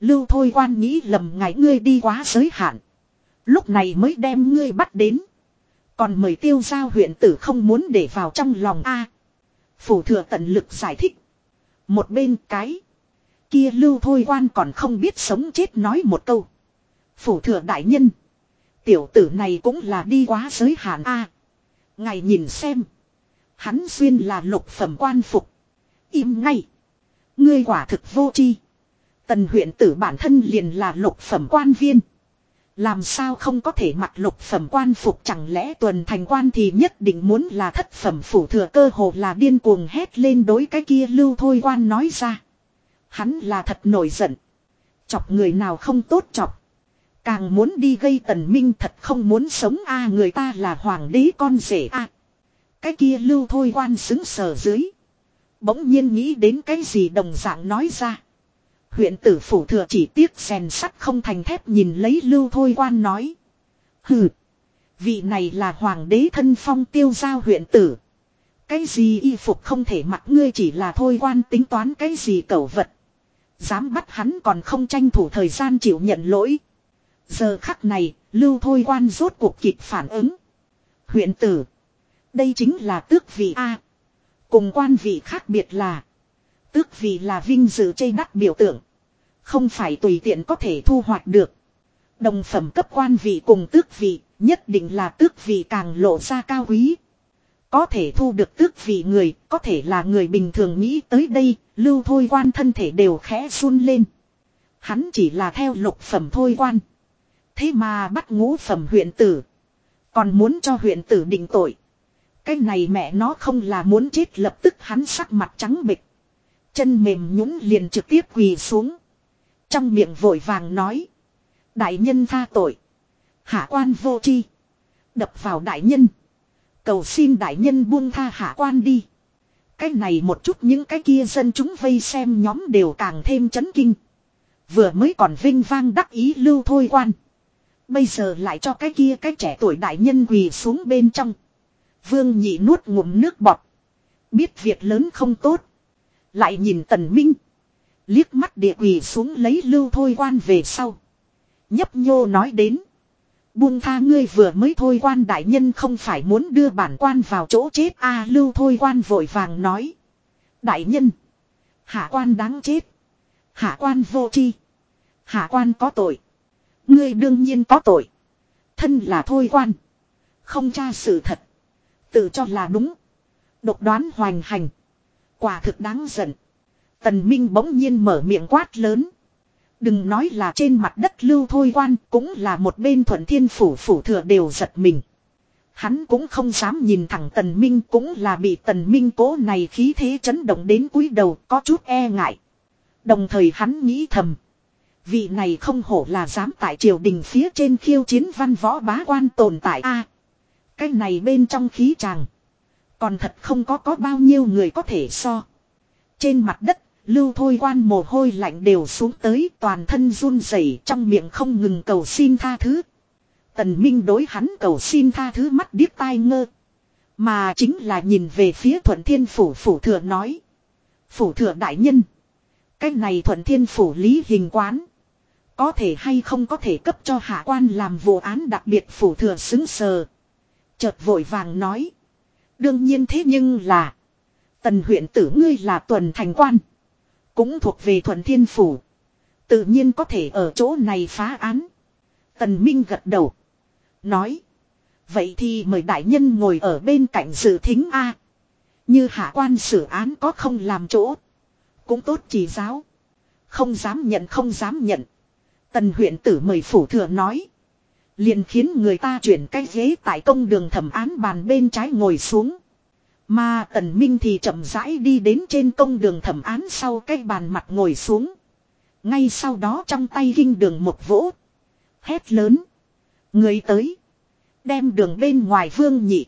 Lưu thôi quan nghĩ lầm ngài ngươi đi quá giới hạn. Lúc này mới đem ngươi bắt đến. Còn mời tiêu giao huyện tử không muốn để vào trong lòng A. Phủ thừa tận lực giải thích. Một bên cái. Kia lưu thôi quan còn không biết sống chết nói một câu. Phủ thừa đại nhân. Tiểu tử này cũng là đi quá giới hạn a. ngài nhìn xem. Hắn xuyên là lục phẩm quan phục. Im ngay. Ngươi quả thực vô chi. Tần huyện tử bản thân liền là lục phẩm quan viên. Làm sao không có thể mặc lục phẩm quan phục chẳng lẽ tuần thành quan thì nhất định muốn là thất phẩm phủ thừa cơ hồ là điên cuồng hét lên đối cái kia lưu thôi quan nói ra. Hắn là thật nổi giận. Chọc người nào không tốt chọc. Càng muốn đi gây tần minh thật không muốn sống a, người ta là hoàng đế con rể a Cái kia lưu thôi quan xứng sở dưới. Bỗng nhiên nghĩ đến cái gì đồng dạng nói ra. Huyện tử phủ thừa chỉ tiếc rèn sắt không thành thép nhìn lấy lưu thôi quan nói. Hừ. Vị này là hoàng đế thân phong tiêu giao huyện tử. Cái gì y phục không thể mặc ngươi chỉ là thôi quan tính toán cái gì cẩu vật. Dám bắt hắn còn không tranh thủ thời gian chịu nhận lỗi. Giờ khắc này, lưu thôi quan rốt cuộc kịp phản ứng. Huyện tử. Đây chính là tước vị A. Cùng quan vị khác biệt là. Tước vị là vinh dự chây đắt biểu tượng. Không phải tùy tiện có thể thu hoạch được. Đồng phẩm cấp quan vị cùng tước vị, nhất định là tước vị càng lộ ra cao quý. Có thể thu được tước vị người, có thể là người bình thường nghĩ tới đây, lưu thôi quan thân thể đều khẽ run lên. Hắn chỉ là theo lục phẩm thôi quan. Thế mà bắt ngũ phẩm huyện tử. Còn muốn cho huyện tử định tội. Cái này mẹ nó không là muốn chết lập tức hắn sắc mặt trắng bịch. Chân mềm nhũng liền trực tiếp quỳ xuống. Trong miệng vội vàng nói. Đại nhân tha tội. Hạ quan vô chi. Đập vào đại nhân. Cầu xin đại nhân buông tha hạ quan đi. Cái này một chút những cái kia dân chúng vây xem nhóm đều càng thêm chấn kinh. Vừa mới còn vinh vang đắc ý lưu thôi quan. Bây giờ lại cho cái kia cái trẻ tuổi đại nhân quỳ xuống bên trong. Vương nhị nuốt ngụm nước bọt. Biết việc lớn không tốt. Lại nhìn tần minh. Liếc mắt địa quỳ xuống lấy lưu thôi quan về sau. Nhấp nhô nói đến. Buông tha ngươi vừa mới thôi quan đại nhân không phải muốn đưa bản quan vào chỗ chết a à, lưu thôi quan vội vàng nói. Đại nhân. Hạ quan đáng chết. Hạ quan vô chi. Hạ quan có tội. Ngươi đương nhiên có tội. Thân là thôi quan. Không tra sự thật. Tự cho là đúng. Độc đoán hoành hành. Quả thực đáng giận. Tần Minh bỗng nhiên mở miệng quát lớn. Đừng nói là trên mặt đất lưu thôi quan, cũng là một bên thuận thiên phủ phủ thừa đều giật mình. Hắn cũng không dám nhìn thẳng tần minh, cũng là bị tần minh cố này khí thế chấn động đến cúi đầu, có chút e ngại. Đồng thời hắn nghĩ thầm. Vị này không hổ là dám tại triều đình phía trên khiêu chiến văn võ bá quan tồn tại a Cái này bên trong khí tràng. Còn thật không có có bao nhiêu người có thể so. Trên mặt đất, Lưu thôi quan mồ hôi lạnh đều xuống tới, toàn thân run rẩy, trong miệng không ngừng cầu xin tha thứ. Tần Minh đối hắn cầu xin tha thứ mắt điếc tai ngơ. Mà chính là nhìn về phía thuận thiên phủ phủ thừa nói. Phủ thừa đại nhân. Cái này thuận thiên phủ lý hình quán. Có thể hay không có thể cấp cho hạ quan làm vụ án đặc biệt phủ thừa xứng sờ. Chợt vội vàng nói. Đương nhiên thế nhưng là. Tần huyện tử ngươi là tuần thành quan. Cũng thuộc về thuận thiên phủ. Tự nhiên có thể ở chỗ này phá án. Tần Minh gật đầu. Nói. Vậy thì mời đại nhân ngồi ở bên cạnh sự thính A. Như hạ quan xử án có không làm chỗ. Cũng tốt chỉ giáo. Không dám nhận, không dám nhận. Tần huyện tử mời phủ thừa nói. Liền khiến người ta chuyển cái ghế tại công đường thẩm án bàn bên trái ngồi xuống. Mà tần minh thì chậm rãi đi đến trên công đường thẩm án sau cái bàn mặt ngồi xuống. Ngay sau đó trong tay kinh đường một vỗ. Hét lớn. Người tới. Đem đường bên ngoài vương nhị.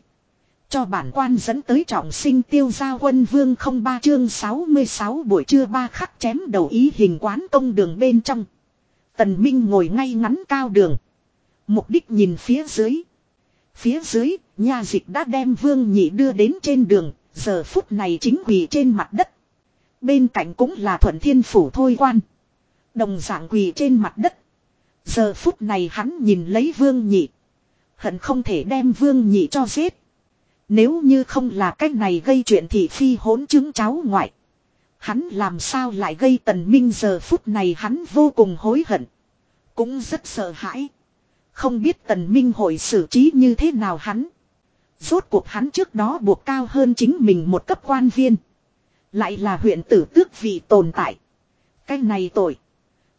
Cho bản quan dẫn tới trọng sinh tiêu gia quân vương không ba chương 66 buổi trưa ba khắc chém đầu ý hình quán công đường bên trong. Tần Minh ngồi ngay ngắn cao đường. Mục đích nhìn phía dưới. Phía dưới, nha dịch đã đem vương nhị đưa đến trên đường, giờ phút này chính quỳ trên mặt đất. Bên cạnh cũng là thuận thiên phủ thôi quan. Đồng dạng quỳ trên mặt đất. Giờ phút này hắn nhìn lấy vương nhị. Hận không thể đem vương nhị cho giết. Nếu như không là cách này gây chuyện thì phi hỗn chứng cháu ngoại. Hắn làm sao lại gây tần minh giờ phút này hắn vô cùng hối hận. Cũng rất sợ hãi. Không biết tần minh hội xử trí như thế nào hắn. Rốt cuộc hắn trước đó buộc cao hơn chính mình một cấp quan viên. Lại là huyện tử tước vị tồn tại. Cái này tội.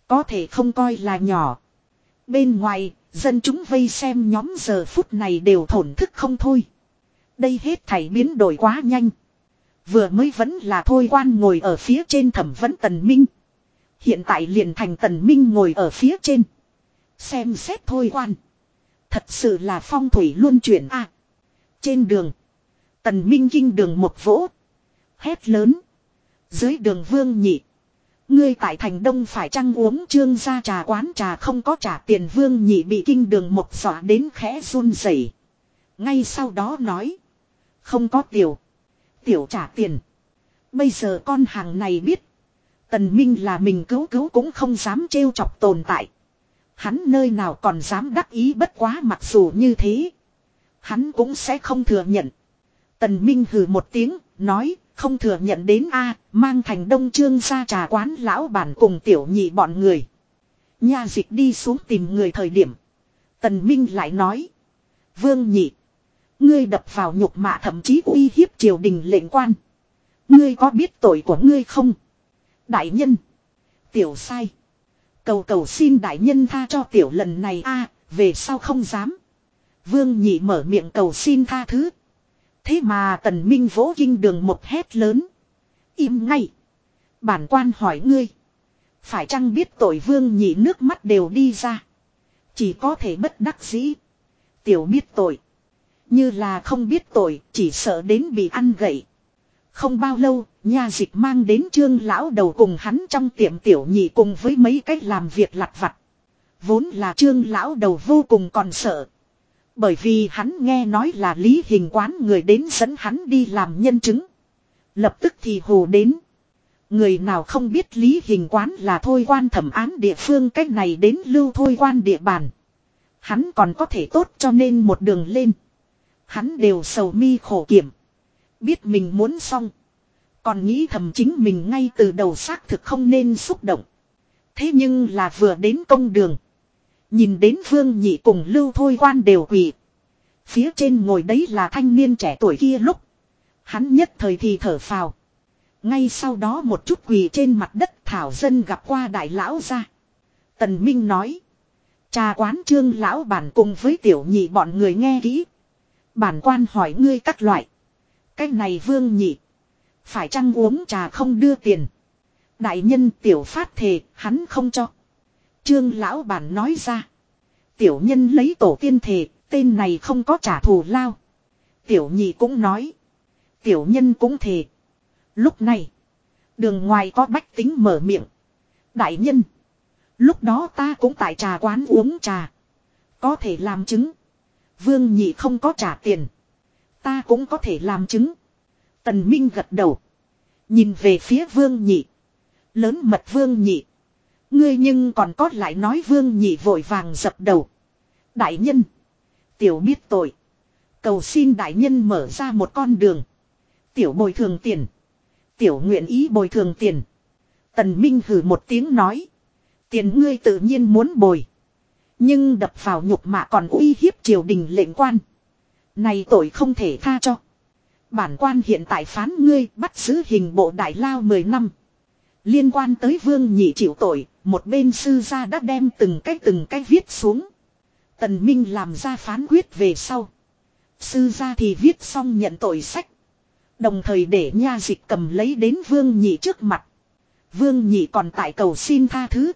Có thể không coi là nhỏ. Bên ngoài, dân chúng vây xem nhóm giờ phút này đều thổn thức không thôi. Đây hết thảy biến đổi quá nhanh. Vừa mới vẫn là thôi quan ngồi ở phía trên thẩm vấn tần minh. Hiện tại liền thành tần minh ngồi ở phía trên. Xem xét thôi quan. Thật sự là phong thủy luôn chuyển a. trên đường. Tần minh kinh đường một vỗ. Hét lớn. Dưới đường vương nhị. Ngươi tại thành đông phải chăng uống trương ra trà quán trà không có trả tiền vương nhị bị kinh đường một dọa đến khẽ run rẩy. Ngay sau đó nói. Không có tiểu. Tiểu trả tiền. Bây giờ con hàng này biết. Tần Minh là mình cứu cứu cũng không dám trêu chọc tồn tại. Hắn nơi nào còn dám đắc ý bất quá mặc dù như thế. Hắn cũng sẽ không thừa nhận. Tần Minh hừ một tiếng, nói, không thừa nhận đến a mang thành đông trương ra trà quán lão bản cùng tiểu nhị bọn người. Nha dịch đi xuống tìm người thời điểm. Tần Minh lại nói. Vương nhị. Ngươi đập vào nhục mạ thậm chí uy hiếp triều đình lệnh quan. Ngươi có biết tội của ngươi không? Đại nhân. Tiểu sai. Cầu cầu xin đại nhân tha cho tiểu lần này a về sau không dám. Vương nhị mở miệng cầu xin tha thứ. Thế mà tần minh vỗ kinh đường một hét lớn. Im ngay. Bản quan hỏi ngươi. Phải chăng biết tội vương nhị nước mắt đều đi ra. Chỉ có thể bất đắc dĩ. Tiểu biết tội. Như là không biết tội, chỉ sợ đến bị ăn gậy. Không bao lâu, nha dịch mang đến trương lão đầu cùng hắn trong tiệm tiểu nhị cùng với mấy cách làm việc lặt vặt. Vốn là trương lão đầu vô cùng còn sợ. Bởi vì hắn nghe nói là lý hình quán người đến dẫn hắn đi làm nhân chứng. Lập tức thì hồ đến. Người nào không biết lý hình quán là thôi quan thẩm án địa phương cách này đến lưu thôi quan địa bàn. Hắn còn có thể tốt cho nên một đường lên. Hắn đều sầu mi khổ kiểm. Biết mình muốn xong. Còn nghĩ thầm chính mình ngay từ đầu xác thực không nên xúc động. Thế nhưng là vừa đến công đường. Nhìn đến vương nhị cùng lưu thôi quan đều quỳ. Phía trên ngồi đấy là thanh niên trẻ tuổi kia lúc. Hắn nhất thời thì thở phào. Ngay sau đó một chút quỳ trên mặt đất thảo dân gặp qua đại lão ra. Tần Minh nói. Trà quán trương lão bản cùng với tiểu nhị bọn người nghe kỹ. Bản quan hỏi ngươi các loại. Cái này vương nhị. Phải chăng uống trà không đưa tiền. Đại nhân tiểu phát thề, hắn không cho. Trương lão bản nói ra. Tiểu nhân lấy tổ tiên thề, tên này không có trả thù lao. Tiểu nhị cũng nói. Tiểu nhân cũng thề. Lúc này. Đường ngoài có bách tính mở miệng. Đại nhân. Lúc đó ta cũng tại trà quán uống trà. Có thể làm chứng. Vương nhị không có trả tiền. Ta cũng có thể làm chứng. Tần Minh gật đầu. Nhìn về phía vương nhị. Lớn mật vương nhị. Ngươi nhưng còn có lại nói vương nhị vội vàng dập đầu. Đại nhân. Tiểu biết tội. Cầu xin đại nhân mở ra một con đường. Tiểu bồi thường tiền. Tiểu nguyện ý bồi thường tiền. Tần Minh hử một tiếng nói. Tiền ngươi tự nhiên muốn bồi. Nhưng đập vào nhục mạ còn uy hiếp triều đình lệnh quan. Này tội không thể tha cho. Bản quan hiện tại phán ngươi bắt giữ hình bộ đại lao 10 năm. Liên quan tới vương nhị chịu tội, một bên sư gia đã đem từng cái từng cái viết xuống. Tần Minh làm ra phán quyết về sau. Sư gia thì viết xong nhận tội sách. Đồng thời để nha dịch cầm lấy đến vương nhị trước mặt. Vương nhị còn tại cầu xin tha thứ.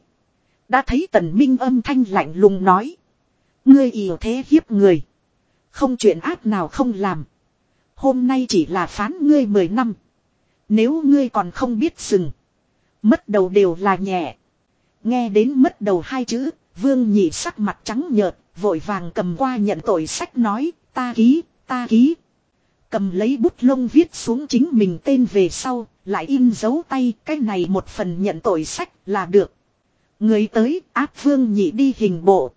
Đã thấy tần minh âm thanh lạnh lùng nói. Ngươi ỉa thế hiếp người. Không chuyện ác nào không làm. Hôm nay chỉ là phán ngươi 10 năm. Nếu ngươi còn không biết dừng. Mất đầu đều là nhẹ. Nghe đến mất đầu hai chữ. Vương nhị sắc mặt trắng nhợt. Vội vàng cầm qua nhận tội sách nói. Ta ký, ta ký. Cầm lấy bút lông viết xuống chính mình tên về sau. Lại in dấu tay. Cái này một phần nhận tội sách là được. Người tới áp vương nhị đi hình bộ.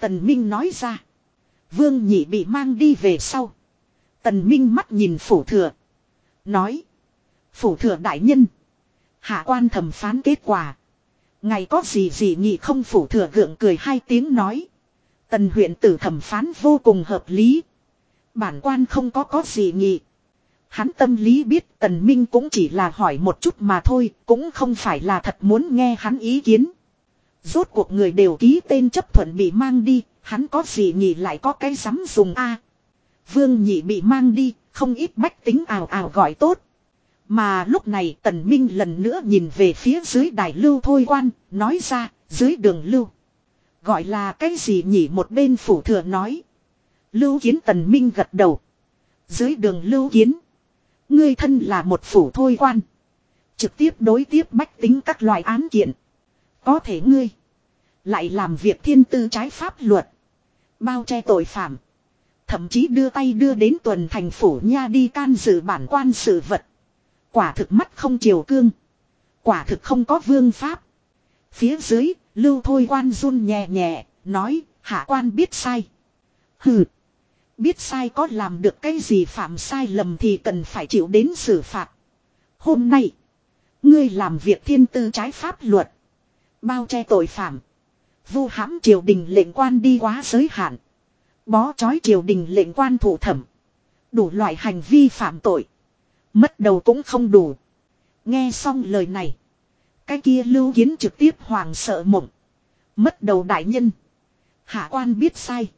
Tần Minh nói ra. Vương nhị bị mang đi về sau. Tần Minh mắt nhìn phủ thừa. Nói. Phủ thừa đại nhân. Hạ quan thẩm phán kết quả. Ngày có gì gì nghị không phủ thừa gượng cười hai tiếng nói. Tần huyện tử thẩm phán vô cùng hợp lý. Bản quan không có có gì nghị. Hắn tâm lý biết tần minh cũng chỉ là hỏi một chút mà thôi, cũng không phải là thật muốn nghe hắn ý kiến. Rốt cuộc người đều ký tên chấp thuận bị mang đi, hắn có gì nhỉ lại có cái dám dùng a Vương nhị bị mang đi, không ít bách tính ào ào gọi tốt. Mà lúc này tần minh lần nữa nhìn về phía dưới đài lưu thôi quan, nói ra, dưới đường lưu. Gọi là cái gì nhỉ một bên phủ thừa nói. Lưu kiến tần minh gật đầu. Dưới đường lưu kiến. Ngươi thân là một phủ thôi quan. Trực tiếp đối tiếp bách tính các loại án kiện. Có thể ngươi. Lại làm việc thiên tư trái pháp luật. Bao che tội phạm. Thậm chí đưa tay đưa đến tuần thành phủ nha đi can dự bản quan sự vật. Quả thực mắt không chiều cương. Quả thực không có vương pháp. Phía dưới, lưu thôi quan run nhẹ nhẹ, nói, hạ quan biết sai. Hừ. Biết sai có làm được cái gì phạm sai lầm thì cần phải chịu đến xử phạt. Hôm nay, ngươi làm việc thiên tư trái pháp luật. Bao che tội phạm. Vu hãm triều đình lệnh quan đi quá giới hạn. Bó chói triều đình lệnh quan thủ thẩm. Đủ loại hành vi phạm tội. Mất đầu cũng không đủ. Nghe xong lời này. Cái kia lưu kiến trực tiếp hoàng sợ mộng. Mất đầu đại nhân. Hạ quan biết sai.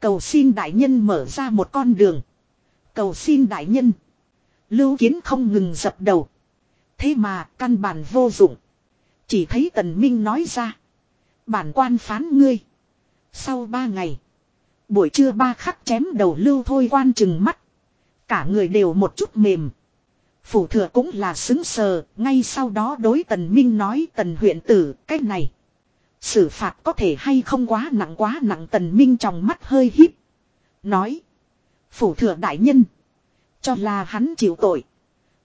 Cầu xin đại nhân mở ra một con đường. Cầu xin đại nhân. Lưu kiến không ngừng dập đầu. Thế mà căn bản vô dụng. Chỉ thấy tần minh nói ra. Bản quan phán ngươi. Sau ba ngày. Buổi trưa ba khắc chém đầu lưu thôi quan chừng mắt. Cả người đều một chút mềm. Phủ thừa cũng là xứng sờ. Ngay sau đó đối tần minh nói tần huyện tử cách này. Xử phạt có thể hay không quá nặng quá nặng tần minh trong mắt hơi híp. Nói. Phủ thừa đại nhân. Cho là hắn chịu tội.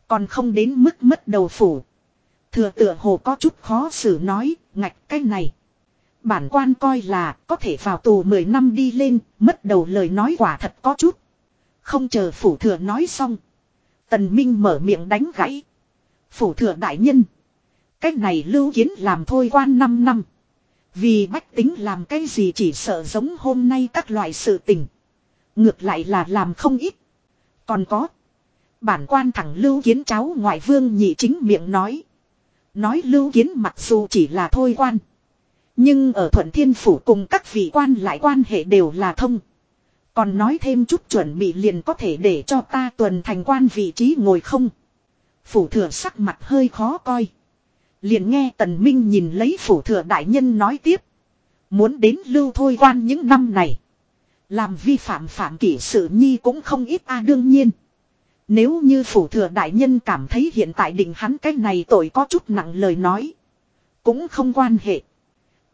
Còn không đến mức mất đầu phủ. Thừa tựa hồ có chút khó xử nói, ngạch cái này. Bản quan coi là có thể vào tù 10 năm đi lên, mất đầu lời nói quả thật có chút. Không chờ phủ thừa nói xong. Tần Minh mở miệng đánh gãy. Phủ thừa đại nhân. Cách này lưu kiến làm thôi quan 5 năm. Vì bách tính làm cái gì chỉ sợ giống hôm nay các loại sự tình. Ngược lại là làm không ít. Còn có. Bản quan thẳng lưu kiến cháu ngoại vương nhị chính miệng nói. Nói lưu kiến mặc dù chỉ là thôi quan. Nhưng ở thuận thiên phủ cùng các vị quan lại quan hệ đều là thông. Còn nói thêm chút chuẩn bị liền có thể để cho ta tuần thành quan vị trí ngồi không. Phủ thừa sắc mặt hơi khó coi. Liền nghe tần minh nhìn lấy phủ thừa đại nhân nói tiếp. Muốn đến lưu thôi quan những năm này. Làm vi phạm phạm kỷ sự nhi cũng không ít a à, đương nhiên. Nếu như phủ thừa đại nhân cảm thấy hiện tại định hắn cái này tội có chút nặng lời nói. Cũng không quan hệ.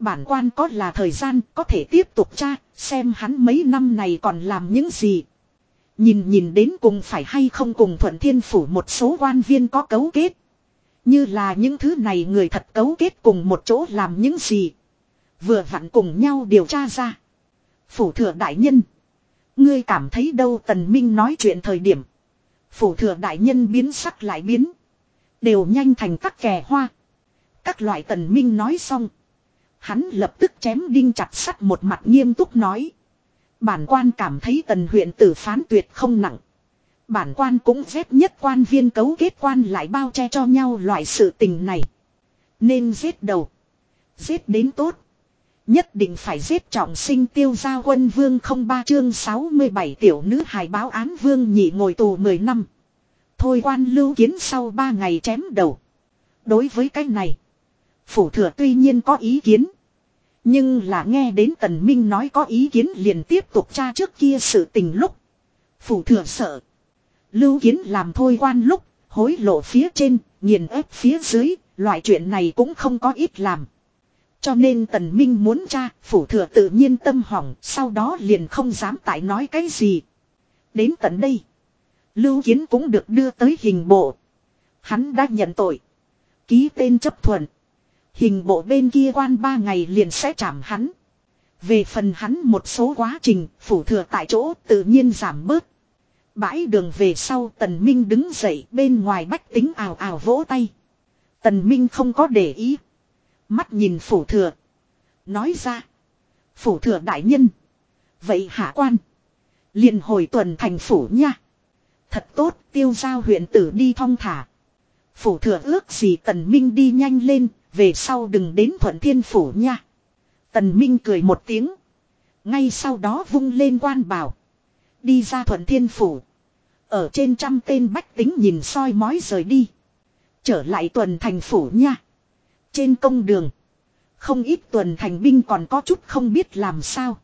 Bản quan có là thời gian, có thể tiếp tục tra, xem hắn mấy năm này còn làm những gì. Nhìn nhìn đến cùng phải hay không cùng thuận thiên phủ một số quan viên có cấu kết. Như là những thứ này người thật cấu kết cùng một chỗ làm những gì. Vừa vặn cùng nhau điều tra ra. Phủ thừa đại nhân. Ngươi cảm thấy đâu tần minh nói chuyện thời điểm. Phủ thừa đại nhân biến sắc lại biến. Đều nhanh thành các kè hoa. Các loại tần minh nói xong. Hắn lập tức chém đinh chặt sắt một mặt nghiêm túc nói. Bản quan cảm thấy tần huyện tử phán tuyệt không nặng. Bản quan cũng ghét nhất quan viên cấu kết quan lại bao che cho nhau loại sự tình này. Nên giết đầu. Giết đến tốt. Nhất định phải giết trọng sinh tiêu gia quân vương không ba chương 67 tiểu nữ hài báo án vương nhị ngồi tù 10 năm. Thôi quan lưu kiến sau 3 ngày chém đầu. Đối với cái này. Phủ thừa tuy nhiên có ý kiến. Nhưng là nghe đến tần minh nói có ý kiến liền tiếp tục tra trước kia sự tình lúc. Phủ thừa sợ. Lưu kiến làm thôi quan lúc, hối lộ phía trên, nghiền ép phía dưới, loại chuyện này cũng không có ít làm. Cho nên tần minh muốn tra, phủ thừa tự nhiên tâm hỏng, sau đó liền không dám tại nói cái gì. Đến tận đây, Lưu Kiến cũng được đưa tới hình bộ. Hắn đã nhận tội. Ký tên chấp thuận. Hình bộ bên kia quan ba ngày liền sẽ chạm hắn. Về phần hắn một số quá trình, phủ thừa tại chỗ tự nhiên giảm bớt. Bãi đường về sau tần minh đứng dậy bên ngoài bách tính ào ào vỗ tay. Tần Minh không có để ý. Mắt nhìn phủ thừa. Nói ra. Phủ thừa đại nhân. Vậy hạ quan. liền hồi tuần thành phủ nha. Thật tốt tiêu giao huyện tử đi thong thả. Phủ thừa ước gì tần minh đi nhanh lên. Về sau đừng đến thuận thiên phủ nha. Tần minh cười một tiếng. Ngay sau đó vung lên quan bảo. Đi ra thuận thiên phủ. Ở trên trăm tên bách tính nhìn soi mói rời đi. Trở lại tuần thành phủ nha. Trên công đường. Không ít tuần thành binh còn có chút không biết làm sao.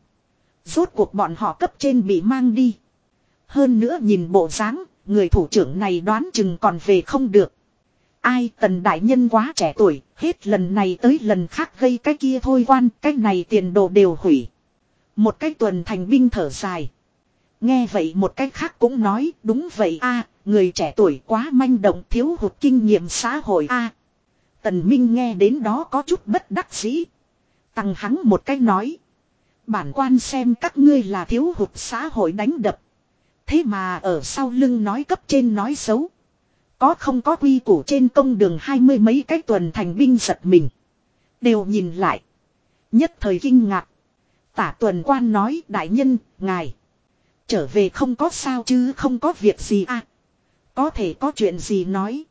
Rốt cuộc bọn họ cấp trên bị mang đi. Hơn nữa nhìn bộ dáng, người thủ trưởng này đoán chừng còn về không được. Ai tần đại nhân quá trẻ tuổi, hết lần này tới lần khác gây cái kia thôi quan, cái này tiền đồ đều hủy. Một cái tuần thành binh thở dài. Nghe vậy một cách khác cũng nói đúng vậy a người trẻ tuổi quá manh động thiếu hụt kinh nghiệm xã hội a Tần Minh nghe đến đó có chút bất đắc dĩ. Tăng hắn một cách nói. Bản quan xem các ngươi là thiếu hụt xã hội đánh đập. Thế mà ở sau lưng nói cấp trên nói xấu. Có không có quy củ trên công đường hai mươi mấy cái tuần thành binh giật mình. Đều nhìn lại. Nhất thời kinh ngạc. Tả tuần quan nói đại nhân, ngài. Trở về không có sao chứ không có việc gì à. Có thể có chuyện gì nói.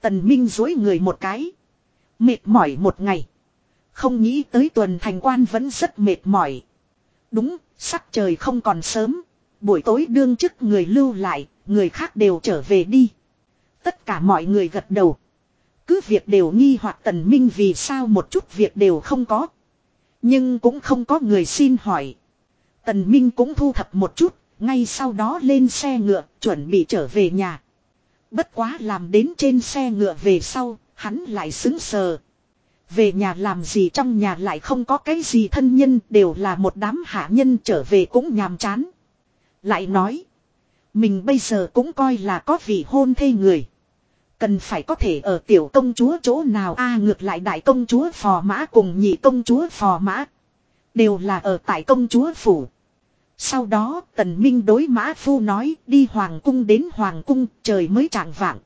Tần Minh dối người một cái. Mệt mỏi một ngày. Không nghĩ tới tuần thành quan vẫn rất mệt mỏi. Đúng, sắc trời không còn sớm. Buổi tối đương chức người lưu lại, người khác đều trở về đi. Tất cả mọi người gật đầu. Cứ việc đều nghi hoặc tần minh vì sao một chút việc đều không có. Nhưng cũng không có người xin hỏi. Tần minh cũng thu thập một chút, ngay sau đó lên xe ngựa, chuẩn bị trở về nhà. Bất quá làm đến trên xe ngựa về sau, hắn lại xứng sờ. Về nhà làm gì trong nhà lại không có cái gì thân nhân đều là một đám hạ nhân trở về cũng nhàm chán. Lại nói. Mình bây giờ cũng coi là có vị hôn thê người. Cần phải có thể ở tiểu công chúa chỗ nào a ngược lại đại công chúa phò mã cùng nhị công chúa phò mã. Đều là ở tại công chúa phủ. Sau đó tần minh đối mã phu nói đi hoàng cung đến hoàng cung trời mới trạng vạng.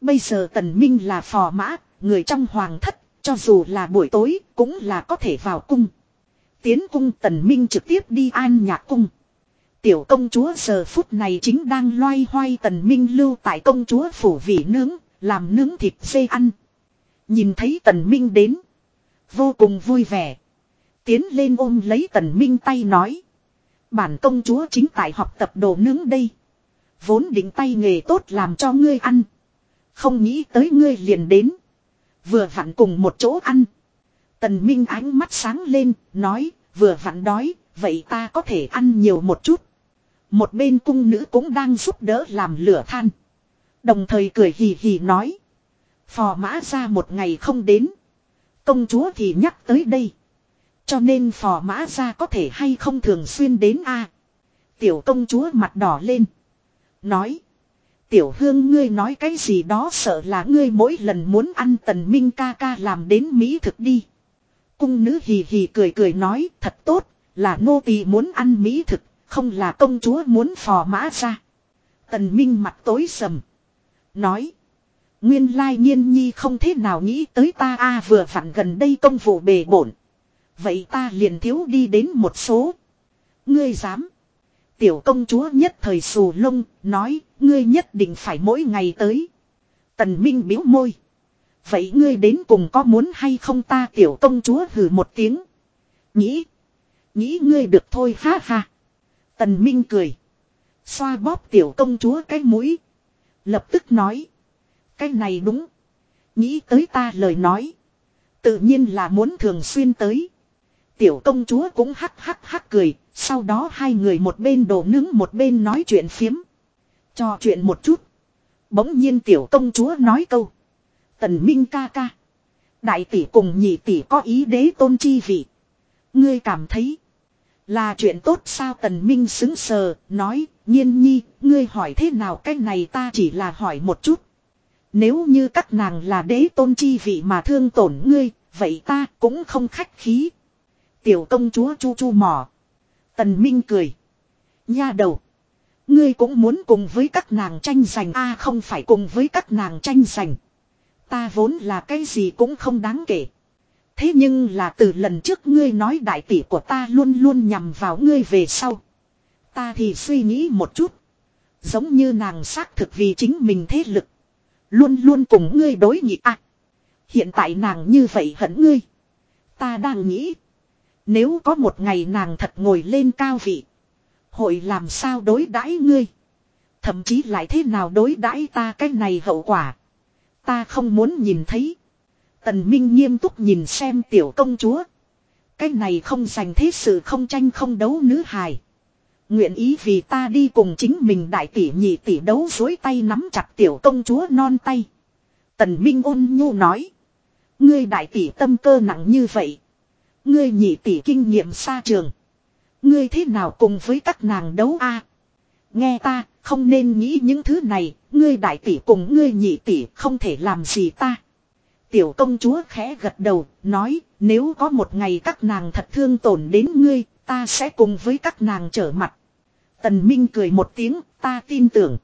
Bây giờ tần minh là phò mã, người trong hoàng thất, cho dù là buổi tối cũng là có thể vào cung. Tiến cung tần minh trực tiếp đi an nhạc cung. Tiểu công chúa giờ phút này chính đang loay hoay tần minh lưu tại công chúa phủ vị nướng, làm nướng thịt dê ăn. Nhìn thấy tần minh đến. Vô cùng vui vẻ. Tiến lên ôm lấy tần minh tay nói. Bản công chúa chính tại học tập đồ nướng đây. Vốn định tay nghề tốt làm cho ngươi ăn. Không nghĩ tới ngươi liền đến. Vừa vặn cùng một chỗ ăn. Tần Minh ánh mắt sáng lên, nói, vừa vặn đói, vậy ta có thể ăn nhiều một chút. Một bên cung nữ cũng đang giúp đỡ làm lửa than. Đồng thời cười hì hì nói. Phò mã ra một ngày không đến. Công chúa thì nhắc tới đây. Cho nên phò mã ra có thể hay không thường xuyên đến a Tiểu công chúa mặt đỏ lên. Nói. Tiểu hương ngươi nói cái gì đó sợ là ngươi mỗi lần muốn ăn tần minh ca ca làm đến Mỹ thực đi. Cung nữ hì hì cười cười nói thật tốt, là nô tỳ muốn ăn Mỹ thực, không là công chúa muốn phò mã ra. Tần minh mặt tối sầm. Nói. Nguyên lai nhiên nhi không thế nào nghĩ tới ta a vừa vặn gần đây công vụ bề bổn. Vậy ta liền thiếu đi đến một số. Ngươi dám. Tiểu công chúa nhất thời xù lông, nói, ngươi nhất định phải mỗi ngày tới. Tần Minh biếu môi. Vậy ngươi đến cùng có muốn hay không ta tiểu công chúa hừ một tiếng. Nghĩ. Nghĩ ngươi được thôi ha ha. Tần Minh cười. Xoa bóp tiểu công chúa cái mũi. Lập tức nói. Cái này đúng. Nghĩ tới ta lời nói. Tự nhiên là muốn thường xuyên tới. Tiểu công chúa cũng hắc hắc hắc cười, sau đó hai người một bên đổ nướng một bên nói chuyện phiếm. Cho chuyện một chút. Bỗng nhiên tiểu công chúa nói câu. Tần Minh ca ca. Đại tỷ cùng nhị tỷ có ý đế tôn chi vị. Ngươi cảm thấy. Là chuyện tốt sao Tần Minh xứng sờ, nói, nhiên nhi, ngươi hỏi thế nào cái này ta chỉ là hỏi một chút. Nếu như các nàng là đế tôn chi vị mà thương tổn ngươi, vậy ta cũng không khách khí. Tiểu công chúa chu chu mỏ. Tần Minh cười. Nha đầu. Ngươi cũng muốn cùng với các nàng tranh giành a không phải cùng với các nàng tranh giành. Ta vốn là cái gì cũng không đáng kể. Thế nhưng là từ lần trước ngươi nói đại tỷ của ta luôn luôn nhằm vào ngươi về sau. Ta thì suy nghĩ một chút. Giống như nàng xác thực vì chính mình thế lực. Luôn luôn cùng ngươi đối nghịch à. Hiện tại nàng như vậy hận ngươi. Ta đang nghĩ. Nếu có một ngày nàng thật ngồi lên cao vị. Hội làm sao đối đãi ngươi. Thậm chí lại thế nào đối đãi ta cái này hậu quả. Ta không muốn nhìn thấy. Tần Minh nghiêm túc nhìn xem tiểu công chúa. Cái này không dành thế sự không tranh không đấu nữ hài. Nguyện ý vì ta đi cùng chính mình đại tỷ nhị tỷ đấu dối tay nắm chặt tiểu công chúa non tay. Tần Minh ôn nhu nói. Ngươi đại tỷ tâm cơ nặng như vậy. Ngươi nhị tỷ kinh nghiệm xa trường. Ngươi thế nào cùng với các nàng đấu a? Nghe ta, không nên nghĩ những thứ này, ngươi đại tỷ cùng ngươi nhị tỷ không thể làm gì ta. Tiểu công chúa khẽ gật đầu, nói, nếu có một ngày các nàng thật thương tổn đến ngươi, ta sẽ cùng với các nàng trở mặt. Tần Minh cười một tiếng, ta tin tưởng.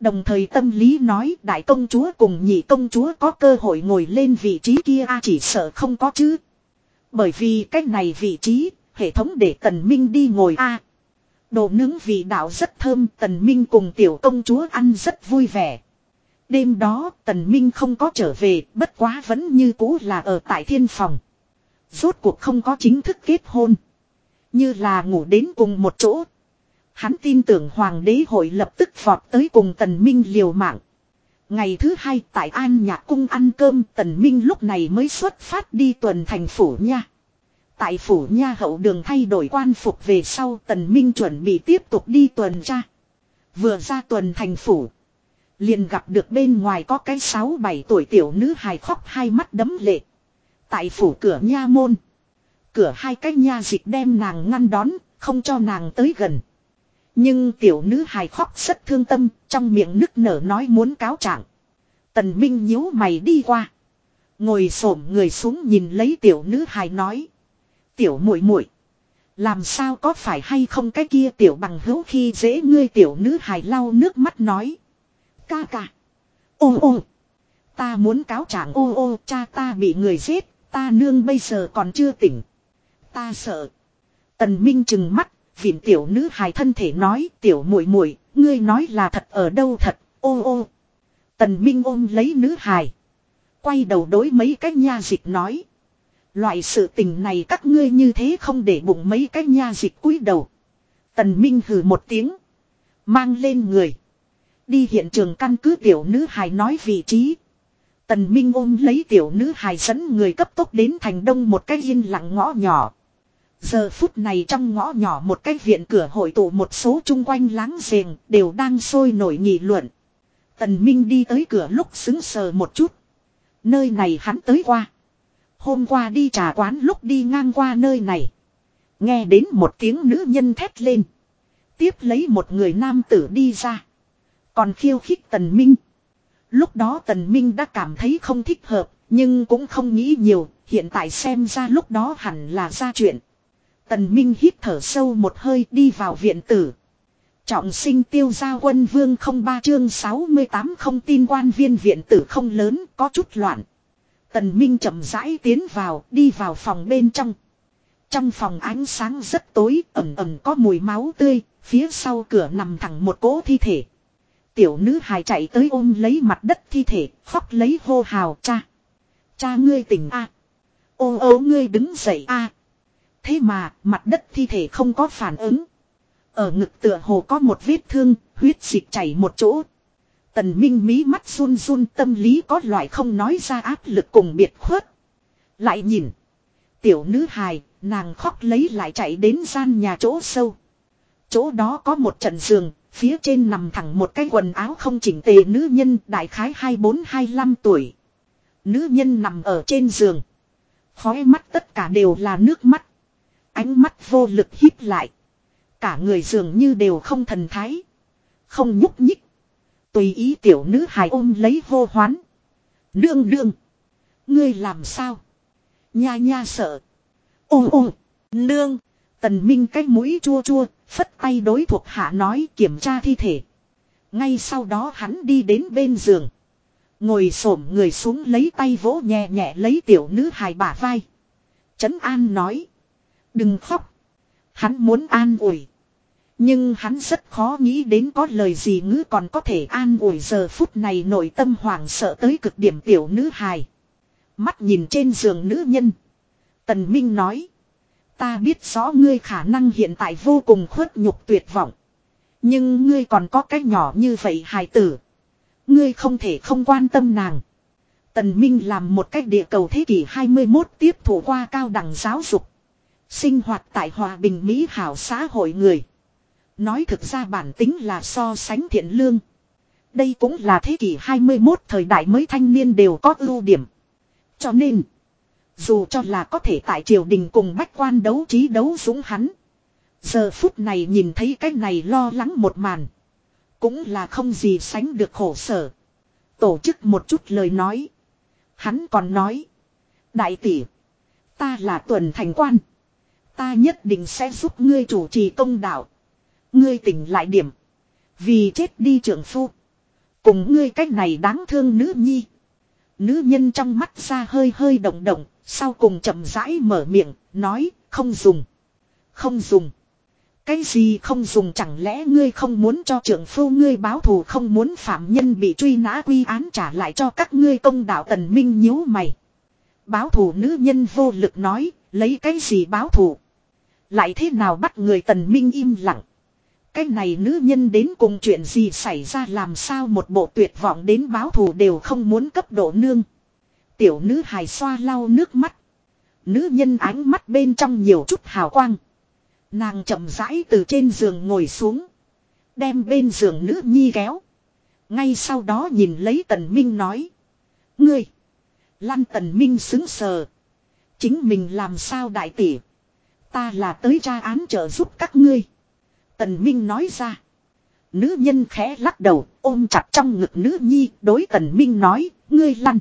Đồng thời tâm lý nói đại công chúa cùng nhị công chúa có cơ hội ngồi lên vị trí kia a chỉ sợ không có chứ. Bởi vì cách này vị trí, hệ thống để tần minh đi ngồi a Đồ nướng vị đạo rất thơm, tần minh cùng tiểu công chúa ăn rất vui vẻ. Đêm đó, tần minh không có trở về, bất quá vẫn như cũ là ở tại thiên phòng. Rốt cuộc không có chính thức kết hôn. Như là ngủ đến cùng một chỗ. Hắn tin tưởng hoàng đế hội lập tức vọt tới cùng tần minh liều mạng. Ngày thứ hai tại An Nhạc Cung ăn cơm tần minh lúc này mới xuất phát đi tuần thành phủ nha. Tại phủ nha hậu đường thay đổi quan phục về sau tần minh chuẩn bị tiếp tục đi tuần tra. Vừa ra tuần thành phủ. Liền gặp được bên ngoài có cái 6-7 tuổi tiểu nữ hài khóc hai mắt đấm lệ. Tại phủ cửa nha môn. Cửa hai cái nha dịch đem nàng ngăn đón, không cho nàng tới gần. Nhưng tiểu nữ hài khóc rất thương tâm, trong miệng nức nở nói muốn cáo trạng. Tần Minh nhíu mày đi qua. Ngồi xổm người xuống nhìn lấy tiểu nữ hài nói. Tiểu muội muội Làm sao có phải hay không cái kia tiểu bằng hữu khi dễ ngươi tiểu nữ hài lau nước mắt nói. Ca ca. Ô ô. Ta muốn cáo trạng ô ô cha ta bị người giết. Ta nương bây giờ còn chưa tỉnh. Ta sợ. Tần Minh chừng mắt Viện tiểu nữ hài thân thể nói tiểu muội muội ngươi nói là thật ở đâu thật, ô ô. Tần Minh ôm lấy nữ hài. Quay đầu đối mấy cái nha dịch nói. Loại sự tình này các ngươi như thế không để bụng mấy cái nha dịch cúi đầu. Tần Minh hừ một tiếng. Mang lên người. Đi hiện trường căn cứ tiểu nữ hài nói vị trí. Tần Minh ôm lấy tiểu nữ hài dẫn người cấp tốc đến thành đông một cái yên lặng ngõ nhỏ. Giờ phút này trong ngõ nhỏ một cái viện cửa hội tụ một số chung quanh láng giềng đều đang sôi nổi nghị luận. Tần Minh đi tới cửa lúc xứng sờ một chút. Nơi này hắn tới qua. Hôm qua đi trà quán lúc đi ngang qua nơi này. Nghe đến một tiếng nữ nhân thét lên. Tiếp lấy một người nam tử đi ra. Còn khiêu khích Tần Minh. Lúc đó Tần Minh đã cảm thấy không thích hợp, nhưng cũng không nghĩ nhiều, hiện tại xem ra lúc đó hẳn là ra chuyện. Tần Minh hít thở sâu một hơi đi vào viện tử. Trọng sinh tiêu gia quân vương không ba chương 68 không tin quan viên viện tử không lớn có chút loạn. Tần Minh chậm rãi tiến vào đi vào phòng bên trong. Trong phòng ánh sáng rất tối ẩm ẩm có mùi máu tươi, phía sau cửa nằm thẳng một cỗ thi thể. Tiểu nữ hài chạy tới ôm lấy mặt đất thi thể, khóc lấy hô hào cha. Cha ngươi tỉnh a Ô ô ngươi đứng dậy a Thế mà, mặt đất thi thể không có phản ứng. Ở ngực tựa hồ có một vết thương, huyết dịch chảy một chỗ. Tần Minh mí mắt run run tâm lý có loại không nói ra áp lực cùng biệt khuất. Lại nhìn. Tiểu nữ hài, nàng khóc lấy lại chạy đến gian nhà chỗ sâu. Chỗ đó có một trận giường, phía trên nằm thẳng một cái quần áo không chỉnh tề nữ nhân đại khái 24-25 tuổi. Nữ nhân nằm ở trên giường. Khói mắt tất cả đều là nước mắt. Ánh mắt vô lực híp lại. Cả người dường như đều không thần thái. Không nhúc nhích. Tùy ý tiểu nữ hài ôm lấy hô hoán. Đương đương. Ngươi làm sao? Nha nha sợ. Ô ô. Nương. Tần Minh cái mũi chua chua. Phất tay đối thuộc hạ nói kiểm tra thi thể. Ngay sau đó hắn đi đến bên giường. Ngồi xổm người xuống lấy tay vỗ nhẹ nhẹ lấy tiểu nữ hài bả vai. Trấn An nói. Đừng khóc. Hắn muốn an ủi. Nhưng hắn rất khó nghĩ đến có lời gì ngữ còn có thể an ủi giờ phút này nội tâm hoảng sợ tới cực điểm tiểu nữ hài. Mắt nhìn trên giường nữ nhân. Tần Minh nói. Ta biết rõ ngươi khả năng hiện tại vô cùng khuất nhục tuyệt vọng. Nhưng ngươi còn có cái nhỏ như vậy hài tử. Ngươi không thể không quan tâm nàng. Tần Minh làm một cách địa cầu thế kỷ 21 tiếp thủ qua cao đẳng giáo dục. Sinh hoạt tại hòa bình Mỹ hảo xã hội người. Nói thực ra bản tính là so sánh thiện lương. Đây cũng là thế kỷ 21 thời đại mới thanh niên đều có ưu điểm. Cho nên, dù cho là có thể tại triều đình cùng bách quan đấu trí đấu dũng hắn. Giờ phút này nhìn thấy cái này lo lắng một màn. Cũng là không gì sánh được khổ sở. Tổ chức một chút lời nói. Hắn còn nói. Đại tỷ. Ta là tuần thành quan. Ta nhất định sẽ giúp ngươi chủ trì công đạo. Ngươi tỉnh lại điểm. Vì chết đi trưởng phu. Cùng ngươi cách này đáng thương nữ nhi. Nữ nhân trong mắt ra hơi hơi động động. Sau cùng chậm rãi mở miệng. Nói không dùng. Không dùng. Cái gì không dùng chẳng lẽ ngươi không muốn cho trưởng phu ngươi báo thù không muốn phạm nhân bị truy nã quy án trả lại cho các ngươi công đạo tần minh nhíu mày. Báo thù nữ nhân vô lực nói, lấy cái gì báo thù. Lại thế nào bắt người tần minh im lặng. Cái này nữ nhân đến cùng chuyện gì xảy ra làm sao một bộ tuyệt vọng đến báo thù đều không muốn cấp độ nương. Tiểu nữ hài xoa lau nước mắt. Nữ nhân ánh mắt bên trong nhiều chút hào quang. Nàng chậm rãi từ trên giường ngồi xuống. Đem bên giường nữ nhi kéo. Ngay sau đó nhìn lấy tần minh nói. Ngươi. Lăn tần minh xứng sờ. Chính mình làm sao đại tỷ. Ta là tới tra án trợ giúp các ngươi. Tần minh nói ra. Nữ nhân khẽ lắc đầu, ôm chặt trong ngực nữ nhi, đối tần minh nói. Ngươi lăn.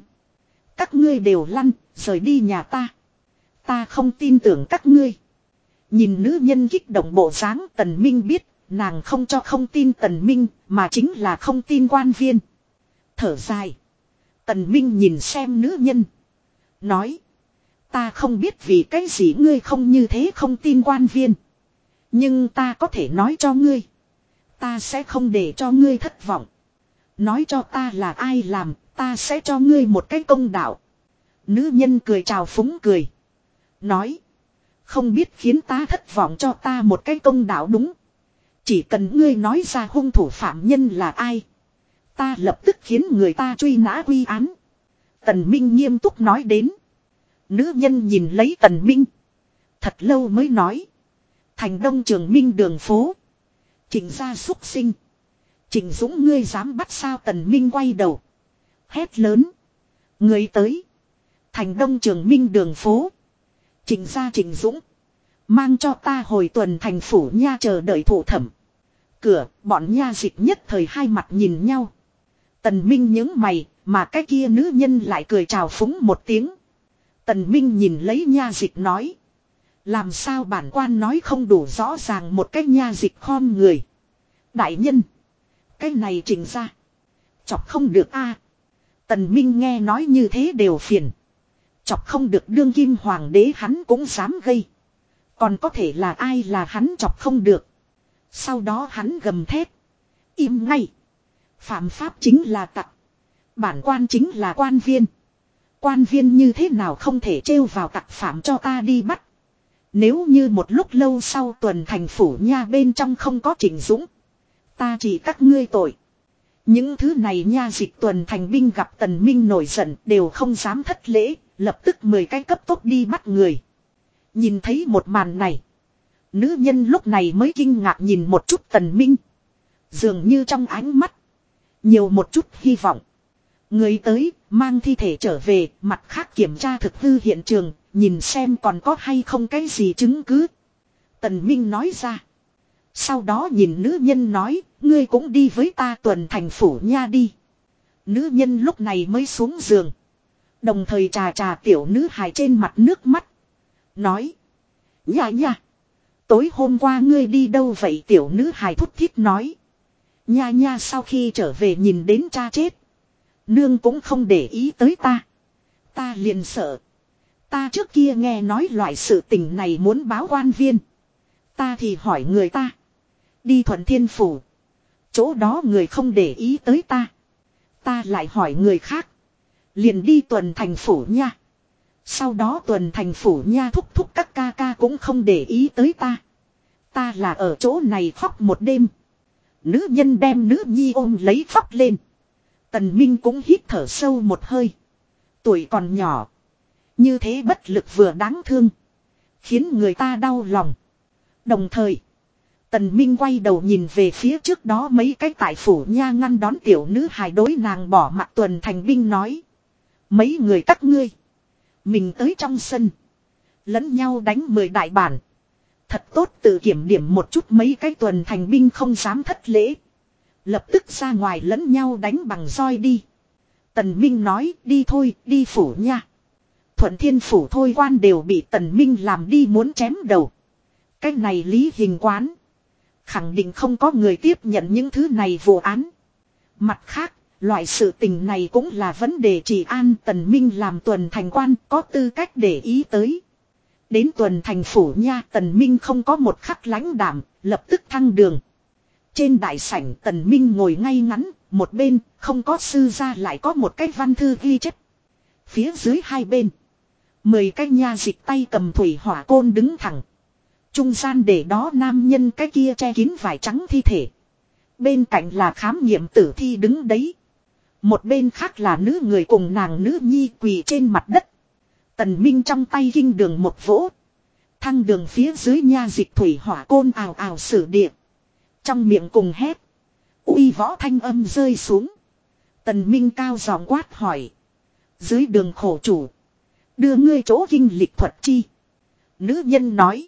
Các ngươi đều lăn rời đi nhà ta. Ta không tin tưởng các ngươi. Nhìn nữ nhân kích động bộ dáng tần minh biết, nàng không cho không tin tần minh, mà chính là không tin quan viên. Thở dài. Tần minh nhìn xem nữ nhân. Nói. Ta không biết vì cái gì ngươi không như thế không tin quan viên. Nhưng ta có thể nói cho ngươi. Ta sẽ không để cho ngươi thất vọng. Nói cho ta là ai làm, ta sẽ cho ngươi một cái công đạo. Nữ nhân cười chào phúng cười. Nói. Không biết khiến ta thất vọng cho ta một cái công đạo đúng. Chỉ cần ngươi nói ra hung thủ phạm nhân là ai. Ta lập tức khiến người ta truy nã quy án. Tần Minh nghiêm túc nói đến. Nữ nhân nhìn lấy Tần Minh. Thật lâu mới nói. Thành đông trường Minh đường phố. Trình ra xuất sinh. Trình Dũng ngươi dám bắt sao Tần Minh quay đầu. Hét lớn. Người tới. Thành đông trường Minh đường phố. Trình ra trình dũng. Mang cho ta hồi tuần thành phủ nha chờ đợi thủ thẩm. Cửa, bọn nha dịch nhất thời hai mặt nhìn nhau. Tần Minh những mày, mà cái kia nữ nhân lại cười chào phúng một tiếng. Tần Minh nhìn lấy nha dịch nói. Làm sao bản quan nói không đủ rõ ràng một cái nha dịch khom người. Đại nhân. Cái này trình ra. Chọc không được a. Tần Minh nghe nói như thế đều phiền. Chọc không được đương kim hoàng đế hắn cũng dám gây. Còn có thể là ai là hắn chọc không được. Sau đó hắn gầm thét. Im ngay. Phạm pháp chính là tặc. Bản quan chính là quan viên. Quan viên như thế nào không thể trêu vào tặc phạm cho ta đi bắt. Nếu như một lúc lâu sau tuần thành phủ nha bên trong không có trình dũng. Ta chỉ các ngươi tội. Những thứ này nha dịch tuần thành binh gặp tần minh nổi giận đều không dám thất lễ, Lập tức mười cái cấp tốc đi bắt người. Nhìn thấy một màn này. Nữ nhân lúc này mới kinh ngạc nhìn một chút tần minh. Dường như trong ánh mắt. Nhiều một chút hy vọng. Người tới, mang thi thể trở về, mặt khác kiểm tra thực hư hiện trường, nhìn xem còn có hay không cái gì chứng cứ. Tần Minh nói ra. Sau đó nhìn nữ nhân nói, ngươi cũng đi với ta tuần thành phủ nha đi. Nữ nhân lúc này mới xuống giường. Đồng thời trà trà tiểu nữ hài trên mặt nước mắt. Nói. Nha nha. Tối hôm qua ngươi đi đâu vậy tiểu nữ hài thút thít nói. Nha nha sau khi trở về nhìn đến cha chết. Nương cũng không để ý tới ta. Ta liền sợ. Ta trước kia nghe nói loại sự tình này muốn báo quan viên. Ta thì hỏi người ta. Đi thuận thiên phủ. Chỗ đó người không để ý tới ta. Ta lại hỏi người khác. Liền đi tuần thành phủ nha. Sau đó tuần thành phủ nha thúc thúc các ca ca cũng không để ý tới ta. Ta là ở chỗ này khóc một đêm. Nữ nhân đem nữ nhi ôm lấy khóc lên. Tần Minh cũng hít thở sâu một hơi. Tuổi còn nhỏ. Như thế bất lực vừa đáng thương. Khiến người ta đau lòng. Đồng thời. Tần Minh quay đầu nhìn về phía trước đó mấy cái tại phủ nha ngăn đón tiểu nữ hài đối nàng bỏ mặt tuần thành binh nói. Mấy người các ngươi. Mình tới trong sân. Lẫn nhau đánh mười đại bản. Thật tốt tự kiểm điểm một chút mấy cái tuần thành binh không dám thất lễ. Lập tức ra ngoài lẫn nhau đánh bằng roi đi. Tần Minh nói, đi thôi, đi phủ nha. Thuận thiên phủ thôi quan đều bị tần Minh làm đi muốn chém đầu. cách này lý hình quán. Khẳng định không có người tiếp nhận những thứ này vụ án. Mặt khác, loại sự tình này cũng là vấn đề trị an tần minh làm tuần thành quan có tư cách để ý tới. Đến tuần thành phủ nha tần minh không có một khắc lãnh đảm, lập tức thăng đường. Trên đại sảnh tần minh ngồi ngay ngắn, một bên không có sư ra lại có một cái văn thư ghi chép. Phía dưới hai bên. Mười cái nha dịch tay cầm thủy hỏa côn đứng thẳng. Trung gian để đó nam nhân cái kia che kín vải trắng thi thể. Bên cạnh là khám nghiệm tử thi đứng đấy. Một bên khác là nữ người cùng nàng nữ nhi quỳ trên mặt đất. Tần Minh trong tay kinh đường một vỗ. Thăng đường phía dưới nha dịch thủy hỏa côn ào ào sử địa. Trong miệng cùng hét. uy võ thanh âm rơi xuống. Tần Minh cao giọng quát hỏi. Dưới đường khổ chủ. Đưa ngươi chỗ kinh lịch thuật chi. Nữ nhân nói.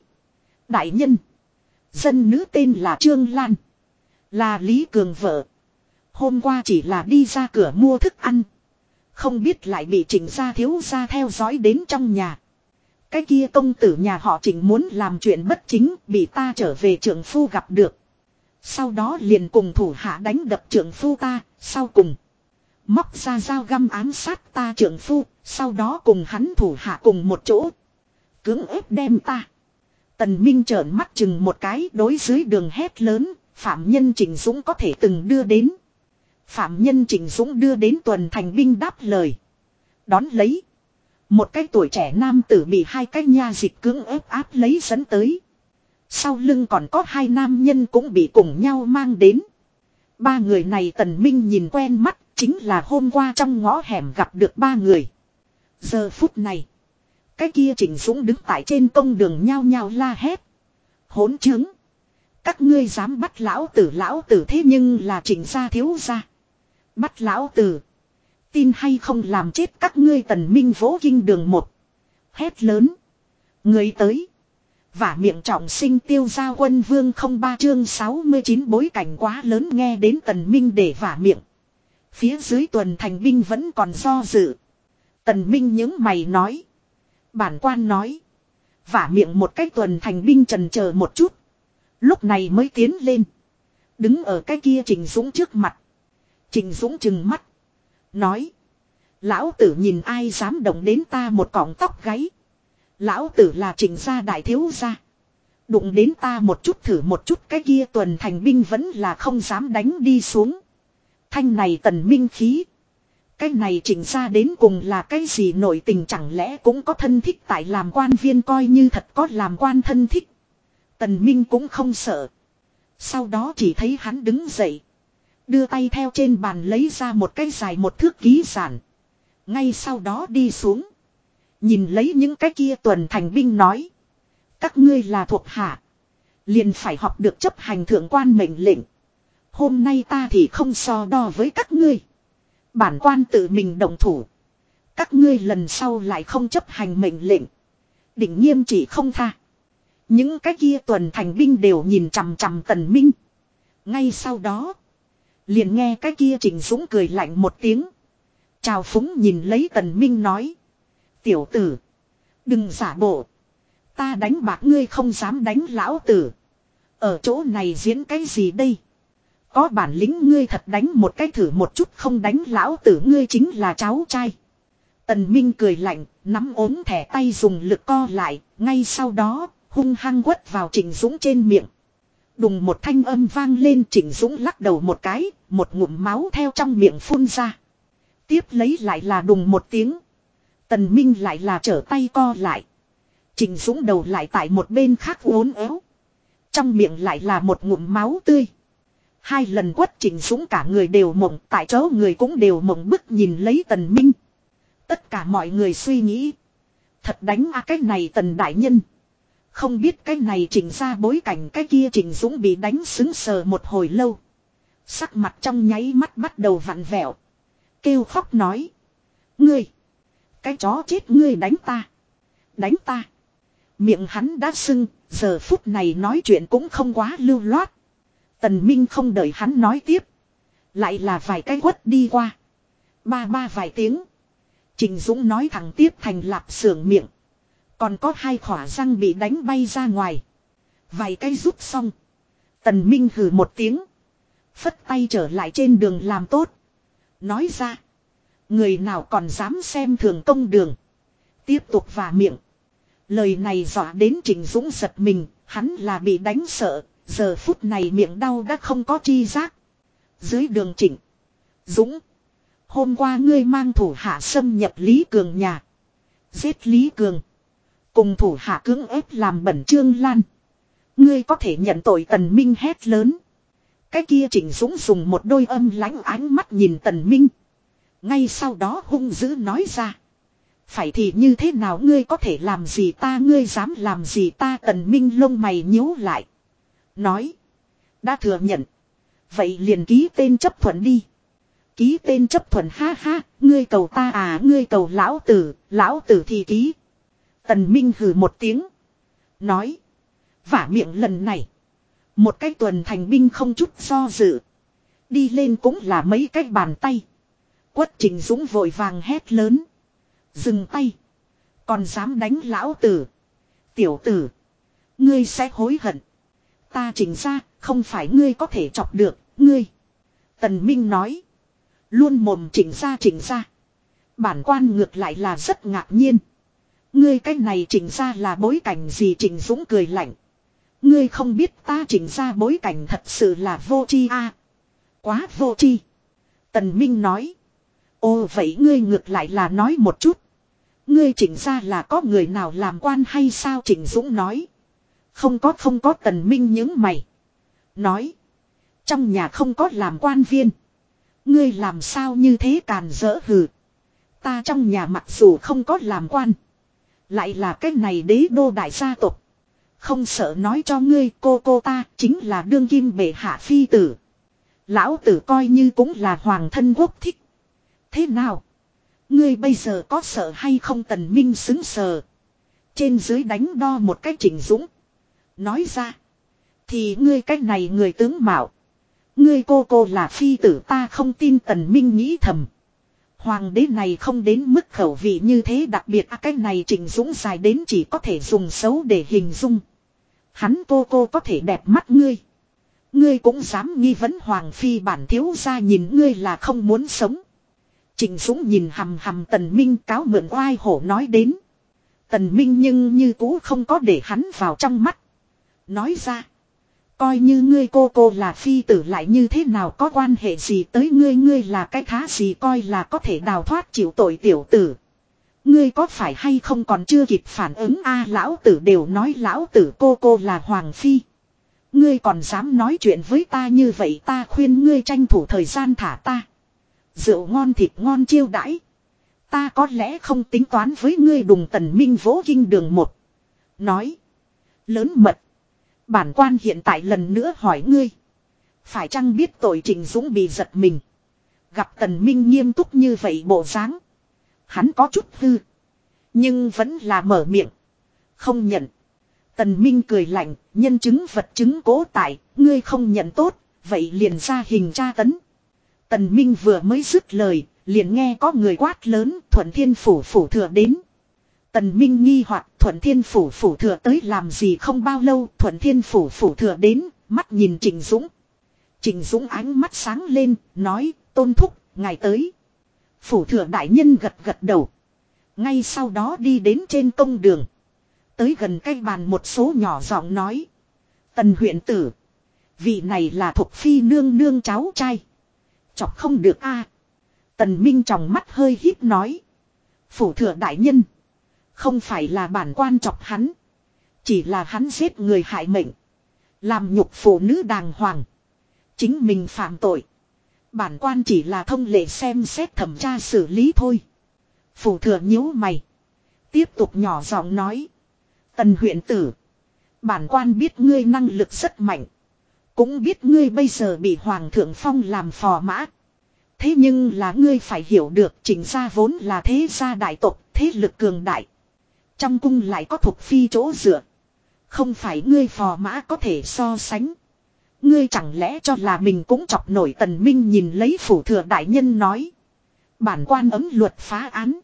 Đại nhân. Dân nữ tên là Trương Lan. Là Lý Cường vợ. Hôm qua chỉ là đi ra cửa mua thức ăn. Không biết lại bị trình ra thiếu ra theo dõi đến trong nhà. Cái kia công tử nhà họ trình muốn làm chuyện bất chính bị ta trở về trưởng phu gặp được. Sau đó liền cùng thủ hạ đánh đập trưởng phu ta, sau cùng. Móc ra dao găm ám sát ta trưởng phu, sau đó cùng hắn thủ hạ cùng một chỗ. Cưỡng ép đem ta. Tần Minh trợn mắt chừng một cái đối dưới đường hét lớn, phạm nhân Trình Dũng có thể từng đưa đến. Phạm nhân Trình Dũng đưa đến tuần thành binh đáp lời. Đón lấy. Một cái tuổi trẻ nam tử bị hai cái nha dịch cưỡng ép áp lấy dẫn tới. Sau lưng còn có hai nam nhân cũng bị cùng nhau mang đến. Ba người này tần minh nhìn quen mắt, chính là hôm qua trong ngõ hẻm gặp được ba người. Giờ phút này. Cái kia Trịnh Dũng đứng tại trên công đường nhao nhao la hét. Hỗn chứng. Các ngươi dám bắt lão tử lão tử thế nhưng là trịnh gia thiếu gia. Bắt lão tử. Tin hay không làm chết các ngươi tần minh vỗ kinh đường một. Hét lớn. Người tới. Vả miệng trọng sinh tiêu gia quân vương không ba chương 69 bối cảnh quá lớn nghe đến tần minh để vả miệng. Phía dưới tuần thành binh vẫn còn do dự. Tần minh những mày nói. Bản quan nói. Vả miệng một cách tuần thành binh trần chờ một chút. Lúc này mới tiến lên. Đứng ở cái kia Trình Dũng trước mặt. Trình Dũng chừng mắt. Nói. Lão tử nhìn ai dám động đến ta một cọng tóc gáy. Lão tử là trình gia đại thiếu gia. Đụng đến ta một chút thử một chút cái kia tuần thành binh vẫn là không dám đánh đi xuống. Thanh này tần minh khí. Cái này chỉnh ra đến cùng là cái gì nổi tình chẳng lẽ cũng có thân thích tại làm quan viên coi như thật có làm quan thân thích. Tần Minh cũng không sợ. Sau đó chỉ thấy hắn đứng dậy. Đưa tay theo trên bàn lấy ra một cái dài một thước ký giản. Ngay sau đó đi xuống. Nhìn lấy những cái kia tuần thành binh nói. Các ngươi là thuộc hạ. Liền phải học được chấp hành thượng quan mệnh lệnh. Hôm nay ta thì không so đo với các ngươi. Bản quan tự mình đồng thủ. Các ngươi lần sau lại không chấp hành mệnh lệnh. Định nghiêm chỉ không tha. Những cái kia tuần thành binh đều nhìn chằm chằm tần minh. Ngay sau đó. Liền nghe cái kia trình dũng cười lạnh một tiếng. Chào phúng nhìn lấy tần minh nói. Tiểu tử. Đừng giả bộ. Ta đánh bạc ngươi không dám đánh lão tử. Ở chỗ này diễn cái gì đây? Có bản lĩnh ngươi thật đánh một cái thử một chút không đánh lão tử ngươi chính là cháu trai. Tần Minh cười lạnh, nắm ốm thẻ tay dùng lực co lại, ngay sau đó, hung hăng quất vào Trịnh Dũng trên miệng. Đùng một thanh âm vang lên Trịnh Dũng lắc đầu một cái, một ngụm máu theo trong miệng phun ra. Tiếp lấy lại là đùng một tiếng. Tần Minh lại là trở tay co lại. Trịnh Dũng đầu lại tại một bên khác uốn éo. Trong miệng lại là một ngụm máu tươi. Hai lần quất trình Dũng cả người đều mộng, tại chỗ người cũng đều mộng bức nhìn lấy Tần Minh. Tất cả mọi người suy nghĩ. Thật đánh a cái này Tần Đại Nhân. Không biết cái này chỉnh ra bối cảnh cái kia trình Dũng bị đánh xứng sờ một hồi lâu. Sắc mặt trong nháy mắt bắt đầu vặn vẹo. Kêu khóc nói. Ngươi. Cái chó chết ngươi đánh ta. Đánh ta. Miệng hắn đã sưng, giờ phút này nói chuyện cũng không quá lưu loát. Tần Minh không đợi hắn nói tiếp. Lại là vài cái quất đi qua. Ba ba vài tiếng. Trình Dũng nói thẳng tiếp thành lạp sưởng miệng. Còn có hai khỏa răng bị đánh bay ra ngoài. Vài cái rút xong. Tần Minh hừ một tiếng. Phất tay trở lại trên đường làm tốt. Nói ra. Người nào còn dám xem thường công đường. Tiếp tục và miệng. Lời này dọa đến Trình Dũng giật mình. Hắn là bị đánh sợ. Giờ phút này miệng đau đã không có chi giác. Dưới đường chỉnh Dũng. Hôm qua ngươi mang thủ hạ xâm nhập Lý Cường nhà. Giết Lý Cường. Cùng thủ hạ cưỡng ép làm bẩn Trương Lan. Ngươi có thể nhận tội Tần Minh hét lớn. Cái kia chỉnh Dũng dùng một đôi âm lãnh ánh mắt nhìn Tần Minh. Ngay sau đó hung dữ nói ra. Phải thì như thế nào ngươi có thể làm gì ta, ngươi dám làm gì ta Tần Minh lông mày nhíu lại. Nói. Đã thừa nhận. Vậy liền ký tên chấp thuận đi. Ký tên chấp thuận ha ha, ngươi cầu ta à ngươi cầu lão tử, lão tử thì ký. Tần Minh hừ một tiếng. Nói. Vả miệng lần này. Một cái tuần thành binh không chút do dự. Đi lên cũng là mấy cái bàn tay. Quất trình dũng vội vàng hét lớn. Dừng tay. Còn dám đánh lão tử. Tiểu tử. Ngươi sẽ hối hận. Ta chỉnh ra, không phải ngươi có thể chọc được, ngươi. Tần Minh nói. Luôn mồm chỉnh ra chỉnh ra. Bản quan ngược lại là rất ngạc nhiên. Ngươi cái này chỉnh ra là bối cảnh gì chỉnh dũng cười lạnh. Ngươi không biết ta chỉnh ra bối cảnh thật sự là vô chi a Quá vô chi. Tần Minh nói. Ồ vậy ngươi ngược lại là nói một chút. Ngươi chỉnh ra là có người nào làm quan hay sao Chỉnh Dũng nói. Không có không có tần minh những mày. Nói. Trong nhà không có làm quan viên. Ngươi làm sao như thế càn dỡ hừ. Ta trong nhà mặc dù không có làm quan. Lại là cái này đế đô đại gia tộc. Không sợ nói cho ngươi cô cô ta chính là đương kim bệ hạ phi tử. Lão tử coi như cũng là hoàng thân quốc thích. Thế nào? Ngươi bây giờ có sợ hay không tần minh xứng sờ. Trên dưới đánh đo một cách chỉnh dũng. Nói ra. Thì ngươi cách này người tướng mạo. Ngươi cô cô là phi tử ta không tin tần minh nghĩ thầm. Hoàng đế này không đến mức khẩu vị như thế đặc biệt à, cái này trình dũng dài đến chỉ có thể dùng xấu để hình dung. Hắn cô cô có thể đẹp mắt ngươi. Ngươi cũng dám nghi vấn Hoàng Phi bản thiếu ra nhìn ngươi là không muốn sống. trình Dũng nhìn hầm hầm Tần Minh cáo mượn oai hổ nói đến. Tần Minh nhưng như cũ không có để hắn vào trong mắt. Nói ra. Coi như ngươi cô cô là phi tử lại như thế nào có quan hệ gì tới ngươi ngươi là cái thá gì coi là có thể đào thoát chịu tội tiểu tử. Ngươi có phải hay không còn chưa kịp phản ứng a, lão tử đều nói lão tử cô cô là hoàng phi. Ngươi còn dám nói chuyện với ta như vậy, ta khuyên ngươi tranh thủ thời gian thả ta. Rượu ngon thịt ngon chiêu đãi. Ta có lẽ không tính toán với ngươi đùng tần minh vỗ kinh đường một. Nói. Lớn mật. Bản quan hiện tại lần nữa hỏi ngươi. Phải chăng biết tội Trình Dũng bị giật mình. Gặp tần minh nghiêm túc như vậy bộ dáng. Hắn có chút hư. Nhưng vẫn là mở miệng. Không nhận. Tần Minh cười lạnh, nhân chứng vật chứng cố tại, ngươi không nhận tốt, vậy liền ra hình tra tấn. Tần Minh vừa mới dứt lời, liền nghe có người quát lớn, thuận thiên phủ phủ thừa đến. Tần Minh nghi hoặc thuận thiên phủ phủ thừa tới làm gì không bao lâu, thuận thiên phủ phủ thừa đến, mắt nhìn Trình Dũng. Trình Dũng ánh mắt sáng lên, nói, tôn thúc, ngài tới. Phủ thừa đại nhân gật gật đầu. Ngay sau đó đi đến trên công đường. Tới gần cây bàn một số nhỏ giọng nói. Tần huyện tử. Vị này là thuộc phi nương nương cháu trai. Chọc không được a Tần Minh trong mắt hơi híp nói. Phủ thừa đại nhân. Không phải là bản quan chọc hắn. Chỉ là hắn giết người hại mệnh. Làm nhục phụ nữ đàng hoàng. Chính mình phạm tội. Bản quan chỉ là thông lệ xem xét thẩm tra xử lý thôi. Phủ thừa nhíu mày. Tiếp tục nhỏ giọng nói. Tần huyện tử. Bản quan biết ngươi năng lực rất mạnh. Cũng biết ngươi bây giờ bị Hoàng thượng Phong làm phò mã. Thế nhưng là ngươi phải hiểu được chính gia vốn là thế gia đại tộc, thế lực cường đại. Trong cung lại có thuộc phi chỗ dựa. Không phải ngươi phò mã có thể so sánh. Ngươi chẳng lẽ cho là mình cũng chọc nổi tần minh nhìn lấy phủ thừa đại nhân nói. Bản quan ấm luật phá án.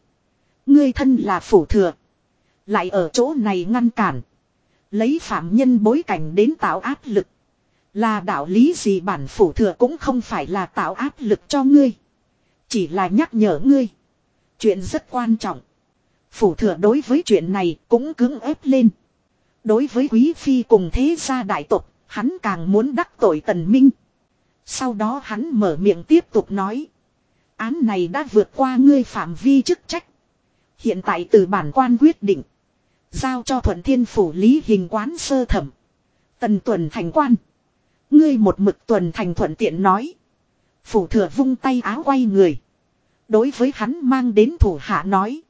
Ngươi thân là phủ thừa. Lại ở chỗ này ngăn cản. Lấy phạm nhân bối cảnh đến tạo áp lực. Là đạo lý gì bản phủ thừa cũng không phải là tạo áp lực cho ngươi. Chỉ là nhắc nhở ngươi. Chuyện rất quan trọng. Phủ thừa đối với chuyện này cũng cứng ép lên. Đối với quý phi cùng thế gia đại tộc, hắn càng muốn đắc tội tần minh. Sau đó hắn mở miệng tiếp tục nói. Án này đã vượt qua ngươi phạm vi chức trách. Hiện tại từ bản quan quyết định. Giao cho thuận thiên phủ lý hình quán sơ thẩm. Tần tuần thành quan. Ngươi một mực tuần thành thuận tiện nói. Phủ thừa vung tay áo quay người. Đối với hắn mang đến thủ hạ nói.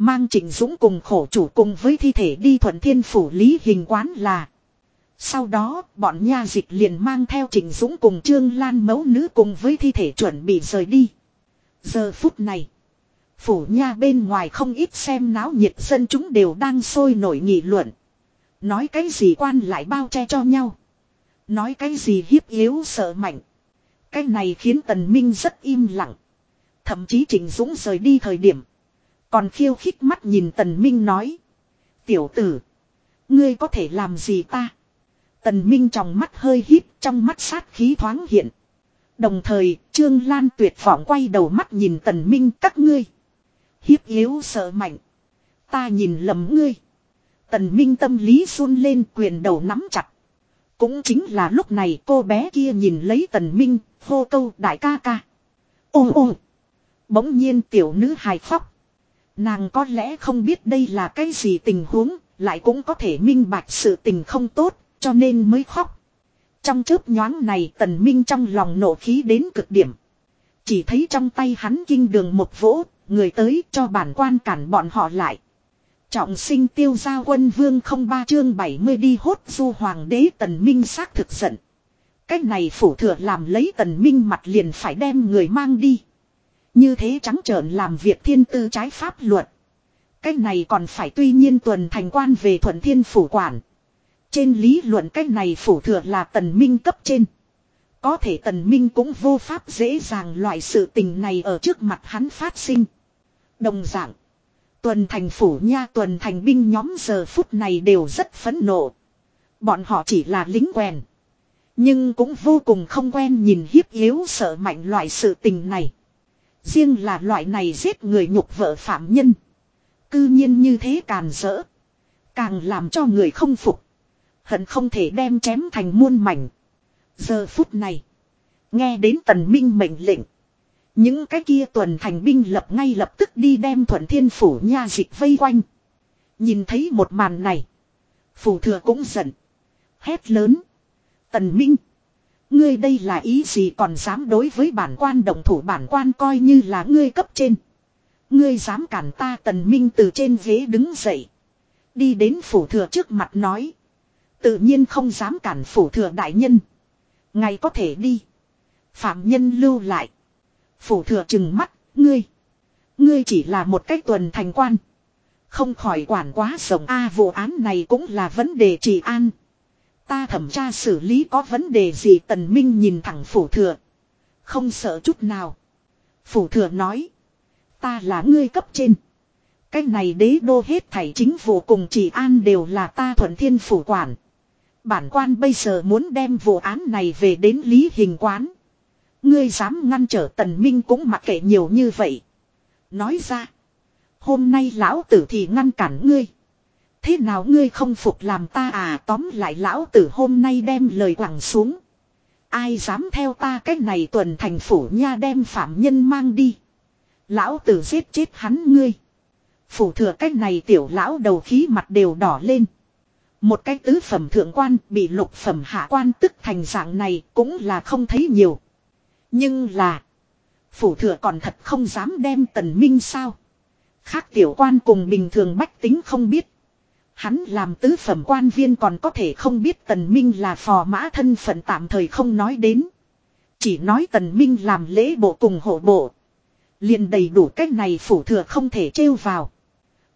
Mang Trịnh Dũng cùng khổ chủ cùng với thi thể đi thuận thiên phủ lý hình quán là. Sau đó, bọn nha dịch liền mang theo Trịnh Dũng cùng Trương Lan mẫu nữ cùng với thi thể chuẩn bị rời đi. Giờ phút này, phủ nha bên ngoài không ít xem náo nhiệt dân chúng đều đang sôi nổi nghị luận. Nói cái gì quan lại bao che cho nhau. Nói cái gì hiếp yếu sợ mạnh. Cái này khiến Tần Minh rất im lặng. Thậm chí Trịnh Dũng rời đi thời điểm. Còn khiêu khích mắt nhìn Tần Minh nói. Tiểu tử. Ngươi có thể làm gì ta? Tần Minh trong mắt hơi híp trong mắt sát khí thoáng hiện. Đồng thời Trương Lan tuyệt vọng quay đầu mắt nhìn Tần Minh các ngươi. Hiếp yếu sợ mạnh. Ta nhìn lầm ngươi. Tần Minh tâm lý run lên quyền đầu nắm chặt. Cũng chính là lúc này cô bé kia nhìn lấy Tần Minh, hô câu đại ca ca. Ô ô. Bỗng nhiên tiểu nữ hài khóc. Nàng có lẽ không biết đây là cái gì tình huống, lại cũng có thể minh bạch sự tình không tốt, cho nên mới khóc. Trong chớp nhoáng này tần minh trong lòng nổ khí đến cực điểm. Chỉ thấy trong tay hắn kinh đường một vỗ, người tới cho bản quan cản bọn họ lại. Trọng sinh tiêu gia quân vương không ba chương 70 đi hốt du hoàng đế tần minh xác thực giận. Cách này phủ thừa làm lấy tần minh mặt liền phải đem người mang đi. Như thế trắng trợn làm việc thiên tư trái pháp luật. Cái này còn phải tuy nhiên tuần thành quan về thuận thiên phủ quản. Trên lý luận cái này phủ thừa là tần minh cấp trên. Có thể tần minh cũng vô pháp dễ dàng loại sự tình này ở trước mặt hắn phát sinh. Đồng dạng. Tuần thành phủ nha, tuần thành binh nhóm giờ phút này đều rất phẫn nộ. Bọn họ chỉ là lính quen. Nhưng cũng vô cùng không quen nhìn hiếp yếu sợ mạnh loại sự tình này. Riêng là loại này giết người nhục vợ phạm nhân. Cư nhiên như thế càn rỡ. Càng làm cho người không phục. Hận không thể đem chém thành muôn mảnh. Giờ phút này. Nghe đến tần minh mệnh lệnh. Những cái kia tuần thành binh lập ngay lập tức đi đem thuận thiên phủ nha dịch vây quanh. Nhìn thấy một màn này. Phủ thừa cũng giận. Hét lớn. Tần minh. Ngươi đây là ý gì còn dám đối với bản quan đồng thủ bản quan coi như là ngươi cấp trên. Ngươi dám cản ta tần minh từ trên ghế đứng dậy. Đi đến phủ thừa trước mặt nói. Tự nhiên không dám cản phủ thừa đại nhân. Ngày có thể đi. Phạm nhân lưu lại. Phủ thừa chừng mắt, ngươi. Ngươi chỉ là một cách tuần thành quan. Không khỏi quản quá rộng A vụ án này cũng là vấn đề trị an. Ta thẩm tra xử lý có vấn đề gì tần minh nhìn thẳng phủ thừa. Không sợ chút nào. Phủ thừa nói. Ta là ngươi cấp trên. Cái này đế đô hết thảy chính phủ cùng chỉ an đều là ta thuận thiên phủ quản. Bản quan bây giờ muốn đem vụ án này về đến lý hình quán. Ngươi dám ngăn trở tần minh cũng mặc kệ nhiều như vậy. Nói ra. Hôm nay lão tử thì ngăn cản ngươi. Thế nào ngươi không phục làm ta à tóm lại lão tử hôm nay đem lời quẳng xuống. Ai dám theo ta cách này tuần thành phủ nha đem phạm nhân mang đi. Lão tử giết chết hắn ngươi. Phủ thừa cách này tiểu lão đầu khí mặt đều đỏ lên. Một cái tứ phẩm thượng quan bị lục phẩm hạ quan tức thành dạng này cũng là không thấy nhiều. Nhưng là. Phủ thừa còn thật không dám đem tần minh sao. Khác tiểu quan cùng bình thường bách tính không biết. Hắn làm tứ phẩm quan viên còn có thể không biết tần minh là phò mã thân phận tạm thời không nói đến. Chỉ nói tần minh làm lễ bộ cùng hộ bộ. liền đầy đủ cách này phủ thừa không thể trêu vào.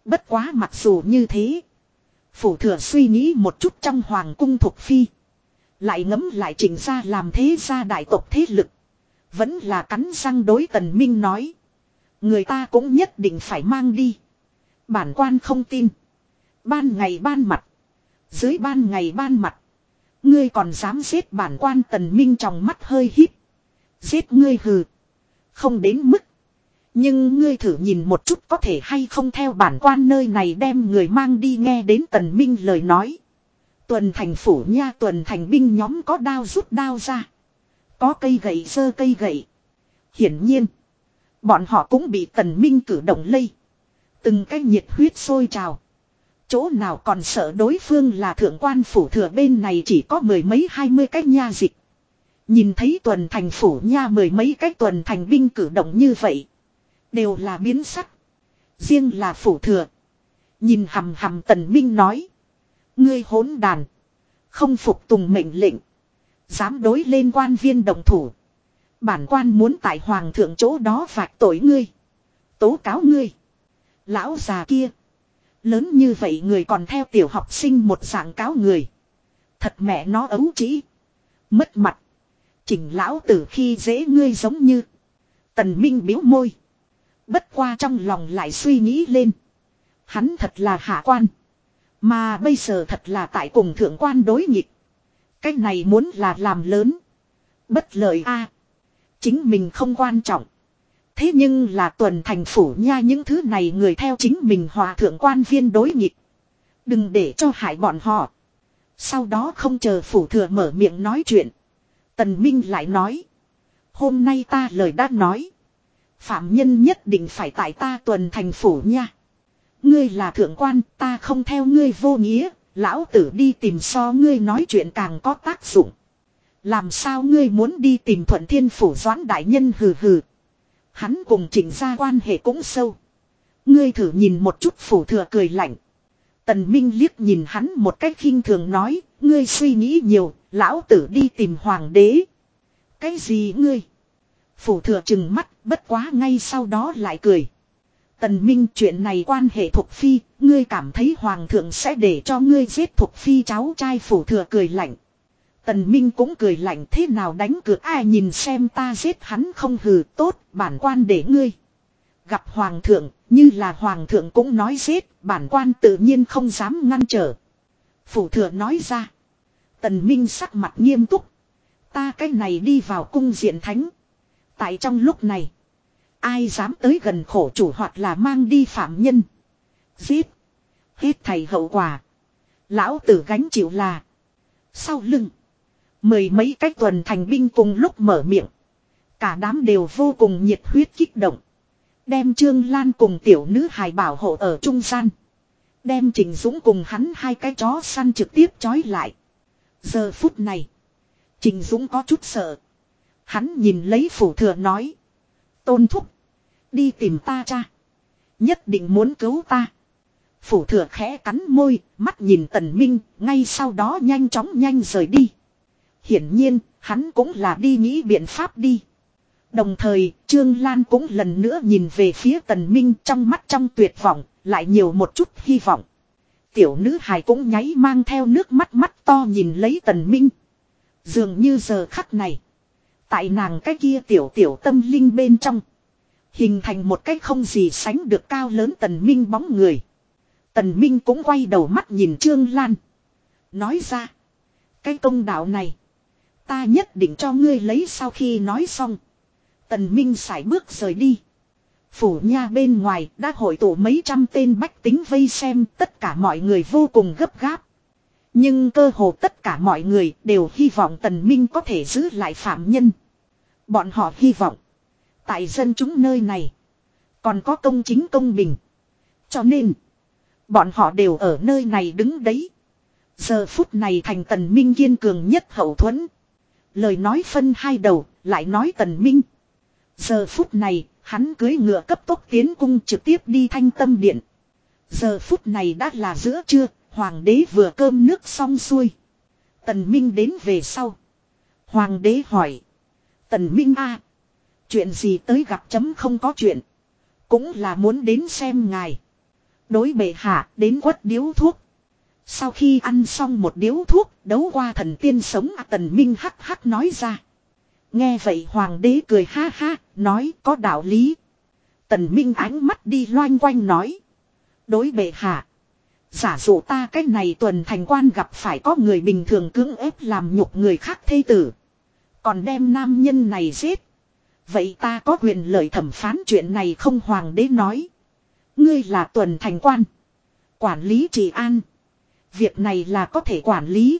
Bất quá mặc dù như thế. Phủ thừa suy nghĩ một chút trong hoàng cung thuộc phi. Lại ngấm lại chỉnh ra làm thế gia đại tộc thế lực. Vẫn là cắn răng đối tần minh nói. Người ta cũng nhất định phải mang đi. Bản quan không tin. Ban ngày ban mặt. Dưới ban ngày ban mặt. Ngươi còn dám giết bản quan tần minh trong mắt hơi hít. Giết ngươi hừ. Không đến mức. Nhưng ngươi thử nhìn một chút có thể hay không theo bản quan nơi này đem người mang đi nghe đến tần minh lời nói. Tuần thành phủ nha, tuần thành binh nhóm có đao rút đao ra. Có cây gậy sơ cây gậy. Hiển nhiên. Bọn họ cũng bị tần minh cử động lây. Từng cái nhiệt huyết sôi trào. Chỗ nào còn sợ đối phương là thượng quan phủ thừa bên này chỉ có mười mấy hai mươi cái nha dịch. Nhìn thấy tuần thành phủ nha mười mấy cái tuần thành binh cử động như vậy. Đều là biến sắc. Riêng là phủ thừa. Nhìn hầm hầm tần minh nói. Ngươi hỗn đàn. Không phục tùng mệnh lệnh. Dám đối lên quan viên đồng thủ. Bản quan muốn tại hoàng thượng chỗ đó phạt tội ngươi. Tố cáo ngươi. Lão già kia. Lớn như vậy người còn theo tiểu học sinh một dạng cáo người. Thật mẹ nó ấu trĩ. Mất mặt. Chỉnh lão tử khi dễ ngươi giống như. Tần Minh biếu môi. Bất qua trong lòng lại suy nghĩ lên. Hắn thật là hạ quan. Mà bây giờ thật là tại cùng thượng quan đối nghịch. Cái này muốn là làm lớn. Bất lợi a Chính mình không quan trọng. Thế nhưng là tuần thành phủ nha những thứ này người theo chính mình hòa thượng quan viên đối nghịch. Đừng để cho hại bọn họ. Sau đó không chờ phủ thừa mở miệng nói chuyện. Tần Minh lại nói. Hôm nay ta lời đã nói. Phạm nhân nhất định phải tại ta tuần thành phủ nha. Ngươi là thượng quan, ta không theo ngươi vô nghĩa. Lão tử đi tìm so ngươi nói chuyện càng có tác dụng. Làm sao ngươi muốn đi tìm thuận thiên phủ doãn đại nhân hừ hừ. Hắn cùng chỉnh ra quan hệ cũng sâu. Ngươi thử nhìn một chút phủ thừa cười lạnh. Tần Minh liếc nhìn hắn một cách khinh thường nói, ngươi suy nghĩ nhiều, lão tử đi tìm hoàng đế. Cái gì ngươi? Phủ thừa chừng mắt, bất quá ngay sau đó lại cười. Tần Minh chuyện này quan hệ thuộc phi, ngươi cảm thấy hoàng thượng sẽ để cho ngươi giết thuộc phi cháu trai phủ thừa cười lạnh. Tần Minh cũng cười lạnh thế nào đánh cược ai nhìn xem ta giết hắn không hừ, tốt, bản quan để ngươi. Gặp hoàng thượng, như là hoàng thượng cũng nói giết, bản quan tự nhiên không dám ngăn trở. Phủ thừa nói ra. Tần Minh sắc mặt nghiêm túc. Ta cái này đi vào cung diện thánh. Tại trong lúc này. Ai dám tới gần khổ chủ hoặc là mang đi phạm nhân. Giết. Hết thầy hậu quả. Lão tử gánh chịu là. Sau lưng. Mười mấy cách tuần thành binh cùng lúc mở miệng. Cả đám đều vô cùng nhiệt huyết kích động. Đem Trương Lan cùng tiểu nữ hài bảo hộ ở trung gian. Đem Trình Dũng cùng hắn hai cái chó săn trực tiếp trói lại. Giờ phút này. Trình Dũng có chút sợ. Hắn nhìn lấy phủ thừa nói. Tôn thúc. Đi tìm ta cha. Nhất định muốn cứu ta. Phủ thừa khẽ cắn môi, mắt nhìn tần minh, ngay sau đó nhanh chóng nhanh rời đi. Hiển nhiên, hắn cũng là đi nghĩ biện pháp đi. Đồng thời, Trương Lan cũng lần nữa nhìn về phía tần minh trong mắt trong tuyệt vọng, lại nhiều một chút hy vọng. Tiểu nữ hài cũng nháy mang theo nước mắt mắt to nhìn lấy tần minh. Dường như giờ khắc này. Tại nàng cái kia tiểu tiểu tâm linh bên trong. Hình thành một cái không gì sánh được cao lớn tần minh bóng người. Tần minh cũng quay đầu mắt nhìn Trương Lan. Nói ra. Cái công đạo này. Ta nhất định cho ngươi lấy sau khi nói xong. Tần Minh sải bước rời đi. Phủ nha bên ngoài đã hội tụ mấy trăm tên bách tính vây xem tất cả mọi người vô cùng gấp gáp. Nhưng cơ hồ tất cả mọi người đều hy vọng Tần Minh có thể giữ lại phạm nhân. Bọn họ hy vọng. Tại dân chúng nơi này. Còn có công chính công bình. Cho nên. Bọn họ đều ở nơi này đứng đấy. Giờ phút này thành Tần Minh kiên cường nhất hậu thuẫn. Lời nói phân hai đầu, lại nói Tần Minh. Giờ phút này, hắn cưới ngựa cấp tốc tiến cung trực tiếp đi thanh tâm điện. Giờ phút này đã là giữa trưa, hoàng đế vừa cơm nước xong xuôi. Tần Minh đến về sau. Hoàng đế hỏi. Tần Minh a Chuyện gì tới gặp chấm không có chuyện. Cũng là muốn đến xem ngài. Đối bệ hạ đến quất điếu thuốc. Sau khi ăn xong một điếu thuốc, đấu qua thần tiên sống à, tần minh hắc hắc nói ra. Nghe vậy hoàng đế cười ha ha, nói có đạo lý. Tần minh ánh mắt đi loanh quanh nói. Đối bệ hạ. Giả dụ ta cái này tuần thành quan gặp phải có người bình thường cưỡng ép làm nhục người khác thê tử. Còn đem nam nhân này giết. Vậy ta có quyền lợi thẩm phán chuyện này không hoàng đế nói. Ngươi là tuần thành quan. Quản lý trị an. Việc này là có thể quản lý.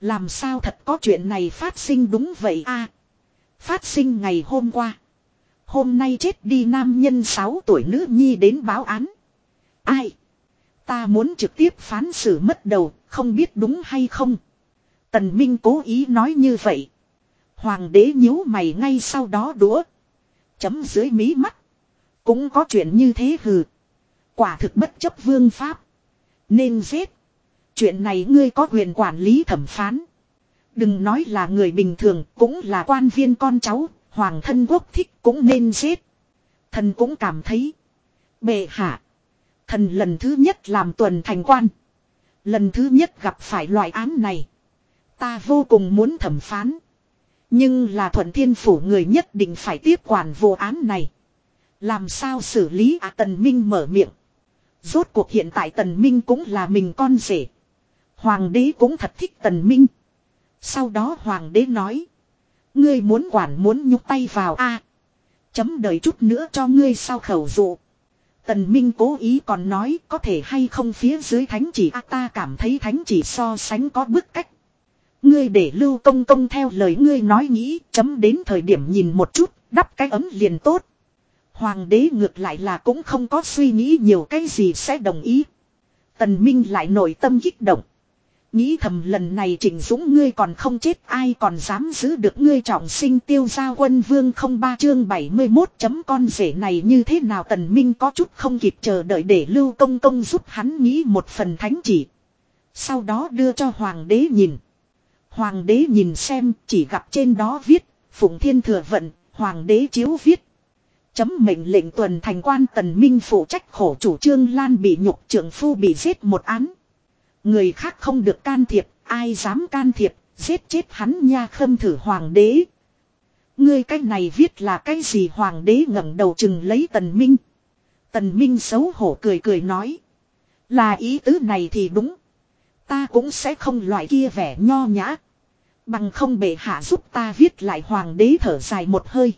Làm sao thật có chuyện này phát sinh đúng vậy a Phát sinh ngày hôm qua. Hôm nay chết đi nam nhân 6 tuổi nữ nhi đến báo án. Ai? Ta muốn trực tiếp phán xử mất đầu, không biết đúng hay không. Tần Minh cố ý nói như vậy. Hoàng đế nhíu mày ngay sau đó đũa. Chấm dưới mí mắt. Cũng có chuyện như thế hừ. Quả thực bất chấp vương pháp. Nên giết. Chuyện này ngươi có quyền quản lý thẩm phán. Đừng nói là người bình thường, cũng là quan viên con cháu. Hoàng thân quốc thích cũng nên giết. Thần cũng cảm thấy. Bệ hạ. Thần lần thứ nhất làm tuần thành quan. Lần thứ nhất gặp phải loại án này. Ta vô cùng muốn thẩm phán. Nhưng là thuận thiên phủ người nhất định phải tiếp quản vô án này. Làm sao xử lý à Tần Minh mở miệng. Rốt cuộc hiện tại Tần Minh cũng là mình con rể. Hoàng đế cũng thật thích Tần Minh. Sau đó Hoàng đế nói. Ngươi muốn quản muốn nhúc tay vào a Chấm đợi chút nữa cho ngươi sao khẩu dụ. Tần Minh cố ý còn nói có thể hay không phía dưới thánh chỉ a ta cảm thấy thánh chỉ so sánh có bức cách. Ngươi để lưu công công theo lời ngươi nói nghĩ chấm đến thời điểm nhìn một chút, đắp cái ấm liền tốt. Hoàng đế ngược lại là cũng không có suy nghĩ nhiều cái gì sẽ đồng ý. Tần Minh lại nổi tâm kích động. Nghĩ thầm lần này chỉnh dũng ngươi còn không chết ai còn dám giữ được ngươi trọng sinh tiêu gia quân vương không ba chương 71 chấm con rể này như thế nào tần minh có chút không kịp chờ đợi để lưu công công giúp hắn nghĩ một phần thánh chỉ. Sau đó đưa cho hoàng đế nhìn. Hoàng đế nhìn xem chỉ gặp trên đó viết, Phụng Thiên Thừa Vận, Hoàng đế chiếu viết. Chấm mệnh lệnh tuần thành quan tần minh phụ trách khổ chủ trương Lan bị nhục trưởng phu bị giết một án. Người khác không được can thiệp, ai dám can thiệp, giết chết hắn nha khâm thử hoàng đế. Ngươi cái này viết là cái gì hoàng đế ngẩng đầu chừng lấy tần minh. Tần minh xấu hổ cười cười nói. Là ý tứ này thì đúng. Ta cũng sẽ không loại kia vẻ nho nhã. Bằng không bệ hạ giúp ta viết lại hoàng đế thở dài một hơi.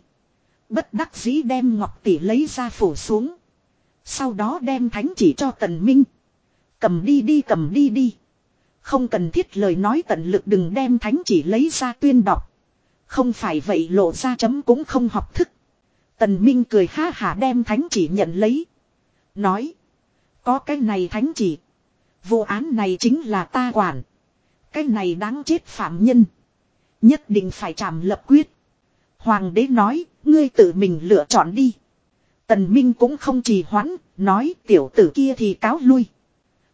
Bất đắc dĩ đem ngọc tỷ lấy ra phủ xuống. Sau đó đem thánh chỉ cho tần minh. Cầm đi đi cầm đi đi. Không cần thiết lời nói tận lực đừng đem thánh chỉ lấy ra tuyên đọc. Không phải vậy lộ ra chấm cũng không học thức. Tần Minh cười ha hả đem thánh chỉ nhận lấy. Nói. Có cái này thánh chỉ. Vụ án này chính là ta quản. Cái này đáng chết phạm nhân. Nhất định phải trảm lập quyết. Hoàng đế nói, ngươi tự mình lựa chọn đi. Tần Minh cũng không trì hoãn, nói tiểu tử kia thì cáo lui.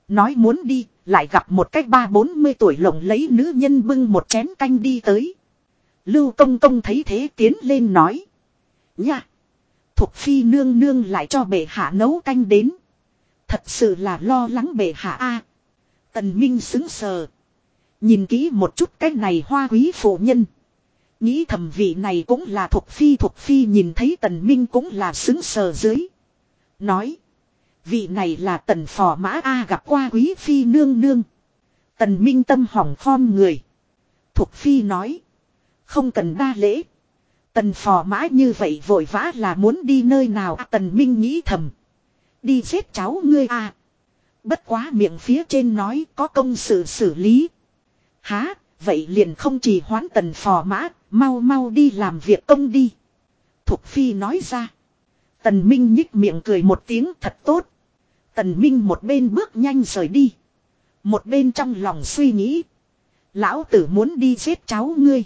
Nói muốn đi, lại gặp một cách ba bốn mươi tuổi lộng lấy nữ nhân bưng một chén canh đi tới. Lưu công công thấy thế tiến lên nói. Nha! Thục phi nương nương lại cho bệ hạ nấu canh đến. Thật sự là lo lắng bệ hạ a. Tần Minh xứng sờ. Nhìn kỹ một chút cái này hoa quý phụ nhân. Nghĩ thầm vị này cũng là thuộc phi thuộc phi nhìn thấy tần minh cũng là xứng sờ dưới. Nói. Vị này là tần phò mã A gặp qua quý phi nương nương. Tần minh tâm hỏng khom người. Thục Phi nói. Không cần đa lễ. Tần phò mã như vậy vội vã là muốn đi nơi nào à, Tần Minh nghĩ thầm. Đi giết cháu ngươi à. Bất quá miệng phía trên nói có công sự xử lý. Há, vậy liền không chỉ hoán tần phò mã, mau mau đi làm việc công đi. Thục Phi nói ra. Tần Minh nhích miệng cười một tiếng thật tốt. Tần Minh một bên bước nhanh rời đi. Một bên trong lòng suy nghĩ. Lão tử muốn đi giết cháu ngươi.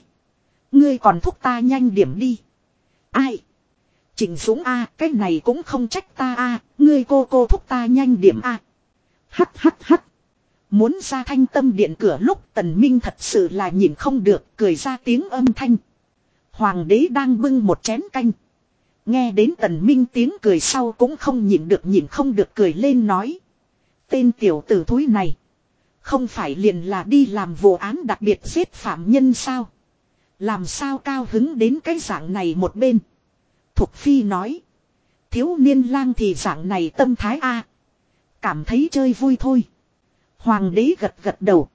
Ngươi còn thúc ta nhanh điểm đi. Ai? Trình Dũng A, cái này cũng không trách ta A, ngươi cô cô thúc ta nhanh điểm A. Hắt hắt hắt. Muốn ra thanh tâm điện cửa lúc tần minh thật sự là nhìn không được, cười ra tiếng âm thanh. Hoàng đế đang bưng một chén canh. Nghe đến tần minh tiếng cười sau cũng không nhịn được nhịn không được cười lên nói. Tên tiểu tử thúi này. Không phải liền là đi làm vụ án đặc biệt giết phạm nhân sao. Làm sao cao hứng đến cái dạng này một bên. Thục Phi nói. Thiếu niên lang thì dạng này tâm thái A. Cảm thấy chơi vui thôi. Hoàng đế gật gật đầu.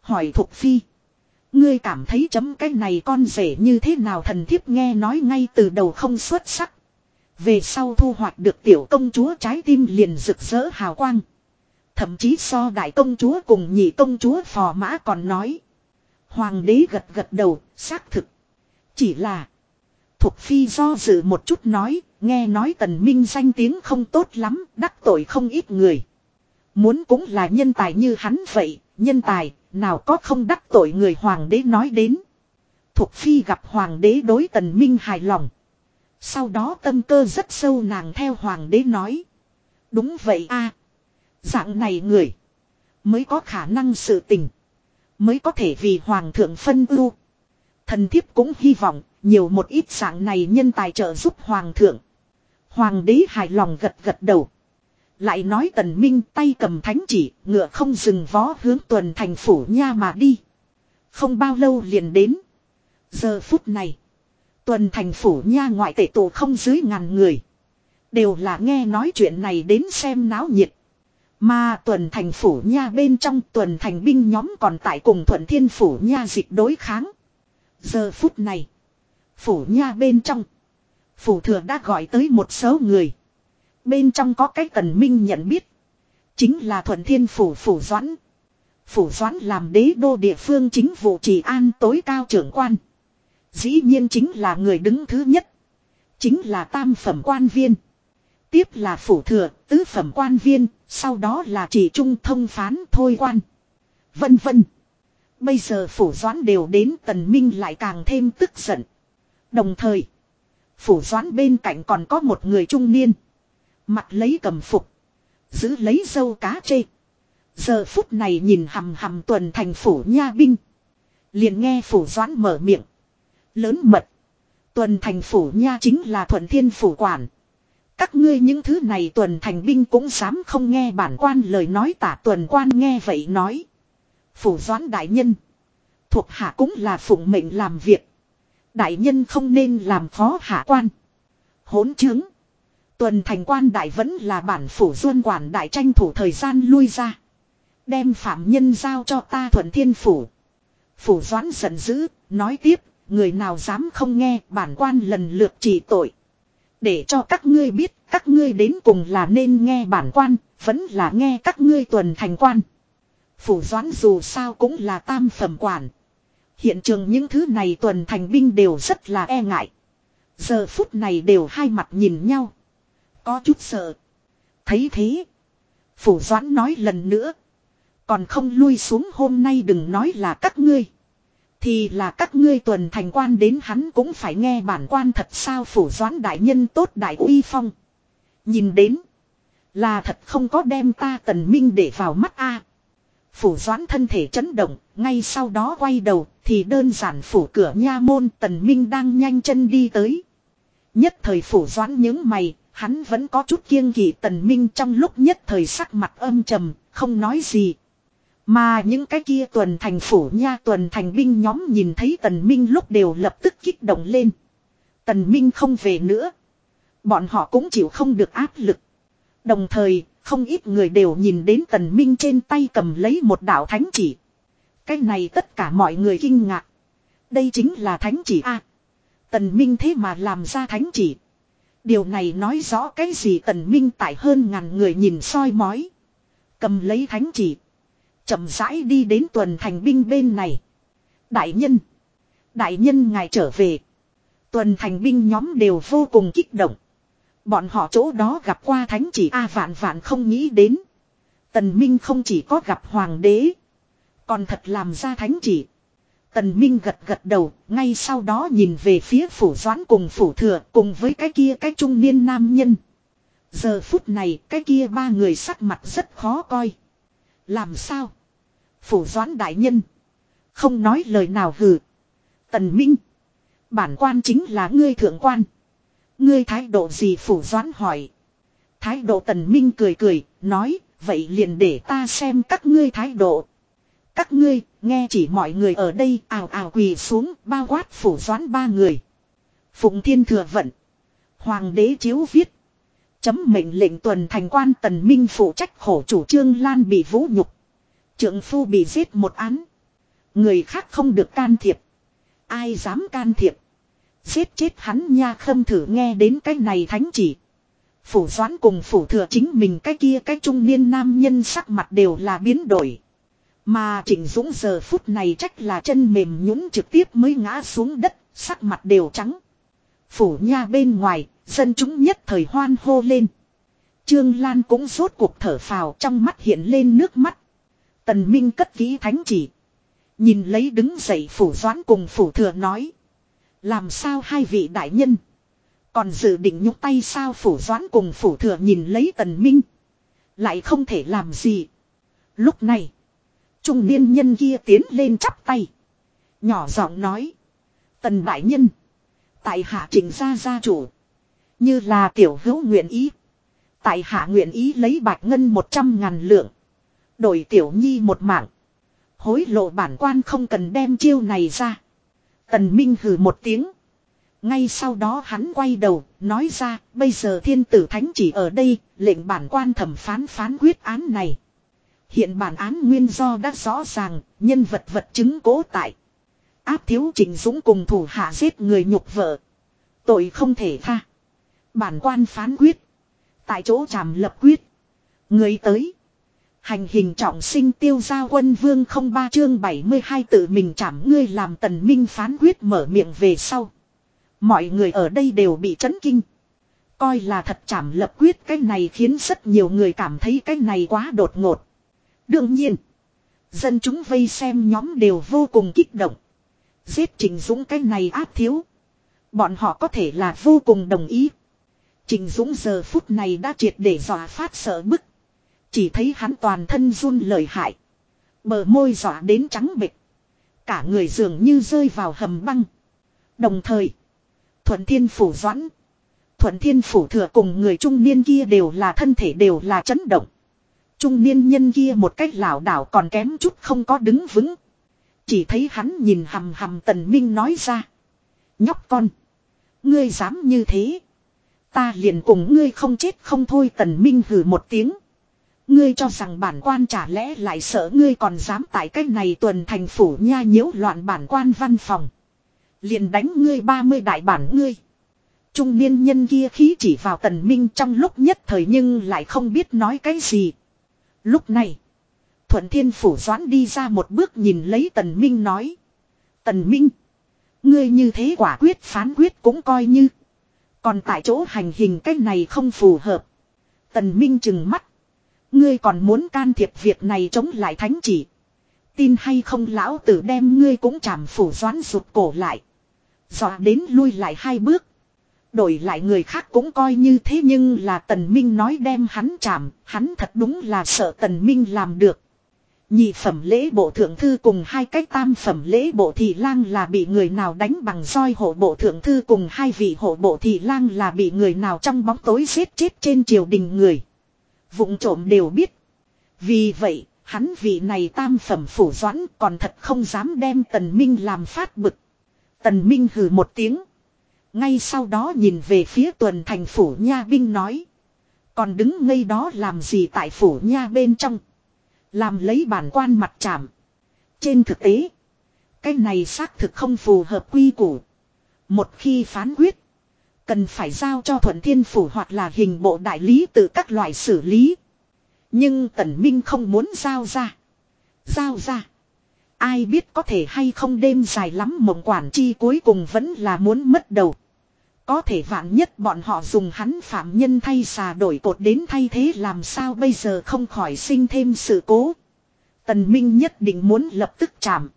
Hỏi Thục Phi. Ngươi cảm thấy chấm cái này con rể như thế nào thần thiếp nghe nói ngay từ đầu không xuất sắc. Về sau thu hoạch được tiểu công chúa trái tim liền rực rỡ hào quang. Thậm chí so đại công chúa cùng nhị công chúa phò mã còn nói. Hoàng đế gật gật đầu, xác thực. Chỉ là. Thục phi do dự một chút nói, nghe nói tần minh danh tiếng không tốt lắm, đắc tội không ít người. Muốn cũng là nhân tài như hắn vậy, nhân tài, nào có không đắc tội người hoàng đế nói đến. Thục phi gặp hoàng đế đối tần minh hài lòng. Sau đó tâm cơ rất sâu nàng theo hoàng đế nói. Đúng vậy a Dạng này người. Mới có khả năng sự tình. Mới có thể vì hoàng thượng phân ưu. Thần thiếp cũng hy vọng nhiều một ít dạng này nhân tài trợ giúp hoàng thượng. Hoàng đế hài lòng gật gật đầu. Lại nói tần minh tay cầm thánh chỉ, ngựa không dừng vó hướng tuần thành phủ nha mà đi. Không bao lâu liền đến. Giờ phút này, tuần thành phủ nha ngoại tệ tù không dưới ngàn người. Đều là nghe nói chuyện này đến xem náo nhiệt. Mà tuần thành phủ nha bên trong tuần thành binh nhóm còn tại cùng thuận thiên phủ nha dịch đối kháng. Giờ phút này, phủ nha bên trong, phủ thừa đã gọi tới một số người. Bên trong có cái tần minh nhận biết. Chính là thuận thiên phủ phủ doãn. Phủ doãn làm đế đô địa phương chính vụ trị an tối cao trưởng quan. Dĩ nhiên chính là người đứng thứ nhất. Chính là tam phẩm quan viên. Tiếp là phủ thừa, tứ phẩm quan viên, sau đó là chỉ trung thông phán thôi quan. Vân vân. Bây giờ phủ doãn đều đến tần minh lại càng thêm tức giận. Đồng thời, phủ doãn bên cạnh còn có một người trung niên. Mặt lấy cầm phục. Giữ lấy dâu cá chê. Giờ phút này nhìn hầm hầm tuần thành phủ nha binh. Liền nghe phủ doãn mở miệng. Lớn mật. Tuần thành phủ nha chính là thuận thiên phủ quản. Các ngươi những thứ này tuần thành binh cũng dám không nghe bản quan lời nói tả tuần quan nghe vậy nói. Phủ doãn đại nhân. Thuộc hạ cũng là phụng mệnh làm việc. Đại nhân không nên làm khó hạ quan. Hỗn chứng. Tuần thành quan đại vẫn là bản phủ duân quản đại tranh thủ thời gian lui ra. Đem phạm nhân giao cho ta thuận thiên phủ. Phủ doãn giận dữ, nói tiếp, người nào dám không nghe bản quan lần lượt trị tội. Để cho các ngươi biết, các ngươi đến cùng là nên nghe bản quan, vẫn là nghe các ngươi tuần thành quan. Phủ doãn dù sao cũng là tam phẩm quản. Hiện trường những thứ này tuần thành binh đều rất là e ngại. Giờ phút này đều hai mặt nhìn nhau. Có chút sợ. Thấy thế. Phủ doãn nói lần nữa. Còn không lui xuống hôm nay đừng nói là các ngươi. Thì là các ngươi tuần thành quan đến hắn cũng phải nghe bản quan thật sao phủ doãn đại nhân tốt đại uy phong. Nhìn đến. Là thật không có đem ta tần minh để vào mắt a. Phủ doãn thân thể chấn động, ngay sau đó quay đầu, thì đơn giản phủ cửa nha môn tần minh đang nhanh chân đi tới. Nhất thời phủ doãn những mày, hắn vẫn có chút kiêng kỵ tần minh trong lúc nhất thời sắc mặt âm trầm, không nói gì. Mà những cái kia tuần thành phủ nha tuần thành binh nhóm nhìn thấy tần minh lúc đều lập tức kích động lên. Tần minh không về nữa. Bọn họ cũng chịu không được áp lực. Đồng thời, không ít người đều nhìn đến tần minh trên tay cầm lấy một đạo thánh chỉ. Cái này tất cả mọi người kinh ngạc. Đây chính là thánh chỉ a Tần Minh thế mà làm ra thánh chỉ. Điều này nói rõ cái gì tần minh tại hơn ngàn người nhìn soi mói. Cầm lấy thánh chỉ. chậm rãi đi đến tuần thành binh bên này. Đại nhân. Đại nhân ngài trở về. Tuần thành binh nhóm đều vô cùng kích động. Bọn họ chỗ đó gặp qua thánh chỉ A vạn vạn không nghĩ đến. Tần Minh không chỉ có gặp hoàng đế. Còn thật làm ra thánh chỉ. Tần Minh gật gật đầu, ngay sau đó nhìn về phía phủ doãn cùng phủ thừa cùng với cái kia cái trung niên nam nhân. Giờ phút này cái kia ba người sắc mặt rất khó coi. Làm sao? Phủ doãn đại nhân. Không nói lời nào hừ. Tần Minh. Bản quan chính là ngươi thượng quan. Ngươi thái độ gì phủ doãn hỏi. Thái độ tần minh cười cười, nói, vậy liền để ta xem các ngươi thái độ. Các ngươi, nghe chỉ mọi người ở đây ào ào quỳ xuống, bao quát phủ doãn ba người. Phụng thiên thừa vận. Hoàng đế chiếu viết. Chấm mệnh lệnh tuần thành quan tần minh phụ trách khổ chủ trương lan bị vũ nhục. Trượng phu bị giết một án. Người khác không được can thiệp. Ai dám can thiệp. Giết chết hắn nha khâm thử nghe đến cái này thánh chỉ. Phủ doãn cùng phủ thừa chính mình cái kia cái trung niên nam nhân sắc mặt đều là biến đổi. Mà Trịnh Dũng giờ phút này trách là chân mềm nhũng trực tiếp mới ngã xuống đất, sắc mặt đều trắng. Phủ nha bên ngoài, dân chúng nhất thời hoan hô lên. Trương Lan cũng rốt cuộc thở phào trong mắt hiện lên nước mắt. Tần Minh cất ký thánh chỉ. Nhìn lấy đứng dậy phủ doãn cùng phủ thừa nói. Làm sao hai vị đại nhân. Còn dự định nhúc tay sao phủ doãn cùng phủ thừa nhìn lấy tần minh. Lại không thể làm gì. Lúc này. Trung niên nhân kia tiến lên chắp tay. Nhỏ giọng nói. Tần đại nhân. Tại hạ trình gia gia chủ. Như là tiểu hữu nguyện ý. Tại hạ nguyện ý lấy bạch ngân một trăm ngàn lượng. Đổi tiểu nhi một mạng. Hối lộ bản quan không cần đem chiêu này ra. Tần Minh hừ một tiếng. Ngay sau đó hắn quay đầu, nói ra, bây giờ thiên tử thánh chỉ ở đây, lệnh bản quan thẩm phán phán quyết án này. Hiện bản án nguyên do đã rõ ràng, nhân vật vật chứng cố tại. Áp thiếu trình dũng cùng thủ hạ giết người nhục vợ. Tội không thể tha. Bản quan phán quyết. Tại chỗ tràm lập quyết. Người tới. Hành hình trọng sinh tiêu giao quân vương không ba chương 72 tự mình chảm ngươi làm tần minh phán quyết mở miệng về sau. Mọi người ở đây đều bị chấn kinh. Coi là thật chảm lập quyết cái này khiến rất nhiều người cảm thấy cái này quá đột ngột. Đương nhiên. Dân chúng vây xem nhóm đều vô cùng kích động. Giết Trình Dũng cái này áp thiếu. Bọn họ có thể là vô cùng đồng ý. Trình Dũng giờ phút này đã triệt để dọa phát sợ bức. Chỉ thấy hắn toàn thân run lời hại. Bờ môi dọa đến trắng bịch. Cả người dường như rơi vào hầm băng. Đồng thời. Thuận thiên phủ doãn. Thuận thiên phủ thừa cùng người trung niên kia đều là thân thể đều là chấn động. Trung niên nhân kia một cách lảo đảo còn kém chút không có đứng vững. Chỉ thấy hắn nhìn hầm hầm tần minh nói ra. Nhóc con. Ngươi dám như thế. Ta liền cùng ngươi không chết không thôi tần minh hừ một tiếng. Ngươi cho rằng bản quan chả lẽ lại sợ ngươi còn dám tại cách này tuần thành phủ nha nhiễu loạn bản quan văn phòng. Liền đánh ngươi 30 đại bản ngươi. Trung niên nhân kia khí chỉ vào tần minh trong lúc nhất thời nhưng lại không biết nói cái gì. Lúc này, thuận thiên phủ doãn đi ra một bước nhìn lấy tần minh nói. Tần minh, ngươi như thế quả quyết phán quyết cũng coi như. Còn tại chỗ hành hình cái này không phù hợp. Tần minh chừng mắt. Ngươi còn muốn can thiệp việc này chống lại thánh chỉ. Tin hay không lão tử đem ngươi cũng chảm phủ doán rụt cổ lại. Dọa đến lui lại hai bước. Đổi lại người khác cũng coi như thế nhưng là tần minh nói đem hắn chạm, hắn thật đúng là sợ tần minh làm được. Nhị phẩm lễ bộ thượng thư cùng hai cái tam phẩm lễ bộ thị lang là bị người nào đánh bằng roi hộ bộ thượng thư cùng hai vị hộ bộ thị lang là bị người nào trong bóng tối giết chết trên triều đình người. Vụng trộm đều biết. Vì vậy, hắn vị này tam phẩm phủ doãn còn thật không dám đem tần minh làm phát bực. Tần minh hừ một tiếng. Ngay sau đó nhìn về phía tuần thành phủ nha binh nói. Còn đứng ngây đó làm gì tại phủ nha bên trong. Làm lấy bản quan mặt chạm. Trên thực tế. Cái này xác thực không phù hợp quy củ. Một khi phán quyết. Cần phải giao cho thuận thiên phủ hoặc là hình bộ đại lý từ các loại xử lý. Nhưng tần minh không muốn giao ra. Giao ra. Ai biết có thể hay không đêm dài lắm mộng quản chi cuối cùng vẫn là muốn mất đầu. Có thể vạn nhất bọn họ dùng hắn phạm nhân thay xà đổi cột đến thay thế làm sao bây giờ không khỏi sinh thêm sự cố. Tần Minh nhất định muốn lập tức chạm.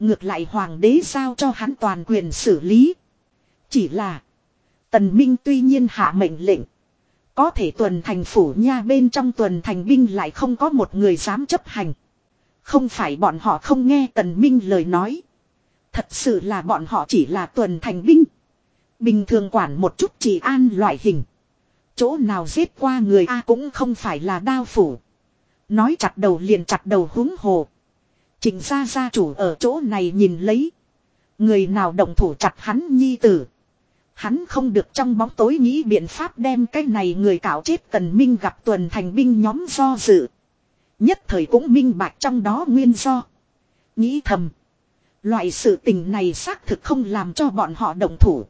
Ngược lại hoàng đế giao cho hắn toàn quyền xử lý. Chỉ là. Tần Minh tuy nhiên hạ mệnh lệnh. Có thể tuần thành phủ nha bên trong tuần thành binh lại không có một người dám chấp hành. Không phải bọn họ không nghe Tần Minh lời nói. Thật sự là bọn họ chỉ là tuần thành binh. Bình thường quản một chút chỉ an loại hình. Chỗ nào giết qua người A cũng không phải là đao phủ. Nói chặt đầu liền chặt đầu húng hồ. Trình ra gia chủ ở chỗ này nhìn lấy. Người nào động thủ chặt hắn nhi tử. Hắn không được trong bóng tối nghĩ biện pháp đem cái này người cạo chết tần minh gặp tuần thành binh nhóm do dự. Nhất thời cũng minh bạch trong đó nguyên do. Nghĩ thầm. Loại sự tình này xác thực không làm cho bọn họ đồng thủ.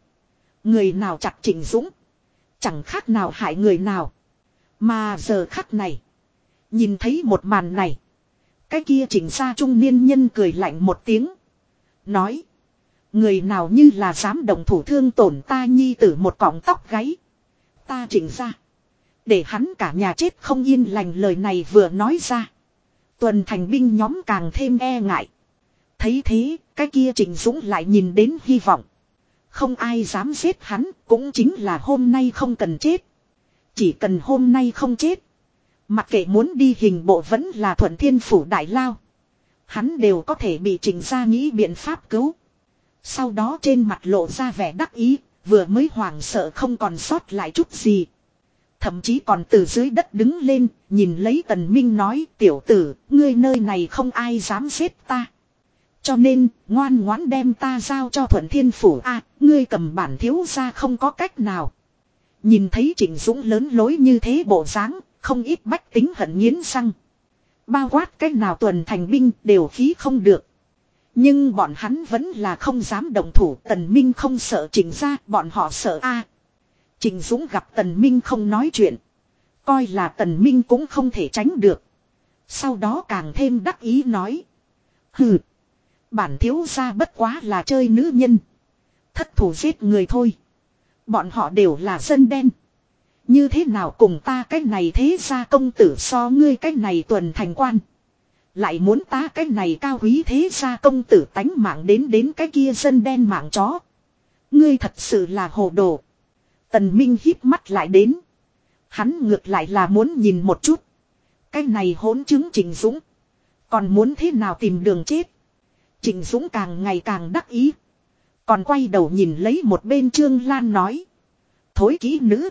Người nào chặt chỉnh Dũng. Chẳng khác nào hại người nào. Mà giờ khắc này. Nhìn thấy một màn này. Cái kia chỉnh ra trung niên nhân cười lạnh một tiếng. Nói. Người nào như là dám đồng thủ thương tổn ta nhi tử một cọng tóc gáy. Ta chỉnh ra. Để hắn cả nhà chết không yên lành lời này vừa nói ra. Tuần thành binh nhóm càng thêm e ngại. Thấy thế, cái kia Trình Dũng lại nhìn đến hy vọng. Không ai dám giết hắn, cũng chính là hôm nay không cần chết. Chỉ cần hôm nay không chết. Mặc kệ muốn đi hình bộ vẫn là thuận thiên phủ đại lao. Hắn đều có thể bị trình ra nghĩ biện pháp cứu. Sau đó trên mặt lộ ra vẻ đắc ý, vừa mới hoảng sợ không còn sót lại chút gì. Thậm chí còn từ dưới đất đứng lên, nhìn lấy tần minh nói tiểu tử, ngươi nơi này không ai dám giết ta. Cho nên, ngoan ngoãn đem ta giao cho thuận thiên phủ a ngươi cầm bản thiếu ra không có cách nào. Nhìn thấy Trịnh Dũng lớn lối như thế bộ dáng, không ít bách tính hận nghiến răng. Bao quát cách nào tuần thành binh đều khí không được. Nhưng bọn hắn vẫn là không dám đồng thủ tần minh không sợ chỉnh ra bọn họ sợ a à, Trình Dũng gặp tần minh không nói chuyện. Coi là tần minh cũng không thể tránh được. Sau đó càng thêm đắc ý nói. Hừ. Bản thiếu gia bất quá là chơi nữ nhân. Thất thủ giết người thôi. Bọn họ đều là dân đen. Như thế nào cùng ta cái này thế ra công tử so ngươi cái này tuần thành quan. Lại muốn ta cái này cao quý thế ra công tử tánh mạng đến đến cái kia dân đen mạng chó. Ngươi thật sự là hồ đồ. Tần Minh híp mắt lại đến. Hắn ngược lại là muốn nhìn một chút. Cái này hỗn chứng Trình Dũng. Còn muốn thế nào tìm đường chết. Trình Dũng càng ngày càng đắc ý. Còn quay đầu nhìn lấy một bên Trương Lan nói. Thối kỹ nữ.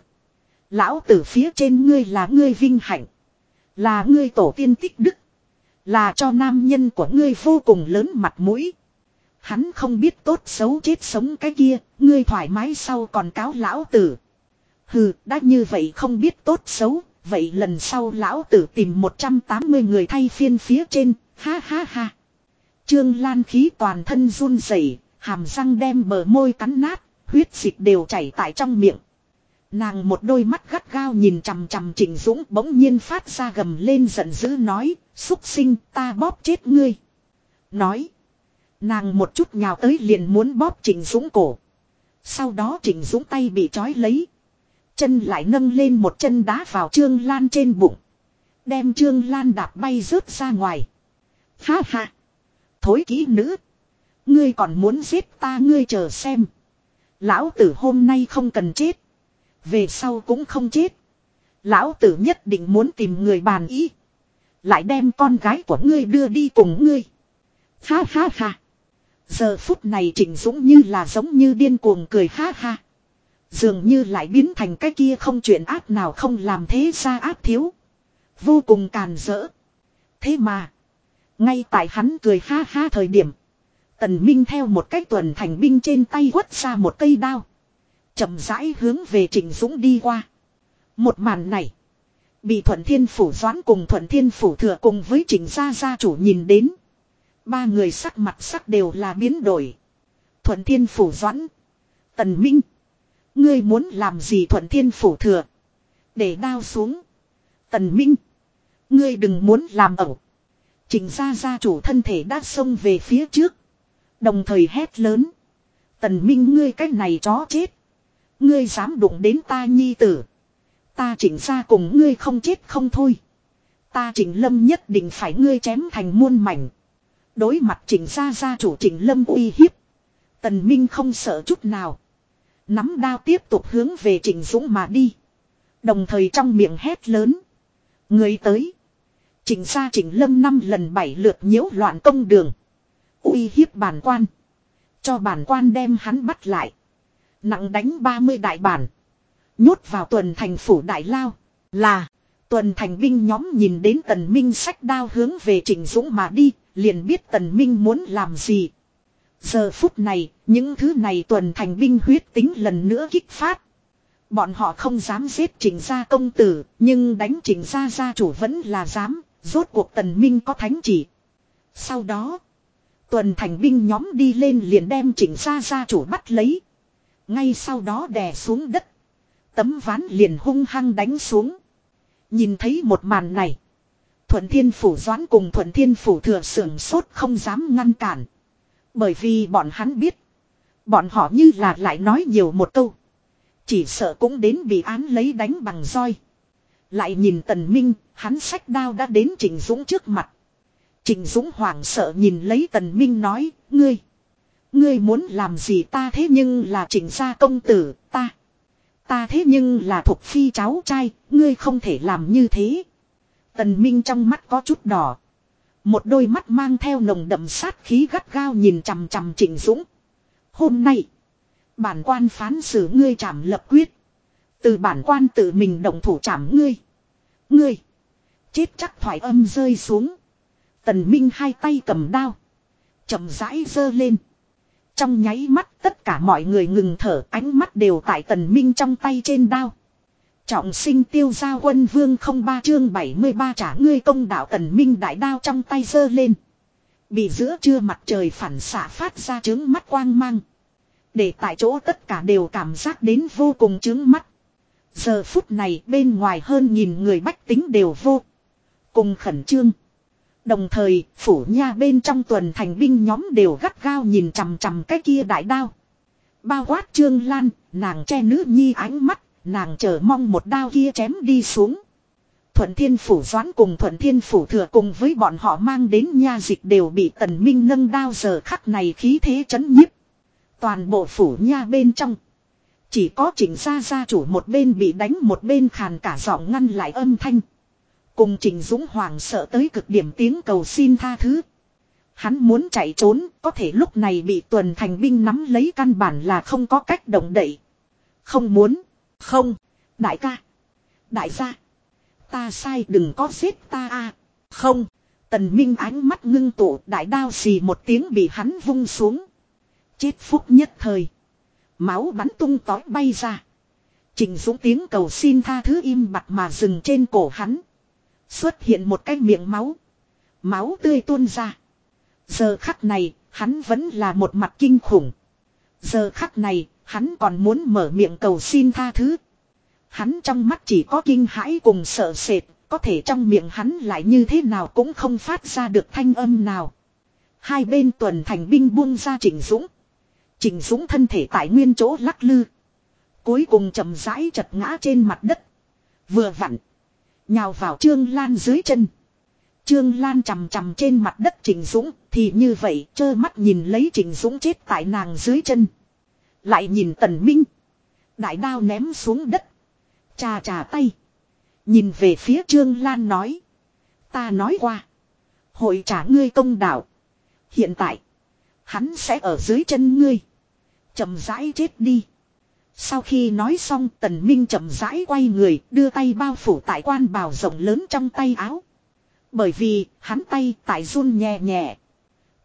Lão tử phía trên ngươi là ngươi vinh hạnh. Là ngươi tổ tiên tích đức. Là cho nam nhân của ngươi vô cùng lớn mặt mũi. Hắn không biết tốt xấu chết sống cái kia, ngươi thoải mái sau còn cáo lão tử. Hừ, đã như vậy không biết tốt xấu, vậy lần sau lão tử tìm 180 người thay phiên phía trên, ha ha ha. Trương Lan khí toàn thân run rẩy, hàm răng đem bờ môi cắn nát, huyết dịch đều chảy tại trong miệng. Nàng một đôi mắt gắt gao nhìn chằm chằm Trịnh Dũng bỗng nhiên phát ra gầm lên giận dữ nói, xúc sinh ta bóp chết ngươi. Nói, nàng một chút nhào tới liền muốn bóp Trịnh Dũng cổ. Sau đó Trịnh Dũng tay bị trói lấy. Chân lại nâng lên một chân đá vào Trương Lan trên bụng. Đem Trương Lan đạp bay rớt ra ngoài. Ha ha. Thối kỹ nữ. Ngươi còn muốn giết ta ngươi chờ xem. Lão tử hôm nay không cần chết. Về sau cũng không chết. Lão tử nhất định muốn tìm người bàn ý. Lại đem con gái của ngươi đưa đi cùng ngươi. Ha ha ha. Giờ phút này Trịnh Dũng như là giống như điên cuồng cười ha ha. Dường như lại biến thành cái kia không chuyện ác nào không làm thế ra ác thiếu. Vô cùng càn rỡ. Thế mà. Ngay tại hắn cười ha ha thời điểm. Tần Minh theo một cách tuần thành binh trên tay quất ra một cây đao chậm rãi hướng về Trịnh Dũng đi qua. Một màn này. Bị Thuận Thiên Phủ Doãn cùng Thuận Thiên Phủ Thừa cùng với Trịnh Gia Gia chủ nhìn đến. Ba người sắc mặt sắc đều là biến đổi. Thuận thiên phủ doãn. Tần Minh. Ngươi muốn làm gì thuận thiên phủ thừa. Để đao xuống. Tần Minh. Ngươi đừng muốn làm ẩu. Trình ra gia chủ thân thể đã xông về phía trước. Đồng thời hét lớn. Tần Minh ngươi cách này chó chết. Ngươi dám đụng đến ta nhi tử. Ta chỉnh ra cùng ngươi không chết không thôi. Ta chỉnh lâm nhất định phải ngươi chém thành muôn mảnh. Đối mặt trình ra gia chủ trình lâm uy hiếp. Tần Minh không sợ chút nào. Nắm đao tiếp tục hướng về trình Dũng mà đi. Đồng thời trong miệng hét lớn. Người tới. trình ra trình Lâm năm lần bảy lượt nhiễu loạn công đường. uy hiếp bản quan. Cho bản quan đem hắn bắt lại. Nặng đánh 30 đại bản. Nhốt vào tuần thành phủ đại lao. Là. Tuần thành binh nhóm nhìn đến tần minh sách đao hướng về trình Dũng mà đi. Liền biết tần minh muốn làm gì. Giờ phút này, những thứ này tuần thành binh huyết tính lần nữa kích phát. Bọn họ không dám giết trình gia công tử, nhưng đánh trình gia gia chủ vẫn là dám, rốt cuộc tần minh có thánh chỉ. Sau đó, tuần thành binh nhóm đi lên liền đem trình gia gia chủ bắt lấy. Ngay sau đó đè xuống đất. Tấm ván liền hung hăng đánh xuống. Nhìn thấy một màn này. Thuận thiên phủ doãn cùng thuận thiên phủ thừa sưởng sốt không dám ngăn cản. Bởi vì bọn hắn biết. Bọn họ như là lại nói nhiều một câu. Chỉ sợ cũng đến bị án lấy đánh bằng roi. Lại nhìn Tần Minh, hắn sách đao đã đến Trình Dũng trước mặt. Trình Dũng hoảng sợ nhìn lấy Tần Minh nói, ngươi. Ngươi muốn làm gì ta thế nhưng là trình gia công tử, ta. Ta thế nhưng là thuộc phi cháu trai, ngươi không thể làm như thế. Tần Minh trong mắt có chút đỏ. Một đôi mắt mang theo nồng đậm sát khí gắt gao nhìn chằm chằm Trịnh Dũng. Hôm nay, bản quan phán xử ngươi trảm lập quyết. Từ bản quan tự mình động thủ trảm ngươi. Ngươi, chết chắc thoải âm rơi xuống. Tần Minh hai tay cầm đao. chậm rãi giơ lên. Trong nháy mắt tất cả mọi người ngừng thở ánh mắt đều tại tần Minh trong tay trên đao. Trọng sinh tiêu gia quân vương không ba chương 73 trả ngươi công đạo tần minh đại đao trong tay giơ lên. Bị giữa trưa mặt trời phản xạ phát ra trướng mắt quang mang. Để tại chỗ tất cả đều cảm giác đến vô cùng trướng mắt. Giờ phút này bên ngoài hơn nhìn người bách tính đều vô. Cùng khẩn trương. Đồng thời, phủ nha bên trong tuần thành binh nhóm đều gắt gao nhìn chằm chằm cái kia đại đao. Bao quát trương lan, nàng che nữ nhi ánh mắt, Nàng chờ mong một đao kia chém đi xuống. Thuận Thiên Phủ Doãn cùng Thuận Thiên Phủ Thừa cùng với bọn họ mang đến nha dịch đều bị Tần Minh nâng đao giờ khắc này khí thế chấn nhiếp. Toàn bộ phủ nha bên trong. Chỉ có Trình gia gia chủ một bên bị đánh một bên khàn cả giọng ngăn lại âm thanh. Cùng trình dũng hoàng sợ tới cực điểm tiếng cầu xin tha thứ. Hắn muốn chạy trốn, có thể lúc này bị tuần thành binh nắm lấy căn bản là không có cách động đậy. Không muốn. Không, đại ca. Đại gia. Ta sai đừng có giết ta a Không. Tần Minh ánh mắt ngưng tụ đại đao xì một tiếng bị hắn vung xuống. Chết phúc nhất thời. Máu bắn tung tói bay ra. Trình dũng tiếng cầu xin tha thứ im bặt mà dừng trên cổ hắn. Xuất hiện một cái miệng máu. Máu tươi tuôn ra. Giờ khắc này, hắn vẫn là một mặt kinh khủng. Giờ khắc này, Hắn còn muốn mở miệng cầu xin tha thứ. Hắn trong mắt chỉ có kinh hãi cùng sợ sệt, có thể trong miệng hắn lại như thế nào cũng không phát ra được thanh âm nào. Hai bên tuần thành binh buông ra Trịnh Dũng. Trịnh Dũng thân thể tại nguyên chỗ lắc lư. Cuối cùng chậm rãi chật ngã trên mặt đất. Vừa vặn. Nhào vào Trương Lan dưới chân. Trương Lan chầm chầm trên mặt đất Trịnh Dũng thì như vậy trơ mắt nhìn lấy Trịnh Dũng chết tại nàng dưới chân. Lại nhìn tần minh. Đại đao ném xuống đất. Trà trà tay. Nhìn về phía Trương Lan nói. Ta nói qua. Hội trả ngươi công đạo. Hiện tại. Hắn sẽ ở dưới chân ngươi. chậm rãi chết đi. Sau khi nói xong, tần minh chậm rãi quay người, đưa tay bao phủ tại quan bào rộng lớn trong tay áo. Bởi vì, hắn tay tại run nhẹ nhẹ.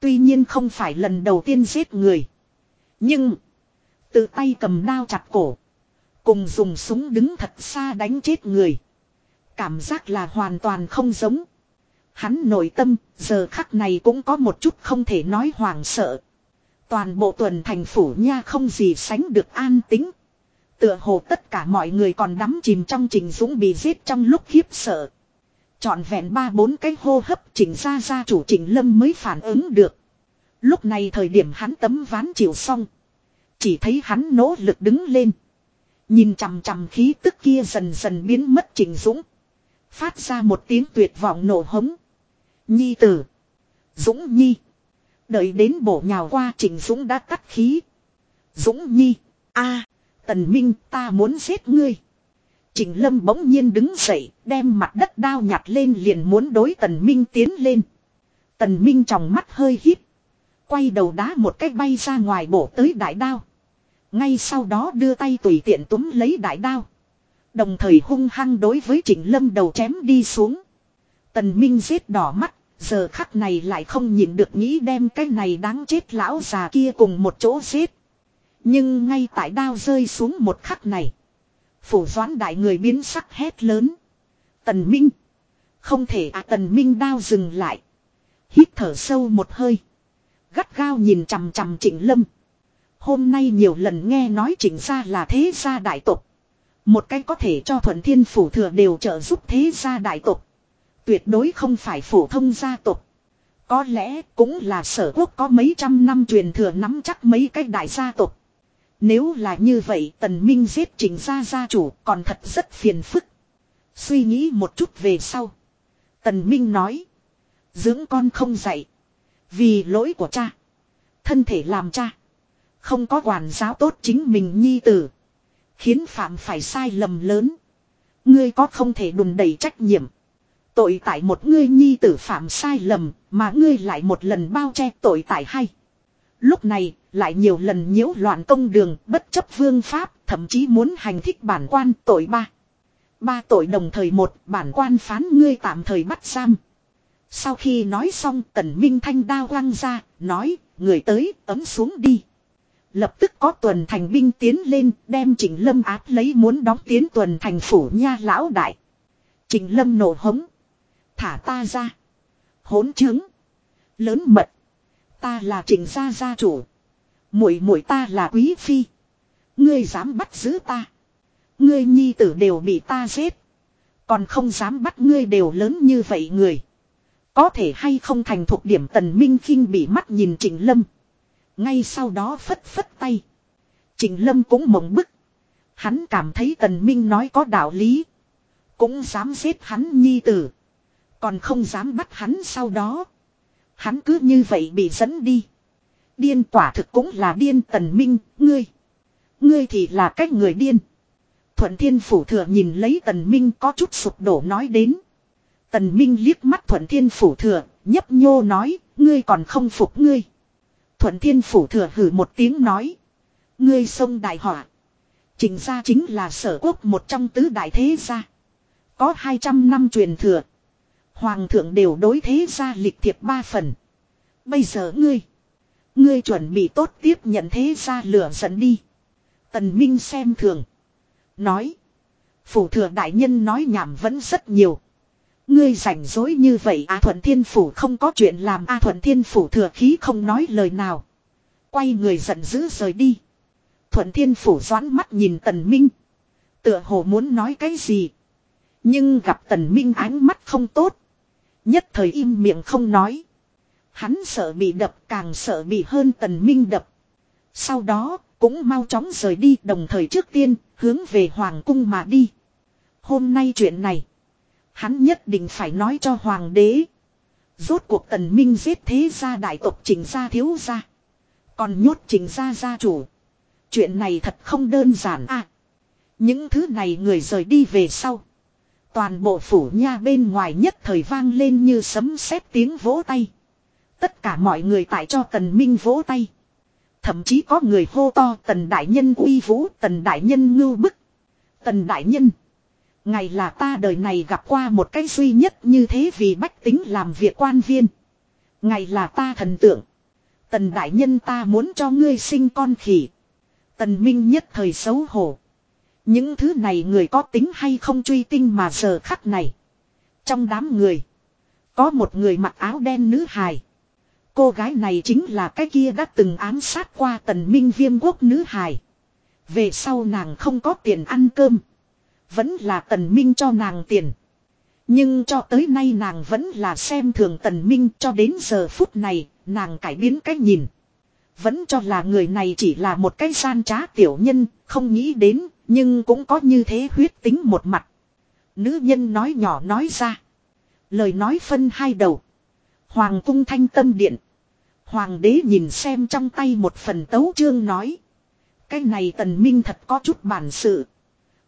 Tuy nhiên không phải lần đầu tiên giết người. Nhưng từ tay cầm đao chặt cổ. Cùng dùng súng đứng thật xa đánh chết người. Cảm giác là hoàn toàn không giống. Hắn nội tâm, giờ khắc này cũng có một chút không thể nói hoảng sợ. Toàn bộ tuần thành phủ nha không gì sánh được an tính. Tựa hồ tất cả mọi người còn đắm chìm trong trình dũng bị giết trong lúc khiếp sợ. Chọn vẹn ba bốn cái hô hấp chỉnh ra ra chủ trình lâm mới phản ứng được. Lúc này thời điểm hắn tấm ván chịu xong. Chỉ thấy hắn nỗ lực đứng lên. Nhìn chằm chằm khí tức kia dần dần biến mất trình dũng. Phát ra một tiếng tuyệt vọng nổ hống. Nhi tử. Dũng Nhi. Đợi đến bổ nhào qua Trình Dũng đã cắt khí. Dũng Nhi. a Tần Minh ta muốn giết ngươi. Trình Lâm bỗng nhiên đứng dậy, đem mặt đất đao nhặt lên liền muốn đối Tần Minh tiến lên. Tần Minh trong mắt hơi híp. Quay đầu đá một cách bay ra ngoài bổ tới đại đao. Ngay sau đó đưa tay tùy tiện túm lấy đại đao. Đồng thời hung hăng đối với trịnh Lâm đầu chém đi xuống. Tần Minh giết đỏ mắt, giờ khắc này lại không nhịn được nghĩ đem cái này đáng chết lão già kia cùng một chỗ giết. Nhưng ngay tại đao rơi xuống một khắc này. Phủ doãn đại người biến sắc hét lớn. Tần Minh. Không thể à tần Minh đao dừng lại. Hít thở sâu một hơi. Gắt gao nhìn chằm chằm trịnh lâm. Hôm nay nhiều lần nghe nói trịnh gia là thế gia đại tộc. Một cái có thể cho thuận thiên phủ thừa đều trợ giúp thế gia đại tộc. Tuyệt đối không phải phổ thông gia tộc. Có lẽ cũng là sở quốc có mấy trăm năm truyền thừa nắm chắc mấy cái đại gia tộc. Nếu là như vậy, tần minh giết trình gia gia chủ còn thật rất phiền phức. Suy nghĩ một chút về sau. Tần minh nói. Dưỡng con không dạy. Vì lỗi của cha. Thân thể làm cha. Không có quản giáo tốt chính mình nhi tử. Khiến phạm phải sai lầm lớn. Ngươi có không thể đùn đẩy trách nhiệm. Tội tại một ngươi nhi tử phạm sai lầm, mà ngươi lại một lần bao che tội tại hay. Lúc này, lại nhiều lần nhiễu loạn công đường, bất chấp vương pháp, thậm chí muốn hành thích bản quan tội ba. Ba tội đồng thời một, bản quan phán ngươi tạm thời bắt giam. Sau khi nói xong tần minh thanh đao quăng ra, nói, người tới, ấm xuống đi. Lập tức có tuần thành binh tiến lên, đem Trịnh Lâm áp lấy muốn đóng tiến tuần thành phủ nha lão đại. Trịnh Lâm nổ hống. Thả ta ra. Hỗn chứng. Lớn mật. Ta là trịnh gia gia chủ. Muội muội ta là quý phi. Ngươi dám bắt giữ ta. Ngươi nhi tử đều bị ta giết. Còn không dám bắt ngươi đều lớn như vậy người. Có thể hay không thành thuộc điểm tần minh khinh bị mắt nhìn trịnh lâm. Ngay sau đó phất phất tay. Trịnh lâm cũng mộng bức. Hắn cảm thấy tần minh nói có đạo lý. Cũng dám giết hắn nhi tử. Còn không dám bắt hắn sau đó. Hắn cứ như vậy bị dẫn đi. Điên quả thực cũng là điên tần minh, ngươi. Ngươi thì là cách người điên. Thuận thiên phủ thừa nhìn lấy tần minh có chút sụp đổ nói đến. Tần minh liếc mắt thuận thiên phủ thừa, nhấp nhô nói, ngươi còn không phục ngươi. Thuận thiên phủ thừa hử một tiếng nói. Ngươi sông đại họa. Trình ra chính là sở quốc một trong tứ đại thế gia. Có 200 năm truyền thừa. Hoàng thượng đều đối thế gia lịch thiệp ba phần. Bây giờ ngươi. Ngươi chuẩn bị tốt tiếp nhận thế gia lửa dẫn đi. Tần Minh xem thường. Nói. Phủ thừa đại nhân nói nhảm vẫn rất nhiều. Ngươi rảnh rỗi như vậy, A Thuận Thiên Phủ không có chuyện làm, A Thuận Thiên Phủ thừa khí không nói lời nào. Quay người giận dữ rời đi. Thuận Thiên Phủ doãn mắt nhìn Tần Minh. Tựa hồ muốn nói cái gì. Nhưng gặp Tần Minh ánh mắt không tốt. Nhất thời im miệng không nói. Hắn sợ bị đập, càng sợ bị hơn tần minh đập. Sau đó, cũng mau chóng rời đi, đồng thời trước tiên, hướng về Hoàng cung mà đi. Hôm nay chuyện này. Hắn nhất định phải nói cho Hoàng đế. Rốt cuộc tần minh giết thế gia đại tộc trình gia thiếu gia. Còn nhốt trình gia gia chủ. Chuyện này thật không đơn giản à. Những thứ này người rời đi về sau. Toàn bộ phủ nha bên ngoài nhất thời vang lên như sấm sét tiếng vỗ tay. Tất cả mọi người tại cho tần minh vỗ tay. Thậm chí có người hô to tần đại nhân uy vũ, tần đại nhân ngưu bức. Tần đại nhân. Ngày là ta đời này gặp qua một cái duy nhất như thế vì bách tính làm việc quan viên. Ngày là ta thần tượng. Tần đại nhân ta muốn cho ngươi sinh con khỉ. Tần minh nhất thời xấu hổ. Những thứ này người có tính hay không truy tinh mà giờ khắc này. Trong đám người. Có một người mặc áo đen nữ hài. Cô gái này chính là cái kia đã từng ám sát qua tần minh viêm quốc nữ hài. Về sau nàng không có tiền ăn cơm. Vẫn là tần minh cho nàng tiền. Nhưng cho tới nay nàng vẫn là xem thường tần minh cho đến giờ phút này, nàng cải biến cách nhìn. Vẫn cho là người này chỉ là một cái gian trá tiểu nhân, không nghĩ đến, nhưng cũng có như thế huyết tính một mặt. Nữ nhân nói nhỏ nói ra. Lời nói phân hai đầu. Hoàng cung thanh tâm điện. Hoàng đế nhìn xem trong tay một phần tấu chương nói. Cái này tần minh thật có chút bản sự.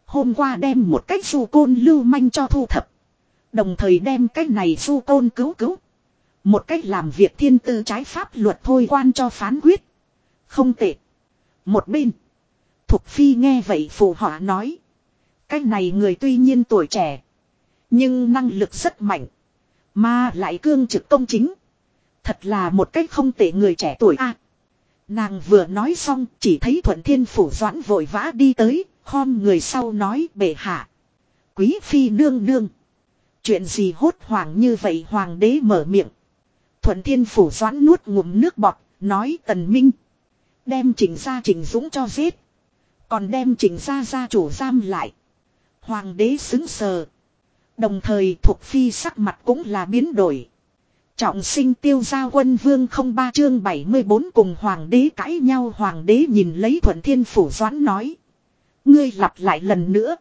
Hôm qua đem một cách du côn lưu manh cho thu thập. Đồng thời đem cái này du côn cứu cứu. Một cách làm việc thiên tư trái pháp luật thôi quan cho phán quyết. Không tệ. Một bên. Thục Phi nghe vậy phù họa nói. Cái này người tuy nhiên tuổi trẻ. Nhưng năng lực rất mạnh. Mà lại cương trực công chính. Thật là một cách không tệ người trẻ tuổi a. nàng vừa nói xong, chỉ thấy thuận thiên phủ doãn vội vã đi tới. Khom người sau nói, bệ hạ. Quý phi nương nương. Chuyện gì hốt hoảng như vậy hoàng đế mở miệng. Thuận thiên phủ doãn nuốt ngụm nước bọt. Nói, tần minh. Đem chỉnh ra chỉnh dũng cho giết. Còn đem chỉnh ra gia chủ giam lại. Hoàng đế xứng sờ. Đồng thời thuộc phi sắc mặt cũng là biến đổi. Trọng sinh tiêu gia quân vương không ba chương 74 cùng hoàng đế cãi nhau, hoàng đế nhìn lấy thuận thiên phủ doãn nói. Ngươi lặp lại lần nữa.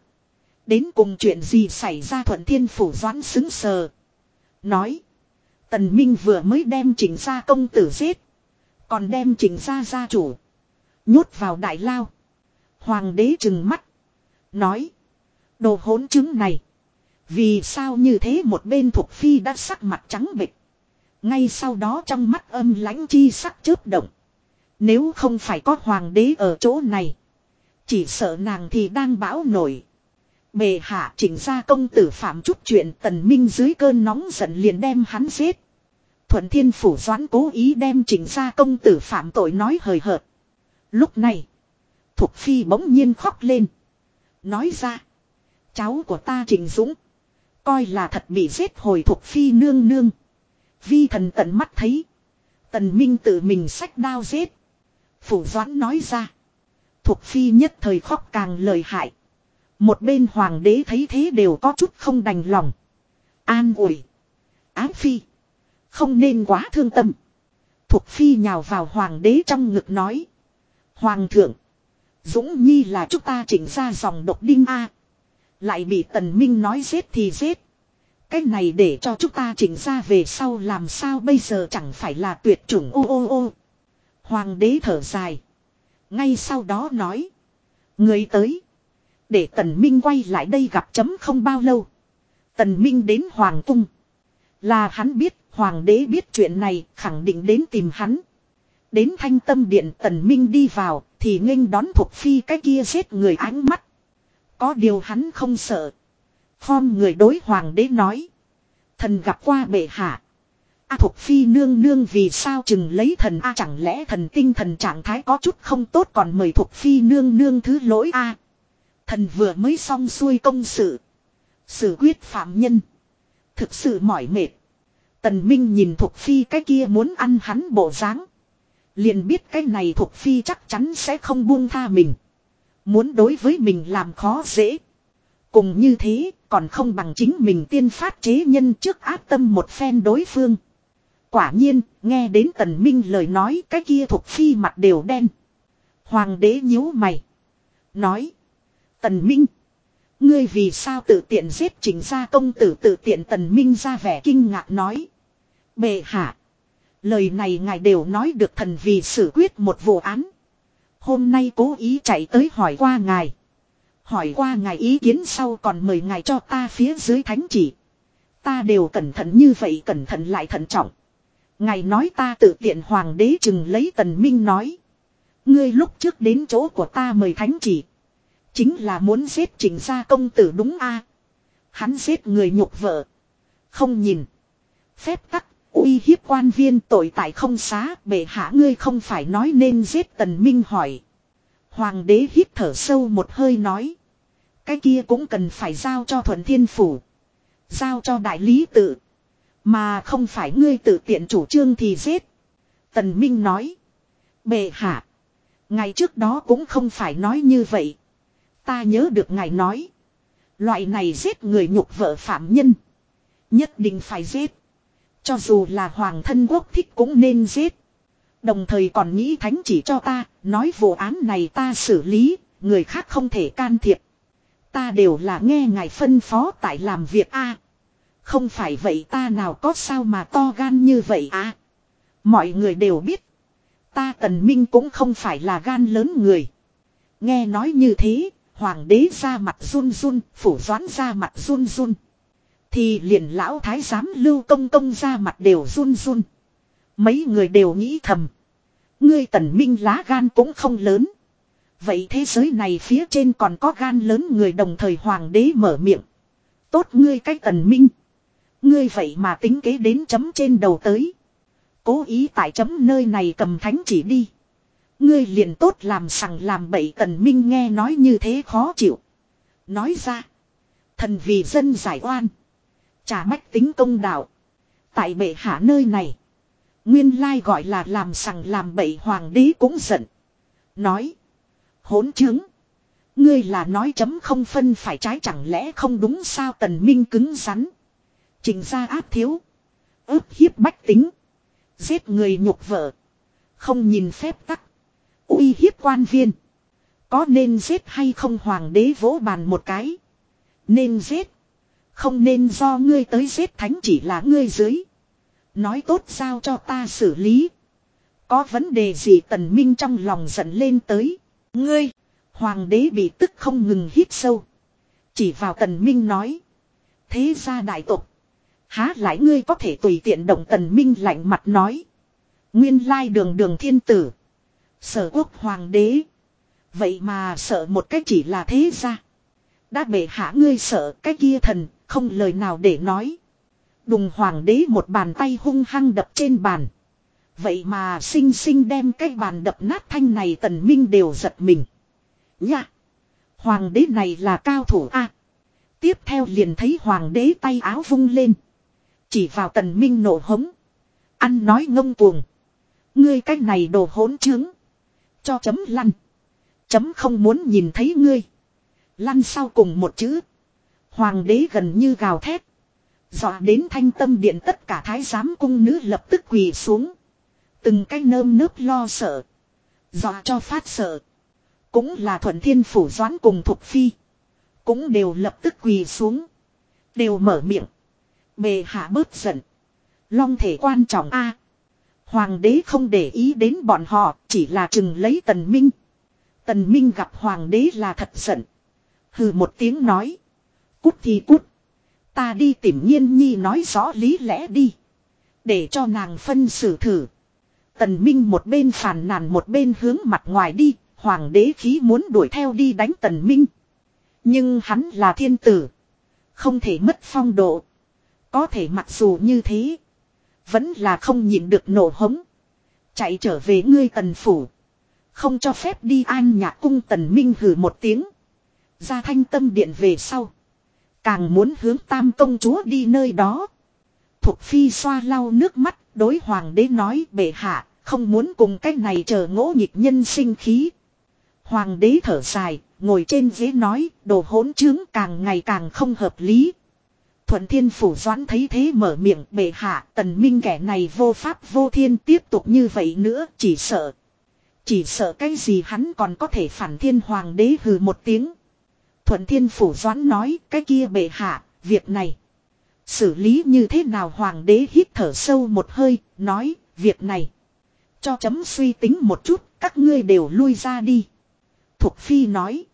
Đến cùng chuyện gì xảy ra thuận thiên phủ doãn xứng sờ. Nói. Tần Minh vừa mới đem chỉnh gia công tử giết. Còn đem chỉnh gia gia chủ. Nhốt vào đại lao. Hoàng đế trừng mắt. Nói. Đồ hỗn chứng này. Vì sao như thế một bên thuộc phi đã sắc mặt trắng bệch. Ngay sau đó trong mắt âm lãnh chi sắc chớp động. Nếu không phải có hoàng đế ở chỗ này. Chỉ sợ nàng thì đang bão nổi. Bề hạ chỉnh ra công tử phạm chút chuyện tần minh dưới cơn nóng giận liền đem hắn giết. Thuận thiên phủ doãn cố ý đem chỉnh ra công tử phạm tội nói hời hợt. Lúc này. Thục phi bỗng nhiên khóc lên. Nói ra. Cháu của ta Trình Dũng. Coi là thật bị giết hồi Thục phi nương nương. Vi thần tận mắt thấy. Tần Minh tự mình sách đao giết. Phủ doãn nói ra. Thuộc phi nhất thời khóc càng lời hại. Một bên hoàng đế thấy thế đều có chút không đành lòng. An ủi. Ám phi. Không nên quá thương tâm. Thuộc phi nhào vào hoàng đế trong ngực nói. Hoàng thượng. Dũng Nhi là chúng ta chỉnh ra dòng độc đinh A. Lại bị tần minh nói giết thì giết. Cái này để cho chúng ta chỉnh ra về sau làm sao bây giờ chẳng phải là tuyệt chủng ô ô ô. Hoàng đế thở dài. Ngay sau đó nói. Người tới. Để tần minh quay lại đây gặp chấm không bao lâu. Tần minh đến hoàng cung. Là hắn biết, hoàng đế biết chuyện này, khẳng định đến tìm hắn. Đến thanh tâm điện tần minh đi vào, thì nghênh đón thuộc phi cái kia giết người ánh mắt. Có điều hắn không sợ. Phong người đối hoàng đế nói. Thần gặp qua bệ hạ. A thuộc phi nương nương vì sao chừng lấy thần A chẳng lẽ thần tinh thần trạng thái có chút không tốt còn mời thuộc phi nương nương thứ lỗi A. Thần vừa mới xong xuôi công sự. Xử quyết phạm nhân. Thực sự mỏi mệt. Tần Minh nhìn thuộc phi cái kia muốn ăn hắn bộ dáng Liền biết cái này thuộc phi chắc chắn sẽ không buông tha mình. Muốn đối với mình làm khó dễ. Cùng như thế, còn không bằng chính mình tiên phát chế nhân trước áp tâm một phen đối phương. Quả nhiên, nghe đến tần minh lời nói cái kia thuộc phi mặt đều đen. Hoàng đế nhíu mày. Nói. Tần minh. Ngươi vì sao tự tiện giết trình ra công tử tự tiện tần minh ra vẻ kinh ngạc nói. Bệ hạ. Lời này ngài đều nói được thần vì xử quyết một vụ án. Hôm nay cố ý chạy tới hỏi qua ngài. Hỏi qua ngài ý kiến sau còn mời ngài cho ta phía dưới thánh chỉ. Ta đều cẩn thận như vậy cẩn thận lại thận trọng. Ngài nói ta tự tiện hoàng đế chừng lấy tần minh nói. Ngươi lúc trước đến chỗ của ta mời thánh chỉ. Chính là muốn giết trình gia công tử đúng a Hắn giết người nhục vợ. Không nhìn. Phép tắc, uy hiếp quan viên tội tại không xá, bệ hạ ngươi không phải nói nên giết tần minh hỏi. Hoàng đế hít thở sâu một hơi nói. Cái kia cũng cần phải giao cho thuần thiên phủ. Giao cho đại lý tự. Mà không phải ngươi tự tiện chủ trương thì giết. Tần Minh nói. Bệ hạ. Ngày trước đó cũng không phải nói như vậy. Ta nhớ được ngài nói. Loại này giết người nhục vợ phạm nhân. Nhất định phải giết. Cho dù là hoàng thân quốc thích cũng nên giết. Đồng thời còn nghĩ thánh chỉ cho ta, nói vụ án này ta xử lý, người khác không thể can thiệp. Ta đều là nghe ngài phân phó tại làm việc a không phải vậy ta nào có sao mà to gan như vậy à. Mọi người đều biết. Ta tần minh cũng không phải là gan lớn người. Nghe nói như thế, hoàng đế ra mặt run run, phủ doãn ra mặt run run. Thì liền lão thái giám lưu công công ra mặt đều run run. Mấy người đều nghĩ thầm. Ngươi tần minh lá gan cũng không lớn. Vậy thế giới này phía trên còn có gan lớn người đồng thời hoàng đế mở miệng. Tốt ngươi cách tần minh. Ngươi vậy mà tính kế đến chấm trên đầu tới. Cố ý tại chấm nơi này cầm thánh chỉ đi. Ngươi liền tốt làm sằng làm bậy tần minh nghe nói như thế khó chịu. Nói ra. Thần vì dân giải oan. Trả bách tính công đạo. Tại bệ hạ nơi này. Nguyên lai gọi là làm sằng làm bậy hoàng đế cũng giận. Nói. Hỗn chứng. Ngươi là nói chấm không phân phải trái chẳng lẽ không đúng sao tần minh cứng rắn. Trình ra áp thiếu. ức hiếp bách tính. Giết người nhục vợ. Không nhìn phép tắc. uy hiếp quan viên. Có nên giết hay không hoàng đế vỗ bàn một cái. Nên giết. Không nên do ngươi tới giết thánh chỉ là ngươi dưới. Nói tốt sao cho ta xử lý. Có vấn đề gì tần minh trong lòng giận lên tới. Ngươi. Hoàng đế bị tức không ngừng hít sâu. Chỉ vào tần minh nói. Thế ra đại tục. Há lại ngươi có thể tùy tiện động tần minh lạnh mặt nói. Nguyên lai đường đường thiên tử. Sở quốc hoàng đế. Vậy mà sợ một cách chỉ là thế ra. Đã bể hạ ngươi sợ cái kia thần, không lời nào để nói. Đùng hoàng đế một bàn tay hung hăng đập trên bàn. Vậy mà sinh sinh đem cái bàn đập nát thanh này tần minh đều giật mình. Nha! Hoàng đế này là cao thủ A. tiếp theo liền thấy hoàng đế tay áo vung lên. Chỉ vào tần minh nổ hống. Ăn nói ngông cuồng. Ngươi cái này đồ hỗn trướng. Cho chấm lăn. Chấm không muốn nhìn thấy ngươi. Lăn sau cùng một chữ. Hoàng đế gần như gào thét. Dọa đến thanh tâm điện tất cả thái giám cung nữ lập tức quỳ xuống. Từng cái nơm nớp lo sợ. Dọa cho phát sợ. Cũng là thuận thiên phủ doán cùng thục phi. Cũng đều lập tức quỳ xuống. Đều mở miệng. Bề hạ bớt giận. Long thể quan trọng a Hoàng đế không để ý đến bọn họ, chỉ là chừng lấy tần minh. Tần minh gặp hoàng đế là thật giận. Hừ một tiếng nói. Cút thì cút. Ta đi tìm nhiên nhi nói rõ lý lẽ đi. Để cho nàng phân xử thử. Tần Minh một bên phàn nàn một bên hướng mặt ngoài đi. Hoàng đế khí muốn đuổi theo đi đánh Tần Minh. Nhưng hắn là thiên tử. Không thể mất phong độ. Có thể mặc dù như thế. Vẫn là không nhịn được nổ hống. Chạy trở về ngươi tần phủ. Không cho phép đi an nhạc cung tần minh hử một tiếng. Ra thanh tâm điện về sau. Càng muốn hướng tam công chúa đi nơi đó. Thục phi xoa lau nước mắt, đối hoàng đế nói bệ hạ, không muốn cùng cái này chờ ngỗ nhịp nhân sinh khí. Hoàng đế thở dài, ngồi trên ghế nói, đồ hỗn trướng càng ngày càng không hợp lý. Thuận thiên phủ doãn thấy thế mở miệng bệ hạ, tần minh kẻ này vô pháp vô thiên tiếp tục như vậy nữa, chỉ sợ. Chỉ sợ cái gì hắn còn có thể phản thiên hoàng đế hừ một tiếng. Thuận Thiên Phủ Doãn nói cái kia bệ hạ, việc này. Xử lý như thế nào hoàng đế hít thở sâu một hơi, nói, việc này. Cho chấm suy tính một chút, các ngươi đều lui ra đi. Thục Phi nói.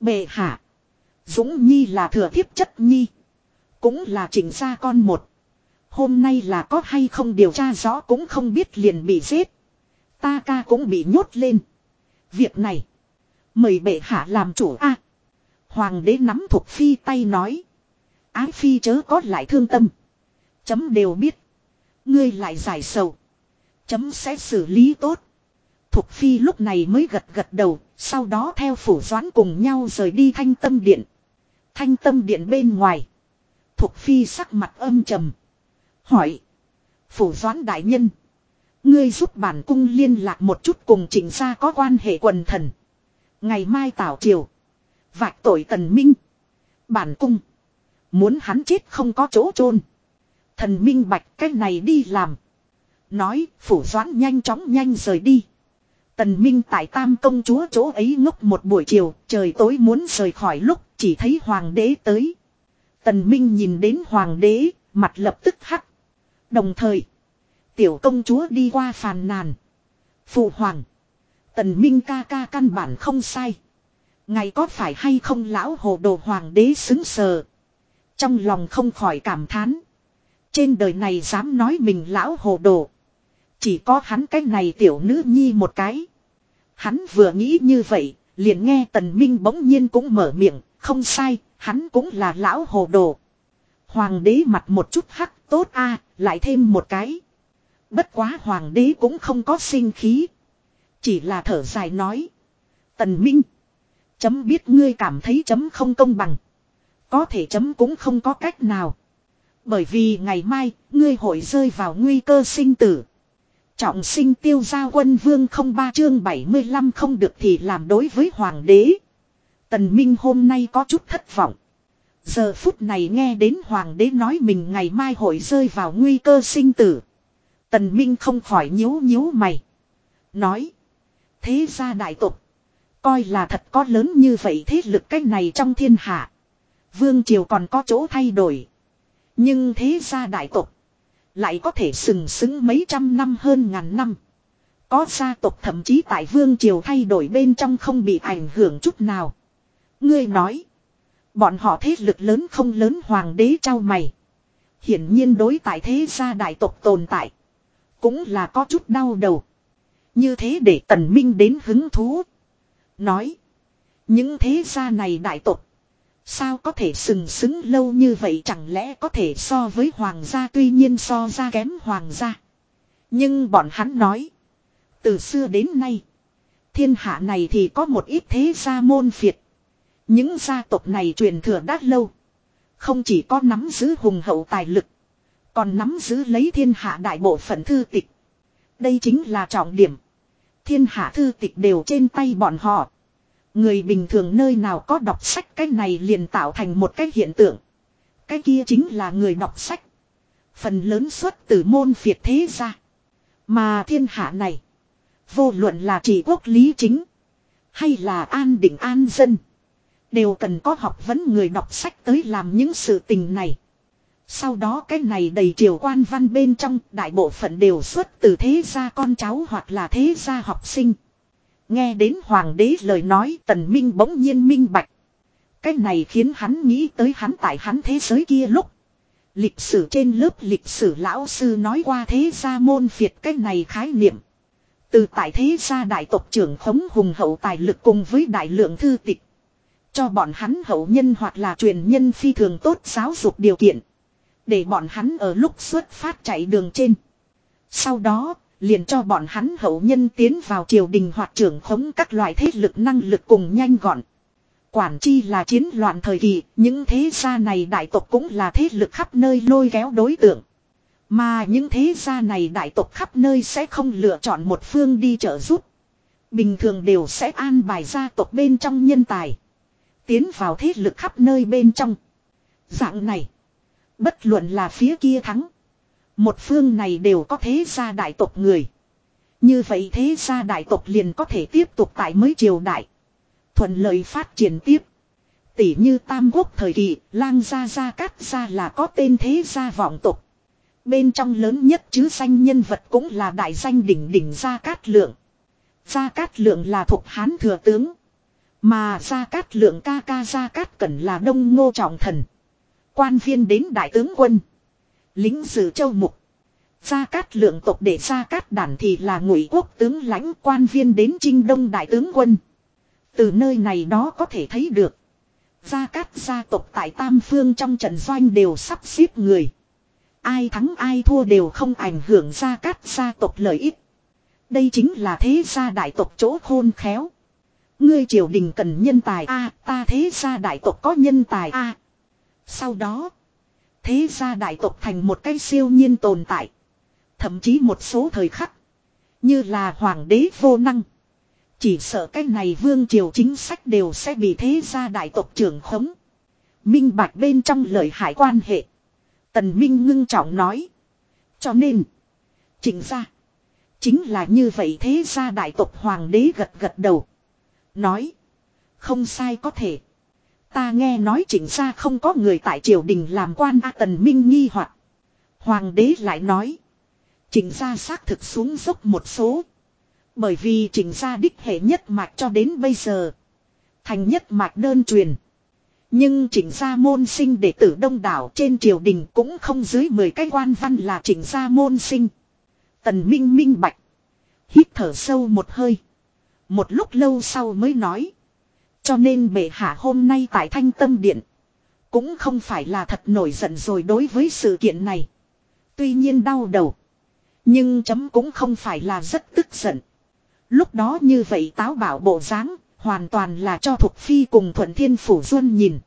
Bệ hạ. Dũng Nhi là thừa thiếp chất Nhi. Cũng là chỉnh ra con một. Hôm nay là có hay không điều tra rõ cũng không biết liền bị giết. Ta ca cũng bị nhốt lên. Việc này. Mời bệ hạ làm chủ a Hoàng đế nắm thuộc phi tay nói. Ái phi chớ có lại thương tâm. Chấm đều biết. Ngươi lại giải sầu. Chấm sẽ xử lý tốt. Thục phi lúc này mới gật gật đầu. Sau đó theo phủ doãn cùng nhau rời đi thanh tâm điện. Thanh tâm điện bên ngoài. Thục phi sắc mặt âm trầm. Hỏi. Phủ doãn đại nhân. Ngươi giúp bản cung liên lạc một chút cùng chỉnh gia có quan hệ quần thần. Ngày mai tảo triều. Vạch tội tần minh. Bản cung. Muốn hắn chết không có chỗ chôn Thần minh bạch cái này đi làm. Nói phủ doãn nhanh chóng nhanh rời đi. Tần Minh tại tam công chúa chỗ ấy ngốc một buổi chiều, trời tối muốn rời khỏi lúc chỉ thấy hoàng đế tới. Tần Minh nhìn đến hoàng đế, mặt lập tức hắc. Đồng thời, tiểu công chúa đi qua phàn nàn. Phụ hoàng, tần Minh ca ca căn bản không sai. Ngày có phải hay không lão hồ đồ hoàng đế xứng sờ. Trong lòng không khỏi cảm thán. Trên đời này dám nói mình lão hồ đồ. Chỉ có hắn cái này tiểu nữ nhi một cái. Hắn vừa nghĩ như vậy, liền nghe tần minh bỗng nhiên cũng mở miệng, không sai, hắn cũng là lão hồ đồ. Hoàng đế mặt một chút hắc tốt a lại thêm một cái. Bất quá hoàng đế cũng không có sinh khí. Chỉ là thở dài nói. Tần minh. Chấm biết ngươi cảm thấy chấm không công bằng. Có thể chấm cũng không có cách nào. Bởi vì ngày mai, ngươi hội rơi vào nguy cơ sinh tử. Trọng sinh tiêu gia quân vương không ba chương 75 không được thì làm đối với hoàng đế. Tần Minh hôm nay có chút thất vọng. Giờ phút này nghe đến hoàng đế nói mình ngày mai hội rơi vào nguy cơ sinh tử. Tần Minh không khỏi nhíu nhíu mày. Nói. Thế gia đại tục. Coi là thật có lớn như vậy thế lực cách này trong thiên hạ. Vương triều còn có chỗ thay đổi. Nhưng thế gia đại tục. Lại có thể sừng sững mấy trăm năm hơn ngàn năm. Có gia tộc thậm chí tại vương triều thay đổi bên trong không bị ảnh hưởng chút nào. Ngươi nói. Bọn họ thế lực lớn không lớn hoàng đế trao mày. Hiển nhiên đối tại thế gia đại tộc tồn tại. Cũng là có chút đau đầu. Như thế để tần minh đến hứng thú. Nói. Những thế gia này đại tộc. Sao có thể sừng sững lâu như vậy chẳng lẽ có thể so với hoàng gia tuy nhiên so ra kém hoàng gia. Nhưng bọn hắn nói. Từ xưa đến nay. Thiên hạ này thì có một ít thế gia môn phiệt. Những gia tộc này truyền thừa đã lâu. Không chỉ có nắm giữ hùng hậu tài lực. Còn nắm giữ lấy thiên hạ đại bộ phận thư tịch. Đây chính là trọng điểm. Thiên hạ thư tịch đều trên tay bọn họ. Người bình thường nơi nào có đọc sách cái này liền tạo thành một cái hiện tượng. Cái kia chính là người đọc sách. Phần lớn xuất từ môn phiệt thế gia. Mà thiên hạ này. Vô luận là chỉ quốc lý chính. Hay là an định an dân. Đều cần có học vấn người đọc sách tới làm những sự tình này. Sau đó cái này đầy triều quan văn bên trong, đại bộ phận đều xuất từ thế gia con cháu hoặc là thế gia học sinh. Nghe đến hoàng đế lời nói, tần minh bỗng nhiên minh bạch. Cái này khiến hắn nghĩ tới hắn tại hắn thế giới kia lúc. Lịch sử trên lớp lịch sử lão sư nói qua thế gia môn phiệt cái này khái niệm. Từ tại thế gia đại tộc trưởng khống hùng hậu tài lực cùng với đại lượng thư tịch. Cho bọn hắn hậu nhân hoặc là truyền nhân phi thường tốt giáo dục điều kiện. Để bọn hắn ở lúc xuất phát chạy đường trên. Sau đó, liền cho bọn hắn hậu nhân tiến vào triều đình hoặc trưởng khống các loại thế lực năng lực cùng nhanh gọn. Quản chi là chiến loạn thời kỳ, những thế gia này đại tộc cũng là thế lực khắp nơi lôi kéo đối tượng. Mà những thế gia này đại tộc khắp nơi sẽ không lựa chọn một phương đi trợ giúp. Bình thường đều sẽ an bài gia tộc bên trong nhân tài. Tiến vào thế lực khắp nơi bên trong. Dạng này. Bất luận là phía kia thắng. Một phương này đều có thế gia đại tộc người. Như vậy thế gia đại tộc liền có thể tiếp tục tại mới triều đại. Thuận lợi phát triển tiếp. Tỷ như Tam Quốc thời kỳ, lang gia gia cát gia là có tên thế gia vọng tộc. Bên trong lớn nhất chứ danh nhân vật cũng là đại danh đỉnh đỉnh gia cát lượng. Gia cát lượng là thuộc hán thừa tướng. Mà gia cát lượng ca ca gia cát cẩn là đông ngô trọng thần. Quan viên đến đại tướng quân. Lính dự châu mục. Gia Cát lượng tộc để Gia Cát đản thì là ngụy quốc tướng lãnh quan viên đến trinh đông đại tướng quân. Từ nơi này đó có thể thấy được. Gia Cát gia tộc tại Tam Phương trong trận doanh đều sắp xếp người. Ai thắng ai thua đều không ảnh hưởng Gia Cát gia tộc lợi ích. Đây chính là thế gia đại tộc chỗ khôn khéo. Ngươi triều đình cần nhân tài a, ta thế gia đại tộc có nhân tài a Sau đó. Thế gia đại tộc thành một cái siêu nhiên tồn tại. Thậm chí một số thời khắc. Như là hoàng đế vô năng. Chỉ sợ cái này vương triều chính sách đều sẽ bị thế gia đại tộc trưởng khống. Minh bạch bên trong lời hải quan hệ. Tần Minh ngưng trọng nói. Cho nên. chính ra. Chính là như vậy thế gia đại tộc hoàng đế gật gật đầu. Nói. Không sai có thể. Ta nghe nói chỉnh ra không có người tại triều đình làm quan A Tần Minh nghi hoặc Hoàng đế lại nói. Chỉnh ra xác thực xuống dốc một số. Bởi vì chỉnh ra đích hệ nhất mạch cho đến bây giờ. Thành nhất mạch đơn truyền. Nhưng chỉnh gia môn sinh đệ tử đông đảo trên triều đình cũng không dưới 10 cái quan văn là chỉnh gia môn sinh. Tần Minh minh bạch. Hít thở sâu một hơi. Một lúc lâu sau mới nói. Cho nên bệ hạ hôm nay tại thanh tâm điện. Cũng không phải là thật nổi giận rồi đối với sự kiện này. Tuy nhiên đau đầu. Nhưng chấm cũng không phải là rất tức giận. Lúc đó như vậy táo bảo bộ dáng Hoàn toàn là cho Thục Phi cùng Thuận Thiên Phủ Duân nhìn.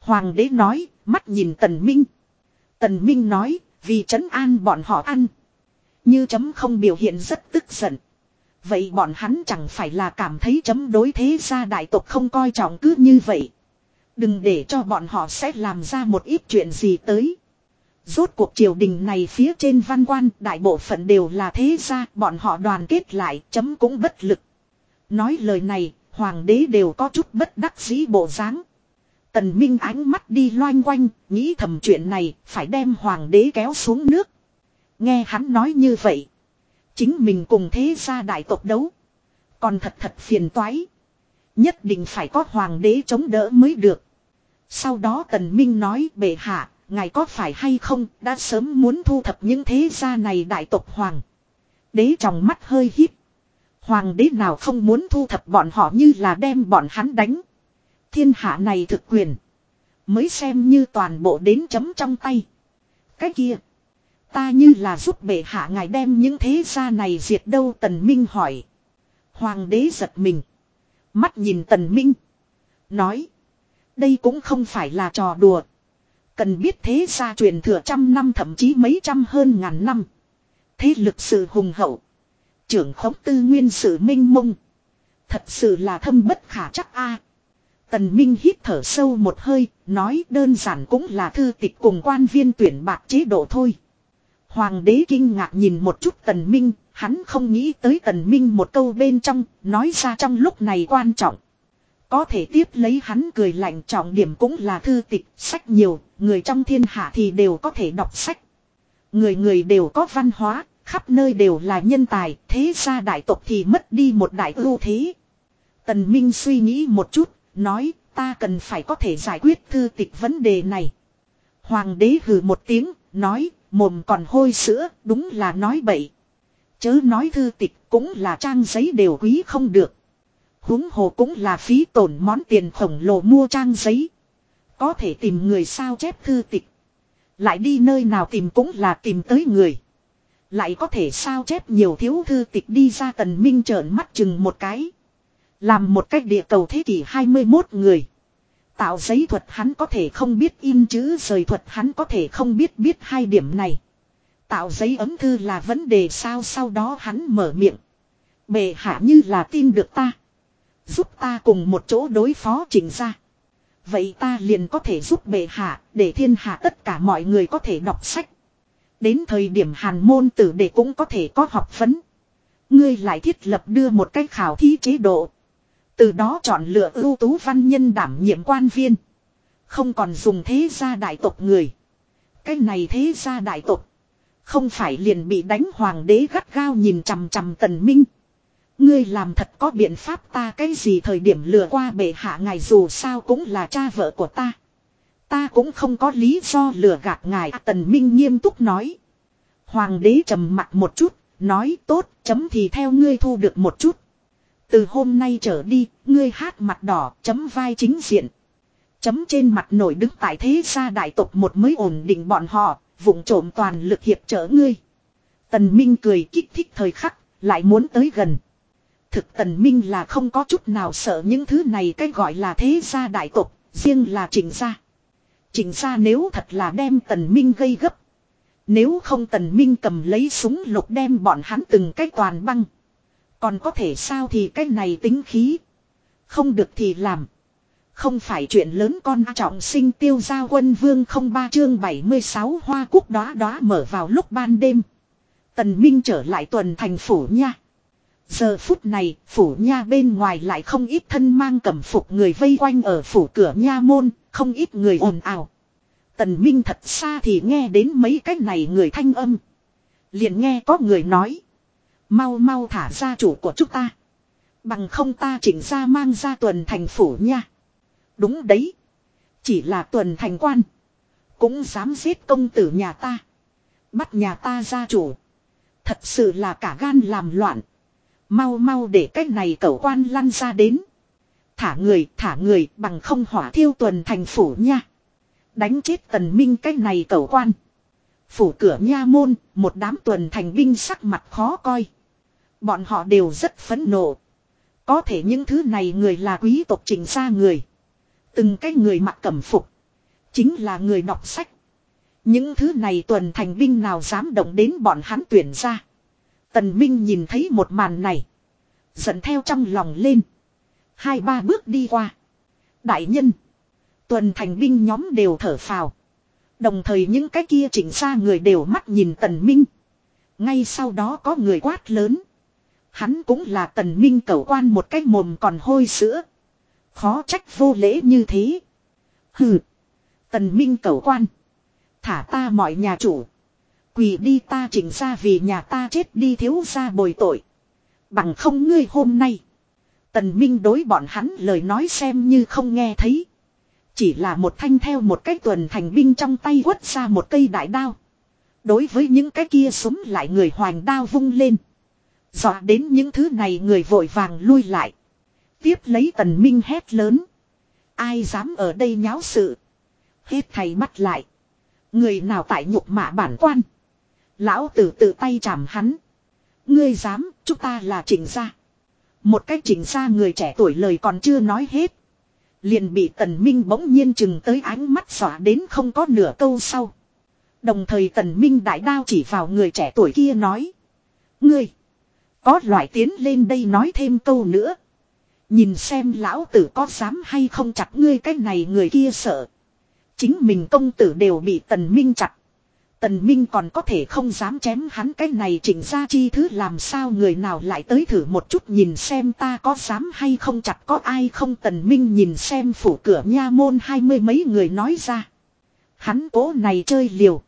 Hoàng đế nói, mắt nhìn Tần Minh. Tần Minh nói, vì trấn an bọn họ ăn. Như chấm không biểu hiện rất tức giận. Vậy bọn hắn chẳng phải là cảm thấy chấm đối thế gia đại tộc không coi trọng cứ như vậy. Đừng để cho bọn họ sẽ làm ra một ít chuyện gì tới. Rốt cuộc triều đình này phía trên văn quan đại bộ phận đều là thế gia, bọn họ đoàn kết lại chấm cũng bất lực. Nói lời này, hoàng đế đều có chút bất đắc dĩ bộ dáng. Tần Minh ánh mắt đi loanh quanh, nghĩ thầm chuyện này, phải đem hoàng đế kéo xuống nước. Nghe hắn nói như vậy. Chính mình cùng thế gia đại tộc đấu. Còn thật thật phiền toái. Nhất định phải có hoàng đế chống đỡ mới được. Sau đó tần minh nói bệ hạ, ngài có phải hay không đã sớm muốn thu thập những thế gia này đại tộc hoàng. Đế trong mắt hơi híp. Hoàng đế nào không muốn thu thập bọn họ như là đem bọn hắn đánh. Thiên hạ này thực quyền. Mới xem như toàn bộ đến chấm trong tay. Cái kia. Ta như là giúp bệ hạ ngài đem những thế gia này diệt đâu tần minh hỏi. Hoàng đế giật mình. Mắt nhìn tần minh. Nói. Đây cũng không phải là trò đùa. Cần biết thế gia truyền thừa trăm năm thậm chí mấy trăm hơn ngàn năm. Thế lực sự hùng hậu. Trưởng khống tư nguyên sự minh mông. Thật sự là thâm bất khả chắc a. Tần Minh hít thở sâu một hơi, nói đơn giản cũng là thư tịch cùng quan viên tuyển bạc chế độ thôi. Hoàng đế kinh ngạc nhìn một chút Tần Minh, hắn không nghĩ tới Tần Minh một câu bên trong, nói ra trong lúc này quan trọng. Có thể tiếp lấy hắn cười lạnh trọng điểm cũng là thư tịch, sách nhiều, người trong thiên hạ thì đều có thể đọc sách. Người người đều có văn hóa, khắp nơi đều là nhân tài, thế ra đại tộc thì mất đi một đại ưu thế. Tần Minh suy nghĩ một chút, nói ta cần phải có thể giải quyết thư tịch vấn đề này. Hoàng đế hừ một tiếng, nói, mồm còn hôi sữa, đúng là nói bậy. Chớ nói thư tịch cũng là trang giấy đều quý không được. huống hồ cũng là phí tổn món tiền khổng lồ mua trang giấy. Có thể tìm người sao chép thư tịch. Lại đi nơi nào tìm cũng là tìm tới người. Lại có thể sao chép nhiều thiếu thư tịch đi ra tần minh trợn mắt chừng một cái. Làm một cách địa cầu thế kỷ 21 người. Tạo giấy thuật hắn có thể không biết in chữ rời thuật hắn có thể không biết biết hai điểm này. Tạo giấy ấm thư là vấn đề sao sau đó hắn mở miệng. Bệ hạ như là tin được ta. Giúp ta cùng một chỗ đối phó chỉnh ra. Vậy ta liền có thể giúp bệ hạ để thiên hạ tất cả mọi người có thể đọc sách. Đến thời điểm hàn môn tử để cũng có thể có học vấn. Ngươi lại thiết lập đưa một cách khảo thí chế độ. Từ đó chọn lựa ưu tú văn nhân đảm nhiệm quan viên. Không còn dùng thế gia đại tộc người. Cái này thế gia đại tộc. Không phải liền bị đánh hoàng đế gắt gao nhìn chằm chằm tần minh. Ngươi làm thật có biện pháp ta cái gì thời điểm lừa qua bệ hạ ngài dù sao cũng là cha vợ của ta. Ta cũng không có lý do lừa gạt ngài tần minh nghiêm túc nói. Hoàng đế trầm mặt một chút, nói tốt chấm thì theo ngươi thu được một chút. Từ hôm nay trở đi, ngươi hát mặt đỏ, chấm vai chính diện. Chấm trên mặt nổi đứng tại thế gia đại tộc một mới ổn định bọn họ, vùng trộm toàn lực hiệp trở ngươi. Tần Minh cười kích thích thời khắc, lại muốn tới gần. Thực Tần Minh là không có chút nào sợ những thứ này cái gọi là thế gia đại tộc, riêng là trình gia. trình gia nếu thật là đem tần minh gây gấp. Nếu không tần minh cầm lấy súng lục đem bọn hắn từng cái toàn băng. Còn có thể sao thì cái này tính khí. Không được thì làm. Không phải chuyện lớn con trọng sinh tiêu gia quân vương không ba chương 76 hoa cúc đóa đóa mở vào lúc ban đêm. Tần Minh trở lại tuần thành phủ nha. Giờ phút này, phủ nha bên ngoài lại không ít thân mang cẩm phục người vây quanh ở phủ cửa nha môn, không ít người ồn ào. Tần Minh thật xa thì nghe đến mấy cái này người thanh âm. Liền nghe có người nói. Mau mau thả ra chủ của chúng ta. Bằng không ta chỉnh ra mang ra tuần thành phủ nha. Đúng đấy. Chỉ là tuần thành quan. Cũng dám giết công tử nhà ta. Bắt nhà ta ra chủ. Thật sự là cả gan làm loạn. Mau mau để cách này cẩu quan lăn ra đến. Thả người, thả người bằng không hỏa thiêu tuần thành phủ nha. Đánh chết tần minh cách này cẩu quan. Phủ cửa nha môn, một đám tuần thành binh sắc mặt khó coi. Bọn họ đều rất phẫn nộ. Có thể những thứ này người là quý tộc trình ra người. Từng cái người mặc cẩm phục. Chính là người đọc sách. Những thứ này tuần thành binh nào dám động đến bọn hắn tuyển ra. Tần Minh nhìn thấy một màn này. Giận theo trong lòng lên. Hai ba bước đi qua. Đại nhân. Tuần thành binh nhóm đều thở phào. Đồng thời những cái kia chỉnh ra người đều mắt nhìn tần minh. Ngay sau đó có người quát lớn. Hắn cũng là tần minh cầu quan một cái mồm còn hôi sữa. Khó trách vô lễ như thế. Hừ. Tần minh cầu quan. Thả ta mọi nhà chủ. Quỳ đi ta chỉnh ra vì nhà ta chết đi thiếu ra bồi tội. Bằng không ngươi hôm nay. Tần Minh đối bọn hắn lời nói xem như không nghe thấy. Chỉ là một thanh theo một cái tuần thành binh trong tay quất ra một cây đại đao. Đối với những cái kia súng lại người hoàng đao vung lên. Dọa đến những thứ này người vội vàng lui lại. Tiếp lấy tần minh hét lớn. Ai dám ở đây nháo sự. Hết thầy bắt lại. Người nào tại nhục mạ bản quan. Lão tử tự tay chạm hắn. Ngươi dám, chúng ta là chỉnh gia. Một cách chỉnh gia người trẻ tuổi lời còn chưa nói hết. Liền bị tần minh bỗng nhiên chừng tới ánh mắt xỏa đến không có nửa câu sau. Đồng thời tần minh đại đao chỉ vào người trẻ tuổi kia nói. Ngươi. Có loại tiến lên đây nói thêm câu nữa. Nhìn xem lão tử có dám hay không chặt ngươi cái này người kia sợ. Chính mình công tử đều bị tần minh chặt. Tần Minh còn có thể không dám chém hắn cái này chỉnh ra chi thứ làm sao người nào lại tới thử một chút nhìn xem ta có dám hay không chặt có ai không Tần Minh nhìn xem phủ cửa nha môn hai mươi mấy người nói ra. Hắn cố này chơi liều.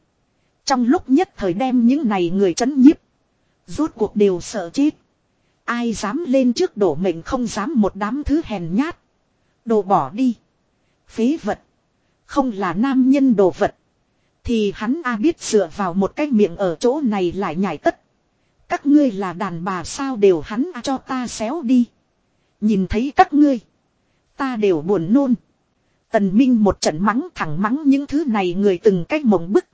Trong lúc nhất thời đem những này người chấn nhiếp. Rốt cuộc đều sợ chết. Ai dám lên trước đổ mệnh không dám một đám thứ hèn nhát. Đồ bỏ đi. Phế vật. Không là nam nhân đồ vật. Thì hắn a biết dựa vào một cái miệng ở chỗ này lại nhảy tất. Các ngươi là đàn bà sao đều hắn a cho ta xéo đi. Nhìn thấy các ngươi. Ta đều buồn nôn. Tần Minh một trận mắng thẳng mắng những thứ này người từng cách mộng bức.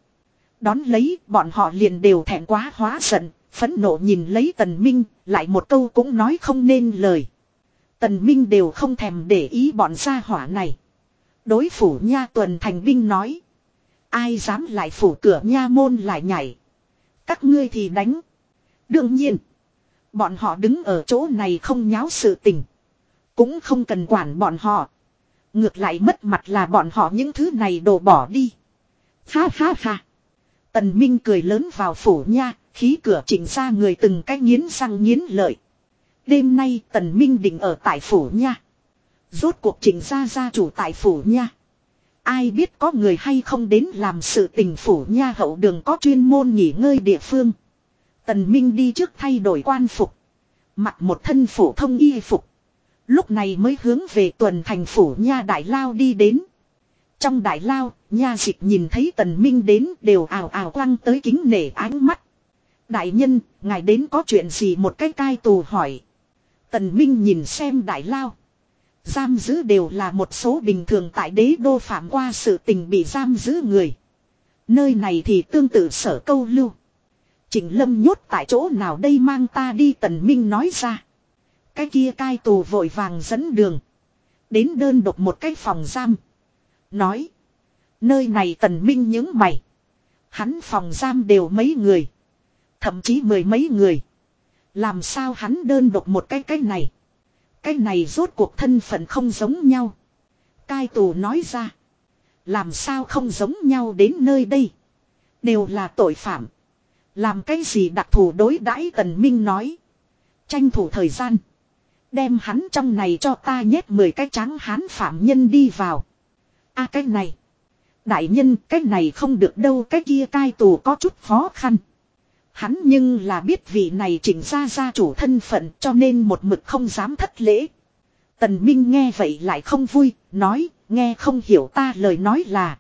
Đón lấy, bọn họ liền đều thẹn quá hóa giận phẫn nộ nhìn lấy Tần Minh lại một câu cũng nói không nên lời. Tần Minh đều không thèm để ý bọn gia hỏa này. Đối phủ nha tuần thành binh nói. Ai dám lại phủ cửa nha môn lại nhảy. Các ngươi thì đánh. Đương nhiên. Bọn họ đứng ở chỗ này không nháo sự tình. Cũng không cần quản bọn họ. Ngược lại mất mặt là bọn họ những thứ này đổ bỏ đi. Ha ha ha. Tần Minh cười lớn vào phủ nha, khí cửa chỉnh ra người từng cái nghiến răng nghiến lợi. Đêm nay Tần Minh định ở tại phủ nha. Rốt cuộc chỉnh ra gia chủ tại phủ nha. Ai biết có người hay không đến làm sự tình phủ nha hậu đường có chuyên môn nghỉ ngơi địa phương. Tần Minh đi trước thay đổi quan phục. Mặc một thân phủ thông y phục. Lúc này mới hướng về tuần thành phủ nha đại lao đi đến. Trong đại lao, nha dịch nhìn thấy tần minh đến đều ào ào quăng tới kính nể ánh mắt. Đại nhân, ngài đến có chuyện gì một cái cai tù hỏi. Tần minh nhìn xem đại lao. Giam giữ đều là một số bình thường tại đế đô phạm qua sự tình bị giam giữ người. Nơi này thì tương tự sở câu lưu. Trịnh lâm nhốt tại chỗ nào đây mang ta đi tần minh nói ra. Cái kia cai tù vội vàng dẫn đường. Đến đơn độc một cái phòng giam. Nói. Nơi này tần minh những mày. Hắn phòng giam đều mấy người. Thậm chí mười mấy người. Làm sao hắn đơn độc một cái cái này. Cái này rốt cuộc thân phận không giống nhau. Cai tù nói ra. Làm sao không giống nhau đến nơi đây. Đều là tội phạm. Làm cái gì đặc thù đối đãi tần minh nói. Tranh thủ thời gian. Đem hắn trong này cho ta nhét 10 cái trắng hán phạm nhân đi vào. a, cái này. Đại nhân, cái này không được đâu, cái kia cai tù có chút khó khăn. Hắn nhưng là biết vị này chỉnh ra gia chủ thân phận cho nên một mực không dám thất lễ. Tần Minh nghe vậy lại không vui, nói, nghe không hiểu ta lời nói là.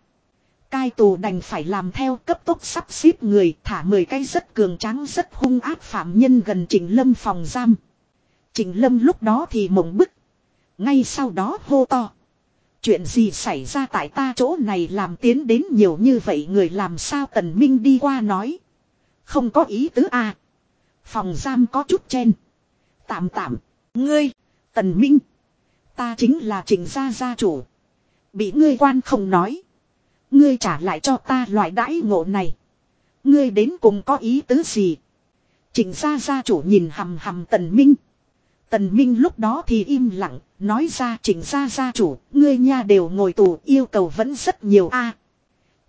Cai tù đành phải làm theo cấp tốc sắp xếp người thả 10 cái rất cường tráng rất hung ác phạm nhân gần Trình Lâm phòng giam. Trình Lâm lúc đó thì mộng bức. Ngay sau đó hô to. Chuyện gì xảy ra tại ta chỗ này làm tiến đến nhiều như vậy người làm sao Tần Minh đi qua nói. Không có ý tứ a Phòng giam có chút chen. Tạm tạm. Ngươi. Tần Minh. Ta chính là trình gia gia chủ. Bị ngươi quan không nói. Ngươi trả lại cho ta loại đãi ngộ này. Ngươi đến cùng có ý tứ gì? Trình gia gia chủ nhìn hầm hầm tần minh. Tần minh lúc đó thì im lặng, nói ra trình gia gia chủ, ngươi nha đều ngồi tù yêu cầu vẫn rất nhiều a.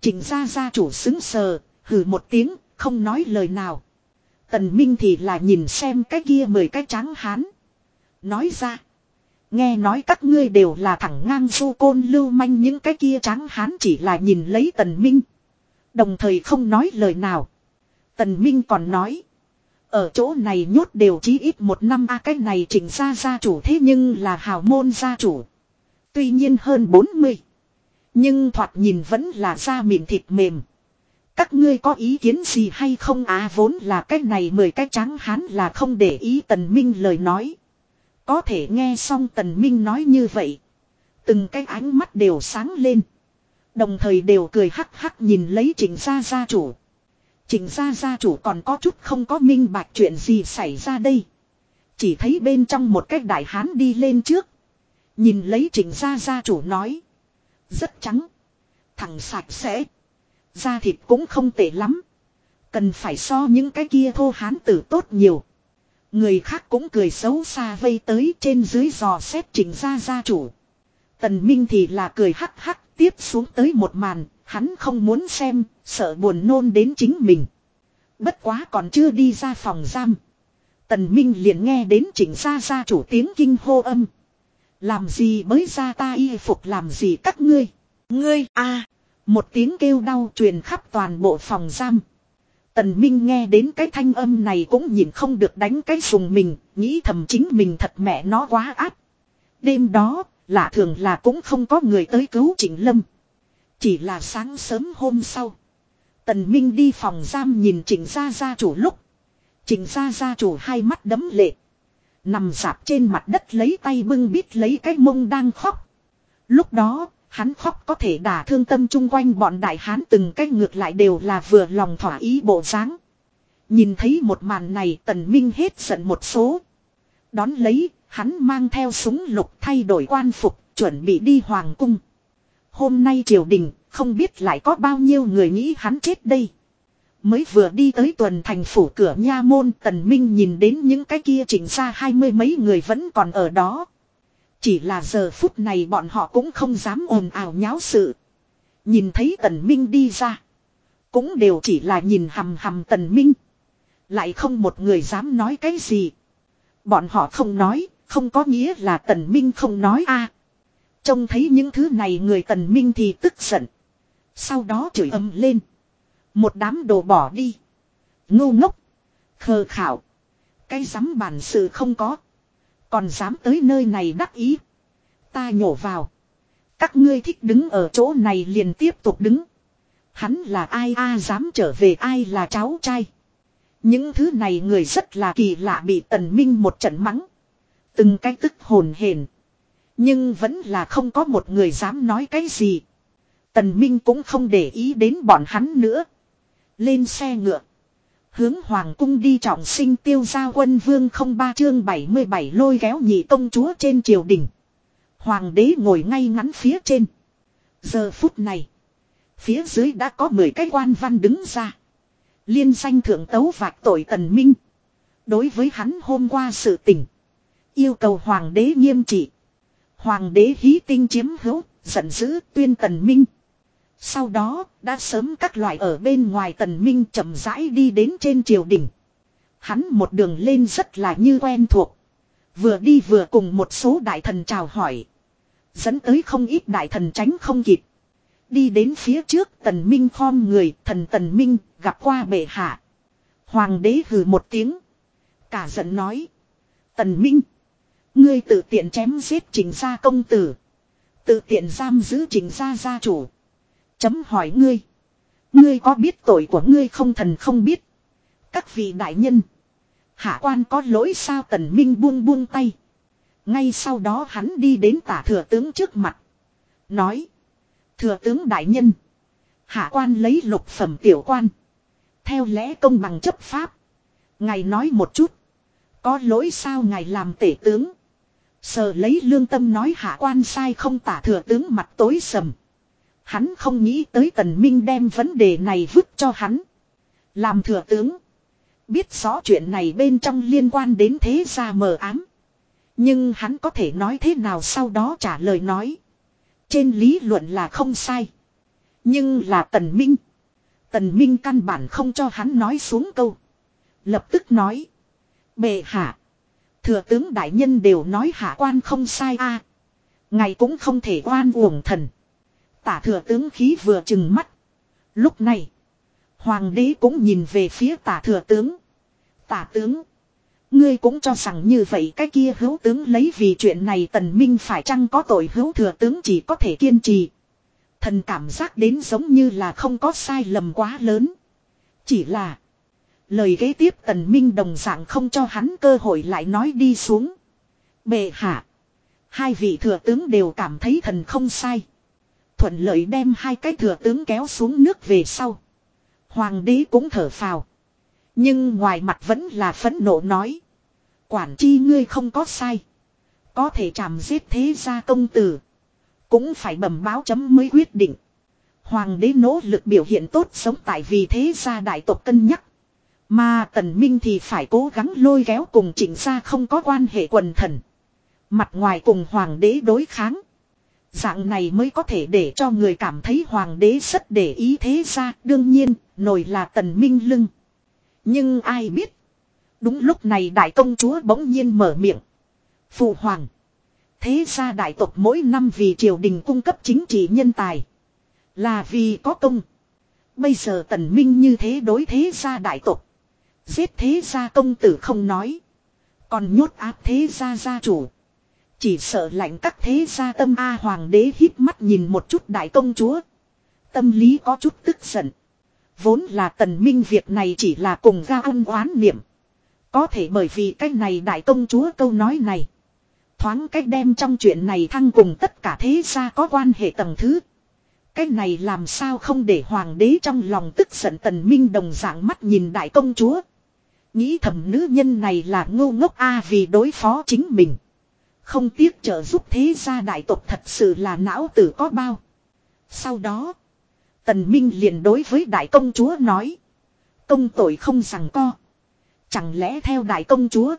Trình gia gia chủ xứng sờ, hừ một tiếng, không nói lời nào. Tần minh thì là nhìn xem cái kia mười cái trắng hán. Nói ra. Nghe nói các ngươi đều là thẳng ngang du côn lưu manh những cái kia trắng hán chỉ là nhìn lấy tần minh. Đồng thời không nói lời nào. Tần minh còn nói. Ở chỗ này nhốt đều chí ít một năm a, cái này chỉnh ra gia chủ thế nhưng là hào môn gia chủ. Tuy nhiên hơn 40. Nhưng thoạt nhìn vẫn là da mịn thịt mềm. Các ngươi có ý kiến gì hay không á vốn là cái này mười cái trắng hán là không để ý tần minh lời nói. Có thể nghe xong tần minh nói như vậy. Từng cái ánh mắt đều sáng lên. Đồng thời đều cười hắc hắc nhìn lấy trình gia gia chủ. Trình gia gia chủ còn có chút không có minh bạch chuyện gì xảy ra đây. Chỉ thấy bên trong một cái đại hán đi lên trước. Nhìn lấy trình gia gia chủ nói. Rất trắng. Thằng sạch sẽ. Da thịt cũng không tệ lắm. Cần phải so những cái kia thô hán tử tốt nhiều. Người khác cũng cười xấu xa vây tới trên dưới dò xét trình ra gia chủ. Tần Minh thì là cười hắc hắc tiếp xuống tới một màn, hắn không muốn xem, sợ buồn nôn đến chính mình. Bất quá còn chưa đi ra phòng giam. Tần Minh liền nghe đến chỉnh ra gia chủ tiếng kinh hô âm. Làm gì mới ra ta y phục làm gì các ngươi. Ngươi a một tiếng kêu đau truyền khắp toàn bộ phòng giam. Tần Minh nghe đến cái thanh âm này cũng nhìn không được đánh cái sùng mình, nghĩ thầm chính mình thật mẹ nó quá áp. Đêm đó, lạ thường là cũng không có người tới cứu Trịnh Lâm. Chỉ là sáng sớm hôm sau. Tần Minh đi phòng giam nhìn Trịnh Gia Gia chủ lúc. Trịnh Gia Gia chủ hai mắt đấm lệ. Nằm dạp trên mặt đất lấy tay bưng bít lấy cái mông đang khóc. Lúc đó, Hắn khóc có thể đả thương tâm chung quanh bọn đại hán từng cách ngược lại đều là vừa lòng thỏa ý bộ dáng. Nhìn thấy một màn này tần minh hết giận một số. Đón lấy, hắn mang theo súng lục thay đổi quan phục, chuẩn bị đi hoàng cung. Hôm nay triều đình, không biết lại có bao nhiêu người nghĩ hắn chết đây. Mới vừa đi tới tuần thành phủ cửa nha môn tần minh nhìn đến những cái kia chỉnh ra hai mươi mấy người vẫn còn ở đó. Chỉ là giờ phút này bọn họ cũng không dám ồn ào nháo sự. Nhìn thấy tần minh đi ra. Cũng đều chỉ là nhìn hầm hầm tần minh. Lại không một người dám nói cái gì. Bọn họ không nói, không có nghĩa là tần minh không nói a. Trông thấy những thứ này người tần minh thì tức giận. Sau đó chửi âm lên. Một đám đồ bỏ đi. Ngu ngốc. Khờ khảo. Cái dám bản sự không có. Còn dám tới nơi này đắc ý. Ta nhổ vào. Các ngươi thích đứng ở chỗ này liền tiếp tục đứng. Hắn là ai a dám trở về ai là cháu trai. Những thứ này người rất là kỳ lạ bị tần minh một trận mắng. Từng cái tức hồn hển. Nhưng vẫn là không có một người dám nói cái gì. Tần Minh cũng không để ý đến bọn hắn nữa. Lên xe ngựa. Hướng hoàng cung đi trọng sinh tiêu gia quân vương không ba chương 77 lôi kéo nhị công chúa trên triều đình. Hoàng đế ngồi ngay ngắn phía trên. Giờ phút này. Phía dưới đã có 10 cái quan văn đứng ra. Liên danh thượng tấu vạch tội tần minh. Đối với hắn hôm qua sự tình. Yêu cầu hoàng đế nghiêm trị. Hoàng đế hí tinh chiếm hữu, giận dữ tuyên tần minh. Sau đó, đã sớm các loại ở bên ngoài tần minh chậm rãi đi đến trên triều đỉnh Hắn một đường lên rất là như quen thuộc. Vừa đi vừa cùng một số đại thần chào hỏi. Dẫn tới không ít đại thần tránh không kịp. Đi đến phía trước tần minh khom người thần tần minh gặp qua bệ hạ. Hoàng đế hừ một tiếng. Cả giận nói. Tần minh. Ngươi tự tiện chém giết trình gia công tử. Tự tiện giam giữ trình gia gia chủ. Chấm hỏi ngươi. Ngươi có biết tội của ngươi không thần không biết. Các vị đại nhân. Hạ quan có lỗi sao tần minh buông buông tay. Ngay sau đó hắn đi đến tả thừa tướng trước mặt. Nói. Thừa tướng đại nhân. Hạ quan lấy lục phẩm tiểu quan. Theo lẽ công bằng chấp pháp. Ngài nói một chút. Có lỗi sao ngài làm tể tướng. Sờ lấy lương tâm nói hạ quan sai không tả thừa tướng mặt tối sầm. Hắn không nghĩ tới tần minh đem vấn đề này vứt cho hắn. Làm thừa tướng. Biết rõ chuyện này bên trong liên quan đến thế gia mờ ám. Nhưng hắn có thể nói thế nào sau đó trả lời nói. Trên lý luận là không sai. Nhưng là tần minh. Tần minh căn bản không cho hắn nói xuống câu. Lập tức nói. Bệ hạ. Thừa tướng đại nhân đều nói hạ quan không sai a. Ngài cũng không thể oan uổng thần. Tả thừa tướng khí vừa chừng mắt. Lúc này. Hoàng đế cũng nhìn về phía tả thừa tướng. Tả tướng. Ngươi cũng cho rằng như vậy cái kia hữu tướng lấy vì chuyện này tần minh phải chăng có tội hữu thừa tướng chỉ có thể kiên trì. Thần cảm giác đến giống như là không có sai lầm quá lớn. Chỉ là. Lời kế tiếp tần minh đồng dạng không cho hắn cơ hội lại nói đi xuống. Bệ hạ. Hai vị thừa tướng đều cảm thấy thần không sai. Thuận lợi đem hai cái thừa tướng kéo xuống nước về sau. Hoàng đế cũng thở phào. Nhưng ngoài mặt vẫn là phẫn nộ nói. Quản chi ngươi không có sai. Có thể chạm giết thế gia công tử. Cũng phải bẩm báo chấm mới quyết định. Hoàng đế nỗ lực biểu hiện tốt sống tại vì thế gia đại tộc cân nhắc. Mà tần minh thì phải cố gắng lôi kéo cùng chỉnh gia không có quan hệ quần thần. Mặt ngoài cùng hoàng đế đối kháng. Dạng này mới có thể để cho người cảm thấy hoàng đế rất để ý thế gia. Đương nhiên, nổi là tần minh lưng. Nhưng ai biết. Đúng lúc này đại công chúa bỗng nhiên mở miệng. Phụ hoàng. Thế gia đại tộc mỗi năm vì triều đình cung cấp chính trị nhân tài. Là vì có công. Bây giờ tần minh như thế đối thế gia đại tộc. Giết thế gia công tử không nói. Còn nhốt áp thế gia gia chủ. Chỉ sợ lạnh các thế gia tâm A hoàng đế hít mắt nhìn một chút đại công chúa. Tâm lý có chút tức giận. Vốn là tần minh việc này chỉ là cùng ra ân oán niệm. Có thể bởi vì cái này đại công chúa câu nói này. Thoáng cách đem trong chuyện này thăng cùng tất cả thế gia có quan hệ tầng thứ. Cái này làm sao không để hoàng đế trong lòng tức giận tần minh đồng dạng mắt nhìn đại công chúa. Nghĩ thầm nữ nhân này là ngu ngốc a vì đối phó chính mình. Không tiếc trợ giúp thế gia đại tộc thật sự là não tử có bao. Sau đó. Tần Minh liền đối với đại công chúa nói. Công tội không rằng co. Chẳng lẽ theo đại công chúa.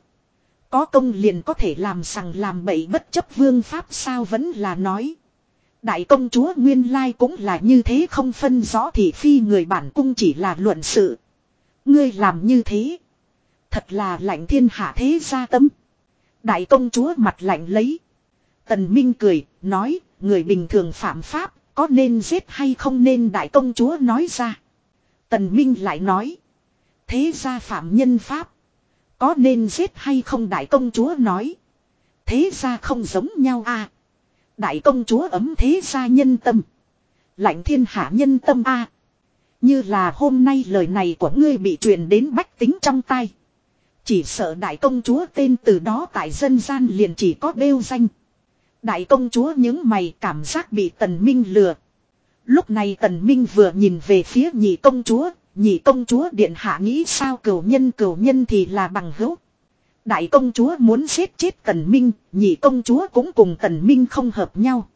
Có công liền có thể làm sằng làm bậy bất chấp vương pháp sao vẫn là nói. Đại công chúa nguyên lai cũng là như thế không phân rõ thị phi người bản cung chỉ là luận sự. Ngươi làm như thế. Thật là lạnh thiên hạ thế gia tâm. Đại công chúa mặt lạnh lấy. Tần Minh cười, nói, người bình thường phạm pháp, có nên giết hay không nên đại công chúa nói ra. Tần Minh lại nói. Thế gia phạm nhân pháp. Có nên giết hay không đại công chúa nói. Thế gia không giống nhau a. À. Đại công chúa ấm thế gia nhân tâm. Lạnh thiên hạ nhân tâm a. À. Như là hôm nay lời này của ngươi bị truyền đến bách tính trong tay. Chỉ sợ đại công chúa tên từ đó tại dân gian liền chỉ có bêu danh. Đại công chúa những mày cảm giác bị tần minh lừa. Lúc này tần minh vừa nhìn về phía nhị công chúa, nhị công chúa điện hạ nghĩ sao cửu nhân cửu nhân thì là bằng hữu. Đại công chúa muốn giết chết tần minh, nhị công chúa cũng cùng tần minh không hợp nhau.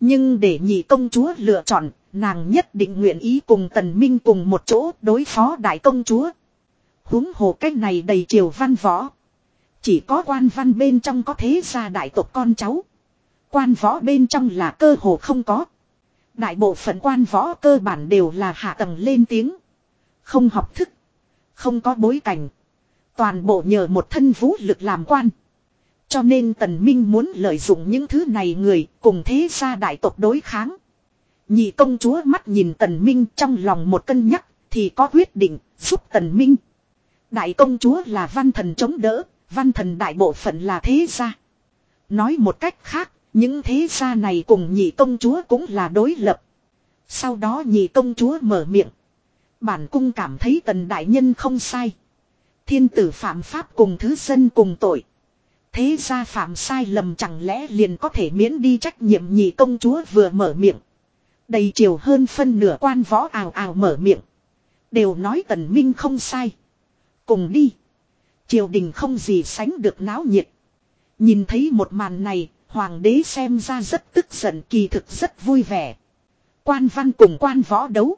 Nhưng để nhị công chúa lựa chọn, nàng nhất định nguyện ý cùng tần minh cùng một chỗ đối phó đại công chúa huống hồ cách này đầy triều văn võ. Chỉ có quan văn bên trong có thế gia đại tộc con cháu. Quan võ bên trong là cơ hồ không có. Đại bộ phận quan võ cơ bản đều là hạ tầng lên tiếng. Không học thức. Không có bối cảnh. Toàn bộ nhờ một thân vũ lực làm quan. Cho nên tần minh muốn lợi dụng những thứ này người cùng thế gia đại tộc đối kháng. Nhị công chúa mắt nhìn tần minh trong lòng một cân nhắc thì có quyết định giúp tần minh. Đại công chúa là văn thần chống đỡ, văn thần đại bộ phận là thế gia. Nói một cách khác, những thế gia này cùng nhị công chúa cũng là đối lập. Sau đó nhị công chúa mở miệng. Bản cung cảm thấy tần đại nhân không sai. Thiên tử phạm pháp cùng thứ dân cùng tội. Thế gia phạm sai lầm chẳng lẽ liền có thể miễn đi trách nhiệm nhị công chúa vừa mở miệng. Đầy chiều hơn phân nửa quan võ ào ào mở miệng. Đều nói tần minh không sai. Cùng đi. Triều đình không gì sánh được náo nhiệt. Nhìn thấy một màn này, hoàng đế xem ra rất tức giận kỳ thực rất vui vẻ. Quan văn cùng quan võ đấu.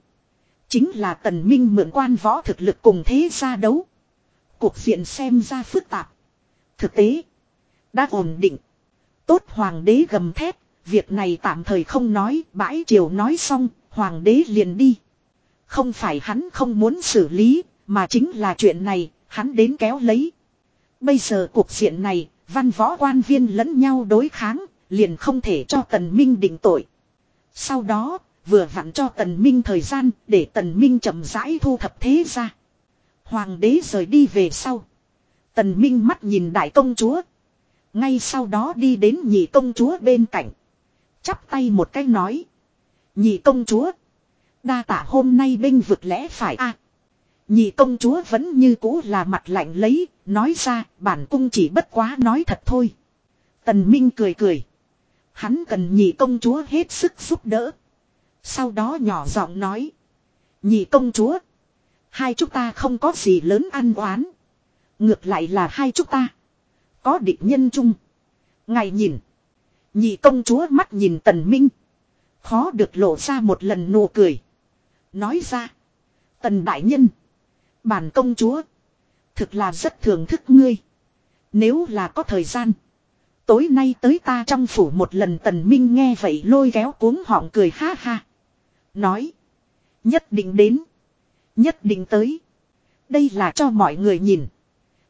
Chính là tần minh mượn quan võ thực lực cùng thế ra đấu. Cuộc diện xem ra phức tạp. Thực tế. Đã ổn định. Tốt hoàng đế gầm thép. Việc này tạm thời không nói. Bãi triều nói xong. Hoàng đế liền đi. Không phải hắn không muốn xử lý. Mà chính là chuyện này. Hắn đến kéo lấy. Bây giờ cuộc diện này. Văn võ quan viên lẫn nhau đối kháng. Liền không thể cho tần minh định tội. Sau đó, vừa vặn cho tần minh thời gian để tần minh chậm rãi thu thập thế ra. Hoàng đế rời đi về sau. Tần minh mắt nhìn đại công chúa. Ngay sau đó đi đến nhị công chúa bên cạnh. Chắp tay một cái nói. Nhị công chúa. Đa tả hôm nay binh vực lẽ phải a Nhị công chúa vẫn như cũ là mặt lạnh lấy. Nói ra, bản cung chỉ bất quá nói thật thôi. Tần Minh cười cười. Hắn cần nhị công chúa hết sức giúp đỡ. Sau đó nhỏ giọng nói. Nhị công chúa. Hai chúng ta không có gì lớn ăn oán. Ngược lại là hai chúng ta. Có địch nhân chung. Ngày nhìn. Nhị công chúa mắt nhìn tần minh. Khó được lộ ra một lần nụ cười. Nói ra. Tần đại nhân. Bản công chúa. Thực là rất thưởng thức ngươi. Nếu là có thời gian. Tối nay tới ta trong phủ một lần tần minh nghe vậy lôi kéo cuống họng cười ha ha. Nói. Nhất định đến. Nhất định tới. Đây là cho mọi người nhìn.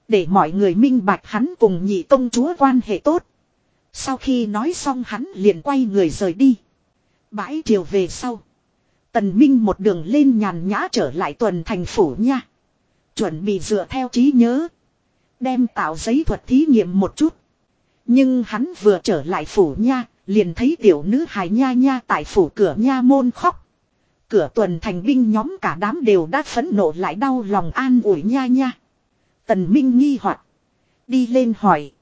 Để mọi người minh bạch hắn cùng nhị công chúa quan hệ tốt. Sau khi nói xong hắn liền quay người rời đi. Bãi chiều về sau. Tần Minh một đường lên nhàn nhã trở lại tuần thành phủ nha. Chuẩn bị dựa theo trí nhớ. Đem tạo giấy thuật thí nghiệm một chút. Nhưng hắn vừa trở lại phủ nha, liền thấy tiểu nữ hài nha nha tại phủ cửa nha môn khóc cửa tuần thành binh nhóm cả đám đều đã phẫn nộ lại đau lòng an ủi nha nha. Tần Minh nghi hoặc Đi lên hỏi.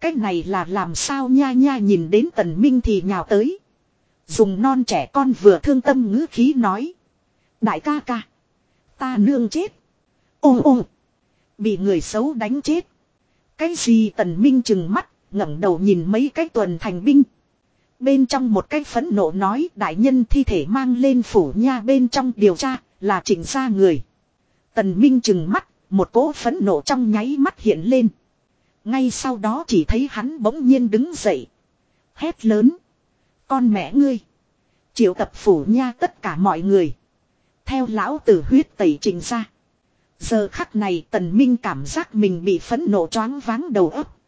Cách này là làm sao nha nha nhìn đến tần Minh thì nhào tới. Dùng non trẻ con vừa thương tâm ngữ khí nói. Đại ca ca. Ta nương chết. Ô ô. Bị người xấu đánh chết. Cái gì tần Minh chừng mắt ngẩng đầu nhìn mấy cái tuần thành binh. Bên trong một cách phẫn nộ nói đại nhân thi thể mang lên phủ nha bên trong điều tra là chỉnh ra người. Tần Minh chừng mắt, một cỗ phẫn nộ trong nháy mắt hiện lên. Ngay sau đó chỉ thấy hắn bỗng nhiên đứng dậy. Hét lớn. Con mẹ ngươi. Triệu tập phủ nha tất cả mọi người. Theo lão tử huyết tẩy trình ra. Giờ khắc này tần minh cảm giác mình bị phẫn nộ choáng váng đầu óc.